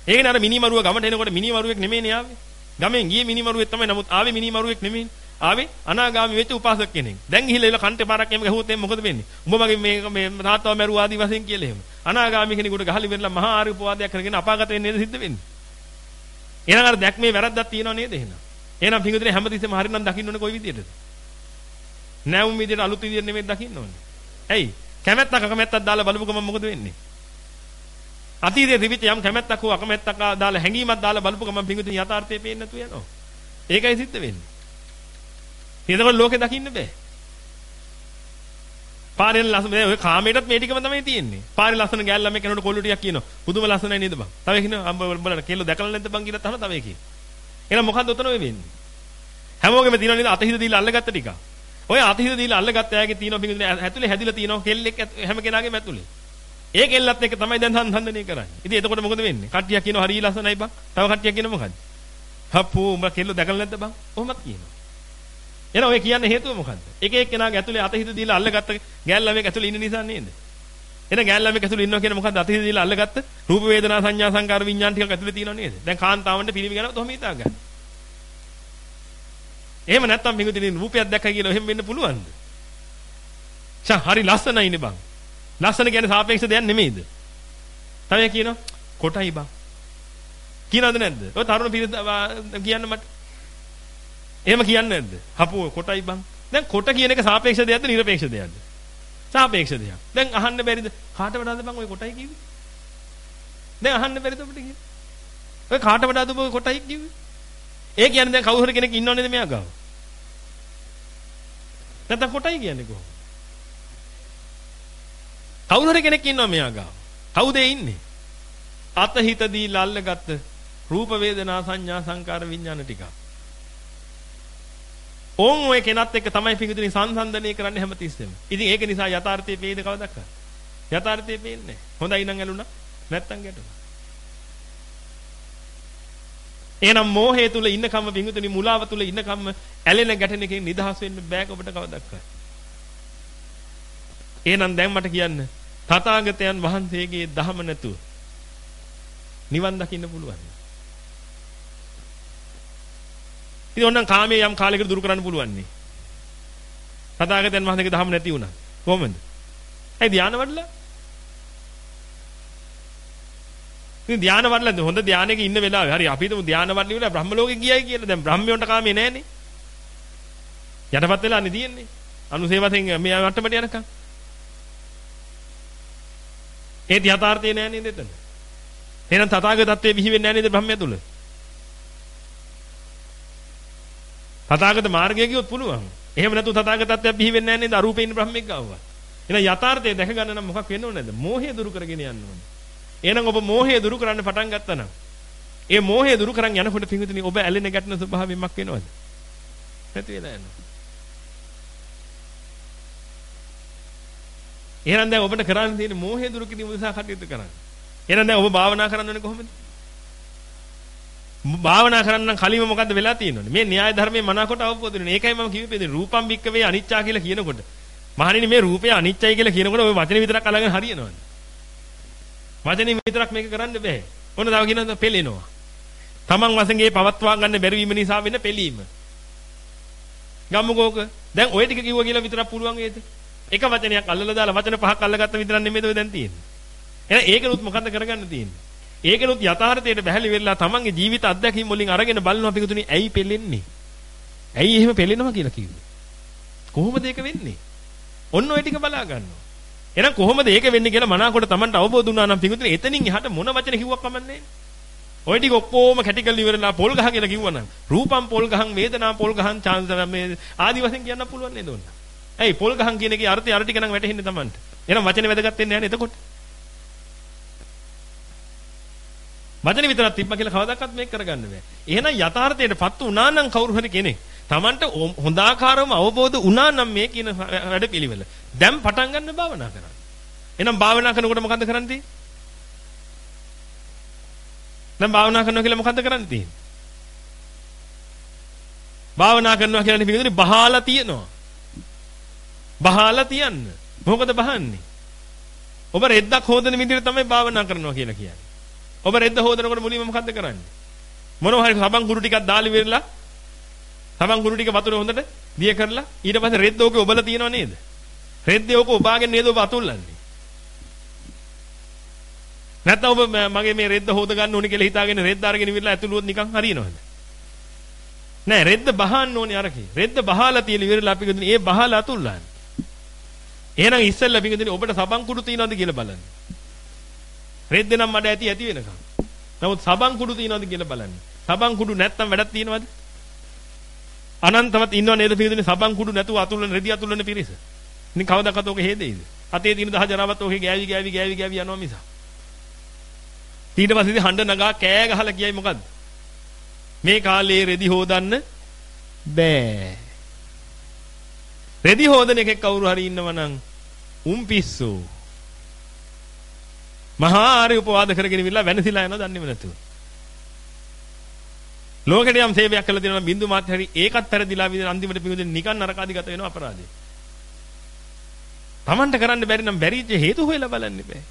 ඒකනේ අර මිනිමරුව ගමට එනකොට මිනිමරුවෙක් නෙමෙයිනේ ආවේ. ගමෙන් ගියේ මිනිමරුවෙක් තමයි නමුත් ආවේ මිනිමරුවෙක් නෙමෙයි. ආවේ අනාගාමි වෙච්ච උපාසක කෙනෙක්. දැන් ගිහිල්ලා ඉල කන්ටේ පාරක් එම ගහුවොත් එම් මොකද වෙන්නේ? උඹ මගේ මේ මේ තාත්තව මරුවා ආදි වශයෙන් කියලා එහෙම. අනාගාමි කෙනෙකුට ගහලි වෙරලා මහා ආර්ය උපවාදයක් කරගෙන අපාගත වෙන්නේ නේද සිද්ධ වෙන්නේ? එහෙනම් අර දැක්මේ වැරද්දක් තියෙනව නේද එහෙනම්? එහෙනම් පිඟුදිනේ හැමතිස්සෙම හරිනම් දකින්න ඕනේ කොයි විදියටද? නැවුම් විදියට අලුත් විදියට නෙමෙයි දකින්න ඕනේ. ඇයි? කැමැත්තක් අකමැත්තක් දාලා බලපු ගමන් මොකද වෙන්නේ? අතීතයේ තිබිච්ච යම් කැමැත්තක් හෝ අකමැත්තක් දාලා හැඟීමක් දාලා බලපු ගමන් පිඟුදින යථාර්ථය පේන්නේ නැතු යනවා. ඒකයි සිද්ධ වෙන්නේ. එතකොට ලෝකේ දකින්න බෑ. පාරෙන් ලස්සන ඔය කාමයටත් මේ ටිකම තමයි තියෙන්නේ. පාරේ ලස්සන ගෑල් ළමයි කෙනෙකුට කොල්ල ටිකක් කියනවා. පුදුම ලස්සනයි නේද බං? තව කියනවා අම්බ බලන්න කෙල්ල දැකලා නැද්ද බං කියලා තමයි තව කියනවා. එහෙනම් මොකද්ද උතන වෙ වෙන්නේ? හැමෝගෙම තියෙනවා නේද අතහිත දීලා අල්ලගත්ත ටික. ඔය අතහිත දීලා අල්ලගත්ත අයගේ තියෙනවා පිටින් ඇතුලේ හැදිලා තියෙනවා කෙල්ලෙක් හැම කෙනාගේම ඇතුලේ. ඒ කෙල්ලත් එක්ක තමයි දැන් සංසන්දනය කරන්නේ. ඉතින් එතකොට මොකද වෙන්නේ? කට්ටියක් කියනවා හරිය ලස්සනයි බං. තව කට්ටියක් කියනවා මොකද්ද? හප්පෝ උඹ කෙල්ල දැකලා නැද්ද බං? කොහොමද කියනවා. එහෙනම් ඔය කියන්නේ හේතුව මොකද්ද? එක එක්කෙනාගේ ඇතුලේ අතහිත දීලා අල්ලගත්ත ගෑල් ළමෙක් ඇතුලේ ඉන්න නිසා නේද? එහෙනම් ගෑල් ළමෙක් ඇතුලේ ඉන්නවා කියන මොකද්ද? අතහිත දීලා අල්ලගත්ත රූප වේදනා සංඥා සංකාර විඥාන ටිකක් ඇතුලේ තියෙනව නේද? දැන් කාන්තාවන්ට පිළිවි ගන්නව තොම හිතා ගන්න. එහෙම නැත්තම් මිඟුදින රූපයක් දැක්කයි කියලා එහෙම වෙන්න පුළුවන්ද? ෂා හරි ලස්සනයිනේ බං. ලස්සන කියන්නේ සාපේක්ෂ දෙයක් නෙමෙයිද? තව කියනවා කොටයි බං. කියනවද නැද්ද? ඔය තරුණ පිරිස කියන්න මට. එහෙම කියන්නේ නැද්ද? හපුව කොටයි බං. දැන් කොට කියන එක සාපේක්ෂ දෙයක්ද නිර්පේක්ෂ දෙයක්ද? සාපේක්ෂ දෙයක්. දැන් අහන්න බැරිද? කාට වඩාද බං ඔය කොටයි කිව්වේ? දැන් අහන්න බැරිද ඔබට කිව්වේ? ඔය කාට වඩාද ඔබ කොටයි කිව්වේ? ඒ කියන්නේ දැන් කවුරු හරි කෙනෙක් ඉන්නව නේද මෙයා ගාව? නැත්නම් කොටයි කියන්නේ කොහොමද? කවුරු හරි කෙනෙක් ඉන්නවා මෙයා ගාව. කවුද ඉන්නේ? අතහිත දීලා අල්ලගත්ත රූප වේදනා සංඥා සංකාර විඥාන ටික. ඕන් ඔය කෙනත් එක්ක තමයි පිඟුතුනි සංසන්දනය කරන්න හැමතිස්සෙම. ඉතින් ඒක නිසා යථාර්ථයේ පේද කවදක්ක? යථාර්ථයේ පේන්නේ. හොඳයි නම් ඇලුනා. නැත්තම් ගැටුණා. එහෙනම් මෝහය තුල ඉන්නකම් පිඟුතුනි මුලාව තුල ඉන්නකම් ඇලෙන ගැටෙන එකෙන් නිදහස් වෙන්න බෑ ඔබට කවදක්වත්. එහෙනම් දැන් මට කියන්න තථාගතයන් වහන්සේගේ දහම නැතුව නිවන් දකින්න පුළුවන්. ඉතින් ඕනනම් කාමයේ යම් කාලයකට දුරු කරන්න පුළුවන් නේ. තථාගතයන් වහන්සේගේ දහම නැති වුණා. කොහොමද? ඒ ධානය වඩලා ඉතින් ධානය වඩලා හොඳ ධානයක ඉන්න වෙලාවේ හරි අපි හිතමු ධානය වඩලා ඉවරලා බ්‍රහ්ම ලෝකෙ ගියයි කියලා. දැන් බ්‍රහ්මයන්ට කාමේ නැහනේ. යටපත් වෙලානේ තියෙන්නේ. අනුසේවතෙන් මේ මට්ටමට යනකම්. ඒත් යථාර්ථය නෑ නේද එතන? එහෙනම් තථාගතත්වයේ බිහි වෙන්නේ නෑ නේද බ්‍රහ්මයා තුල? තථාගත මාර්ගය ගියොත් පුළුවන්. එහෙම නැතු තථාගතත්වයක් බිහි වෙන්නේ නෑ නේද අරූපේ ඉන්න බ්‍රහ්මෙක් ගාවවත්. එහෙනම් යථාර්ථය දැක ගන්න නම් මොකක් වෙන්න ඕනේද? මෝහය දුරු කරගෙන යන්න ඕනේ. එහෙනම් ඔබ මෝහය දුරු කරන්න පටන් ගත්තා නම් ඒ මෝහය දුරු කරන් යනකොට පිංගුතුනි ඔබ ඇලෙන ගැටෙන ස්වභාවයක් වෙනවද? නැති වෙලා යනවා. එහෙනම් දැන් ඔබට කරන්න තියෙන්නේ මෝහය දුරු කිරීම උදෙසා කටයුතු කරන්න. එහෙනම් දැන් ඔබ භාවනා කරන්න ඕනේ කොහොමද? භාවනා කරන්න කලින්ම මොකද්ද වෙලා තියෙන්නේ? මේ න්‍යාය ධර්මයේ මනාකොට අවබෝධ වෙනවා. ඒකයි මම කිව්වේ පෙන්නේ රූපම් බික්කවේ අනිච්චා කියලා කියනකොට. මහණෙනි මේ රූපය අනිච්චයි කියලා කියනකොට ඔය වචනේ විතරක් අල්ලගෙන හරියනවද? වචනේ විතරක් මේක කරන්න බෑ. ඔන්න තව කියනවා පෙළෙනවා. Taman වශයෙන් ඒ පවත්වා ගන්න බැරි වීම නිසා වෙන පෙළීම. ගම්මුකෝක. දැන් ওই ටික කිව්වා කියලා විතරක් පුළුවන් වේද? එක වචනයක් අල්ලලා දාලා වචන පහක් අල්ලගත්ත විතරක් නෙමෙයිද ඔය දැන් තියෙන්නේ. එහෙනම් ඒකනොත් මොකද්ද කරගන්න තියෙන්නේ? ඒකනොත් යථාර්ථයට බැහැලි වෙලා තමන්ගේ ජීවිත අත්දැකීම් වලින් අරගෙන බලනවා පිටුතුනි ඇයි පෙලෙන්නේ? ඇයි එහෙම පෙලෙනවා කියලා කිව්වේ? කොහොමද ඒක වෙන්නේ? ඔන්න ඔය ටික බලා ගන්නවා. එහෙනම් කොහොමද ඒක වෙන්නේ කියලා මනාකොට තමන්ට අවබෝධ වුණා නම් පිටුතුනි එතනින් එහාට මොන වචන කිව්වක් කමන්නේ ඔය ටික ඔක්කොම කැටිකල් ඉවරලා පොල් ගහ කියලා කිව්වනම් රූපම් පොල් ගහන් වේදනා පොල් ගහන් chance මේ ආදි වශයෙන් කියන්න පුළුවන් නේද ඔන්න. ඇයි පොල් ගහන් කියන එකේ අර්ථය අර ටික නම් වැටහෙන්නේ තමන්ට. එහෙනම් වචනේ වැදගත් වෙන්නේ නැහැ නේද එතකොට? වචනේ විතරක් තිබ්බ කියලා කවදාවත් මේක කරගන්න බෑ. එහෙනම් යථාර්ථයටපත් වුණා නම් කවුරු හරි කෙනෙක් Tamanට හොඳාකාරවම අවබෝධ වුණා නම් මේ කියන වැඩ පිළිවෙල. දැන් පටන් ගන්න භාවනා කරන්න. එහෙනම් භාවනා කරනකොට මොකද්ද කරන්න තියෙන්නේ? දැන් භාවනා කරනවා කියලා මොකද්ද කරන්න තියෙන්නේ? භාවනා කරනවා කියන්නේ පිටින් බහාලා තියනවා. බහාලා තියන්න. මොකද බහන්නේ? ඔබ රෙද්දක් හොදන විදිහට තමයි භාවනා කරනවා කියලා කියන්නේ. ඔබ රෙද්ද හොදනකොට මුලින්ම මොකද්ද කරන්නේ? මොනවා හරි සබන් කුරු ටිකක් දාලි වෙරලා සබන් කුරු ටික වතුර හොඳට දිය කරලා ඊට පස්සේ රෙද්ද ඕකේ ඔබලා තියනව නේද? රෙද්දේ ඕක ඔබාගෙන නේද ඔබ අතුල්ලන්නේ? නැත්නම් ඔබ මගේ මේ රෙද්ද හොද ගන්න ඕනේ කියලා හිතාගෙන රෙද්ද අරගෙන ඉවිල්ලා ඇතුළුවොත් නිකන් හරියනවද? නෑ රෙද්ද බහන්න ඕනේ අරකේ. රෙද්ද බහලා තියලා ඉවරලා අපි කියන්නේ ඒ බහලා අතුල්ලන්නේ. එහෙනම් ඉස්සෙල්ලා පිටින් ඔබට සබන් කුඩු තියනවද කියලා බලන්න. රෙද්ද නම් මඩ ඇති ඇති වෙනකම්. නමුත් සබන් කුඩු තියනවද කියලා බලන්න. සබන් කුඩු නැත්තම් වැඩක් තියනවද? අනන්තවත් ඉන්නව නේද පිළිදෙනේ සබන් කුඩු නැතුව අතුල්ලන රෙදි අතුල්ලන පිරිස. ඉතින් කවදාකවත් ඔක හේදෙයිද? අතේ තියෙන දහ ජරාවත් ඔකේ ගෑවි ගෑවි ගෑවි ගෑවි යනවා මිස. ඊට පස්සේ හඬ නගා කෑ ගහලා කියයි මොකද්ද? මේ කාලේ රෙදි හොදන්න බෑ. රෙදි හොදන එකෙක් කවුරු හරි ඉන්නවනම් උන් පිස්සෝ. මහා ආර්ය උපවාද කරගෙන ඉවිල්ලා වෙනසිලා යනවා දන්නේම නැතුව. ලෝකෙට යම් සේවයක් කළා දෙනවා බින්දු මාත්‍ය හරි ඒකත් පෙරදිලා විදිහ අන්තිමට පිඟුදෙන් නිකන් නරකාදිගත වෙනවා අපරාධය. Tamanට කරන්න බැරි නම් බැරිච්ච හේතු හොයලා බලන්න බෑ.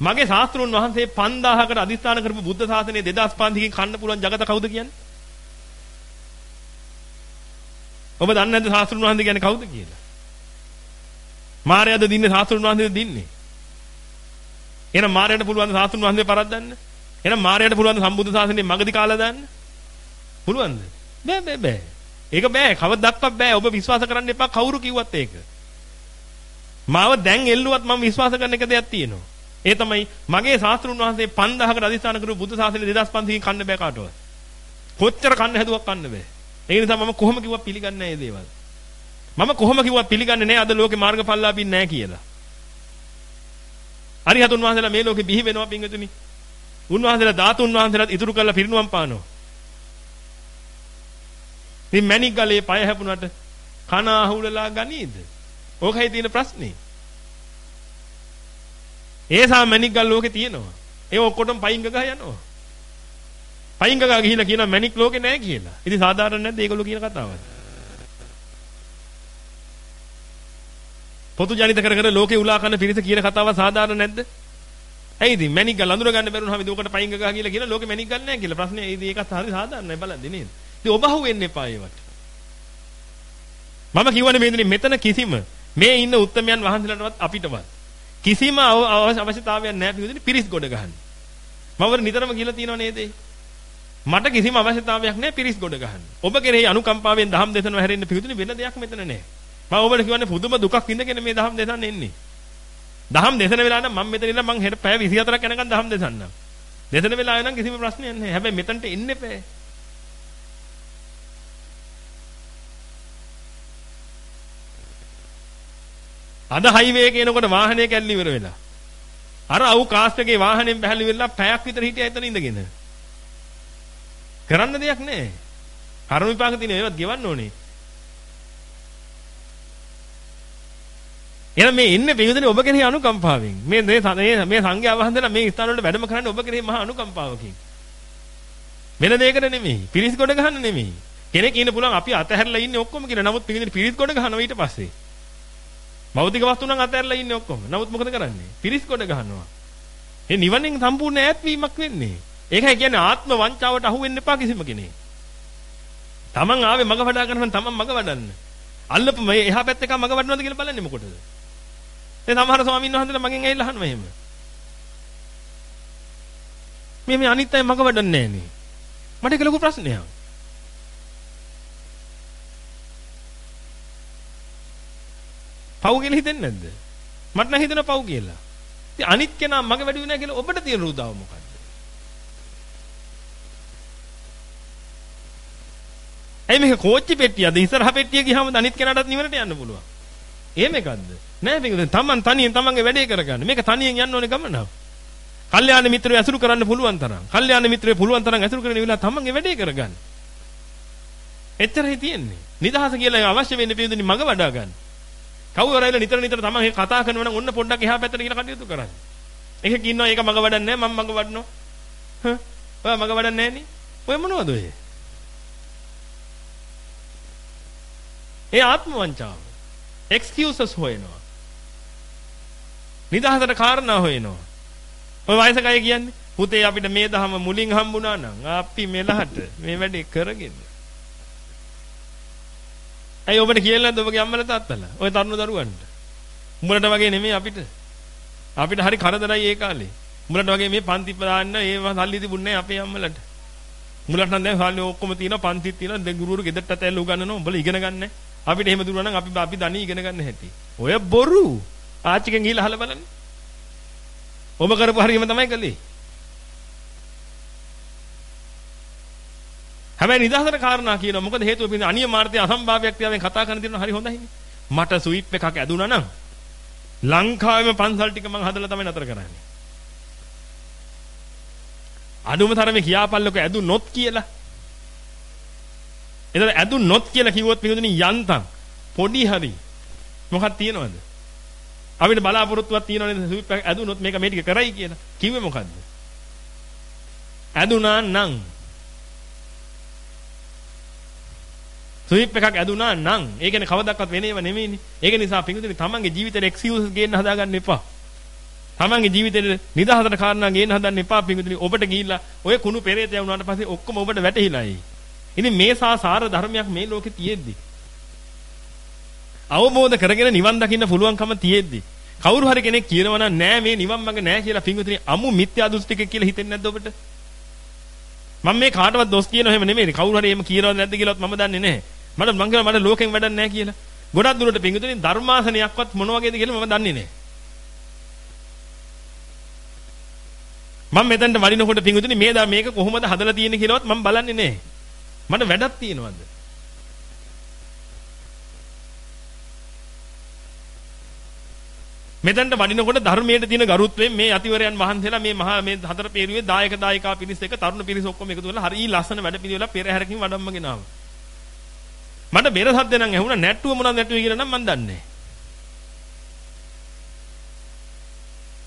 මගේ ශාස්ත්‍රුන් වහන්සේ 5000කට අදිස්ථාන කරපු බුද්ධ ශාසනය 2500කින් කන්න පුළුවන් జగත කවුද කියන්නේ? ඔබ දන්නේ නැද්ද ශාස්ත්‍රුන් වහන්සේ කියන්නේ කවුද කියලා? මාර්යාද දින්නේ ශාස්ත්‍රුන් වහන්සේද දින්නේ? එහෙනම් මාරයට පුළුවන් සාසුන් වහන්සේ පරද්දන්න? එහෙනම් මාරයට පුළුවන් සම්බුද්ධ ශාසනයේ මගදී කාලා දාන්න? පුළුවන්ද? බෑ බෑ බෑ. ඒක බෑ. කවදාවත් බෑ. ඔබ විශ්වාස කරන්න එපා කවුරු කිව්වත් ඒක. මාව දැන් එල්ලුවත් මම විශ්වාස කරන එක දෙයක් තියෙනවා. ඒ තමයි මගේ ශාස්ත්‍රුන් වහන්සේ 5000කට අධිෂ්ඨාන කරපු බුද්ධ ශාසනය 2500කින් කන්න බෑ කාටවත්. කොච්චර කන්න හැදුවක් කන්න බෑ. ඒ නිසා මම කොහොම කිව්වත් පිළිගන්නේ නැහැ මේ දේවල්. මම කොහොම කිව්වත් පිළිගන්නේ නැහැ අද ලෝකේ මාර්ගඵලලාභින් නැහැ කියලා. අරිහතුන් වහන්සේලා මේ ලෝකෙ බිහි වෙනවා පින්වතුනි. උන්වහන්සේලා ධාතුන් වහන්සේලාත් ඉතුරු කරලා පිරිනුවම් පානවා. ඉතින් මණික් ගලේ පය හැපුණාට කන අහුලලා ගනීද? ඕකයි තියෙන ප්‍රශ්නේ. ඒසා මණික් ගල් ලෝකේ තියෙනවා. ඒ ඔක්කොටම පයින් ගගහ යනවා. පයින් ගගහ ගිහිලා කියනවා මණික් ලෝකේ නැහැ කියලා. ඉතින් සාධාරණ නැද්ද ඒගොල්ලෝ කියන කතාවද? පොතු ජනිත කර කර ලෝකේ උලා කරන පිරිස කියන කතාව සාධාරණ නැද්ද? ඇයි ඉතින් මැනික් ගල් අඳුර ගන්න බැරුණාම ඉතින් ඔකට පයින් ගගා කියලා කියන ලෝකෙ මැනික් ගල් නැහැ කියලා ප්‍රශ්නේ ඉතින් ඒකත් හරි සාධාරණයි බලද්දි නේද? ඉතින් ඔබ අහු වෙන්න එපා ඒවට. මම කියවනේ මේ දිනේ මෙතන කිසිම මේ ඉන්න උත්තමයන් වහන්සේලාටවත් අපිටවත් කිසිම අවශ්‍යතාවයක් නැහැ පිළිදෙන පිරිස් ගොඩ ගන්න. මම වර නිතරම කියලා තියෙනව නේද? මට කිසිම අවශ්‍යතාවයක් නැහැ පිරිස් ගොඩ ගන්න. ඔබ කෙරෙහි අනුකම්පාවෙන් දහම් දෙසනවා හැරෙන්න පිළිදෙන වෙන දෙයක් මෙතන නැහැ. මම ඔබට කියන්නේ පුදුම දුකක් විඳගෙන මේ දහම් දෙසන්න එන්නේ. දහම් දෙසන වෙලාව නම් මම මෙතන ඉන්න මං හෙට පැය 24ක් යනකම් දහම් දෙසන්නම්. දෙසන වෙලාව නම් කිසිම ප්‍රශ්නයක් නැහැ. හැබැයි මෙතනට එන්න එපා. අද හයිවේ එකේ එනකොට වාහනය කැල්ලි ඉවර වෙලා. අර අවු කාස්ට් එකේ වාහනේ බහැලි වෙලා පැයක් විතර හිටියා එතන ඉඳගෙන. කරන්න දෙයක් නැහැ. කර්ම විපාක තියෙන ඒවත් ගෙවන්න ඕනේ. එහෙනම් මේ ඉන්නේ පිළිදෙනේ ඔබ කෙරෙහි අනුකම්පාවෙන්. මේ මේ මේ සංඝයා වහන්සේලා මේ ස්ථාන වලට වැඩම කරන්නේ ඔබ කෙරෙහි මහා අනුකම්පාවකින්. වෙන දෙයකට නෙමෙයි. පිරිස් කොට ගහන්න නෙමෙයි. කෙනෙක් ඉන්න පුළුවන් අපි අතහැරලා ඉන්නේ ඔක්කොම කියලා. නමුත් පිළිදෙනේ පිරිස් කොට ගහනවා ඊට පස්සේ. භෞතික වස්තු නම් අතහැරලා ඉන්නේ ඔක්කොම. නමුත් මොකද කරන්නේ? පිරිස් කොට ගහනවා. ඒ නිවනෙන් සම්පූර්ණ ඈත්වීමක් වෙන්නේ. ඒකයි කියන්නේ ආත්ම වංචාවට අහු වෙන්න එපා කිසිම කෙනෙක්. තමන් ආවේ මග වඩා කරන තමන් මග වඩන්න. අල්ලපු මේ එහා පැත්තේ කම මග වඩනවද කියලා බලන්නේ මොකටද? දැන් සමහර ස්වාමීන් වහන්සේලා මගෙන් ඇවිල්ලා අහනවා එහෙම. මේ මේ අනිත් අය මග වඩන්නේ නැහැ නේ. මට ඒක ලොකු ප්‍රශ්නයක්. පව් කියලා හිතෙන්නේ නැද්ද? මට නම් හිතෙනවා පව් කියලා. ඉතින් අනිත් කෙනා මග වැඩි වෙනවා කියලා ඔබට තියෙන රුදාව මොකක්ද? ඇයි මේක කෝච්චි පෙට්ටියද? ඉස්සරහ පෙට්ටිය ගියාම අනිත් කෙනාටත් නිවනට යන්න පුළුවන්. එහෙම එකක්ද? නෑ මේක තමන් තනියෙන් තමන්ගේ වැඩේ කරගන්න. මේක තනියෙන් යන්න ඕනේ ගමනක්. කල්යාණ මිත්‍රයෝ ඇසුරු කරන්න පුළුවන් තරම්. කල්යාණ මිත්‍රයෝ පුළුවන් තරම් ඇසුරු කරගෙන ඉවිලා තමන්ගේ වැඩේ කරගන්න. එච්චරයි තියෙන්නේ. නිදහස කියලා අවශ්‍ය වෙන්නේ පිළිඳින මග වඩා ගන්න. කවුරු හරි නිතර නිතර තමන් කතා කරනවා නම් ඔන්න පොඩ්ඩක් එහා පැත්තට ගිහලා කටයුතු කරන්න. එකක ඉන්නවා ඒක මග වඩන්නේ නැහැ මම මග වඩනවා. හ්ම්. ඔයා මග වඩන්නේ නැහැ නේ. ඔය මොනවද ඔය? ඒ ආත්ම වංචාව. එක්ස්කියුසස් හොයනවා. නිදහසට කාරණා හොයනවා. ඔය වයසක අය කියන්නේ පුතේ අපිට මේ දහම මුලින් හම්බුණා නම් අපි මෙලහට මේ වැඩේ කරගෙන. ඇයි ඔබට කියලා නැද්ද ඔබගේ අම්මලා තාත්තලා? ඔය තරුණ දරුවන්ට. උඹලට වගේ නෙමෙයි අපිට. අපිට හරි කරදරයි ඒ කාලේ. උඹලට වගේ මේ පන්ති දාන්න ඒව සල්ලි තිබුණේ අපේ අම්මලට. උඹලට නම් දැන් සල්ලි ඔක්කොම තියෙනවා පන්තිත් තියෙනවා දැන් ගුරුවරු ගෙදරට ඇල්ල උගන්වනවා උඹලා ඉගෙන ගන්නෑ. අපිට එහෙම දුන්නා නම් අපි අපි දණී ඉගෙන ගන්න හැටි. ඔය බොරු. ආච්චිගෙන් ගිහලා අහලා බලන්න. ඔබ කරපු හරියම තමයි කළේ. හැබැයි නිදහසට කාරණා කියනවා. මොකද හේතුව පිළිඳ අනියමාර්ථය අසම්භාව්‍යයක් තියාගෙන කතා කරන දින හරි හොඳයිනේ. මට ස්විප් එකක් ඇදුනා නම් ලංකාවේම පන්සල් ටික මං හදලා තමයි නතර කරන්නේ. අඩුම තරමේ කියාපල්ලක ඇදුනොත් කියලා. එතන ඇදුනොත් කියලා කිව්වොත් පිටුදින යන්තම් පොඩි හරි මොකක් තියෙනවද? අපිට බලාපොරොත්තුවක් තියෙනවනේ ස්විප් එක ඇදුනොත් මේක මේ ටික කරයි කියලා. කිව්වේ මොකද්ද? ඇදුනා නම් ස්විප් එකක් ඇදුනා නම් ඒ කියන්නේ කවදාවත් වෙනේව නෙමෙයිනේ. ඒක නිසා පිටුදින තමන්ගේ ජීවිතේ එක්ස්කියුස් ගේන්න හදාගන්න එපා. තමන්ගේ ජීවිතේ නිදහසට කාරණා ගේන්න හදන්න එපා පිටුදින ඔබට ගිහිල්ලා ඔය කුණු පෙරේතය වුණාට පස්සේ ඔක්කොම ඔබට වැටහිලායි. ඉතින් මේ සාසාර ධර්මයක් මේ ලෝකේ තියෙද්දි අවබෝධ කරගෙන නිවන් දකින්න පුළුවන්කම තියෙද්දි කවුරු හරි කෙනෙක් කියනවා නම් නෑ මේ නිවන් මඟ නෑ කියලා පින්විතනි අමු මිත්‍යා දෘෂ්ටික කියලා හිතෙන්නේ නැද්ද ඔබට? මම මේ කාටවත් දොස් කියනව එහෙම නෙමෙයි. කවුරු හරි එහෙම කියනවද නැද්ද කියලාත් මම දන්නේ නැහැ. මට මං කියනවා මට ලෝකෙන් වැඩක් නැහැ කියලා. ගොඩක් දුරට පින්විතනි ධර්මාසනයක්වත් මොන වගේද කියලා මම දන්නේ නැහැ. මම මෙතනට වඩිනකොට පින්විතනි මේ දා මේක කොහොමද හදලා තියෙන්නේ කියලාවත් මම බලන්නේ නැහැ. මට වැඩක් තියෙනවද? මෙතනට වඩිනකොට ධර්මයේ තියෙන ගරුත්වයෙන් මේ අතිවරයන් වහන්සේලා මේ මහා මේ හතර පෙරුවේ දායක දායිකා පිරිස එක තරුණ පිරිස ඔක්කොම එකතු වෙලා හරි ලස්සන වැඩ පිළිවෙලක් පෙරහැරකින් වඩම්මගෙන ආවා. මට බෙර සද්ද නම් ඇහුණා නැට්ටුව මොනවද නැට්ටුවේ කියලා නම් මම දන්නේ නැහැ.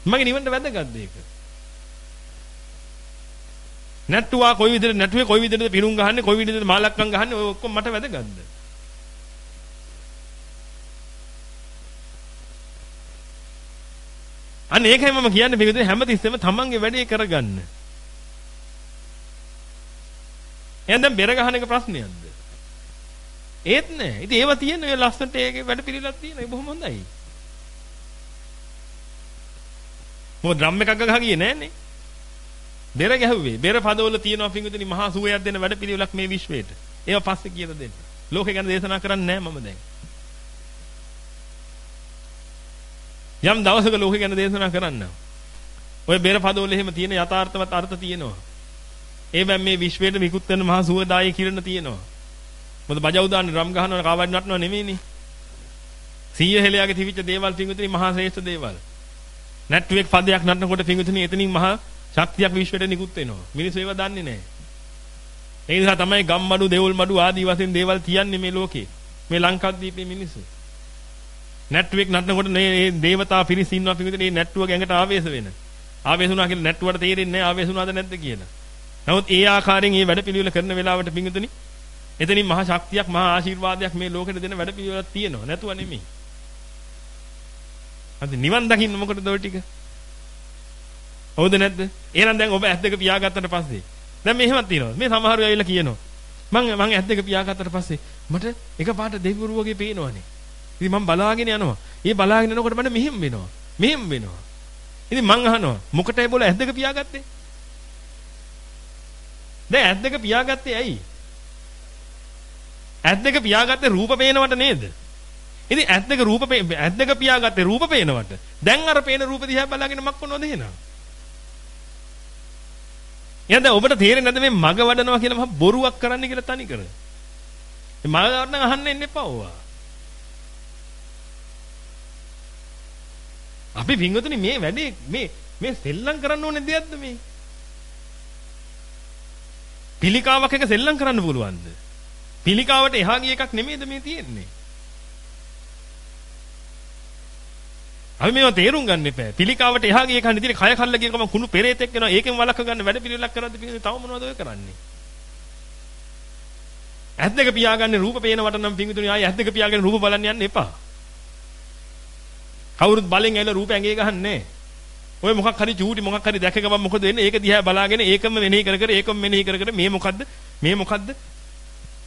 මගේ නිවන්ට වැදගත්ද ඒක? නැට්ටුවා කොයි විදිහට නැටුවේ කොයි විදිහටද පිණුම් ගහන්නේ කොයි විදිහටද මාලක්කම් ගහන්නේ ඔය ඔක්කොම මට වැදගත්ද අන්න ඒකයි මම කියන්නේ මේ විදිහට හැමතිස්සෙම තමන්ගේ වැඩේ කරගන්න එහෙනම් දැන් බෙර ගහන එක ප්‍රශ්නයක්ද ඒත් නෑ ඉතින් ඒව තියෙන ඔය ලස්සනට ඒකේ වැඩ පිළිලක් තියෙන ඒ බොහොම හොඳයි මොකද ඩ්‍රම් එකක් ගහ ගියේ නෑනේ බෙර ගැහුවේ. බෙර පදවල තියෙනවා පිංගුතුනි මහා සුවයක් දෙන වැඩපිළිවෙලක් මේ විශ්වයට. ඒවා පස්සේ කියලා දෙන්න. ලෝකේ ගැන දේශනා කරන්නේ නැහැ මම දැන්. යම් දවසක ලෝකේ ගැන දේශනා කරන්න. ඔය බෙර පදවල එහෙම තියෙන යථාර්ථවත් අර්ථ තියෙනවා. ඒවෙන් මේ විශ්වයට විකුත් වෙන මහා සුවදායි කිරණ තියෙනවා. මොකද බජව් දාන්නේ රම් ගහනවා කාවඩ් නටනවා නෙමෙයිනේ. සීය හෙලයාගේ තිබිච්ච දේවල් පිංගුතුනි මහා ශ්‍රේෂ්ඨ දේවල්. නැට්ටුවෙක් පදයක් නටනකොට පිංගුතුනි එතනින් මහා ශක්තියක් විශ්වයට නිකුත් වෙනවා. මිනිස්සු ඒව දන්නේ නැහැ. ඒ නිසා තමයි ගම්මඩු, දෙවුල්මඩු ආදී වශයෙන් දේවල් තියන්නේ මේ ලෝකේ. මේ ලංකාද්වීපයේ මිනිස්සු. නැට්ටුවෙක් නටනකොට මේ දේවතා පිරිස ඉන්නවා පිටින් මේ නැට්ටුව ගැඟට ආවේශ වෙන. ආවේශ වුණා කියලා නැට්ටුවට තේරෙන්නේ නැහැ ආවේශ වුණාද නැද්ද කියලා. නමුත් ඒ ආකාරයෙන් මේ වැඩ පිළිවෙල කරන වෙලාවට පිඟුතුනි එතනින් මහා ශක්තියක් මහා ආශිර්වාදයක් මේ ලෝකෙට දෙන වැඩ පිළිවෙලක් තියෙනවා. නැතුව නෙමෙයි. අද නිවන් දකින්න මොකටද ඔය ටික? හවුද නැද්ද? එහෙනම් දැන් ඔබ ඇස් දෙක පියාගත්තට පස්සේ දැන් මෙහෙමත් තියෙනවා. මේ සමහරව ඇවිල්ලා කියනවා. මං මං ඇස් දෙක පියාගත්තට පස්සේ මට එකපාරට දෙවිවරු වගේ පේනවනේ. ඉතින් මං බලාගෙන යනවා. ඒ බලාගෙන යනකොට මට මෙහෙම වෙනවා. මෙහෙම වෙනවා. ඉතින් මං අහනවා මොකටයි බෝල ඇස් දෙක පියාගත්තේ? දැන් ඇස් දෙක පියාගත්තේ ඇයි? ඇස් දෙක පියාගත්තේ රූප පේනවට නේද? ඉතින් ඇස් දෙක රූප ඇස් දෙක පියාගත්තේ රූප පේනවට. දැන් අර පේන රූප දිහා බලාගෙන මක් කොනවද එහෙනම්? එහෙනම් දැන් ඔබට තේරෙන්නේ නැද්ද මේ මග වඩනවා කියලා මම බොරුවක් කරන්න කියලා තනි කර. මේ මග වඩන අහන්න එන්න එපා ඕවා. අපි වින්වතුනි මේ වැඩේ මේ මේ සෙල්ලම් කරන්න ඕනේ දෙයක්ද මේ? පිළිකාවක් එක සෙල්ලම් කරන්න පුළුවන්ද? පිළිකාවට එහා ගිය එකක් නෙමෙයිද මේ තියෙන්නේ? අපි මේවා තේරුම් ගන්න එපා. පිළිකාවට එහා ගිය කන්නේ තියෙන කය කල්ල ගිය ගමන් කුණු පෙරේතෙක් වෙනවා. ඒකෙන් වළක්ව ගන්න වැඩ පිළිවෙලක් කරද්දී පිළිදේ තව මොනවද ඔය කරන්නේ? ඇස් දෙක පියාගන්නේ රූප පේනවට නම් පිංගුතුනි ආයේ ඇස් දෙක පියාගෙන රූප බලන්න යන්න එපා. කවුරුත් බලෙන් ඇවිල්ලා රූප ඇඟේ ගහන්නේ ඔය මොකක් හරි චූටි මොකක් හරි දැක ගමන් මොකද වෙන්නේ? ඒක දිහා බලාගෙන ඒකම මෙනෙහි කර කර ඒකම මෙනෙහි කර කර මේ මොකද්ද? මේ මොකද්ද?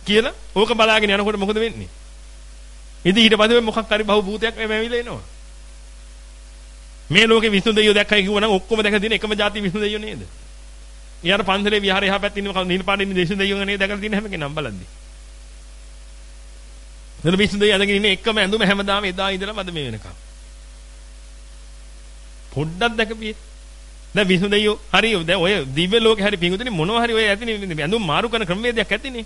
කියලා ඕක බලාගෙන යනකොට මොකද වෙන්නේ? ඉතින් ඊට පස්සේ මොකක් හරි බහු භූතයක් එමෙවිලා එනවා. මේ ලෝකේ විසුණු දෙයියෝ දැක්කයි කිව්වනම් ඔක්කොම දැක දින එකම જાති විසුණු දෙයියෝ නේද? ඊයර පන්සලේ විහාරේ එහා පැත්තේ ඉන්න නිල් පාටින් ඉන්න විසුණු දෙයියෝ නේද දැකලා තියෙන හැම කෙනාම බලද්දි. නේද විසුණු දෙයියෝ අඳගෙන ඉන්නේ එකම ඇඳුම හැමදාම එදා ඉඳලා මද මේ වෙනකම්. පොඩ්ඩක් දැකපියේ. දැන් විසුණු දෙයියෝ හරි දැන් ඔය දිව්‍ය ලෝකේ හරි පිඟුතුනේ මොනවා හරි ඔය ඇතිනේ ඇඳුම් මාරු කරන ක්‍රමවේදයක් ඇතිනේ.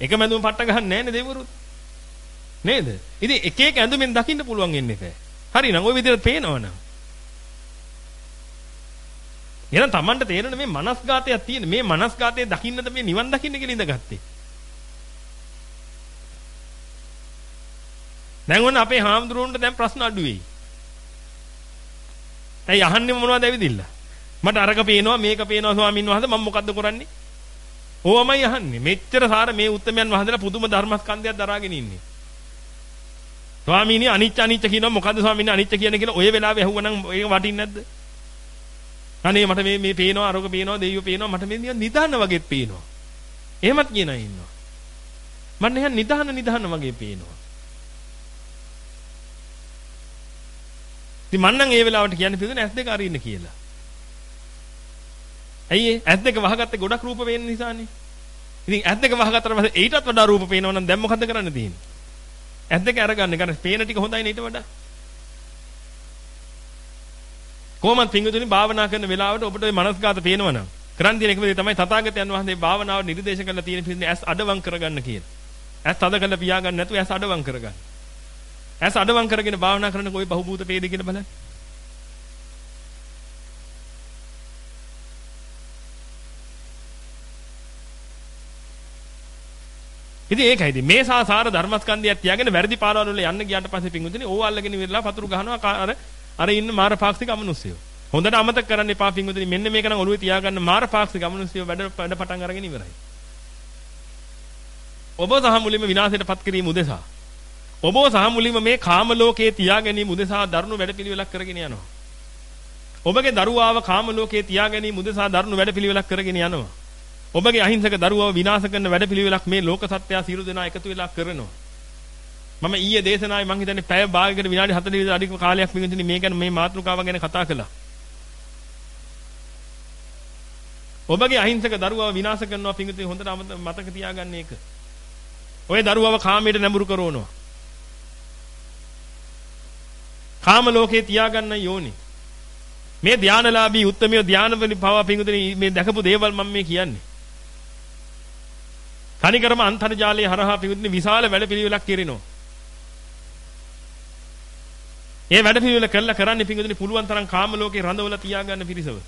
එකම ඇඳුම පට්ට ගහන්නේ නැහැ නේ දෙවිවරුත්. නේද? ඉතින් එක එක ඇඳුමෙන් දකින්න පුළුවන් වෙන්නේ නැහැ. හරි නම් ওই විදිහට පේනවනම්. එහෙනම් Tamanට තේරෙන මේ මනස්ගාතයක් තියෙන මේ මනස්ගාතයේ දකින්නද මේ නිවන් දකින්න කියලා ඉඳගත්තේ. දැන් ඔන්න අපේ හාමුදුරුවන්ට දැන් ප්‍රශ්න අඩු වෙයි. ඇයි අහන්නේ මොනවද ඇවිදින්න? මට අරක පේනවා මේක පේනවා ස්වාමින් වහන්සේ මම මොකද්ද කරන්නේ? ඕවමයි අහන්නේ. මෙච්චර සාර මේ උත්තරමයන් වහන්සේලා පුදුම ධර්මස්කන්ධයක් දරාගෙන ඉන්නේ. ස්වාමීනි අනිච්ච අනිච්ච කියනවා මොකද්ද ස්වාමීනි අනිච්ච කියන්නේ කියලා ඔය වෙලාවේ ඇහුවනම් ඒක වටින්නේ නැද්ද? අනේ මට මේ මේ පේනවා අරක පේනවා දෙයියෝ පේනවා මට මේ නිකන් නිදාන්න වගේත් පේනවා. එහෙමත් කියන අය ඉන්නවා. මට නිකන් නිදාන්න නිදාන්න වගේ පේනවා. ඉතින් මං නම් ඒ වෙලාවට කියන්න පිදුනේ ඇස් දෙක අරින්න කියලා. ඇයි ඒ ඇස් දෙක වහගත්තේ ගොඩක් රූප පේන නිසානේ. ඉතින් ඇස් දෙක වහගත්තට පස්සේ ඊටත් වඩා රූප පේනවා නම් දැන් මොකද කරන්න තියෙන්නේ? ඇස් දෙක අරගන්න. ගන්න පේන ටික හොඳයි ඊට වඩා. කොහොමද පිංගුතුනි භාවනා කරන වෙලාවට ඔබට ওই මනස්ගත පේනවනම් කරන් දින එකම දේ තමයි තථාගතයන් වහන්සේ භාවනාව නිර්දේශ කරලා තියෙන පිළිඳ ඇස් අඩවම් කරගන්න කියලා. ඇස් තද කරලා පියාගන්න නැතුව ඇස් අඩවම් කරගන්න. ඇස් අඩවම් කරගෙන භාවනා කරන કોઈ බහූබූත වේද කියලා බලන්න. ඉතින් ඒකයි ඉතින් මේ සාසාර ධර්මස්කන්ධයක් තියාගෙන වැරදි පාරවල් වල යන්න ගියාට පස්සේ පිංගුතුනි ඕව අල්ලගෙන ඉවරලා පතුරු ගහනවා අර අර ඉන්න මාරපාක්ෂික අමනුස්සයෝ. හොඳට අමතක කරන්න එපා පිංගුතුනි මෙන්න මේක නම් ඔළුවේ තියාගන්න මාරපාක්ෂික අමනුස්සයෝ වැඩ වැඩ පටන් අරගෙන ඉවරයි. ඔබ සහ මුලින්ම විනාශයටපත් කිරීම උදෙසා ඔබ සහ මුලින්ම මේ කාම ලෝකයේ තියා ගැනීම උදෙසා දරුණු වැඩපිළිවෙලක් කරගෙන යනවා. ඔබගේ දරුවාව කාම ලෝකයේ තියා ගැනීම උදෙසා දරුණු වැඩපිළිවෙලක් කරගෙන යනවා. ඔබගේ අහිංසක දරුවව විනාශ කරන වැඩපිළිවෙලක් මේ ලෝක සත්‍යය සියලු දෙනා එකතු වෙලා කරනවා. මම ඊයේ දේශනාවේ මං හිතන්නේ පැය භාගයකට විනාඩි 40 විතර අධික කාලයක් මිගින්දිනේ මේ ගැන මේ මාතෘකාව ගැන කතා කළා. ඔබගේ අහිංසක දරුවව විනාශ කරනවා පිංගුතුනි හොඳට මතක තියාගන්න ඒක. ඔය දරුවව කාමයට නැඹුරු කරනවා. කාම ලෝකේ තියාගන්න යෝනි. මේ ධානලාභී උත්තරමිය ධානවලි පව පිංගුතුනි මේ දැකපු දේවල් මම මේ කියන්නේ. තනිකරම අන්තර්ජාලයේ හරහා පිංගුතුනි විශාල වැඩපිළිවෙලක් කෙරෙනවා. ඒ වැඩපිළිවෙල කළා කරන්නේ පිංගුතුනි පුළුවන් තරම් කාම ලෝකේ රඳවලා තියාගන්න පිරිසව.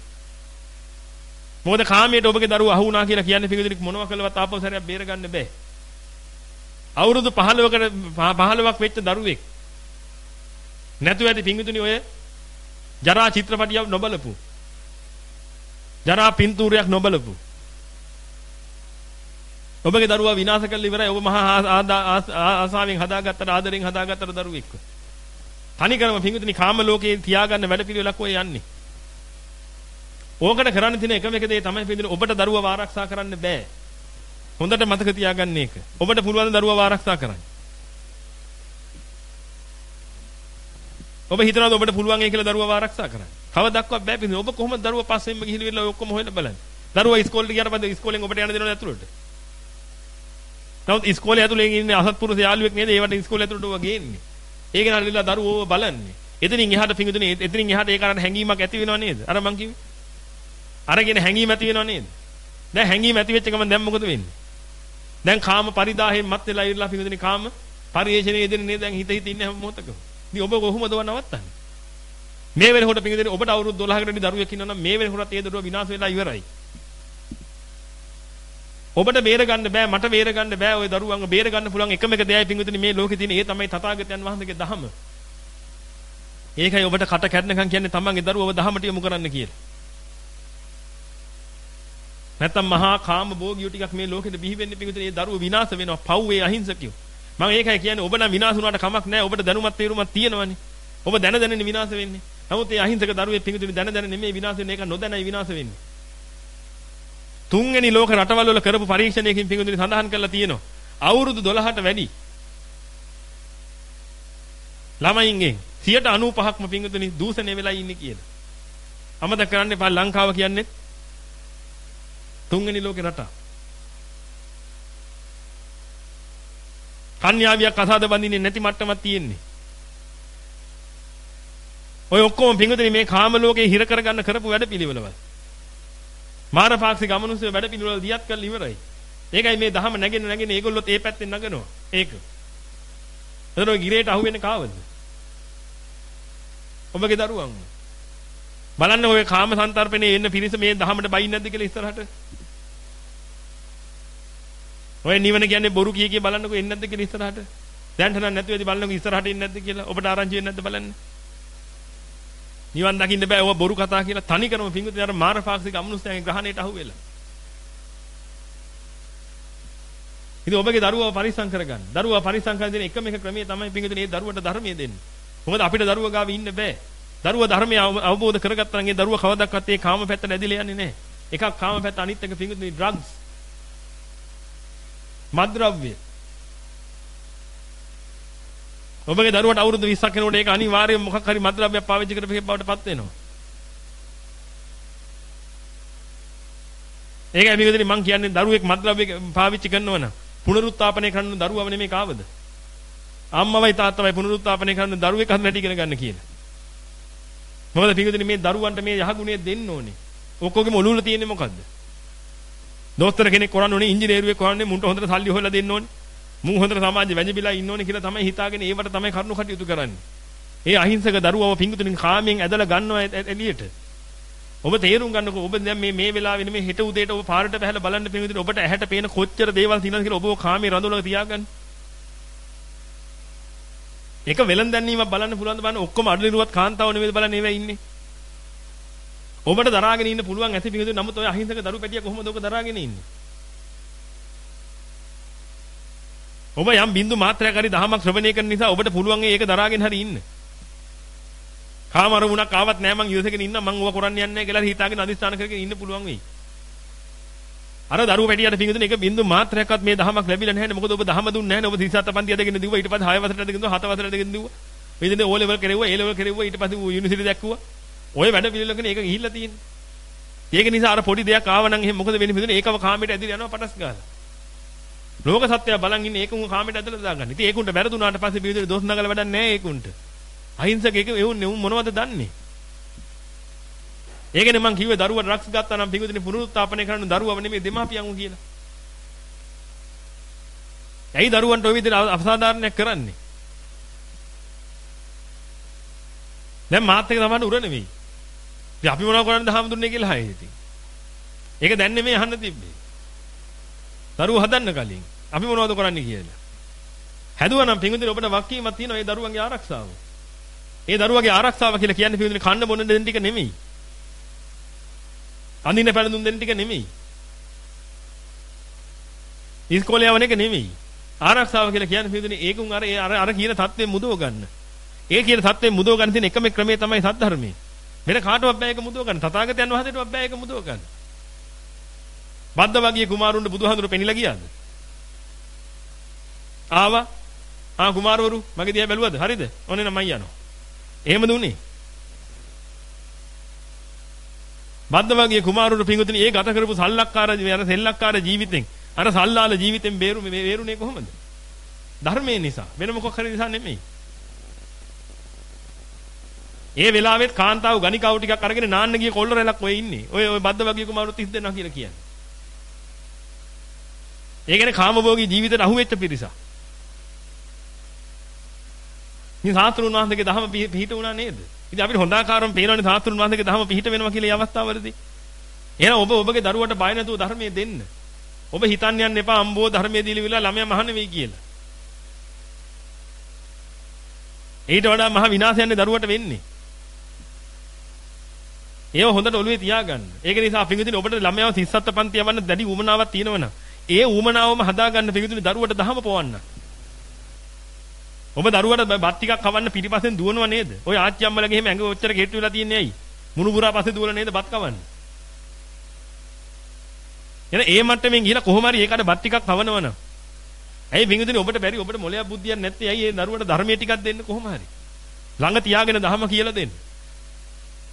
මොකද කාමයට ඔබගේ දරුවෝ අහු වුණා කියලා කියන්නේ පිංගුතුනි මොනවා කළවත් ආපහු සැරයක් බේරගන්න බෑ. අවුරුදු 15කට 15ක් වෙච්ච දරුවෙක් නැතුව ඇති පිංගුතුනි ඔය ජරා චිත්‍රපටියක් නොබලපු ජරා පින්තූරයක් නොබලපු. ඔබගේ දරුවා විනාශ කරලා ඉවරයි. ඔබ මහා ආසාවෙන් හදාගත්තට ආදරෙන් හදාගත්තට දරුවෙක්ව තනිකරම පිංගුතුනි කාම ලෝකේ තියාගන්න වැඩපිළිවෙලක් ඔය යන්නේ. ඕකට කරන්න තියෙන එකම එක දේ තමයි පිළිදෙන ඔබට දරුවව ආරක්ෂා කරන්න බෑ. හොඳට මතක තියාගන්න ඒක. ඔබට පුළුවන් දරුවව ආරක්ෂා කරන්න. ඔබ හිතනවාද ඔබට පුළුවන් ඒ කියලා දරුවව ආරක්ෂා කරන්න? කවදාවත් බෑ පිටින්. ඔබ කොහොමද දරුවා පස්සෙන්ම ගිහින් ඉවරලා ඔක්කොම හොයලා බලන්නේ? දරුවා ඉස්කෝලේට ගියාට පස්සේ ඉස්කෝලෙන් ඔබට යන්න දෙනවද ඇතුළට? නමුත් ඉස්කෝලේ ඇතුලේ ඉන්නේ අසත්පුරුෂ යාළුවෙක් නේද? ඒවට ඉස්කෝලේ ඇතුළට ඔබ ගේන්නේ. ඒක නල්ලලා දරුවෝ බලන්නේ. එතනින් එහාට පිඟුදුනේ එතනින් එහාට ඒ කරන්න හැංගීමක් ඇති වෙනව නේද? අර මං කිව්වේ. අරගෙන හැංගීම ඇති වෙනව නේද? දැන් හැංගීම ඇති වෙච්ච ගමන් දැන් මොකද වෙන්නේ? දැන් කාම පරිදාහෙන් මත් වෙලා ඉරලා පිඟුදුනේ කාම පරිේශණයේ දෙන්නේ නේද? දැන් හිත හිත ඉන්නේ හැම මොහොතකම. ඉතින් ඔබ කොහොමද ඔව නවත්තන්නේ? මේ වෙනකොට පිඟුදුනේ ඔබට අවුරුදු 12කට වැඩි දරුවෙක් ඉන්නවා නම් මේ වෙනකොටත් ඒ දරුවා විනාශ වෙලා ඉවරයි. ඔබට බේර ගන්න බෑ මට බේර ගන්න බෑ ওই දරුවන්ව බේර ගන්න පුළුවන් එකම එක දෙයයි පිඟුතුනි මේ ලෝකේ තියෙන ඒ තමයි තථාගතයන් වහන්සේගේ දහම. ඒකයි ඔබට කට කැඩනකම් කියන්නේ තමන්ගේ දරුවව දහමට යොමු කරන්න කියලා. නැත්තම් මහා කාම භෝගියෝ ටිකක් මේ ලෝකෙට බිහි වෙන්නේ පිඟුතුනි ඒ දරුවෝ විනාශ වෙනවා පව්වේ අහිංසකයෝ. මම ඒකයි කියන්නේ ඔබ නම් විනාශ වුණාට කමක් නැහැ ඔබට දැනුමත් තේරුමක් තියෙනවනේ. ඔබ දැන දැනනේ විනාශ වෙන්නේ. නමුත් ඒ අහිංසක දරුවේ පිඟුතුනි දැන දැන නෙමෙයි විනාශ වෙන්නේ ඒක නොදැනයි විනාශ වෙන්නේ. තුන්වෙනි ලෝක රටවල් වල කරපු පරීක්ෂණයකින් පිඟුතුනි සඳහන් කරලා තියෙනවා. අවුරුදු 12ට වැඩි ළමයින්ගෙන් 95%ක්ම පිඟුතුනි දූෂණය වෙලා ඉන්නේ කියලා. අමතක කරන්න එපා ලංකාව කියන්නේ තුන්වෙනි ලෝකේ රට. කන්‍යාවියක් අසාද බඳින්නේ නැති මට්ටමක් තියෙන්නේ. ඔය ඔක්කොම පිඟුතුනි මේ කාම ලෝකේ හිර කරගන්න කරපු වැඩ පිළිවෙලවල්. මාරපාක්ෂික අමනුෂ්‍ය වැඩ පිළිවෙල දියත් කරලා ඉවරයි. ඒකයි මේ දහම නැගෙන නැගෙන ඒගොල්ලොත් ඒ පැත්තෙන් නගනවා. ඒක. එතන ඔය ගිරේට අහුවෙන්නේ කාවද? ඔබගේ දරුවන්. බලන්න ඔය කාම සංතරපනේ එන්න පිරිස මේ දහමට බයින් නැද්ද කියලා ඉස්සරහට. ඔය නිවන කියන්නේ බොරු කිය කිය බලන්නකෝ එන්නේ නැද්ද කියලා ඉස්සරහට. දැන්ට නම් නැති වෙදි බලන්නකෝ ඉස්සරහට එන්නේ නැද්ද කියලා. ඔබට ආරංචි වෙන්නේ නැද්ද බලන්න. නිවන් දකින්න බෑ. ඔව බොරු කතා කියලා තනි කරම පිංගුතුනි අර මාරපාක්ෂික අමනුෂ්‍යයන්ගේ ග්‍රහණයට අහු වෙලා. ඉතින් ඔබගේ දරුවව පරිස්සම් කරගන්න. දරුවව පරිස්සම් කරන දෙන එකම එක ක්‍රමය තමයි පිංගුතුනි මේ දරුවට ධර්මයේ දෙන්නේ. මොකද අපිට දරුවා ගාව ඉන්න බෑ. දරුවා ධර්මය අවබෝධ කරගත්තා නම් ඒ දරුවා කවදාවත් ඒ කාම පැත්ත නැදිලා යන්නේ නැහැ. එකක් කාම පැත්ත අනිත් එක පිංගුතුනි ඩ්‍රග්ස්. මද්ද්‍රව්‍ය. ඔබගේ දරුවට අවුරුදු 20ක් වෙනකොට ඒක අනිවාර්යයෙන් මොකක් හරි මද්ද්‍රව්‍යයක් පාවිච්චි කරපු බවට පත් වෙනවා. ඒකයි මේකෙදි මම කියන්නේ දරුවෙක් මද්ද්‍රව්‍ය පාවිච්චි කරනවා නම් පුනරුත්ථාපනය කරන්න දරුවව නෙමෙයි කාවද? අම්මවයි තාත්තවයි පුනරුත්ථාපනය කරන්න දරුවෙක් හද නැටි ඉගෙන ගන්න කියලා. මොකද පිටුදින මේ දරුවන්ට මේ යහගුණය දෙන්න ඕනේ. ඔක්කොගෙම ඔළුවල තියෙන්නේ මොකද්ද? දොස්තර කෙනෙක් කරන්න ඕනේ ඉංජිනේරුවෙක් කරන්නේ මුන්ට හොඳට සල්ලි හොයලා දෙන්න ඕනේ. මූ හොඳට සමාජෙ වැජිබිලා ඉන්න ඕනේ කියලා තමයි හිතාගෙන ඒවට තමයි කරුණු කටයුතු කරන්නේ. ඒ අහිංසක දරුවව පිංගුතුනින් කාමයෙන් ඇදලා ගන්නවා එළියට. ඔබ තේරුම් ගන්නකො ඔබ දැන් මේ මේ වෙලාවේ නෙමෙයි හෙට උදේට ඔබ පාරට පැහැලා බලන්න පිංගුතුනි ඔබට ඇහැට පේන කොච්චර දේවල් තියෙනවද කියලා ඔබව කාමයේ රඳවලා තියාගන්න. එක වෙලන් දැන්නීමක් බලන්න පුළුවන් ද බලන්න ඔක්කොම අඩලිරුවත් කාන්තාව නෙමෙයි බලන්නේ ඒවා ඉන්නේ. ඔබට දරාගෙන ඉන්න පුළුවන් ඇති පිංගුතුනි නමුත් ඔය අහිංසක දරු පැටිය කොහොමද ඔබ දරාගෙන ඉන්නේ? ඔබ යම් බින්දු මාත්‍රයක් හරි දහමක් ශ්‍රවණය කරන නිසා ඔබට පුළුවන් ඒක දරාගෙන හරි ඉන්න. කාම අරමුණක් ආවත් නෑ මං ඉවසගෙන ඉන්න මං ඕවා කරන්න යන්නේ නෑ කියලා හිතාගෙන අදිස්ථාන කරගෙන ඉන්න පුළුවන් වෙයි. අර දරුවෝ පැටියට පිඟුදුන එක බින්දු මාත්‍රයක්වත් මේ දහමක් ලැබිලා නැහැනේ මොකද ඔබ දහම දුන්නේ නැහැනේ ඔබ 37 පන්ති අදගෙන දිව්වා. ඊට පස්සේ 6 වසරට අදගෙන දිව්වා 7 වසරට අදගෙන දිව්වා. මේ දෙන්නේ ඕ ලෙවල් කෙරෙව්වා ඒ ලෙවල් කෙරෙව්වා. ඊට පස්සේ යුනිවර්සිටි දැක්කුවා ඔය වැඩ පිළිලකනේ ඒක ගිහිල්ලා තියෙන්නේ ඒක නිසා අර පොඩි දෙයක් ආව නම් එහෙම මොකද වෙන්නේ පිළිදෙන ඒකව කාමයට ඇදිලා යනවා පටස් ගාලා ලෝක සත්‍යය බලන් ඉන්නේ ඒකුන් කාමයට ඇදලා දාගන්න. ඉතින් ඒකුන්ට වැරදුනාට පස්සේ බිරිඳ දොස් නගල වැඩක් නැහැ ඒකුන්ට. අහිංසක එක එවුන්නේ උන් මොනවද දන්නේ? ඒකනේ මං කිව්වේ දරුවා ඩ්‍රග්ස් ගත්තා නම් පිඟුදිනේ පුනරුත්ථාපනය කරන්න දරුවව නෙමෙයි දෙමාපියන් උන් කියලා. ඇයි දරුවන්ට ওই විදිහට අසාධාරණයක් කරන්නේ? දැන් මාත් එක තමයි උර නෙමෙයි. ඉතින් අපි මොනව කරන්නද හාමුදුරනේ කියලා හයි ඉතින්. ඒක දැන් නෙමෙයි අහන්න තිබ්බේ. දරුවෝ හදන්න කලින් අපි මොනවද කරන්නේ කියලා. හැදුවා නම් පිඟුදිනේ ඔබට වක්කීමක් තියෙනවා ඒ දරුවන්ගේ ආරක්ෂාව. ඒ දරුවගේ ආරක්ෂාව කියලා කියන්නේ පිළිඳින කන්න බොන්න දෙන්න ටික නෙමෙයි. අඳින්න පැළඳුම් දෙන්න ටික නෙමෙයි. ඉස්කෝලේ යවන එක නෙමෙයි. ආරක්ෂාව කියලා කියන්නේ පිළිඳින ඒකුන් අර අර අර කියන தත්ත්වෙ මුදව ගන්න. ඒ කියන தත්ත්වෙ මුදව ගන්න තියෙන එකම ක්‍රමය තමයි සද්ධර්මයේ. වෙන කාටවත් බෑ ඒක මුදව ගන්න. තථාගතයන් වහන්සේටවත් බෑ ඒක මුදව ගන්න. බද්ද වගේ කුමාරුන්ට බුදුහාඳුර පෙනිලා ගියාද? ආවා. ආ කුමාරවරු මගේ දිහා බැලුවද? හරිද? ඔන්න නම් මයි යනවා. එහෙමද උනේ? බද්ද වගේ කුමාරුන්ට පිඟුතුනි ඒ ගත කරපු සල්ලක්කාර අර සෙල්ලක්කාර ජීවිතෙන් අර සල්ලාල ජීවිතෙන් බේරු මේ වේරුනේ කොහොමද? ධර්මයේ නිසා වෙන මොකක් හරි නිසා නෙමෙයි. ඒ වෙලාවෙත් කාන්තාව ගණිකාව ටිකක් අරගෙන නාන්න ගිය කොල්ල රැලක් ඔය ඉන්නේ. ඔය ඔය බද්ද වගේ කුමාරු 30 දෙනා කියලා කියන්නේ. ඒ කියන්නේ කාමභෝගී ජීවිතයට අහුවෙච්ච පිරිසක්. මේ සාස්ත්‍රුන් වහන්සේගේ දහම පිහිට වුණා නේද? ඉතින් අපිට හොඳාකාරව පේනවනේ සාස්ත්‍රුන් වහන්සේගේ දහම පිහිට වෙනවා කියලා මේ අවස්ථාවවලදී. එහෙනම් ඔබ ඔබගේ දරුවට බය නැතුව ධර්මයේ දෙන්න. ඔබ හිතන්න යන්න එපා අම්බෝ ධර්මයේ දීලා විලා ළමයා මහාන වෙයි කියලා. ඊට වඩා මහ විනාශයන්නේ දරුවට වෙන්නේ. ඒව හොඳට ඔළුවේ තියාගන්න. ඒක නිසා පිඟුතුනි ඔබට ළමයාව 37 පන්ති යවන්න දැඩි උමනාවක් තියෙනවනම් ඒ උමනාවම හදාගන්න පිඟුතුනි දරුවට දහම පොවන්න. ඔබ දරුවට බත් ටිකක් කවන්න පිටිපස්සෙන් දුවනව නේද? ඔය ආච්චි අම්මලගේ එහෙම ඇඟ ඔච්චර කෙට්ටු වෙලා තියන්නේ ඇයි? මුණුබුරා පස්සේ දුවලා නේද බත් කවන්නේ? එන ඒ මට්ටමින් ගිහලා කොහොම හරි ඒකට බත් ටිකක් කවනවනම් ඇයි වින්දුනේ ඔබට බැරි ඔබට මොලයක් බුද්ධියක් නැත්තේ ඇයි ඒ දරුවට ධර්මයේ ටිකක් දෙන්න කොහොම හරි ළඟ තියාගෙන දහම කියලා දෙන්න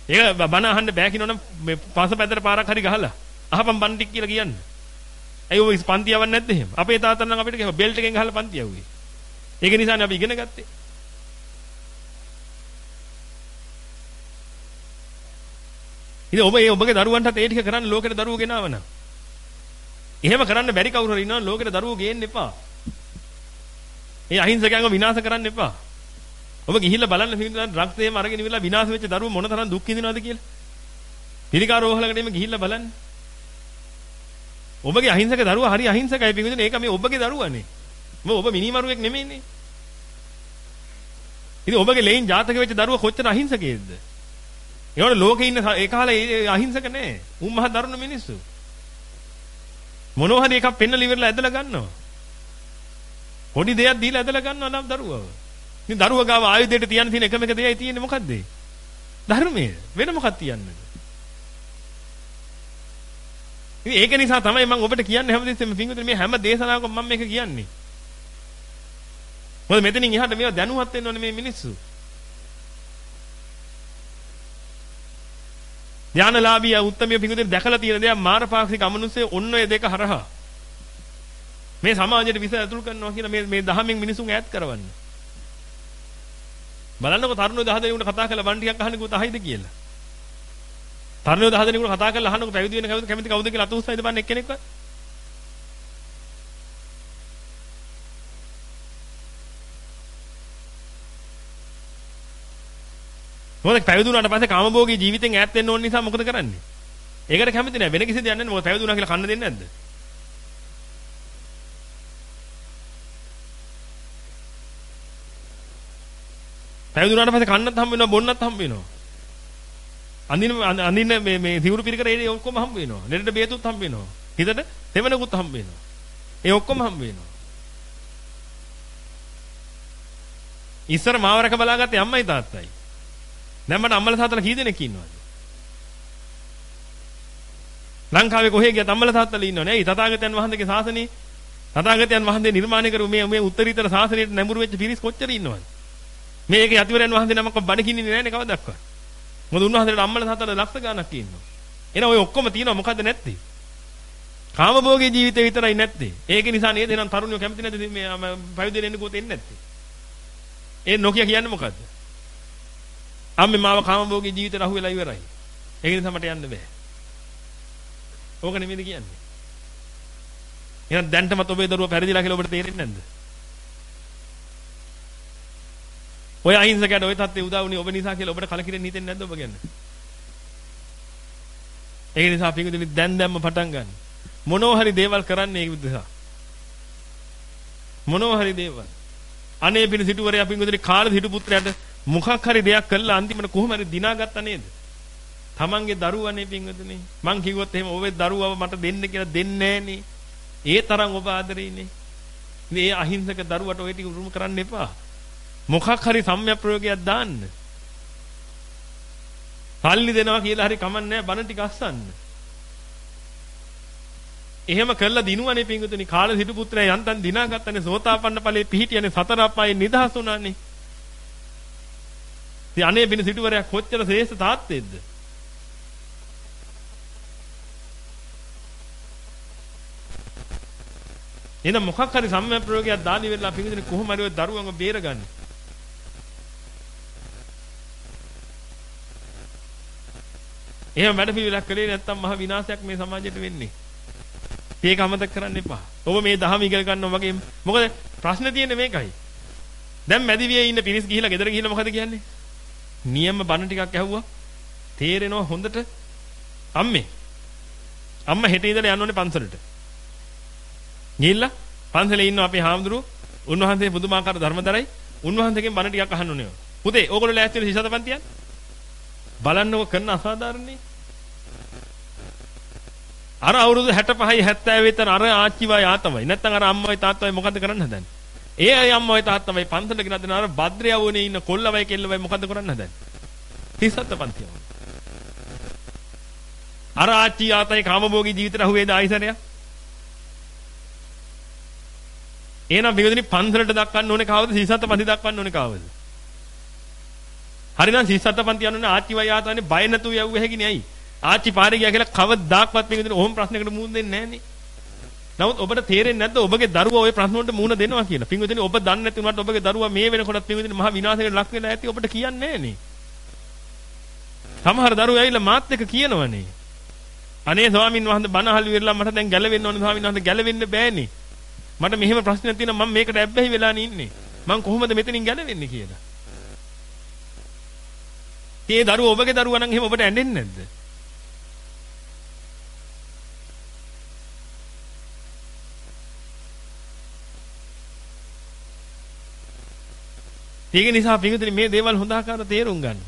ඒක බණ අහන්න බෑ කියනවනම් මේ පසපැදට පාරක් හරි ගහලා අහපන් බණ ටික කියලා කියන්න ඇයි ඔය පන්ති යවන්නේ නැද්ද එහෙම අපේ තාත්තා නම් අපිට බෙල්ට් එකෙන් ගහලා පන්ති යවුවේ ඒක නිසානේ අපි ඉගෙන ගත්තේ. ඉතින් ඔබ ඒ ඔබගේ දරුවන්ටත් ඒ ටික කරන්න ලෝකෙට දරුවෝ ගෙනාවනම්. එහෙම කරන්න බැරි කවුරු හරි ඉන්නවා ලෝකෙට දරුවෝ ගේන්න එපා. ඒ අහිංසකයන්ව විනාශ කරන්න එපා. ඔබ ගිහිල්ලා බලන්න පිළිඳන් රක්තේම අරගෙන ඉවිලා විනාශ වෙච්ච දරුවෝ මොන තරම් දුක් විඳිනවද කියලා. පිළිකා රෝහලකට එමෙ ගිහිල්ලා බලන්න. ඔබගේ අහිංසක දරුවා හරි අහිංසකයි පිළිඳන් ඒක මේ ඔබගේ දරුවානේ. ඔබ මිනිමරුවෙක් නෙමෙයිනේ. ඉතින් ඔබගේ ලේන් ජාතක වෙච්ච දරුවා කොච්චර අහිංසකයේද? ඒවල ලෝකේ ඉන්න ඒ කාලේ අහිංසක නෑ. උන් මහ දරුණු මිනිස්සු. මොනවා හරි එකක් පෙන්නලා ඉවරලා ඇදලා ගන්නවා. පොඩි දෙයක් දීලා ඇදලා ගන්නවා නම් දරුවව. ඉතින් දරුවා ගාව ආයුධයට තියන්න තියෙන එකම එක දෙයයි තියෙන්නේ මොකද්ද? ධර්මයේ. වෙන මොකක්ද තියන්නද? ඉතින් ඒක නිසා තමයි මම ඔබට කියන්නේ හැමදෙස්සෙම පින්විතනේ මේ හැම දේශනාවකම මම මේක කියන්නේ. මොකද මෙතනින් එහාට මේවා දැනුවත් වෙන්න ඕනේ මේ මිනිස්සු. ධානලාභී උත්තමිය පිඟුදෙන් දැකලා තියෙන දේක් මාරපාක්ෂික අමනුෂ්‍ය ඔන්න ඔය දෙක හරහා මේ සමාජයට විස ඇතුල් කරනවා කියලා මේ මේ දහමෙන් මිනිසුන් ඈත් කරවන්න. බලන්නකො තරුණයෝ 10 දෙනෙකුට කතා කරලා බණ ටිකක් අහන්න කිව්වොත් අහයිද කියලා. තරුණයෝ 10 දෙනෙකුට කතා කරලා අහන්නකො පැවිදි වෙන කැමති කවුද කියලා අත උස්සයිද බලන්න එක්කෙනෙක්වත්. මොකද පැවිදුණාට පස්සේ කාමභෝගී ජීවිතෙන් ඈත් වෙන්න ඕන නිසා මොකද කරන්නේ? ඒකට කැමති නැහැ. වෙන කිසි දෙයක් නැහැ. මොකද පැවිදුණා කියලා කන්න දෙන්නේ නැද්ද? පැවිදුණාට පස්සේ කන්නත් හම්බ වෙනවා බොන්නත් හම්බ වෙනවා. අඳින අඳින මේ මේ සිවුරු පිරිකර ඒ ඔක්කොම හම්බ වෙනවා. ලෙඩට බේතුත් හම්බ වෙනවා. හිතට තෙමනකුත් හම්බ වෙනවා. ඒ ඔක්කොම හම්බ වෙනවා. ඉස්සර මාව රැක බලාගත්තේ අම්මයි තාත්තයි. දැන් මට අම්මලා තාත්තලා කී දෙනෙක් ඉන්නවද? ලංකාවේ කොහේ ගියත් අම්මලා තාත්තලා ඉන්නවනේ. ඇයි තථාගතයන් වහන්සේගේ ශාසනයේ තථාගතයන් වහන්සේ නිර්මාණය කරපු මේ මේ උත්තරීතර ශාසනයට නැඹුරු වෙච්ච පිරිස් කොච්චර ඉන්නවද? මේකේ යතිවරයන් වහන්සේ නමක් බණ කින්නේ නැහැ නේ කවදාවත්. මොකද උන්වහන්සේට අම්මලා තාත්තලා ලක්ෂ ගණක් ඉන්නවා. එහෙනම් ඔය ඔක්කොම තියෙනවා මොකද්ද නැත්තේ? කාමභෝගී ජීවිතේ විතරයි නැත්තේ. ඒක නිසා නේද එහෙනම් තරුණයෝ කැමති නැද්ද මේ පැවිදි වෙන්න ගොත එන්නේ නැත්තේ? ඒ නොකිය කියන්නේ මොකද්ද? අම්මේ මාව කාමභෝගී ජීවිතේට අහු වෙලා ඉවරයි. ඒක නිසා මට යන්න බෑ. ඕක නෙමෙයිද කියන්නේ. එහෙනම් දැන්ටමත් ඔබේ දරුවා පැරදිලා කියලා ඔබට තේරෙන්නේ නැද්ද? ඔය අහිංසකයට ඔය තත්ත්වේ උදා වුණේ ඔබ නිසා කියලා ඔබට කලකිරෙන්න හිතෙන්නේ නැද්ද ඔබ ගැන? ඒක නිසා පිඟුදුනි දැන් දැම්ම පටන් ගන්න. මොනවා හරි දේවල් කරන්නේ ඒක නිසා. මොනවා හරි දේවල්. අනේ පිණ සිටුවරයා පිඟුදුනි කාල සිටු පුත්‍රයාට මොකක් හරි දෙයක් කළා අන්තිමට කොහොම හරි දිනාගත්තා නේද? තමන්ගේ දරුවනේ පින්වතුනි. මං කිව්වොත් එහෙම ඔබේ දරුවව මට දෙන්න කියලා දෙන්නේ නෑනේ. ඒ තරම් ඔබ ආදරෙයිනේ. මේ අහිංසක දරුවට ඔය ටික උරුම කරන්න එපා. මොකක් හරි සම්‍යක් ප්‍රයෝගයක් දාන්න. පල්ලි දෙනවා කියලා හරි කමන්නේ බන ටික අස්සන්න. එහෙම කළා දිනුවනේ පිංගුතුනි කාල සිටු පුත්‍රයා යන්තම් දිනාගත්තනේ සෝතාපන්න ඵලයේ පිහිටියනේ සතර අපායේ නිදහස් වුණානේ. ඉතින් අනේ බින සිටුවරයා කොච්චර ශ්‍රේෂ්ඨ තාත්තේද? එහෙනම් මොකක් හරි සම්මය ප්‍රයෝගයක් දානි වෙලා පිංගුතුනි කොහොම හරි ඔය දරුවන්ව බේරගන්නේ? එහෙම වැඩ පිළිවෙලක් කළේ නැත්තම් මහ විනාශයක් මේ සමාජයට වෙන්නේ. ඒක අමතක කරන්න එපා. ඔබ මේ දහම ඉගෙන ගන්නවා වගේ මොකද ප්‍රශ්නේ තියෙන්නේ මේකයි. දැන් මැදිවියේ ඉන්න පිරිස් ගිහිලා ගෙදර ගිහිලා මොකද කියන්නේ? නියම බණ ටිකක් ඇහුවා. තේරෙනවා හොඳට. අම්මේ. අම්මා හෙට ඉඳලා යන්න ඕනේ පන්සලට. ගිහිල්ලා පන්සලේ ඉන්න අපේ හාමුදුරුවෝ උන්වහන්සේ පුදුමාකාර ධර්මදරයි. උන්වහන්සේගෙන් බණ ටිකක් අහන්න ඕනේ. පුතේ ඕගොල්ලෝ ලෑස්ති වෙලා හිසත පන්තියන්? බලන්නකො කරන අසාධාරණේ. අර අවුරුදු 65යි 70 විතර අර ආච්චිවයි ආතමයි නැත්නම් අර අම්මයි තාත්තයි මොකද කරන්න හදන්නේ? ඒ අය අම්මයි තාත්තමයි පන්සලට ගෙනත් දෙන අර භද්‍රයවුනේ ඉන්න කොල්ලවයි කෙල්ලවයි මොකද කරන්න හදන්නේ? 37 පන්තිය. අර ආච්චි ආතයි කාමභෝගී ජීවිතයට අහුවේද ආයිසරයක්? එහෙනම් විගදෙනි පන්සලට දක්වන්න ඕනේ කවවද? 37 පන්ති දක්වන්න ඕනේ කවවද? හරිනම් 37 පන්ති යනෝනේ ආච්චි වයි ආතන්නේ බය නැතුව යවුව හැකිනේ ඇයි? ආච්චි පාරේ ගියා කියලා කවදාක්වත් මේක දෙන ඔහොම ප්‍රශ්නයකට මුහුණ දෙන්නේ නැහනේ. නමුත් ඔබට තේරෙන්නේ නැද්ද ඔබගේ දරුවා ওই ප්‍රශ්න වලට මුහුණ දෙනවා කියලා? පින්විතනි ඔබ දන්නේ නැති වුණාට ඔබගේ දරුවා මේ වෙනකොටත් පින්විතනි මහා විනාශයකට ලක් වෙලා ඇති ඔබට කියන්නේ නැහනේ. සමහර දරුවෝ ඇවිල්ලා මාත් එක්ක කියනවනේ. අනේ ස්වාමින් වහන්සේ බණ අහලු ඉවරලා මට දැන් ගැලවෙන්න ඕනේ ස්වාමින් වහන්සේ ගැලවෙන්න බෑනේ. මට මෙහෙම ප්‍රශ්නයක් තියෙනවා මම මේකට ඇබ්බැහි වෙලා ඉන්නේ. මං කොහොමද මෙතනින් ගැලවෙන්නේ කියලා. ඒ දරුවෝ ඔබගේ දරුවා නම් එහෙම ඔබට ඇඬෙන්නේ නැද්ද? ඒක නිසා පිටුතුනි මේ දේවල් හොඳ ආකාර තේරුම් ගන්න.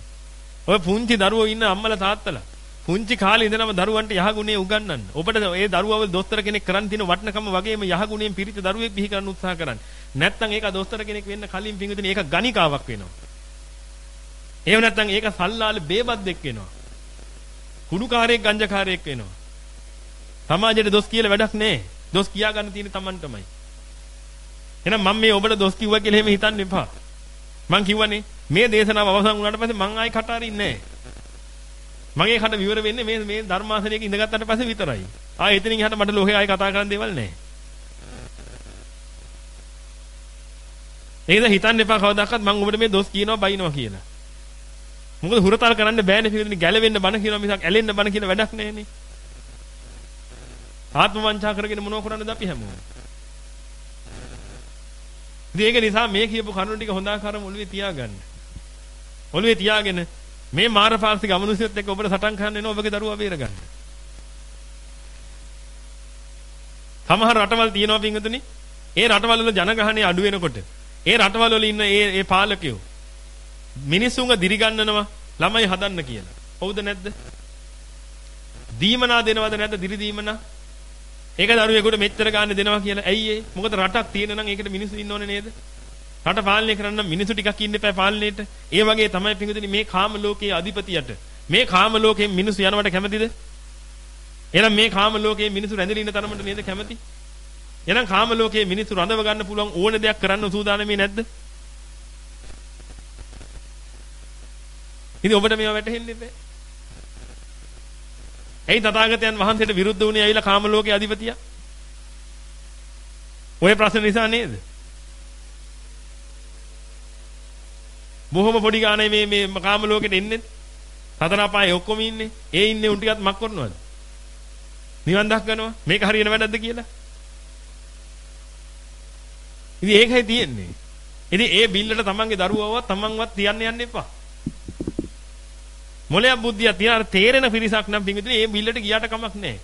ඔය පුංචි දරුවෝ ඉන්න අම්මලා තාත්තලා පුංචි කාලේ ඉඳනම දරුවන්ට යහගුණේ උගන්වන්න. ඔබට ඒ දරුවව දොස්තර කෙනෙක් කරන් තියෙන වටිනකම වගේම යහගුණයෙන් පිරිච්ච දරුවෙක් බිහි කරන්න උත්සාහ කරන්න. නැත්නම් ඒක දොස්තර කෙනෙක් වෙන්න කලින් පිටුතුනි ඒක ගණිකාවක් වෙනවා. එහෙම නැත්නම් ඒක සල්ලාල බේබද්දෙක් වෙනවා. කුඩුකාරයෙක් ගංජකාරයෙක් වෙනවා. සමාජයට දොස් කියලා වැඩක් නැහැ. දොස් කියා ගන්න තියෙන Tamanටමයි. එහෙනම් මම මේ ඔබට දොස් කිව්වා කියලා එහෙම හිතන්න එපා. මං කිව්වනේ මේ දේශනාව අවසන් වුණාට පස්සේ මං ආයි කට අරින්නේ නැහැ. මගේ කට විවර වෙන්නේ මේ මේ ධර්මාසනයක ඉඳගත්තාට පස්සේ විතරයි. ආයෙ එතනින් එහාට මට ලෝකේ ආයෙ කතා කරන්න දේවල් නැහැ. ඒකද හිතන්න එපා කවදාකවත් මං ඔබට මේ දොස් කියනවා බයිනවා කියලා. මොකද හුරතල් කරන්න බෑනේ පිළිදෙන ගැලවෙන්න බන කියනවා මිසක් ඇලෙන්න බන කියන වැඩක් නැහැනේ. ආත්ම වංචා කරගෙන මොනව කරන්නද අපි හැමෝම. ඉතින් ඒක නිසා මේ කියපු කරුණු ටික හොඳ ආකාරව ඔළුවේ තියාගන්න. ඔළුවේ තියාගෙන මේ මාරපාර්ශික අමනුෂ්‍යත් එක්ක ඔබට සටන් කරන්න එන ඔබගේ දරුවා බේරගන්න. සමහර රටවල් තියෙනවා පින්වතුනි. ඒ රටවල් වල ජනගහනය අඩු වෙනකොට ඒ රටවල් වල ඉන්න ඒ ඒ පාලකයෝ මිනිසුන්ව දිරිගන්නනවා ළමයි හදන්න කියලා. හවුද නැද්ද? දීමනා දෙනවද නැද්ද දිරි දීමනා? ඒක දරුවෙකුට මෙච්චර ගන්න දෙනවා කියලා. ඇයි ඒ? මොකද රටක් තියෙන නම් ඒකට මිනිස්සු ඉන්න ඕනේ නේද? රට පාලනය කරන්න මිනිස්සු ටිකක් ඉන්න එපා පාලනයේට. ඒ වගේ තමයි පිඟුදිනේ මේ කාම ලෝකයේ අධිපතියට. මේ කාම ලෝකයෙන් මිනිස්සු යනවට කැමතිද? එහෙනම් මේ කාම ලෝකයේ මිනිස්සු රැඳිලා ඉන්න තරමට නේද කැමති? එහෙනම් කාම ලෝකයේ මිනිස්සු රඳව ගන්න පුළුවන් ඕන දෙයක් කරන්න සූදානම්ේ නැද්ද? ඉතින් ඔබට මේවා වැටහෙන්නේ නැහැ. ඇයි තථාගතයන් වහන්සේට විරුද්ධ වුණේ ඇවිල්ලා කාම ලෝකයේ අධිපතියා? ඔය ප්‍රශ්න නිසා නේද? බොහොම පොඩි ගානේ මේ මේ කාම ලෝකෙට එන්නේ. සතර අපායේ ඔක්කොම ඉන්නේ. ඒ ඉන්නේ උන් ටිකත් මක් කරනවද? නිවන් දක්වනවා. මේක හරියන වැඩක්ද කියලා? ඉතින් ඒකයි තියෙන්නේ. ඉතින් ඒ බිල්ලට තමන්ගේ දරුවවවත් තමන්වත් තියන්න යන්න එපා. මොලයක් බුද්ධියක් තියන අර තේරෙන පිරිසක් නම් පිංගුතුනේ මේ බිල්ලට ගියාට කමක් නැහැ.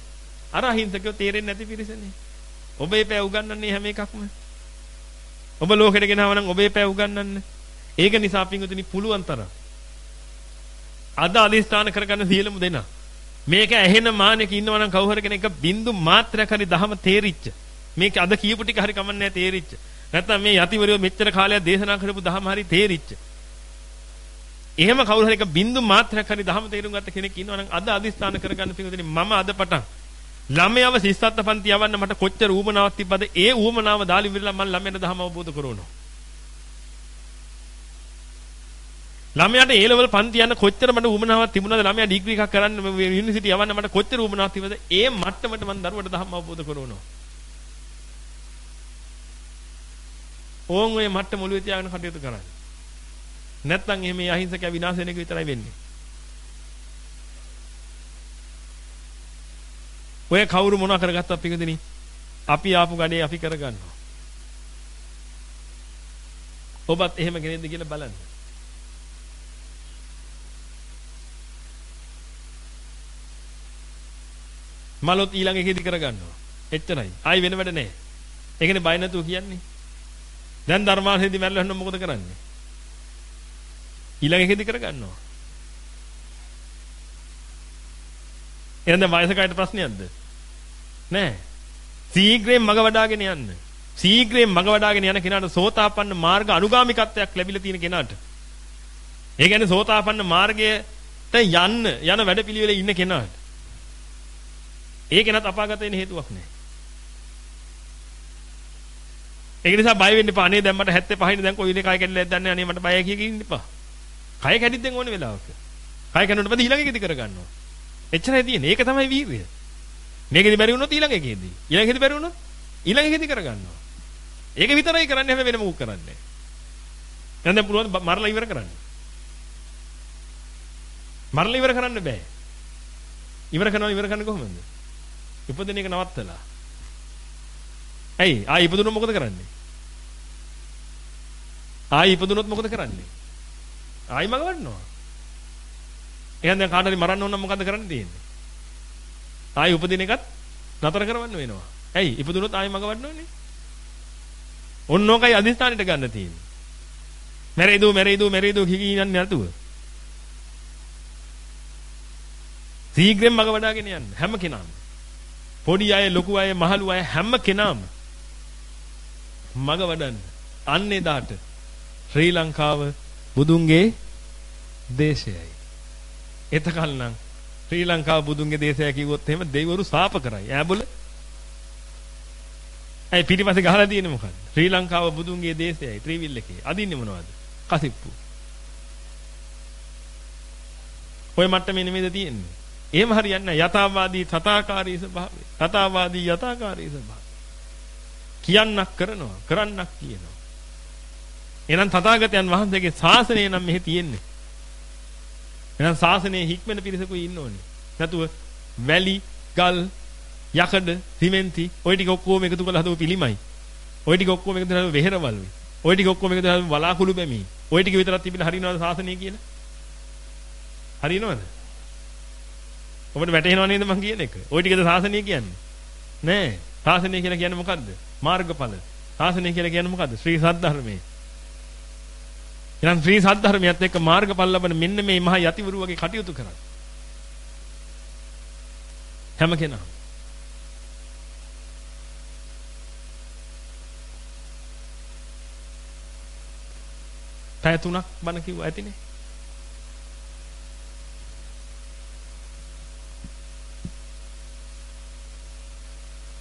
අර අහිංසකයෝ තේරෙන්නේ නැති පිරිසනේ. ඔබ ඒ පෑ උගන්වන්නේ හැම එකක්ම. ඔබ ලෝකෙට ගෙනාව නම් ඔබ ඒ පෑ උගන්වන්න. ඒක නිසා පිංගුතුනි පුළුවන් තරම් අද අදිස්ථාන කරගන්න සියලුම දෙනා මේක ඇහෙන මානෙක ඉන්නවා නම් කවුරු හරි කෙනෙක් බින්දු මාත්‍රයක් හරි දහම තේරිච්ච මේක අද කියපු ටික හරි කමන්නේ තේරිච්ච නැත්නම් මේ යතිවරියෝ මෙච්චර කාලයක් දේශනා කරපු දහම හරි තේරිච්ච එහෙම කවුරු හරි එක බින්දු මාත්‍රයක් හරි දහම තේරුම් ගත්ත කෙනෙක් ඉන්නවා නම් අද අදිස්ථාන කරගන්න පිටුදෙනි මම අද පටන් ළමයාව සිස්සත්ත පන්ති යවන්න මට කොච්චර ඌමනාවක් තිබ්බද ඒ ඌමනාව දාලි විරලා මම ළමයට දහම අවබෝධ කරවනවා. ළමයාට ඒ ලෙවල් පන්ති යන කොච්චර මට ඌමනාවක් තිබුණාද ළමයා ඩිග්‍රී එකක් කරන්න යුනිවර්සිටි යවන්න මට කොච්චර ඌමනාවක් තිබුණාද ඒ මට්ටමට මම දරුවට දහම අවබෝධ කරවනවා. ඕන් ඔය මට්ටම ඔළුවේ තියාගෙන කටයුතු කරන්නේ. නැත්නම් එහෙම අහිංසක විනාශ වෙන එක විතරයි වෙන්නේ. ඔය කවුරු මොනවා කරගත්තත් පිඟුදිනේ අපි ආපු ගඩේ අපි කරගන්නවා. ඔබත් එහෙම කෙනෙක්ද කියලා බලන්න. මලොත් ඊළඟ එකේදී කරගන්නවා. එච්චරයි. ආයි වෙන වැඩ නැහැ. ඒකනේ බය නැතුව කියන්නේ. දැන් ධර්මාසෙදී මැරෙලා මොකද කරන්නේ? ඊළඟ එකේදී කරගන්නවා. එහෙනම් වයසකයට ප්‍රශ්නයක්ද? නෑ. සීඝ්‍රයෙන් මග වඩාගෙන යන්න. සීඝ්‍රයෙන් මග වඩාගෙන යන කෙනාට සෝතාපන්න මාර්ග අනුගාමිකත්වයක් ලැබිලා තියෙන කෙනාට. ඒ කියන්නේ සෝතාපන්න මාර්ගයට යන්න යන වැඩපිළිවෙලේ ඉන්න කෙනාට. ඒ කෙනත් අපාගත වෙන්න හේතුවක් නෑ. ඒක නිසා බය වෙන්න එපා. අනේ දැන් මට 75 ඉන්නේ දැන් කොයි වෙලේ කය කැඩිලා දැන්නේ අනේ මට බයයි කිය කිය ඉන්න එපා. කය කැඩිද්දෙන් ඕනේ වෙලාවක. කය කැඩුණොත් පස්සේ ඊළඟ එකෙදි කර ගන්නවා. එච්චරයි තියෙන්නේ. ඒක තමයි වීරිය. මේකෙදි බැරි වුණොත් ඊළඟ එකේදී. ඊළඟ එකේදී බැරි වුණොත් ඊළඟ එකේදී කර ගන්නවා. ඒක විතරයි කරන්නේ හැම වෙන මොකක් කරන්නේ. දැන් දැන් පුළුවන් මරලා ඉවර කරන්න. මරලා ඉවර කරන්න බෑ. ඉවර කරනවා ඉවර කරන්නේ කොහොමද? ඉපදෙන එක නවත්තලා. ඇයි? ආයි ඉපදුනොත් මොකද කරන්නේ? ආයි ඉපදුනොත් මොකද කරන්නේ? ආයි මග වඩනවා. එහෙනම් දැන් කාට හරි මරන්න ඕන නම් මොකද කරන්න තියෙන්නේ? ආයි උපදින එකත් නතර කරවන්න වෙනවා. ඇයි? ඉපදුනොත් ආයි මග වඩන්න ඕනේ. ඔන්නෝකයි අදිස්ථානෙට ගන්න තියෙන්නේ. මැරෙයිදෝ මැරෙයිදෝ මැරෙයිදෝ කිකිනන්නේ නැතුව. සීඝ්‍රයෙන් මග වඩාගෙන යන්න හැම කෙනාම. පොඩි අය, ලොකු අය, මහලු අය හැම කෙනාම මග වඩන්න. අන්න එදාට ශ්‍රී ලංකාව බුදුන්ගේ දේශයයි. එතකල් නම් ශ්‍රී ලංකාව බුදුන්ගේ දේශය කිව්වොත් එහෙම දෙවිවරු සාප කරයි. ඈබොල. ඇයි පිටිපස්සේ ගහලා තියෙන්නේ මොකද්ද? ශ්‍රී ලංකාව බුදුන්ගේ දේශයයි ත්‍රිවිල් එකේ. අදින්නේ මොනවද? කසිප්පු. ඔය මට්ටමේ නෙමෙයිද තියෙන්නේ? එහෙම හරියන්නේ නැහැ. යථාවාදී තථාකාරී ස්වභාවය. තථාවාදී යථාකාරී ස්වභාවය. කියන්නක් කරනවා, කරන්නක් කියනවා. එහෙනම් තථාගතයන් වහන්සේගේ ශාසනය නම් මෙහි තියෙන්නේ. එහෙනම් ශාසනයේ හික්මන පිරිසකුයි ඉන්න ඕනේ. නැතුව වැලි, ගල්, යකඩ, සිමෙන්ති ඔය ටික ඔක්කොම එකතු කරලා හදපු පිළිමයි. ඔය ටික ඔක්කොම එකතු කරලා වෙහෙරවලුයි. ඔය ටික ඔක්කොම එකතු කරලා වලාකුළු බැමි. ඔය ටික විතරක් තිබිලා හරිනවද ශාසනය කියලා? හරිනවද? ඔබට වැටහෙනව නේද මම කියන එක? ওই ටිකද සාසනය කියන්නේ? නෑ. සාසනය කියලා කියන්නේ මොකද්ද? මාර්ගඵල. සාසනය කියලා කියන්නේ මොකද්ද? ශ්‍රී සද්ධර්මයේ. එහෙනම් ශ්‍රී සද්ධර්මයත් එක්ක මාර්ගඵල ලබන මෙන්න මේ මහ යතිවරු වගේ කටයුතු කරා. හැම කෙනා. පැය තුනක් බණ කිව්වා ඇතිනේ.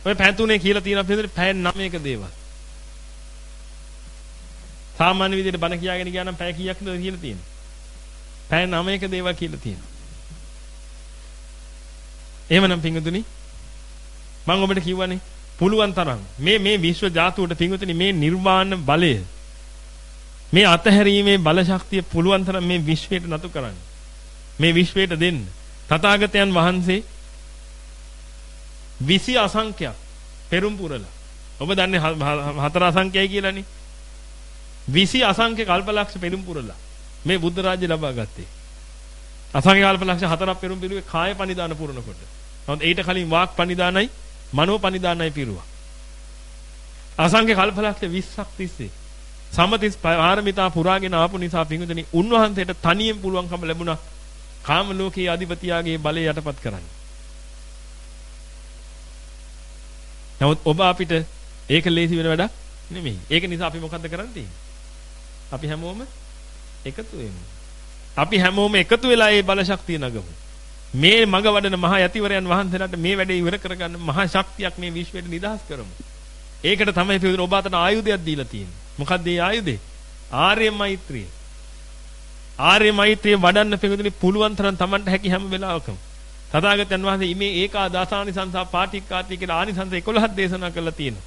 ඔය පැය තුනේ කියලා තියෙන අපේ පැය 9ක දේවල්. සාමාන්‍ය විදිහට බණ කියාගෙන ගියා නම් පැය කීයක්ද කියලා තියෙනවා. පැය 9ක දේවල් කියලා තියෙනවා. එහෙමනම් පිංගුතුනි මම ඔබට කිව්වනේ පුළුවන් තරම් මේ මේ විශ්ව ධාතුවට පිංගුතුනි මේ නිර්වාණ බලය මේ අතහැරීමේ බල ශක්තිය පුළුවන් තරම් මේ විශ්වයට නතු කරන්න. මේ විශ්වයට දෙන්න. තථාගතයන් වහන්සේ 20 අසංඛ්‍යක් පෙරම් පුරලා. ඔබ දන්නේ හතර අසංඛ්‍යයි කියලානේ. 20 අසංඛ්‍ය කල්පලක්ෂ පෙරම් පුරලා මේ බුද්ධ රාජ්‍ය ලබා ගත්තේ. අසංඛ්‍ය කල්පලක්ෂ හතරක් පෙරම් පිරුවේ කාය පනිදාන පුරනකොට. නමුත් ඊට කලින් වාක් පනිදානයි මනෝ පනිදානයි පිරුවා. අසංඛ්‍ය කල්පලක්ෂ 20ක් තිස්සේ සමතිස් පාරමිතා පුරාගෙන ආපු නිසා පිඟුදෙනි උන්වහන්සේට තනියෙන් පුළුවන්කම ලැබුණා කාම ලෝකයේ අධිපතියාගේ බලය යටපත් කරන්න. නමුත් ඔබ අපිට ඒක ලේසි වෙන වැඩක් නෙමෙයි. ඒක නිසා අපි මොකද්ද කරන්න තියෙන්නේ? අපි හැමෝම එකතු වෙමු. අපි හැමෝම එකතු වෙලා මේ බල ශක්තිය නගමු. මේ මග වඩන මහා යතිවරයන් වහන්සේලාට මේ වැඩේ ඉවර කරගන්න මහා ශක්තියක් මේ විශ්වයට නිදහස් කරමු. ඒකට තමයි පිළිතුර ඔබ අතට ආයුධයක් දීලා තියෙන්නේ. මොකක්ද ඒ ආයුධේ? ආර්ය මෛත්‍රිය. ආර්ය මෛත්‍රිය වඩන්න පිළිතුරේ පුළුවන් තරම් Tamanට හැකි හැම වෙලාවකම. තථාගතයන් වහන්සේ මේ ඒකා දාසානිසංසා පාටික්කාති කියලා ආනිසංස 11ක් දේශනා කරලා තියෙනවා.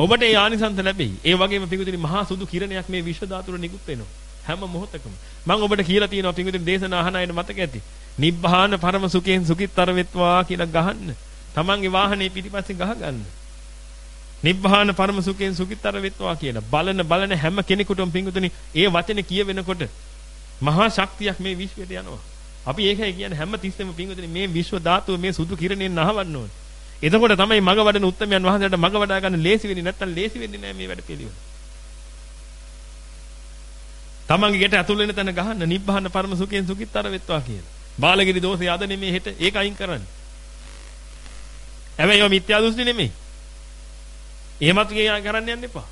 ඔබට ඒ ආනිසංස ලැබෙයි. ඒ වගේම පිඟුතුනි මහා සුදු කිරණයක් මේ විශ්ව ධාතුර නිකුත් වෙනවා. හැම මොහොතකම. මම ඔබට කියලා තියෙනවා පිඟුතුනි දේශනා අහන අයට මතක ඇති. නිබ්බාන පරම සුඛයෙන් සුඛිතර වෙත්වා කියලා ගහන්න. Tamange වාහනේ පිටිපස්සේ ගහ ගන්න. නිබ්බාන පරම සුඛයෙන් සුඛිතර වෙත්වා කියලා. බලන බලන හැම කෙනෙකුටම පිඟුතුනි ඒ වචනේ කියවෙනකොට මහා ශක්තියක් මේ විශ්වයට යනවා. අපි ඒකයි කියන්නේ හැම තිස්සෙම පිඟුතුනි මේ විශ්ව ධාතුව මේ සුදු කිරණයෙන් නහවන්න ඕනේ. එතකොට තමයි මග වඩන උත්තරමයන් වහන්සේලාට මග වඩා ගන්න ලේසි වෙන්නේ නැත්තම් ලේසි වෙන්නේ නැහැ මේ වැඩ පිළිවෙල. තමන්ගේ ගෙට ඇතුල් වෙන තැන ගහන්න නිබ්බහන පරම සුඛයෙන් සුඛිතර වෙත්වා කියලා. බාලගිරි දෝෂය අද නෙමෙයි හෙට ඒක අයින් කරන්න. හැබැයි ඒවා මිත්‍යා දෘෂ්ටි නෙමෙයි. එහෙමත් කියා කරන්න යන්න එපා.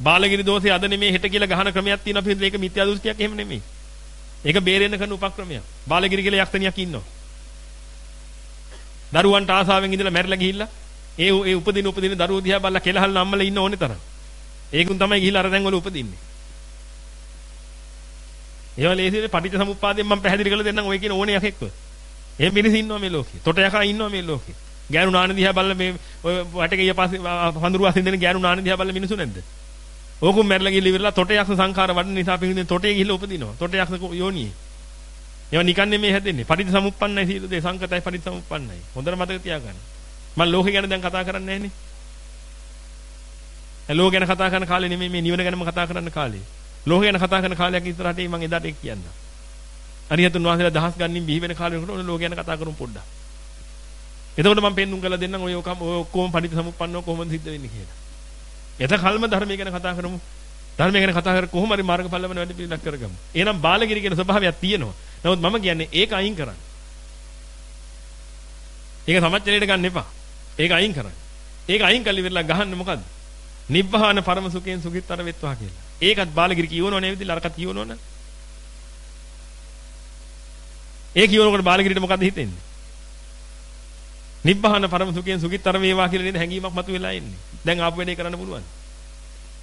බාලගිරි දෝෂය අද නෙමෙයි හෙට කියලා ගහන ක්‍රමයක් තියෙනවා පිළිදෙල ඒක මිත්‍යා දෘෂ්ටියක් එහෙම නෙමෙයි. ඒක බේරෙන්න කරන උපක්‍රමයක්. බාලගිරි කියලා යක්ෂණියක් ඉන්නවා. දරුවන්ට ආසාවෙන් ඉඳලා මැරිලා ගිහිල්ලා ඒ ඒ උපදින උපදින දරුවෝ දිහා බලලා කෙලහල් නම්මලා ඉන්න ඕනේ තරම්. ඒකුන් තමයි ගිහිල්ලා අර තැන් වල උපදින්නේ. ඒවා ලේසියෙන් පටිච්ච සමුප්පාදයෙන් මම පැහැදිලි කරලා දෙන්නම් ඔය කියන ඕනේ යකෙක්ව. එහෙම මිනිස්සු ඉන්නවා මේ ලෝකේ. තොට යකා ඉන්නවා මේ ලෝකේ. ගෑනු නාන දිහා බලලා මේ ඔය වටේ පස්සේ හඳුරු අසින් දෙන ගෑනු නාන දිහා බලලා මිනිස්සු නැද්ද? ඕකුම් මැරලා ගිහිල්ලා ඉවරලා තොට යක්ෂ සංඛාර වඩන නිසා පිටින් තොටේ ගිහිල්ලා උපදිනවා. තොට යක්ෂ යෝනියේ. ඒවා නිකන් නෙමෙයි හැදෙන්නේ. පටිච්ච සමුප්පන්නයි සීල දේ සංකතයි පටිච්ච සමුප්පන්නයි. හොඳට මතක තියාගන්න. මම ලෝකේ ගැන දැන් කතා කරන්නේ නැහනේ. ඒ ලෝක ගැන කතා කරන කාලේ නෙමෙයි මේ නිවන ගැනම කතා කරන්න කාලේ. ලෝක ගැන කතා කරන කාලයක් ඉස්සරහට මම එදාට ඒක කියන්න. අරිහතුන් වහන්සේලා දහස් ගණනින් බිහි වෙන කාලේ වෙනකොට ඔන්න ලෝක ගැන කතා කරමු පොඩ්ඩක්. එතකොට මම පෙන්නුම් කරලා දෙන්නම් ඔය ඔක්කොම පටිච්ච සමුප්පන්නව කොහොමද සිද්ධ වෙන්නේ කියලා. එතකල්ම ධර්මය ගැන කතා කරමු. ධර්මය ගැන කතා කර කොහොම හරි මාර්ගඵල ලැබෙන වැඩ පිළිලක් කරගමු. එහෙනම් බාලගිරි කියන ස්වභාවයක් තියෙනවා. නමුත් මම කියන්නේ ඒක අයින් කරන්න. ඒක සමච්චලයට ගන්න එපා. ඒක අයින් කරන්න. ඒක අයින් කළි වෙලා ගහන්න මොකද්ද? නිබ්බාන පරම සුඛයෙන් සුඛිතර වෙත්වා කියලා. ඒකත් බාලගිරි කියවනෝ නේ විදිහට අරකට කියවනෝ නේ. ඒ කියවනකොට බාලගිරිට මොකද්ද හිතෙන්නේ? නිබ්බාන පරම සුඛයෙන් සුඛිතර වේවා කියලා නේද හැඟීමක් මතුවෙලා ඉන්නේ. දැන් ආපු වැඩේ කරන්න පුළුවන්.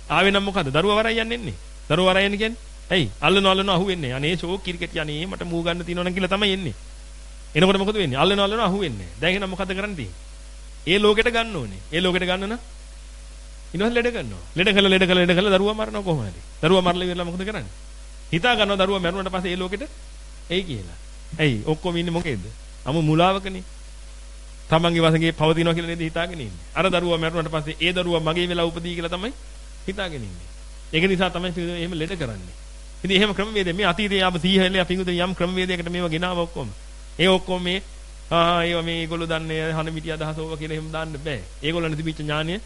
ආවේ නම් මොකද්ද? දරුවා වරයි යන්නේ එන්නේ. දරුවා වරයි යන්නේ කියන්නේ ඇයි? අල්ලන අල්ලන අහුවෙන්නේ. අනේ ෂෝක් කිරිකට් යන්නේ මට මූ ගන්න තියෙනවා නම් කියලා තමයි එන්නේ. එනකොට මොකද වෙන්නේ? අල්ලන අල්ලන අහුවෙන්නේ. දැන් එහෙනම් මොකද කරන්න තියෙන්නේ? ඒ ලෝකෙට ගන්න ඕනේ. ඒ ලෝකෙට ගන්න නම් ඊනොස් ලෙඩ කරනවා. ලෙඩ කළා ලෙඩ කළා ලෙඩ කළා දරුවා මරනවා කොහොමද? දරුවා මරලා ඉවරලා මොකද කරන්නේ? හිතා ගන්නවා දරුවා මරුණාට පස්සේ ඒ ලෝකෙට එයි කියලා. ඇයි? ඔක්කොම ඉන්නේ මොකේද? අමු මුලාවකනේ. තමන්ගේ වශයෙන් පවතිනවා කියලා නේද හිතාගෙන ඉන්නේ. අර දරුවා මරුණාට පස්සේ ඒ දරුවා මගේ වෙලා උපදී කියලා තමයි හිතාගෙන ඉන්නේ. ඒක නිසා තමයි එහෙම ලෙඩ කරන්නේ. ඉතින් එහෙම ක්‍රමවේද මේ අතීතයේ ආපු 30 හැලේ අපි උදේ යම් ක්‍රමවේදයකට මේව ගෙනාව ඔක්කොම. ඒ ඔක්කොම මේ ආ ඒව මේ ඒගොල්ලෝ දන්නේ හන මිටි අදහස ඕවා කියලා එහෙම දාන්න බෑ. ඒගොල්ලන් තිබිච්ච ඥානය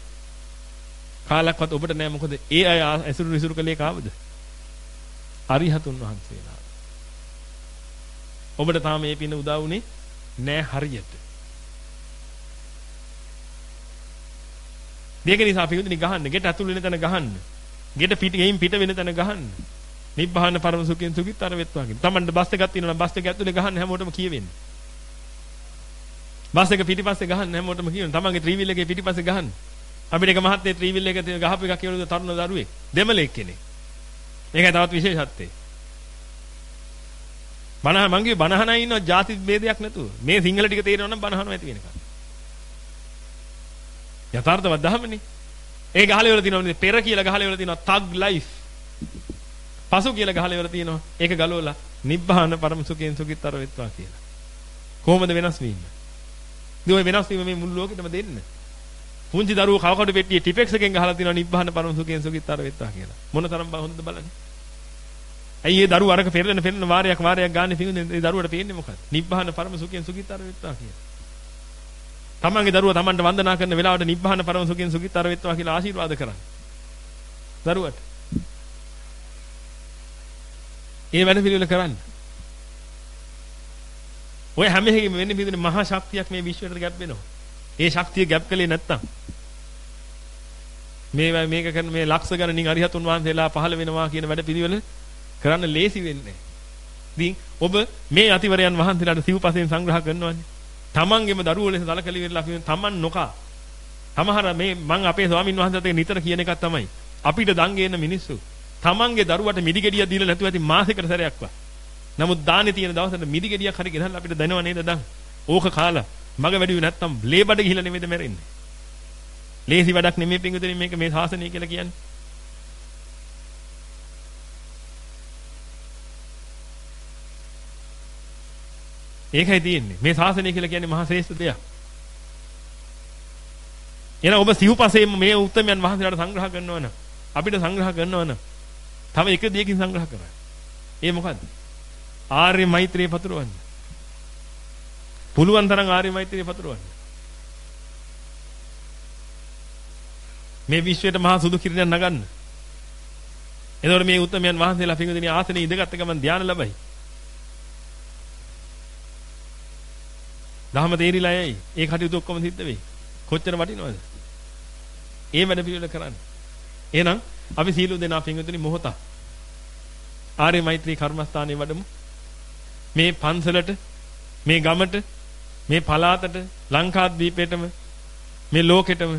කාලක්වත් ඔබට නෑ මොකද ඒ අය ඇසුරු නිසුරු කලේ කාවද? අරිහතුන් වහන්සේලා. ඔබට තාම මේ පින උදා වුනේ නෑ හරියට. මේක නිසා අපි උදින ගහන්න, ගෙට ඇතුල් වෙන තැන ගහන්න. ගෙට පිට ගෙයින් පිට වෙන තැන ගහන්න. නිබ්බාන පරම සුඛයෙන් සුඛිතර වෙත්වා කියන. Tamanට බස් එකක් තියෙනවා නම් බස් එක ඇතුලේ ගහන්න හැමෝටම කියවෙන්නේ. බස් එක පිටිපස්සේ ගහන්න හැමෝටම කියනවා. Tamanගේ ත්‍රිවිල් එකේ පිටිපස්සේ ගහන්න. අපිට එක මහත්තයේ ත්‍රිවිල් එක ගහපු එකක් කියනද තරුණ දරුවෙක්. දෙමළෙක් කෙනෙක්. මේකයි තවත් විශේෂත්වය. බනහ මංගේ බනහනයි ඉන්නවා ಜಾති ભેදයක් නැතුව. මේ සිංහල ටික තේරෙනවා නම් බනහනවා ඇති වෙනකන්. යථාර්ථවත් දහමනේ. ඒ ගහලේ වල තියෙනවා පෙර කියලා ගහලේ වල තියෙනවා tag life. පසු කියලා ගහලා ඉවර තියෙනවා. ඒක ගලවලා නිබ්බාන පරම සුඛයෙන් සුඛිතර වෙත්වා කියලා. කොහොමද වෙනස් වෙන්නේ? ඉතින් ওই වෙනස් වීම මේ මුළු ලෝකෙටම දෙන්න. පුංචි දරුවෝ කවකඩ පෙට්ටියේ ටිපෙක්ස් එකෙන් ගහලා තියෙනවා නිබ්බාන පරම සුඛයෙන් සුඛිතර වෙත්වා කියලා. මොන තරම් හොඳද බලන්න. ඇයි ඒ දරුවෝ අරක පෙරලෙන පෙරලෙන වාරයක් වාරයක් ගන්න පිඟුනේ ඒ දරුවට පේන්නේ මොකක්ද? නිබ්බාන පරම සුඛයෙන් සුඛිතර වෙත්වා කියලා. තමන්ගේ දරුවා තමන්ට වන්දනා කරන වෙලාවට නිබ්බාන පරම සුඛයෙන් සුඛිතර වෙත්වා කියලා ආශිර්වාද කරන්න. දරුවට ඒ වැඩ පිළිවෙල කරන්න. ඔය හැම එකකින්ම වෙන්නේ පිළිදෙන මහා ශක්තියක් මේ විශ්වයට ගැප් වෙනවා. ඒ ශක්තිය ගැප් කළේ නැත්තම් මේ මේක කරන මේ ලක්ෂ ගණනින් අරිහතුන් වහන්සේලා පහළ වෙනවා කියන වැඩ පිළිවෙල කරන්න ලේසි වෙන්නේ ඉතින් ඔබ මේ අතිවරයන් වහන්සේලාට සිව්පසෙන් සංග්‍රහ කරනවානේ. තමන්ගේම දරුවෝ ලෙස දලකලි වෙලා අපි තමන් නොකා. තමහර මේ මං අපේ ස්වාමින් වහන්සේට නිතර කියන එකක් තමයි. අපිට දන් ගේන මිනිස්සු තමන්ගේ දරුවට මිදිගෙඩිය දීලා නැතුව ඇති මාසෙකට සැරයක්වත්. නමුත් දානේ තියෙන දවසට මිදිගෙඩියක් හරි ගෙනල්ලා අපිට දැනව නේද දන්. ඕක කාලා මග වැඩි නැත්තම් ලේබඩ ගිහිල්ලා නෙමෙයිද මැරෙන්නේ. ලේසි වැඩක් නෙමෙයි පිංගුතුනි මේක මේ ශාසනය කියලා කියන්නේ. ඒකයි තියෙන්නේ. මේ ශාසනය කියලා කියන්නේ මහා ශ්‍රේෂ්ඨ දෙයක්. එහෙනම් ඔබ සිව්පසේම මේ උත්තරමයන් වහන්සේලාට සංග්‍රහ කරනවා නම් අපිට සංග්‍රහ කරනවා නම් තව එක දෙයකින් සංග්‍රහ කරන්න. ඒ මොකද්ද? ආර්ය මෛත්‍රිය පතුරවන්න. පුළුවන් තරම් ආර්ය මෛත්‍රිය පතුරවන්න. මේ විශ්වයට මහා සුදු කිරණයක් නගන්න. එතකොට මේ උත්තරමයන් වහන්සේලා පිඟුදිනේ ආසනේ ඉඳගත් ගමන් ධානය ලැබයි. දහම තේරිලා යයි. ඒ කටයුතු ඔක්කොම සිද්ධ වෙයි. කොච්චර වටිනවද? ඒ වැඩ පිළිවෙල කරන්න. එහෙනම් අපි සීල දෙනා පින්විතනි මොහොත ආර්ය මෛත්‍රී කර්මස්ථානයේ වඩමු. මේ පන්සලට මේ ගමට මේ පලාතට ලංකාද්වීපයටම මේ ලෝකෙටම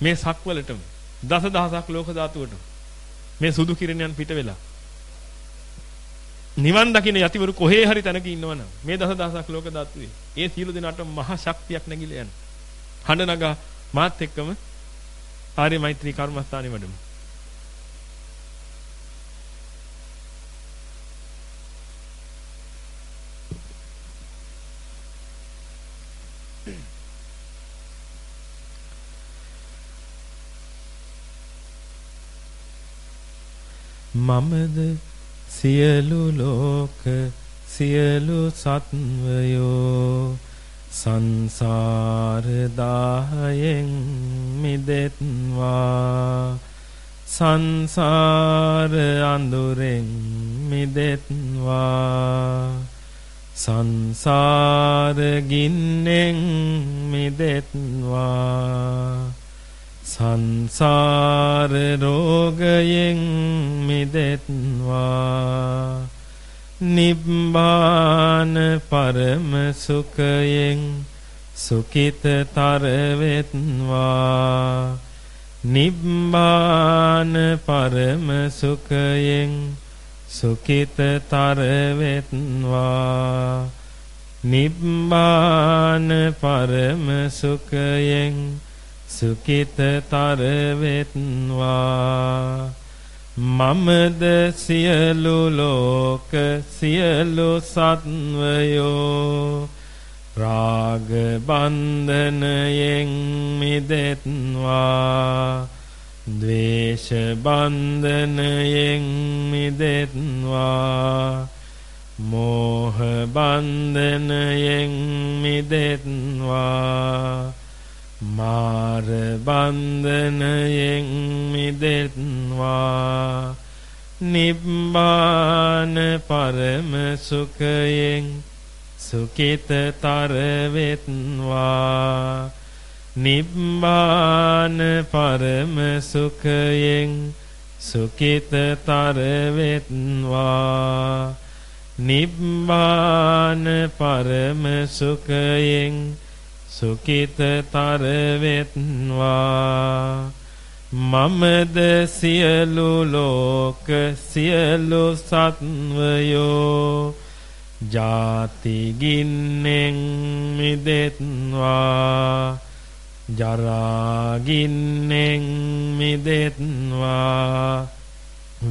මේ සක්වලටම දසදහසක් ලෝක ධාතුවටම මේ සුදු කිරණයන් පිට වෙලා. නිවන් දකින්න යතිවරු කොහේ හරි තැනක ඉන්නවනම් මේ දසදහසක් ලෝක ධාතුවේ ඒ සියලු දෙනාට මහා ශක්තියක් නැගිලා යන. හඬ නගා මාත් එක්කම ආර්ය මෛත්‍රී කර්මස්ථානෙ වඩමු. මමද සියලු ලෝක සියලු සත්වයෝ සංසාර දාහයෙන් මිදෙත්වා සංසාර අඳුරෙන් මිදෙත්වා සංසාර ගින්නෙන් මිදෙත්වා සංසාර රෝගයෙන් මිදෙත්වා. නිබ්බාන පරම සුඛයෙන් සුඛිතතර වෙත්වා නිබ්බාන පරම සුඛයෙන් සුඛිතතර වෙත්වා නිබ්බාන පරම සුඛයෙන් සුකිතතර වෙත්වා මමද සියලු ලෝක සියලු සත්වයෝ රාග බන්ධනයෙන් මිදෙත්වා. ද්වේෂ බන්ධනයෙන් මිදෙත්වා. මෝහ බන්ධනයෙන් මිදෙත්වා. මාර බන්ධනයෙන් මිදෙත්වා නිබ්බාන පරම සුඛයෙන් සුකිතතර වෙත්වා නිබ්බාන පරම සුඛයෙන් සුකිතතර වෙත්වා නිබ්බාන පරම සුඛයෙන් සුකිතතර වෙත්වා මමද සියලු ලෝක සියලු සත්වයෝ ජාති ගින්නෙන් මිදෙත්වා. ජරා ගින්නෙන් මිදෙත්වා.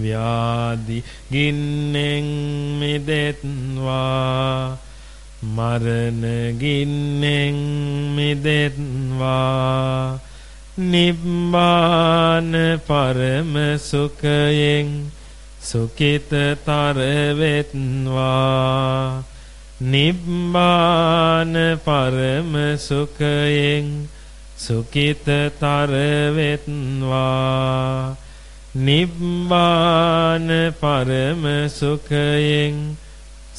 ව්‍යාධි ගින්නෙන් මිදෙත්වා. මරණ ගින්නෙන් මිදෙත්වා. නිබ්බාන පරම සුඛයෙන් සුකිතතර වෙත්වා නිබ්බාන පරම සුඛයෙන් සුකිතතර වෙත්වා නිබ්බාන පරම සුඛයෙන්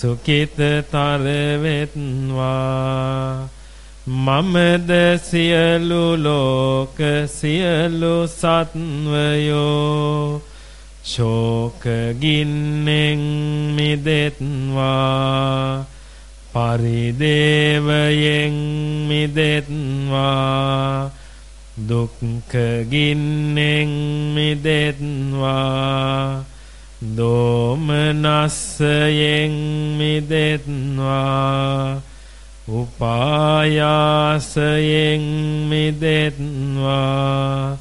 සුකිතතර වෙත්වා මමද සියලු ලෝක සියලු සත්වයෝ ශෝක ගින්නෙන් මිදෙත්වා. පරිදේවයෙන් මිදෙත්වා. දුක්ඛ ගින්නෙන් මිදෙත්වා. දෝමනස්සයෙන් මිදෙත්වා උපායාසයෙන් මිදෙත්වා.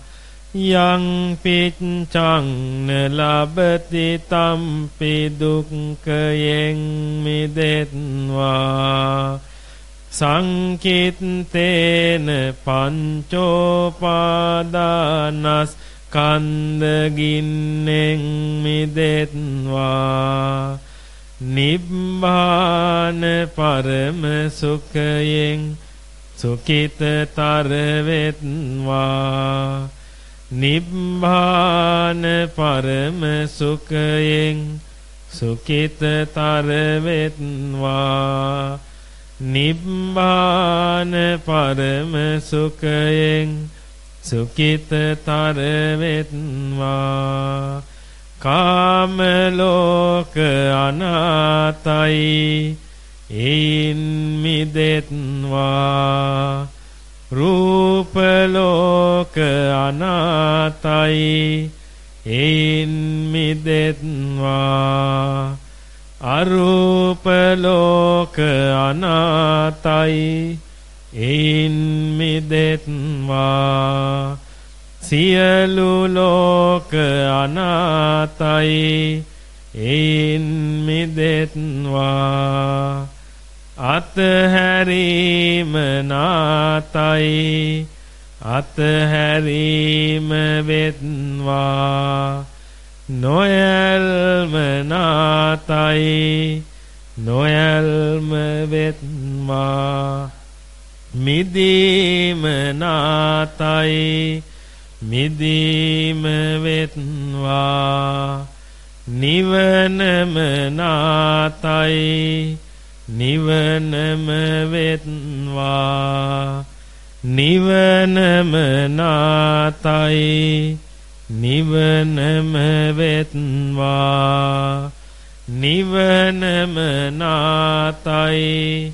යං පිච්ඡං ලබති තම්පි දුක්ඛයෙන් මිදෙත්වා. සංකිත්තේන පංචෝපාදානස් කන්දගින්නෙන් මිදෙත්වා. නිබ්බාන පරම සුඛයෙන් සුකිතතර වෙත්වා නිබ්බාන පරම සුඛයෙන් සුකිතතර වෙත්වා නිබ්බාන පරම සුඛයෙන් සුකිතතර වෙත්වා කාම ලෝක අනාතයි ඒන් මිදෙත්වා. රූප ලෝක අනාතයි ඒන් මිදෙත්වා. අරූප ලෝක අනාතයි ඒන් මිදෙත්වා සියලු ලෝක අනාතයි. ඒන් මිදෙත්වා අතහැරීම නාතයි. අතහැරීම වෙත්වා නොයල්ම නාතයි. නොයල්ම වෙත්වා මිදීම නාතයි මිදීම වෙත්වා. නිවනම නාතයි නිවනම වෙත්වා. නිවනම නාතයි නිවනම වෙත්වා. නිවනම නාතයි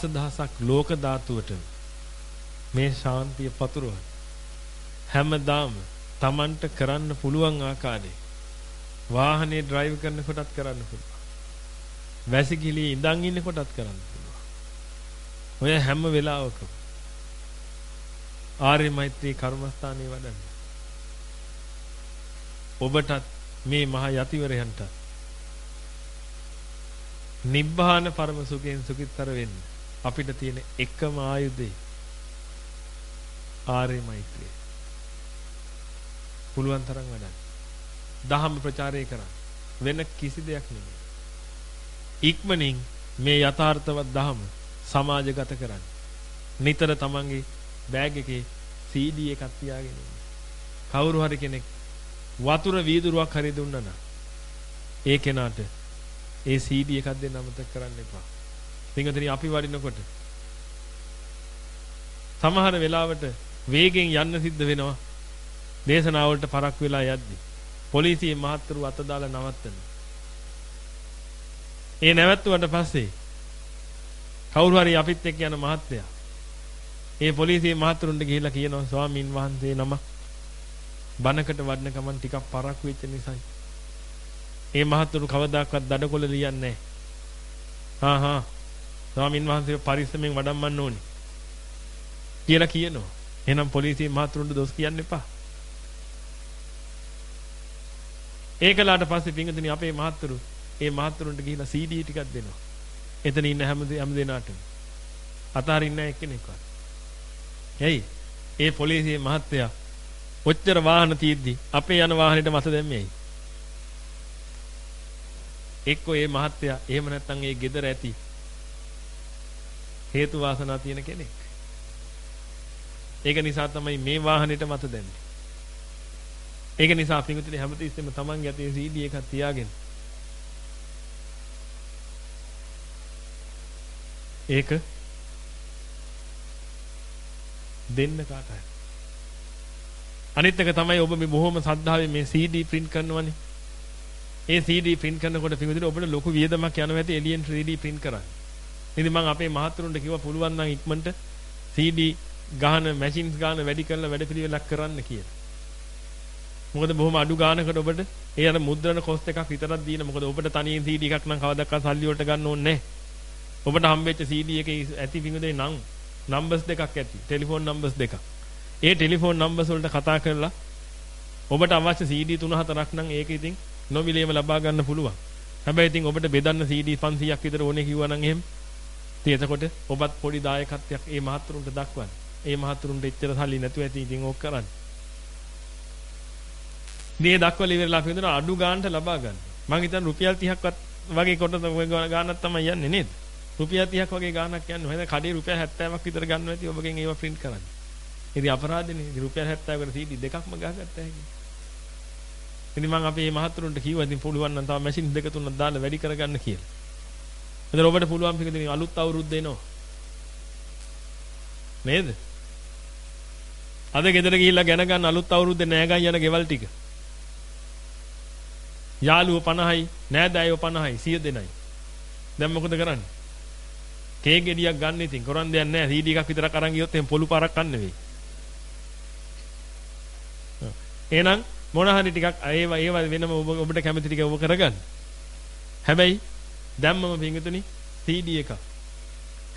දසදහසක් ලෝක ධාතුවට මේ ශාන්තිය පතුරවන හැමදාම Tamanට කරන්න පුළුවන් ආකාරයේ වාහනේ ඩ්‍රයිව් කරනකොටත් කරන්න පුළුවන්. වැසිකිලි ඉඳන් ඉන්නකොටත් කරන්න පුළුවන්. ඔය හැම වෙලාවකම ආර්ය මෛත්‍රී කර්මස්ථානයේ වඩන්න. ඔබටත් මේ මහ යතිවරයන්ට නිබ්බාන පරම සුඛයෙන් සුඛිතතර වෙන්න අපිට තියෙන එකම ආයුධය ආර්ය මෛත්‍රිය. පුළුවන් තරම් වඩන්න. දහම ප්‍රචාරය කරන්න. වෙන කිසි දෙයක් නෙමෙයි. ඉක්මනින් මේ යථාර්ථවත් දහම සමාජගත කරන්න. නිතර තමන්ගේ බෑග් එකේ CD එකක් තියාගෙන ඉන්න. කවුරු හරි කෙනෙක් වතුර වීදුරුවක් හරි දුන්නා නම් ඒ කෙනාට ඒ CD එකක් දෙන්න අමතක කරන්න එපා. පින්වතුනි අපි වඩිනකොට සමහර වෙලාවට වේගෙන් යන්න සිද්ධ වෙනවා. දේශනාවලට පරක් වෙලා යද්දි. පොලිසියේ මහත්තුරු අත දාලා නවත්තනවා. ඒ නැවැත්තුවට පස්සේ කවුරු හරි අපිත් එක්ක යන මහත්තයා ඒ පොලිසියේ මහත්තුරුන්ට ගිහිල්ලා කියනවා ස්වාමින් වහන්සේ නම බනකට වඩන කමන් ටිකක් පරක් වෙච්ච නිසායි. ඒ මහත්තුරු කවදාකවත් දඩකොළ ලියන්නේ නැහැ. හා හා ස්වාමින් වහන්සේ පරිස්සමෙන් වඩම්මන්න ඕනේ. කියලා කියනවා. එහෙනම් පොලිසිය මහතුරුන්ට දොස් කියන්න එපා. ඒකලාට පස්සේ පිංගුතුනි අපේ මහතුරු ඒ මහතුරුන්ට ගිහිලා CD ටිකක් දෙනවා. එතන ඉන්න හැම හැම දෙනාටම. අතහරින්න නැහැ එක්කෙනෙක්වත්. එයි ඒ පොලිසියේ මහත්තයා ඔච්චර වාහන තියෙද්දි අපේ යන වාහනේට මත දැම්මේ ඇයි? එක්කෝ ඒ මහත්තයා එහෙම නැත්නම් ඒ ගෙදර ඇති හේතු වාසනා තියෙන කෙනෙක්. ඒක නිසා තමයි මේ වාහනේට මත දැම්මේ. ඒක නිසා පිටුතුනේ හැමතිස්සෙම තමන්ගේ අතේ CD එකක් තියාගෙන ඒක දෙන්න කාට හරි. අනිත් එක තමයි ඔබ මේ බොහොම සද්ධාවේ මේ CD print කරනවනේ. ඒ CD print කරනකොට පිටුතුනේ ඔබට ලොකු වියදමක් යනවා ඇති එලියෙන් 3D print කරන්න. ඉතින් මම අපේ මහතුරුන්ට කිව්වා පුළුවන් නම් ඉක්මනට CD ගාන මැෂින්ස් ගාන වැඩි කරලා වැඩපිළිවෙලක් කරන්න කියලා. මොකද බොහොම අඩු ගානකට ඔබට ඒ අර මුද්‍රණ කොස්ට් එකක් විතරක් දීන මොකද ඔබට තනියෙන් CD එකක් නම් කවදාවත් සල්ලි වලට ගන්න ඕනේ නැහැ. ඔබට හම්බෙච්ච CD එකේ ඇති විඟුදේ නම් නම්බර්ස් දෙකක් ඇති. ටෙලිෆෝන් නම්බර්ස් දෙකක්. ඒ ටෙලිෆෝන් නම්බර්ස් වලට කතා කරලා ඔබට අවශ්‍ය CD 3-4ක් නම් ඒක ඉතින් නොමිලේම ලබා ගන්න පුළුවන්. හැබැයි ඉතින් ඔබට බෙදන්න CD 500ක් විතර ඕනේ කිව්වා නම් එහෙම. ඉතින් එතකොට ඔබත් පොඩි දායකත්වයක් ඒ මහත්තුරුන්ට දක්වන්න. ඒ මහතුරුන්ට එච්චර සල්ලි නැතුව ඇති ඉතින් ඕක කරන්නේ. මේ දක්වල ඉවරලා අපි හිතනවා අඩු ගානට ලබා ගන්න. මම හිතන්නේ රුපියල් 30ක්වත් වගේ කොට ගානක් තමයි යන්නේ නේද? රුපියල් 30ක් වගේ ගානක් යන්නේ. මම කඩේ රුපියල් 70ක් විතර ගන්නවා ඇති ඔබගෙන් ඒව print කරන්න. ඉතින් අපරාධනේ. ඉතින් රුපියල් 70කට CD දෙකක්ම ගහගත්තා හැකි. ඉතින් මම අපේ මේ මහතුරුන්ට කිව්වා ඉතින් පුළුවන් නම් තව මැෂින් දෙක තුනක් දාලා වැඩි කරගන්න කියලා. එතන ඔබට පුළුවන් පිටින් අලුත් අවුරුද්ද එනවා. නේද? අද ගෙදර ගිහිල්ලා ගැන ගන්න අලුත් අවුරුද්දේ නෑගන් යන ගෙවල් ටික. යාළුවෝ 50යි, නෑදෑයෝ 50යි, 100 දෙනයි. දැන් මොකද කරන්නේ? කේක් ගෙඩියක් ගන්න ඉතින් කරන් දෙයක් නෑ. CD එකක් විතරක් අරන් ගියොත් එහෙනම් පොළු පාරක් ගන්න වෙයි. එහෙනම් මොන හරි ටිකක් ඒව ඒව වෙනම ඔබ ඔබට කැමති ටික ඔබ කරගන්න. හැබැයි දැම්මම පිංගුතුනි CD එක.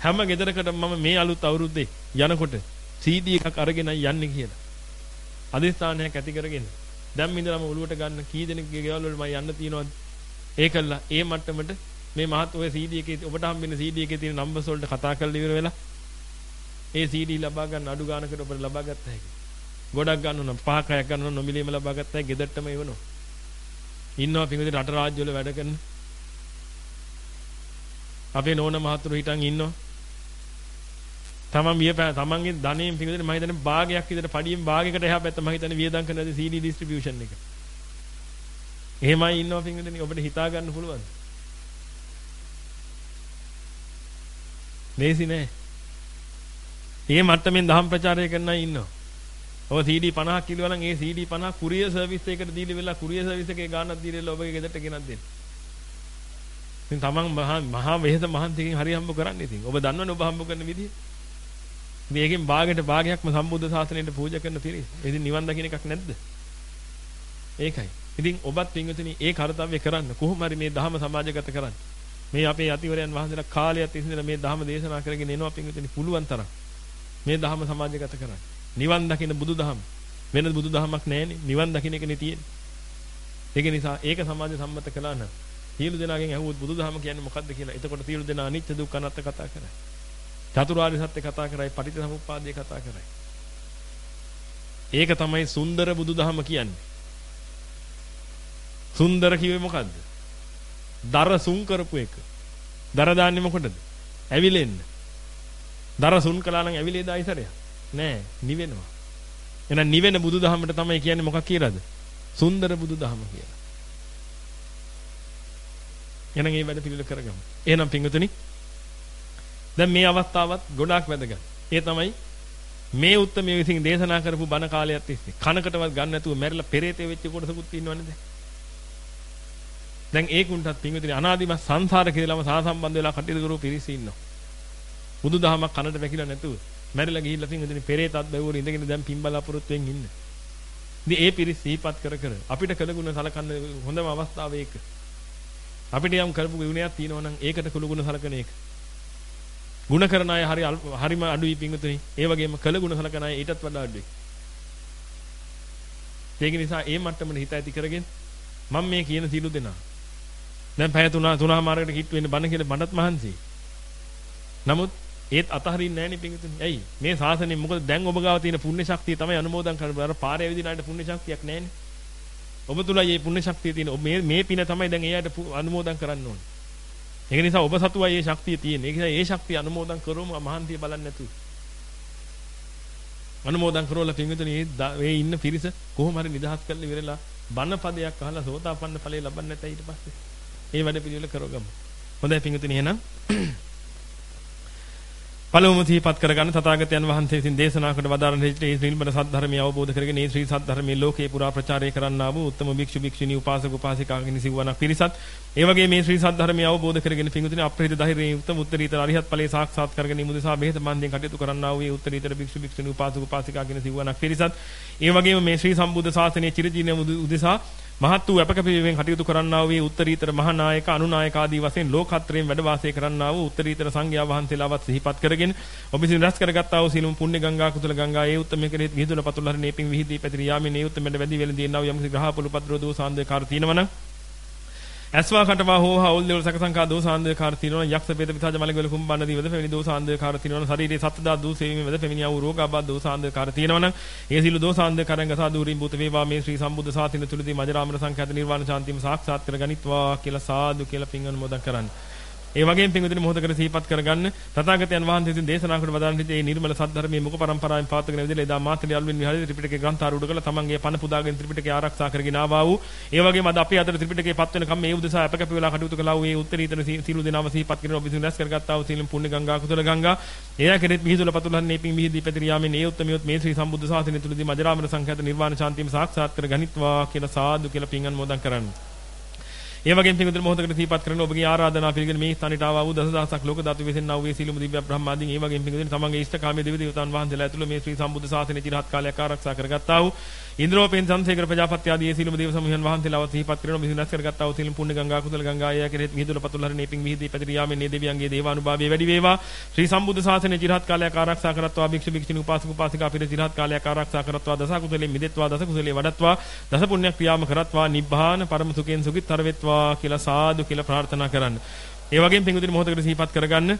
හැම ගෙදරකටම මම මේ අලුත් අවුරුද්දේ යනකොට CD එකක් අරගෙන යන්නේ කියලා. අදිස්ථානයක් ඇති කරගෙන දැන් ඉඳලම ඔළුවට ගන්න කී දෙනෙක්ගේ ගෙවල් වල මම යන්න තියනවද? ඒකල්ලා ඒ මට්ටමට මේ මහත් ඔය CD එකේ ඔබට හම්බෙන CD එකේ තියෙන නම්බර්ස් වලට කතා කරලා ඉවර වෙලා ඒ CD ලබා ගන්න අඩු ගානකට ඔබට ලබා ගත්ත හැකි. ගොඩක් ගන්න නම් පහක් හයක් ගන්න නම් නොමිලේම ලබා ගත්ත හැකි ගෙදරටම එවනවා. ඉන්නවා පිංගුදේ රට රාජ්‍ය වල වැඩ කරන අපේ නෝන මහතුරු හිටන් ඉන්නවා තමන් වියපෑ තමන්ගේ ධනෙන් පිඟුදෙන මම හිතන්නේ භාගයක් විතර පඩියෙන් භාගයකට එහා පැත්ත මම හිතන්නේ වියදම් කරන CD distribution එක. එහෙමයි ඉන්නවා පිඟුදෙනි ඔබට හිතා ගන්න පුළුවන්. ලේසි නෑ. මේ මට්ටමින් දහම් ප්‍රචාරය කරන අය ඉන්නවා. ඔය CD 50ක් කිලුවා නම් ඒ CD 50 කුරියර් සර්විස් එකකට දීලා වෙලා කුරියර් සර්විස් එකේ ගාණක් දීලා ඔබගේ ගෙදරට ගෙනත් දෙන්න. ඉතින් තමන් මහා මහා වෙහෙස මහන්සියකින් හරි හම්බ කරන්නේ ඉතින්. ඔබ දන්නවනේ ඔබ හම්බ කරන විදිහ. මේකෙන් භාගයට භාගයක්ම සම්බුද්ධ ශාසනයට පූජා කරන පිරිස. ඉතින් නිවන් දකින්න එකක් නැද්ද? ඒකයි. ඉතින් ඔබත් පින්විතනි ඒ කාර්යය කරන්න කොහොම හරි මේ ධහම සමාජගත කරන්න. මේ අපේ අතිවරයන් වහන්සේලා කාලයක් තිස්සේ මේ ධහම දේශනා කරගෙන එනවා පින්විතනි පුළුවන් තරම්. මේ ධහම සමාජගත කරන්න. නිවන් දකින්න බුදුදහම වෙන බුදුදහමක් නැහැනේ. නිවන් දකින්න එකනේ තියෙන්නේ. ඒක නිසා ඒක සමාජ සම්මත කළා නම් සියලු දෙනාගෙන් අහුවොත් බුදුදහම කියන්නේ මොකක්ද කියලා. එතකොට සියලු දෙනා අනිත්‍ය දුක්ඛ අනාත්ම කතා කරයි. චතුරාර්ය සත්‍ය කතා කරයි පටිච්චසමුප්පාදය කතා කරයි. ඒක තමයි සුන්දර බුදුදහම කියන්නේ. සුන්දර කිව්වේ මොකද්ද? දර සුන් කරපු එක. දර දාන්නේ මොකටද? ඇවිලෙන්න. දර සුන් කළා නම් ඇවිලේද ආයිසරය? නෑ, නිවෙනවා. එහෙනම් නිවෙන බුදුදහමට තමයි කියන්නේ මොකක් කියලාද? සුන්දර බුදුදහම කියලා. එහෙනම් මේ වැඩ පිළිවෙල කරගමු. එහෙනම් පින්වතුනි දැන් මේ අවස්ථාවත් ගොඩාක් වැදගත්. ඒ තමයි මේ උත්තරමයේ විසින් දේශනා කරපු බණ කාලයක් තිස්සේ කනකටවත් ගන්න නැතුව මැරිලා පෙරේතේ වෙච්ච කොටසකුත් ඉන්නවනේ දැන්. දැන් ඒකුන්ටත් පින්විතනේ අනාදිම සංසාර කියලාම සාසම්බන්ධ වෙලා කටයුතු කරපු පිරිස ඉන්නවා. බුදුදහමක් කනට වැකිලා නැතුව මැරිලා ගිහිල්ලා පින්විතනේ පෙරේතත් බැවුවර ඉඳගෙන දැන් පින්බලාපොරොත්තුෙන් ඉන්න. ඉතින් ඒ පිරිස සිහිපත් කර කර අපිට කළගුණ සලකන්න හොඳම අවස්ථාව ඒක. අපිට යම් කරපු ගුණයක් තියෙනවා නම් ඒකට කළගුණ සලකන එක. ಗುಣ කරන අය හරි හරිම අඩුයි පිංගුතුනි. ඒ වගේම කළ ගුණ සලකන අය ඊටත් වඩා අඩුයි. ඒක නිසා ඒ මට්ටමට හිත ඇති කරගෙන මම මේ කියන සීලු දෙනා. දැන් පැය 3 3මාරකට කිට්ටු වෙන්න බණ කියලා බණත් මහන්සි. නමුත් ඒත් අතහරින්නේ නැහැ නේ පිංගුතුනි. ඇයි? මේ ශාසනය මොකද දැන් ඔබ ගාව තියෙන පුණ්‍ය ශක්තිය තමයි අනුමෝදන් කරන්නේ. අර පාරේ ඇවිදින අයට පුණ්‍ය ශක්තියක් නැහැ නේ. ඔබ තුලයි මේ පුණ්‍ය ශක්තිය තියෙන. මේ මේ පින තමයි දැන් ඒ අයට අනුමෝදන් කරන්න ඕනේ. ඒක නිසා ඔබ සතුවයි මේ ශක්තිය තියෙන්නේ. ඒක නිසා මේ ශක්තිය අනුමෝදන් කරවම මහන්තිය බලන්නේ නැතුව. අනුමෝදන් කරවලා පින්විතනේ මේ ඉන්න පිරිස කොහොම හරි නිදහස් කරලා ඉවරලා බණ පදයක් අහලා සෝතාපන්න ඵලය ලබන්න නැතයි ඊට පස්සේ. මේ වැඩ පිළිවෙල කරගමු. හොඳයි පින්විතනේ එහෙනම් පළමුව සිහිපත් කරගන්න තථාගතයන් වහන්සේ විසින් දේශනා කොට වදාරන හේතු ඒ නිර්මල සත්‍ය අවබෝධ කරගෙන මේ ශ්‍රී සත්‍ය ලෝකේ පුරා ප්‍රචාරය කරන්නා වූ උත්තම භික්ෂු භික්ෂුණී උපාසක උපාසිකාගෙන සිවණක් පිරිසත්. ඒ වගේ මේ ශ්‍රී සත්‍ය අවබෝධ කරගෙන පිඟුතුනේ අප්‍රහිත ධෛර්යයෙන් උත්තම උත්තරීතර අරිහත් ඵලයේ සාක්ෂාත් කරගෙන ඉමුදසා බෙහෙත මන්දෙන් කටයුතු කරන්නා වූ උත්තරීතර භික්ෂු භික්ෂුණී උපාසක උපාසිකාගෙන සිවණක් පිරිසත්. ඒ වගේම මේ ශ්‍රී සම්බුද්ධ ශාසනයේ චිරජීවන උදෙසා මහත් වූ අපකපියෙන් කටයුතු කරන්නා වූ උත්තරීතර මහානායක අනුනායක ආදී වශයෙන් ලෝකත්‍රයෙන් වැඩ වාසය කරන්නා වූ උත්තරීතර සංඝයා වහන්සේලාවත් සිහිපත් කරගෙන ඔබ විසින් රැස් කරගත්තා වූ සීලම පුණ්‍ය ගංගා කුසල ගංගා ඒ උත්තම කෙරෙහි විහිදුන පතුල් හරි නේපින් විහිදී පැතිරී යාමේ මේ උත්තමෙන්ද වැඩි වෙලදී එනවා යම් ග්‍රහ පොළු පද්‍රෝ දෝ සාන්දේකාර තියෙනවනම් ඇස්වා කටවා හෝ හවුල් දෙවල් සකසංකා දෝසාන්දකාර තිනවන යක්ෂ පෙත පිතාජ මලගල කුම්බන්න දිවද පෙමිනි දෝසාන්දකාර තිනවන ශරීරයේ සත්දා දූ සේවීම වෙද පෙමිනි ආ වූ රෝගාබාධ දෝසාන්දකාර තිනවන. ඒ සිළු දෝසාන්දකාරංග සාදුරින් භූත වේවා මේ ශ්‍රී සම්බුද්ධ සාතින තුලදී මජරාමර සංඛ්‍යාත නිර්වාණ ශාන්තිම සාක්ෂාත් කර ගනිත්වා කියලා සාදු කියලා පින් අනුමෝදන් කරන්නේ. ඒ වගේම පින්විතනි මොහොතකට සිහිපත් කරගන්න තථාගතයන් වහන්සේ විසින් දේශනා කොට වදාළන විදිහේ මේ නිර්මල සද්ධර්මයේ මුඛ පරම්පරාවෙන් පාතගෙන විදිහේ එදා මාතලි අල්වින් විහාරයේ ත්‍රිපිටකේ ග්‍රන්ථ ආරූඪ කළ. තමන්ගේ පණ පුදාගෙන ත්‍රිපිටකේ ආරක්ෂා කරගෙන ආවා වූ. ඒ වගේම අද අපේ අතර ත්‍රිපිටකේ පත් වෙනකම් මේ උදෙසා අප කැප වෙලා කටයුතු කළා වූ ඒ උත්තරීතර සීල දෙනාම සිහිපත් කරගෙන ඔබ විසින් රැස් කරගත්තා වූ සීලම් පුණ්‍ය ගංගා කුසල ගංගා. එයා කෙරෙත් මිහිදුල පතුලන්නේ පිං මිහිදී පැතිර යාමෙන් ඒ උත්තමියොත් මේ ශ්‍රී සම්බුද්ධ ශාසනය තුලදී මජරාමර සංඛ්‍යාත නිර්වාණ ශාන්තියම සාක්ෂාත් කර ගනිත්වා කියලා සාදු කියලා පින් අනුමෝදන් කරන්නේ. ඒ වගේම පින්විතර මොහොතකට සිහිපත් කරන ඔබගේ ආරාධනා පිළිගෙන මේ ස්ථානයට ආවා වූ දසදහසක් ලෝක ධාතු විසින්නා වූ සීලමු දිව්‍ය බ්‍රහ්මාදීන් ඒ වගේම පින්විතර තමන්ගේ ඉෂ්ඨකාමී දෙවි දේවතාවුන් වහන්සේලා ඇතුළු මේ ශ්‍රී සම්බුද්ධ ශාසනය চিරහත් කාලයක් ආරක්ෂා කරගත්තා වූ ඉන්ද්‍රෝපෙන් සංසේකර ප්‍රජාපති ආදී ඒ සීලම දේව සමූහයන් වහන්සේලාව සිහිපත් කරන මිහිඳු නැස් කරගත්තා වූ සීලම් පුණ්‍ය ගංගා කුසල ගංගා ආය කෙරෙහි මිහිඳුල පතුල් හරිනේ පිං මිහිදී පැතිරී යාමේ මේ දෙවියන්ගේ දේවානුභාවය වැඩි වේවා. ශ්‍රී සම්බුද්ධ ශාසනය চিරහත් කාලයක් ආරක්ෂා කරත්වා. භික්ෂු භික්ෂුණී උපාසක උපාසිකා පිර চিරහත් කාලයක් ආරක්ෂා කරත්වා. දස කුසලෙ මිදෙත්වා දස කුසලෙ වඩත්වා දස පුණ්‍ය ක්‍රියාම කරත්වා. නිබ්බාන පරම සුඛෙන් සුඛිතර වෙත්වා කියලා සාදු කියලා ප්‍රාර්ථනා කරන්න. ඒ වගේම පිංගුදින මොහොතකට සිහිපත් කරගන්න.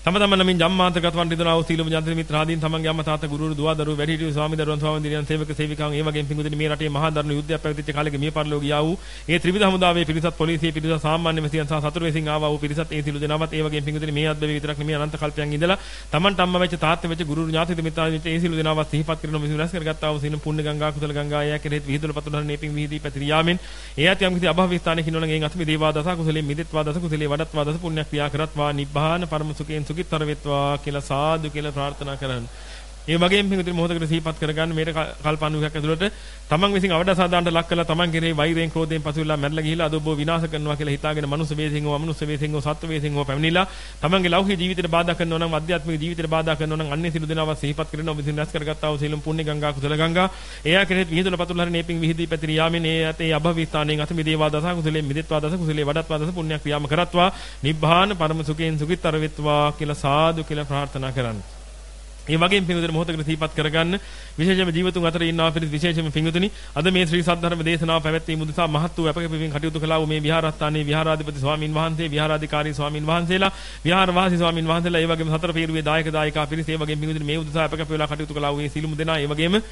තම තම නමින් ජම්මාන්තගතවන් රිදනා වූ සීලම ජන්ත්‍ර මිත්‍රාදීන් තමන්ගේ අම්මා තාත්තා ගුරුවරු දුව දරුවෝ වැඩිහිටියෝ ස්වාමි දරුවන් ස්වාමීන් සේවක සේවිකාවන් ඒ වගේම පිඟුදින මේ රටේ මහා දරුණු යුද්ධයක් පැවතිච්ච කාලෙක මිය පරලෝක ගියා වූ ඒ ත්‍රිවිධ හමුදාවේ පිරිසත් පොලිසිය පිරිසත් සාමාන්‍ය මෙසියන් සහ සතුරු වෙසින් ආවා වූ පිරිසත් ඒ සිළු දෙනාවත් ඒ වගේම පිඟුදින මේ අත්බැවි විතරක් නෙමෙයි අනන්ත කල්පයන් ඉඳලා තමන්ට අම්මා වෙච්ච තාත්තා වෙච්ච ගුරුවරු ඥාති මිත්‍රාදීන් වෙච්ච ඒ සිළු දෙනාවත් සිහිපත් කරන මිසු රැස් කරගත්තා වූ සීන පුණ්‍ය ගංගා කුසල ගංගා යා කෙරෙහි විහිදුල පතුලන නේපින් විහිදී පැතිරියාමෙන් ඒ ඇති යම් කිසි අභව ස්ථානයක ඉන්නවනම් එයින් අත විදේවා දස කුසලෙ මිදෙත්වා දස කුසලෙ වඩත්වා දස පුණ්‍ය ක්‍රියා කරත්වා නිබ්බාන පරම සුඛයෙන් සුඛිතර වෙත්වා කියලා සාදු කියලා ප්‍රාර්ථනා කරන්න. ඒ වගේම පිටුතුනි මොහොතකට සිහිපත් කරගන්න මේක කල්පණුකයක් ඇතුළත තමන් විසින් අවඩසාදාන්ට ලක් කළා තමන් කෙරේ වෛරයෙන් ක්‍රෝධයෙන් පසුවිලා මැරලා ගිහිලා අද ඔබ විනාශ කරනවා කියලා හිතාගෙන මනුස්ස වේසින් හෝ අමනුස්ස වේසින් හෝ සත්ත්ව වේසින් හෝ පැමිණිලා තමන්ගේ ලෞකික ජීවිතයට බාධා කරනවා නම් අධ්‍යාත්මික ජීවිතයට බාධා කරනවා නම් අන්නේ සිළු දෙනාව සිහිපත් කරගෙන ඔබ විසින් රැස් කරගත්තා වූ සීලම් පුණ්‍ය ගංගා කුසල ගංගා. එයා කෙරෙහි විහිදුන පතුල් හරින ඒපින් විහිදී පැතිර යාමෙන් ඒ ඇතේ අභවී ස්ථානයෙන් අත මිදේවා දස කුසලේ මිදෙත්වා දස කුසලේ වඩත්වා දස පුණ්‍ය ක්‍රියාම කරත්වා. නිබ්බාන පරම සුඛයෙන් සුඛිතර වෙත්වා කියලා සාදු කියලා ප්‍රාර්ථනා කරන්නේ. ඒ වගේම පින්වතුනි මොහොතකට සිහිපත් කරගන්න. විශේෂයෙන්ම ජීවතුන් අතර ඉන්නවා පිළිස් විශේෂයෙන්ම පින්වතුනි අද මේ ශ්‍රී සද්ධර්ම දේශනාව පැවැත්වීම උදෙසා මහත් වූ අපකපින් කටයුතු කළා වූ මේ විහාරස්ථානයේ විහාරාධිපති ස්වාමින් වහන්සේ විහාරාධිකාරී ස්වාමින් වහන්සේලා විහාරවාසී ස්වාමින් වහන්සේලා ඒ වගේම සතර පීරුවේ දායක දායිකා පිරිස ඒ වගේම පින්වතුනි මේ උදෙසා අපකප වෙලා කටයුතු කළා වූ මේ සිළුමු දෙනා ඒ වගේම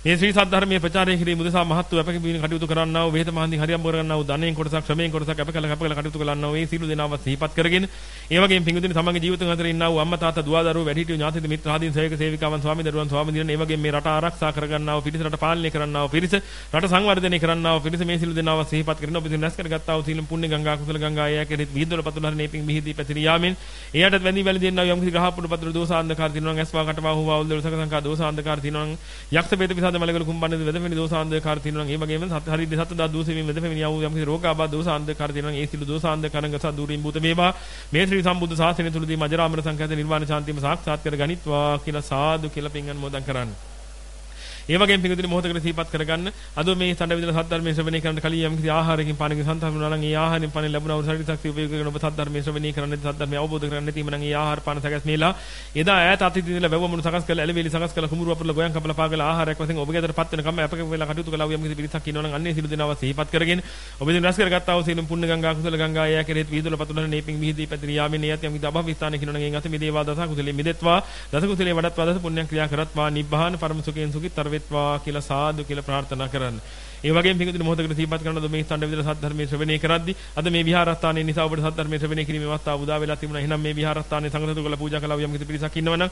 මේ ශ්‍රී සද්ධර්මයේ ප්‍රචාරය කිරීම උදෙසා මහත් වූ අපකීපීන කටයුතු කරන්නා වූ වේත මහන්දි හරියම් කරන්නා වූ ධනෙන් කොටසක් ශ්‍රමයෙන් කොටසක් අපකල අපකල කටයුතු කරන්නා වූ මේ සීල දෙනාව සිහිපත් කරගෙන ඒ වගේම පිඟුදින තමන්ගේ ජීවිත අතර ඉන්නා වූ අම්මා තාත්තා දුව දරුවෝ වැඩිහිටියෝ ඥාතිද මිත්‍ර ආදීන් සේවක සේවිකාවන් ස්වාමී දරුවන් ස්වාමී දිනන ඒ වගේම මේ රට ආරක්ෂා කරගන්නා වූ පිරිස රට පාලනය කරන්නා වූ පිරිස රට සංවර්ධනය කරන්නා වූ පිරිස මේ සීල දෙනාව සිහිපත් කරගෙන ඔබ දින රැස් කරගත්තා වූ සීලම් පුණ්‍ය ගංගා කුසල ගංගා ආය කෙරෙහි විහිදුවල පතුල හරණේ පිං මිහිදී පැතිරී යාමෙන් එයටත් වැඳි වැලි දෙන්නා යම් කිසි ග්‍රහ පුඩ පතර දෝසාන්ධකාර තිනවන් ඇස්වා කටවා හුවා උල්දල සක සංකා දෝසාන්ධකාර තිනවන් යක්ෂ වේද විසාද මලගල කුම්බන්නේ වෙදපෙනි දෝසාන්ධකාර තිනවන් ඒ වගේම හරි දෙසත් දා දෝසෙමින් වෙදපෙනි යව් යම් කිසි රෝගාබා දෝසාන්ධකාර තිනවන් ඒ සිළු දෝසාන්ධකරංග ස දුරින් භූත මේවා මේ ශ්‍රී සම්බුද්ධ ශාසනය තුලදී මජරාමර සංඛ්‍යාත නිර්වාණ ශාන්තියම සාක්ෂාත් කර ගනිත්වා කියලා සාදු කියලා පින් අනුමෝදන් කරන්නේ. ඒ වගේම පිඟුදින මොහොතකට සිහිපත් කරගන්න. අද මේ සඳ විදලා සද්ධර්මයේ ශ්‍රවණය කරන්න කලින් යම් කිසි ආහාරකින් පානකින් සන්තහන් වුණා නම් ඒ ආහාරයෙන් පාන ලැබුණා වූ ශරීර ශක්තිය උපයෝග කරගෙන ඔබ සද්ධර්මයේ ශ්‍රවණය කරන්න සද්ධර්මය අවබෝධ කරගන්න නැතිම නම් ඒ ආහාර පාන සකස් මේලා එදා ඈත අතීතයේ ඉඳලා වැව මුණු සකස් කරලා ඇලවිලි සකස් කරලා කුඹුරු අපරලා ගෝයන් කපලා පාගලා ආහාරයක් වශයෙන් ඔබගේ අතට පත් වෙන කම අපක වෙලා කටයුතු කළා වූ යම් කිසි පිරිසක් ඉන්නවා නම් අන්නේ සිළු දෙනවා සිහිපත් කරගෙන ඔබ දින රැස් කරගත්තා වූ සීලම් පුණ්‍ය ගංගා කුසල ගංගා එයා කෙරෙහිත් විහිදුල පතුලන නේපින් විහිදී පැතිරී යාමේ නියත් යම් කිසි අභව ස්ථානයක ඉන්නවා නම් එන් අත මිදේවා දස කුසලේ මිදෙත්වා දස කුසලේ වඩත්වා දස පුණ්‍ය ක්‍රියා කරත්වා නිබ්බාන පරම සුඛයෙන් සුඛිතර වෙත්වා කියලා සාදු කියලා ප්‍රාර්ථනා කරන්න. ඒ වගේම පිඟුතුනි මොහොතකට සිහිපත් කරනද මේ ස්ථාන විතර සද්ධර්මයේ ශ්‍රවණය කරද්දී අද මේ විහාරස්ථානයේ නිසා ඔබට සද්ධර්මයේ ශ්‍රවණය කිරීමේ අවස්ථාව උදා වෙලා තිබුණා. එහෙනම් මේ විහාරස්ථානයේ සංඝසතු කළ පූජා කළා යම් කිසි පිරිසක් ඉන්නවනම්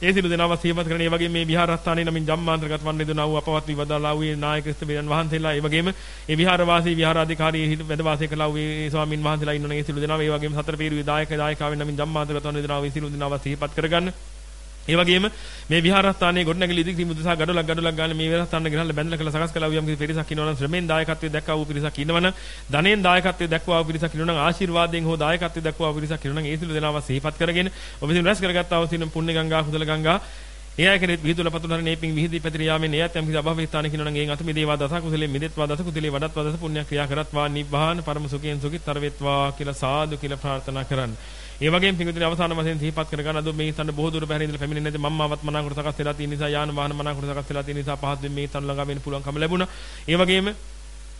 ඒ සිළු දෙනාව සිහිපත් කරන ඒ වගේම මේ විහාරස්ථානයේ නමින් ජම්මාන්තරගත වන්නේ දුනා වූ අපවත් විවදාලා වූ නායක ස්තබේයන් වහන්සේලා ඒ වගේම ඒ විහාරවාසී විහාරාධිකාරී වැඩ වාසය කළා වූ ඒ ස්වාමින් වහන්සේලා ඉන්නවනේ ඒ සිළු දෙනාව ඒ වගේම සතර පීරුවේ දායක දායකාවෙන් නමින් ජම්මාන්තරගත වන්නේ දුනා වූ සිළු දෙනාව සිහිපත් කරගන්න ඒ වගේම මේ විහාරස්ථානයේ ගොඩනැගිලි ඉදිරි කිරීම උදෙසා ගඩොලක් ගඩොලක් ගන්න මේ විහාරස්ථාන ගෙනල්ලා බැඳලා කළා සකස් කළා වූ යම් කිසි පිරිසක් ඉන්නවනම් ශ්‍රමෙන් දායකත්වයේ දක්වා වූ පිරිසක් ඉන්නවනම් ධනෙන් දායකත්වයේ දක්වා වූ පිරිසක් ඉන්නවනම් ආශිර්වාදයෙන් හෝ දායකත්වයේ දක්වා වූ පිරිසක් ඉන්නවනම් ඒ සිළු දෙනාව සිහිපත් කරගෙන ඔබ විසින් රැස් කරගත්තා වූ සිනම් පුණ්‍ය ගංගා කුසල ගංගා ඒ අය කෙරෙහි විහිදුල පතුල හරි නේපින් විහිදී පැතිර යාමෙන් එයත් යම් කිසි අභව ස්ථානක ඉන්නවනම් එයින් අත මිදේවා දස කුසලේ මිදෙත්වා දස කුසලේ වඩත්වා දස පුණ්‍ය ක්‍රියා කරත්වා නිබ්බාන පරම සුඛයෙන් සුඛිතර වෙත්වා කියලා සාදු කියලා ප්‍රාර්ථනා කරන්නේ. ඒ වගේම පිඟුතුනි අවසාන වශයෙන් සිහිපත් කර ගන්න අද මේ තන බොහෝ දුර බැහැර ඉඳලා පැමිණෙන්නේ නැති මම්මාවත් මනාකොට සකස් වෙලා තියෙන නිසා යාන වාහන මනාකොට සකස් වෙලා තියෙන නිසා පහත් මේ තන ළඟා වෙන්න පුළුවන්කම ලැබුණා. ඒ වගේම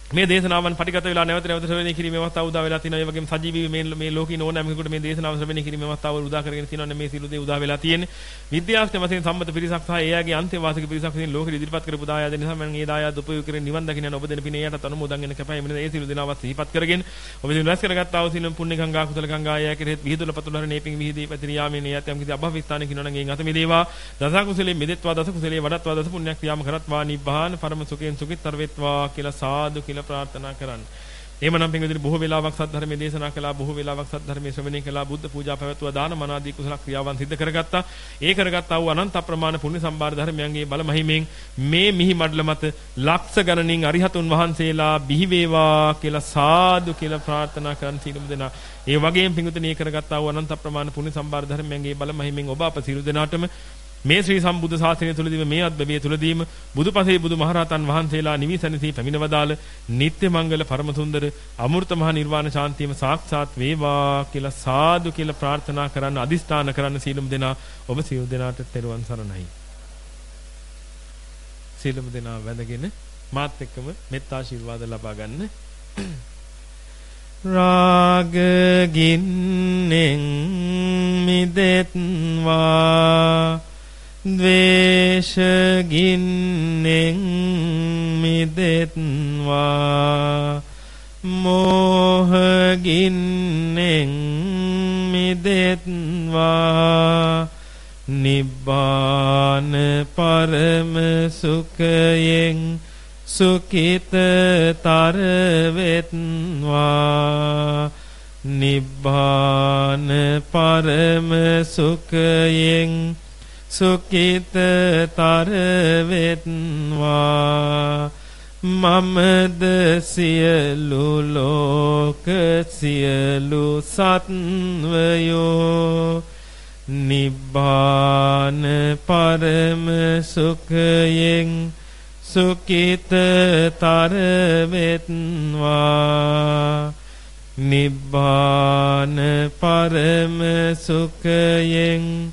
මේ දේශනාවන් පටිගත වෙලා නැවත නැවත ශ්‍රවණය කිරීමේ අවස්ථාව උදා වෙලා තිනවා. ඒ වගේම සජීවී මේ මේ ලෝකේ ඕනෑම කෙනෙකුට මේ දේශනාව ශ්‍රවණය කිරීමේ අවස්ථාව උදා කරගෙන තිනවා. මේ සිළු දේ උදා වෙලා තියෙන්නේ. විද්‍යාඥ වශයෙන් සම්මත පිරිසක් සහ ඒ ආගේ අන්තවාසික පිරිසක් වශයෙන් ලෝකෙ ඉදිරිපත් කරපු දායාද නිසා මම මේ දායාද උපයෝග කරගෙන නිවන් දකින්න ඔබ දෙන පිනේ යටත් අනුමෝදන් වෙන කැපයි. මෙන්න ඒ සිළු දෙනාවත් සිහිපත් කරගෙන ඔබ දින රැස් කරගත්තා වූ සිළුම් පුණ්‍ය ගංගා කුසල ගංගා ආය කෙරෙහි විහිදුල පතුල හර නේපින් විහිදී පැතිර යාමේ නියත් යම් කිසි අභව ස්ථානක ඉන්නවනම් එයින් අත මිදේවා. දස කුසලේ මිදෙත්වා දස කුසලේ වඩත්වා දස පුණ්‍ය ක්‍රියාම කරත්වා නිබ්බාන පරම සුඛයෙන් සුඛිතර වෙත්වා කියලා සාදු කියලා ප්‍රාර්ථනා කරන්න. එහෙමනම් පින්විතනි බොහෝ වෙලාවක් සද්ධර්මයේ දේශනා කළා බොහෝ වෙලාවක් සද්ධර්මයේ ශ්‍රවණය කළා බුද්ධ පූජා පැවැත්වුවා දාන මනාදී කුසල ක්‍රියාවන් සිද්ධ කරගත්තා ඒ කරගත්තා වූ අනන්ත අප්‍රමාණ පුණ්‍ය සම්භාර ධර්මයන්ගේ බල මහිමෙන් මේ මිහි මඩල මත ලක්ෂ ගණනින් අරිහතුන් වහන්සේලා බිහි වේවා කියලා සාදු කියලා ප්‍රාර්ථනා කරන් සිළුම් දෙනා ඒ වගේම පින්විතනි කරගත්තා වූ අනන්ත අප්‍රමාණ පුණ්‍ය සම්භාර ධර්මයන්ගේ බල මහිමෙන් ඔබ අප සිළු දෙනාටම මේ ශ්‍රී සම්බුද්ධ ශාසනය තුලදීම මේ අත්බැවිය තුලදීම බුදුපසේ බුදුමහරහතන් වහන්සේලා නිවිසනසී පැමිණවදාල නිත්‍ය මංගල පරම සුන්දර අමෘත මහ නිර්වාණ ශාන්තියම සාක්ෂාත් වේවා කියලා සාදු කියලා ප්‍රාර්ථනා කරන්න අදිස්ථාන කරන්න සීලමු දෙනා ඔබ සියලු දෙනාට තෙරුවන් සරණයි. සීලමු දෙනා වැඳගෙන මාත් එක්කම මෙත් ආශිර්වාද ලබා ගන්න. රාග ගින්නෙන් මිදෙත්වා ද්වේෂගින්නෙන් මිදෙත්වා මෝහගින්නෙන් මිදෙත්වා නිබ්බාන පරම සුඛයෙන් සුඛිතතර වෙත්වා නිබ්බාන පරම සුඛයෙන් සුකිතතර වෙත්වා මමද සියලු ලෝක සියලු සත්වයෝ. නිබ්බාන පරම සුඛයෙන් සුකිතතර වෙත්වා නිබ්බාන පරම සුඛයෙන්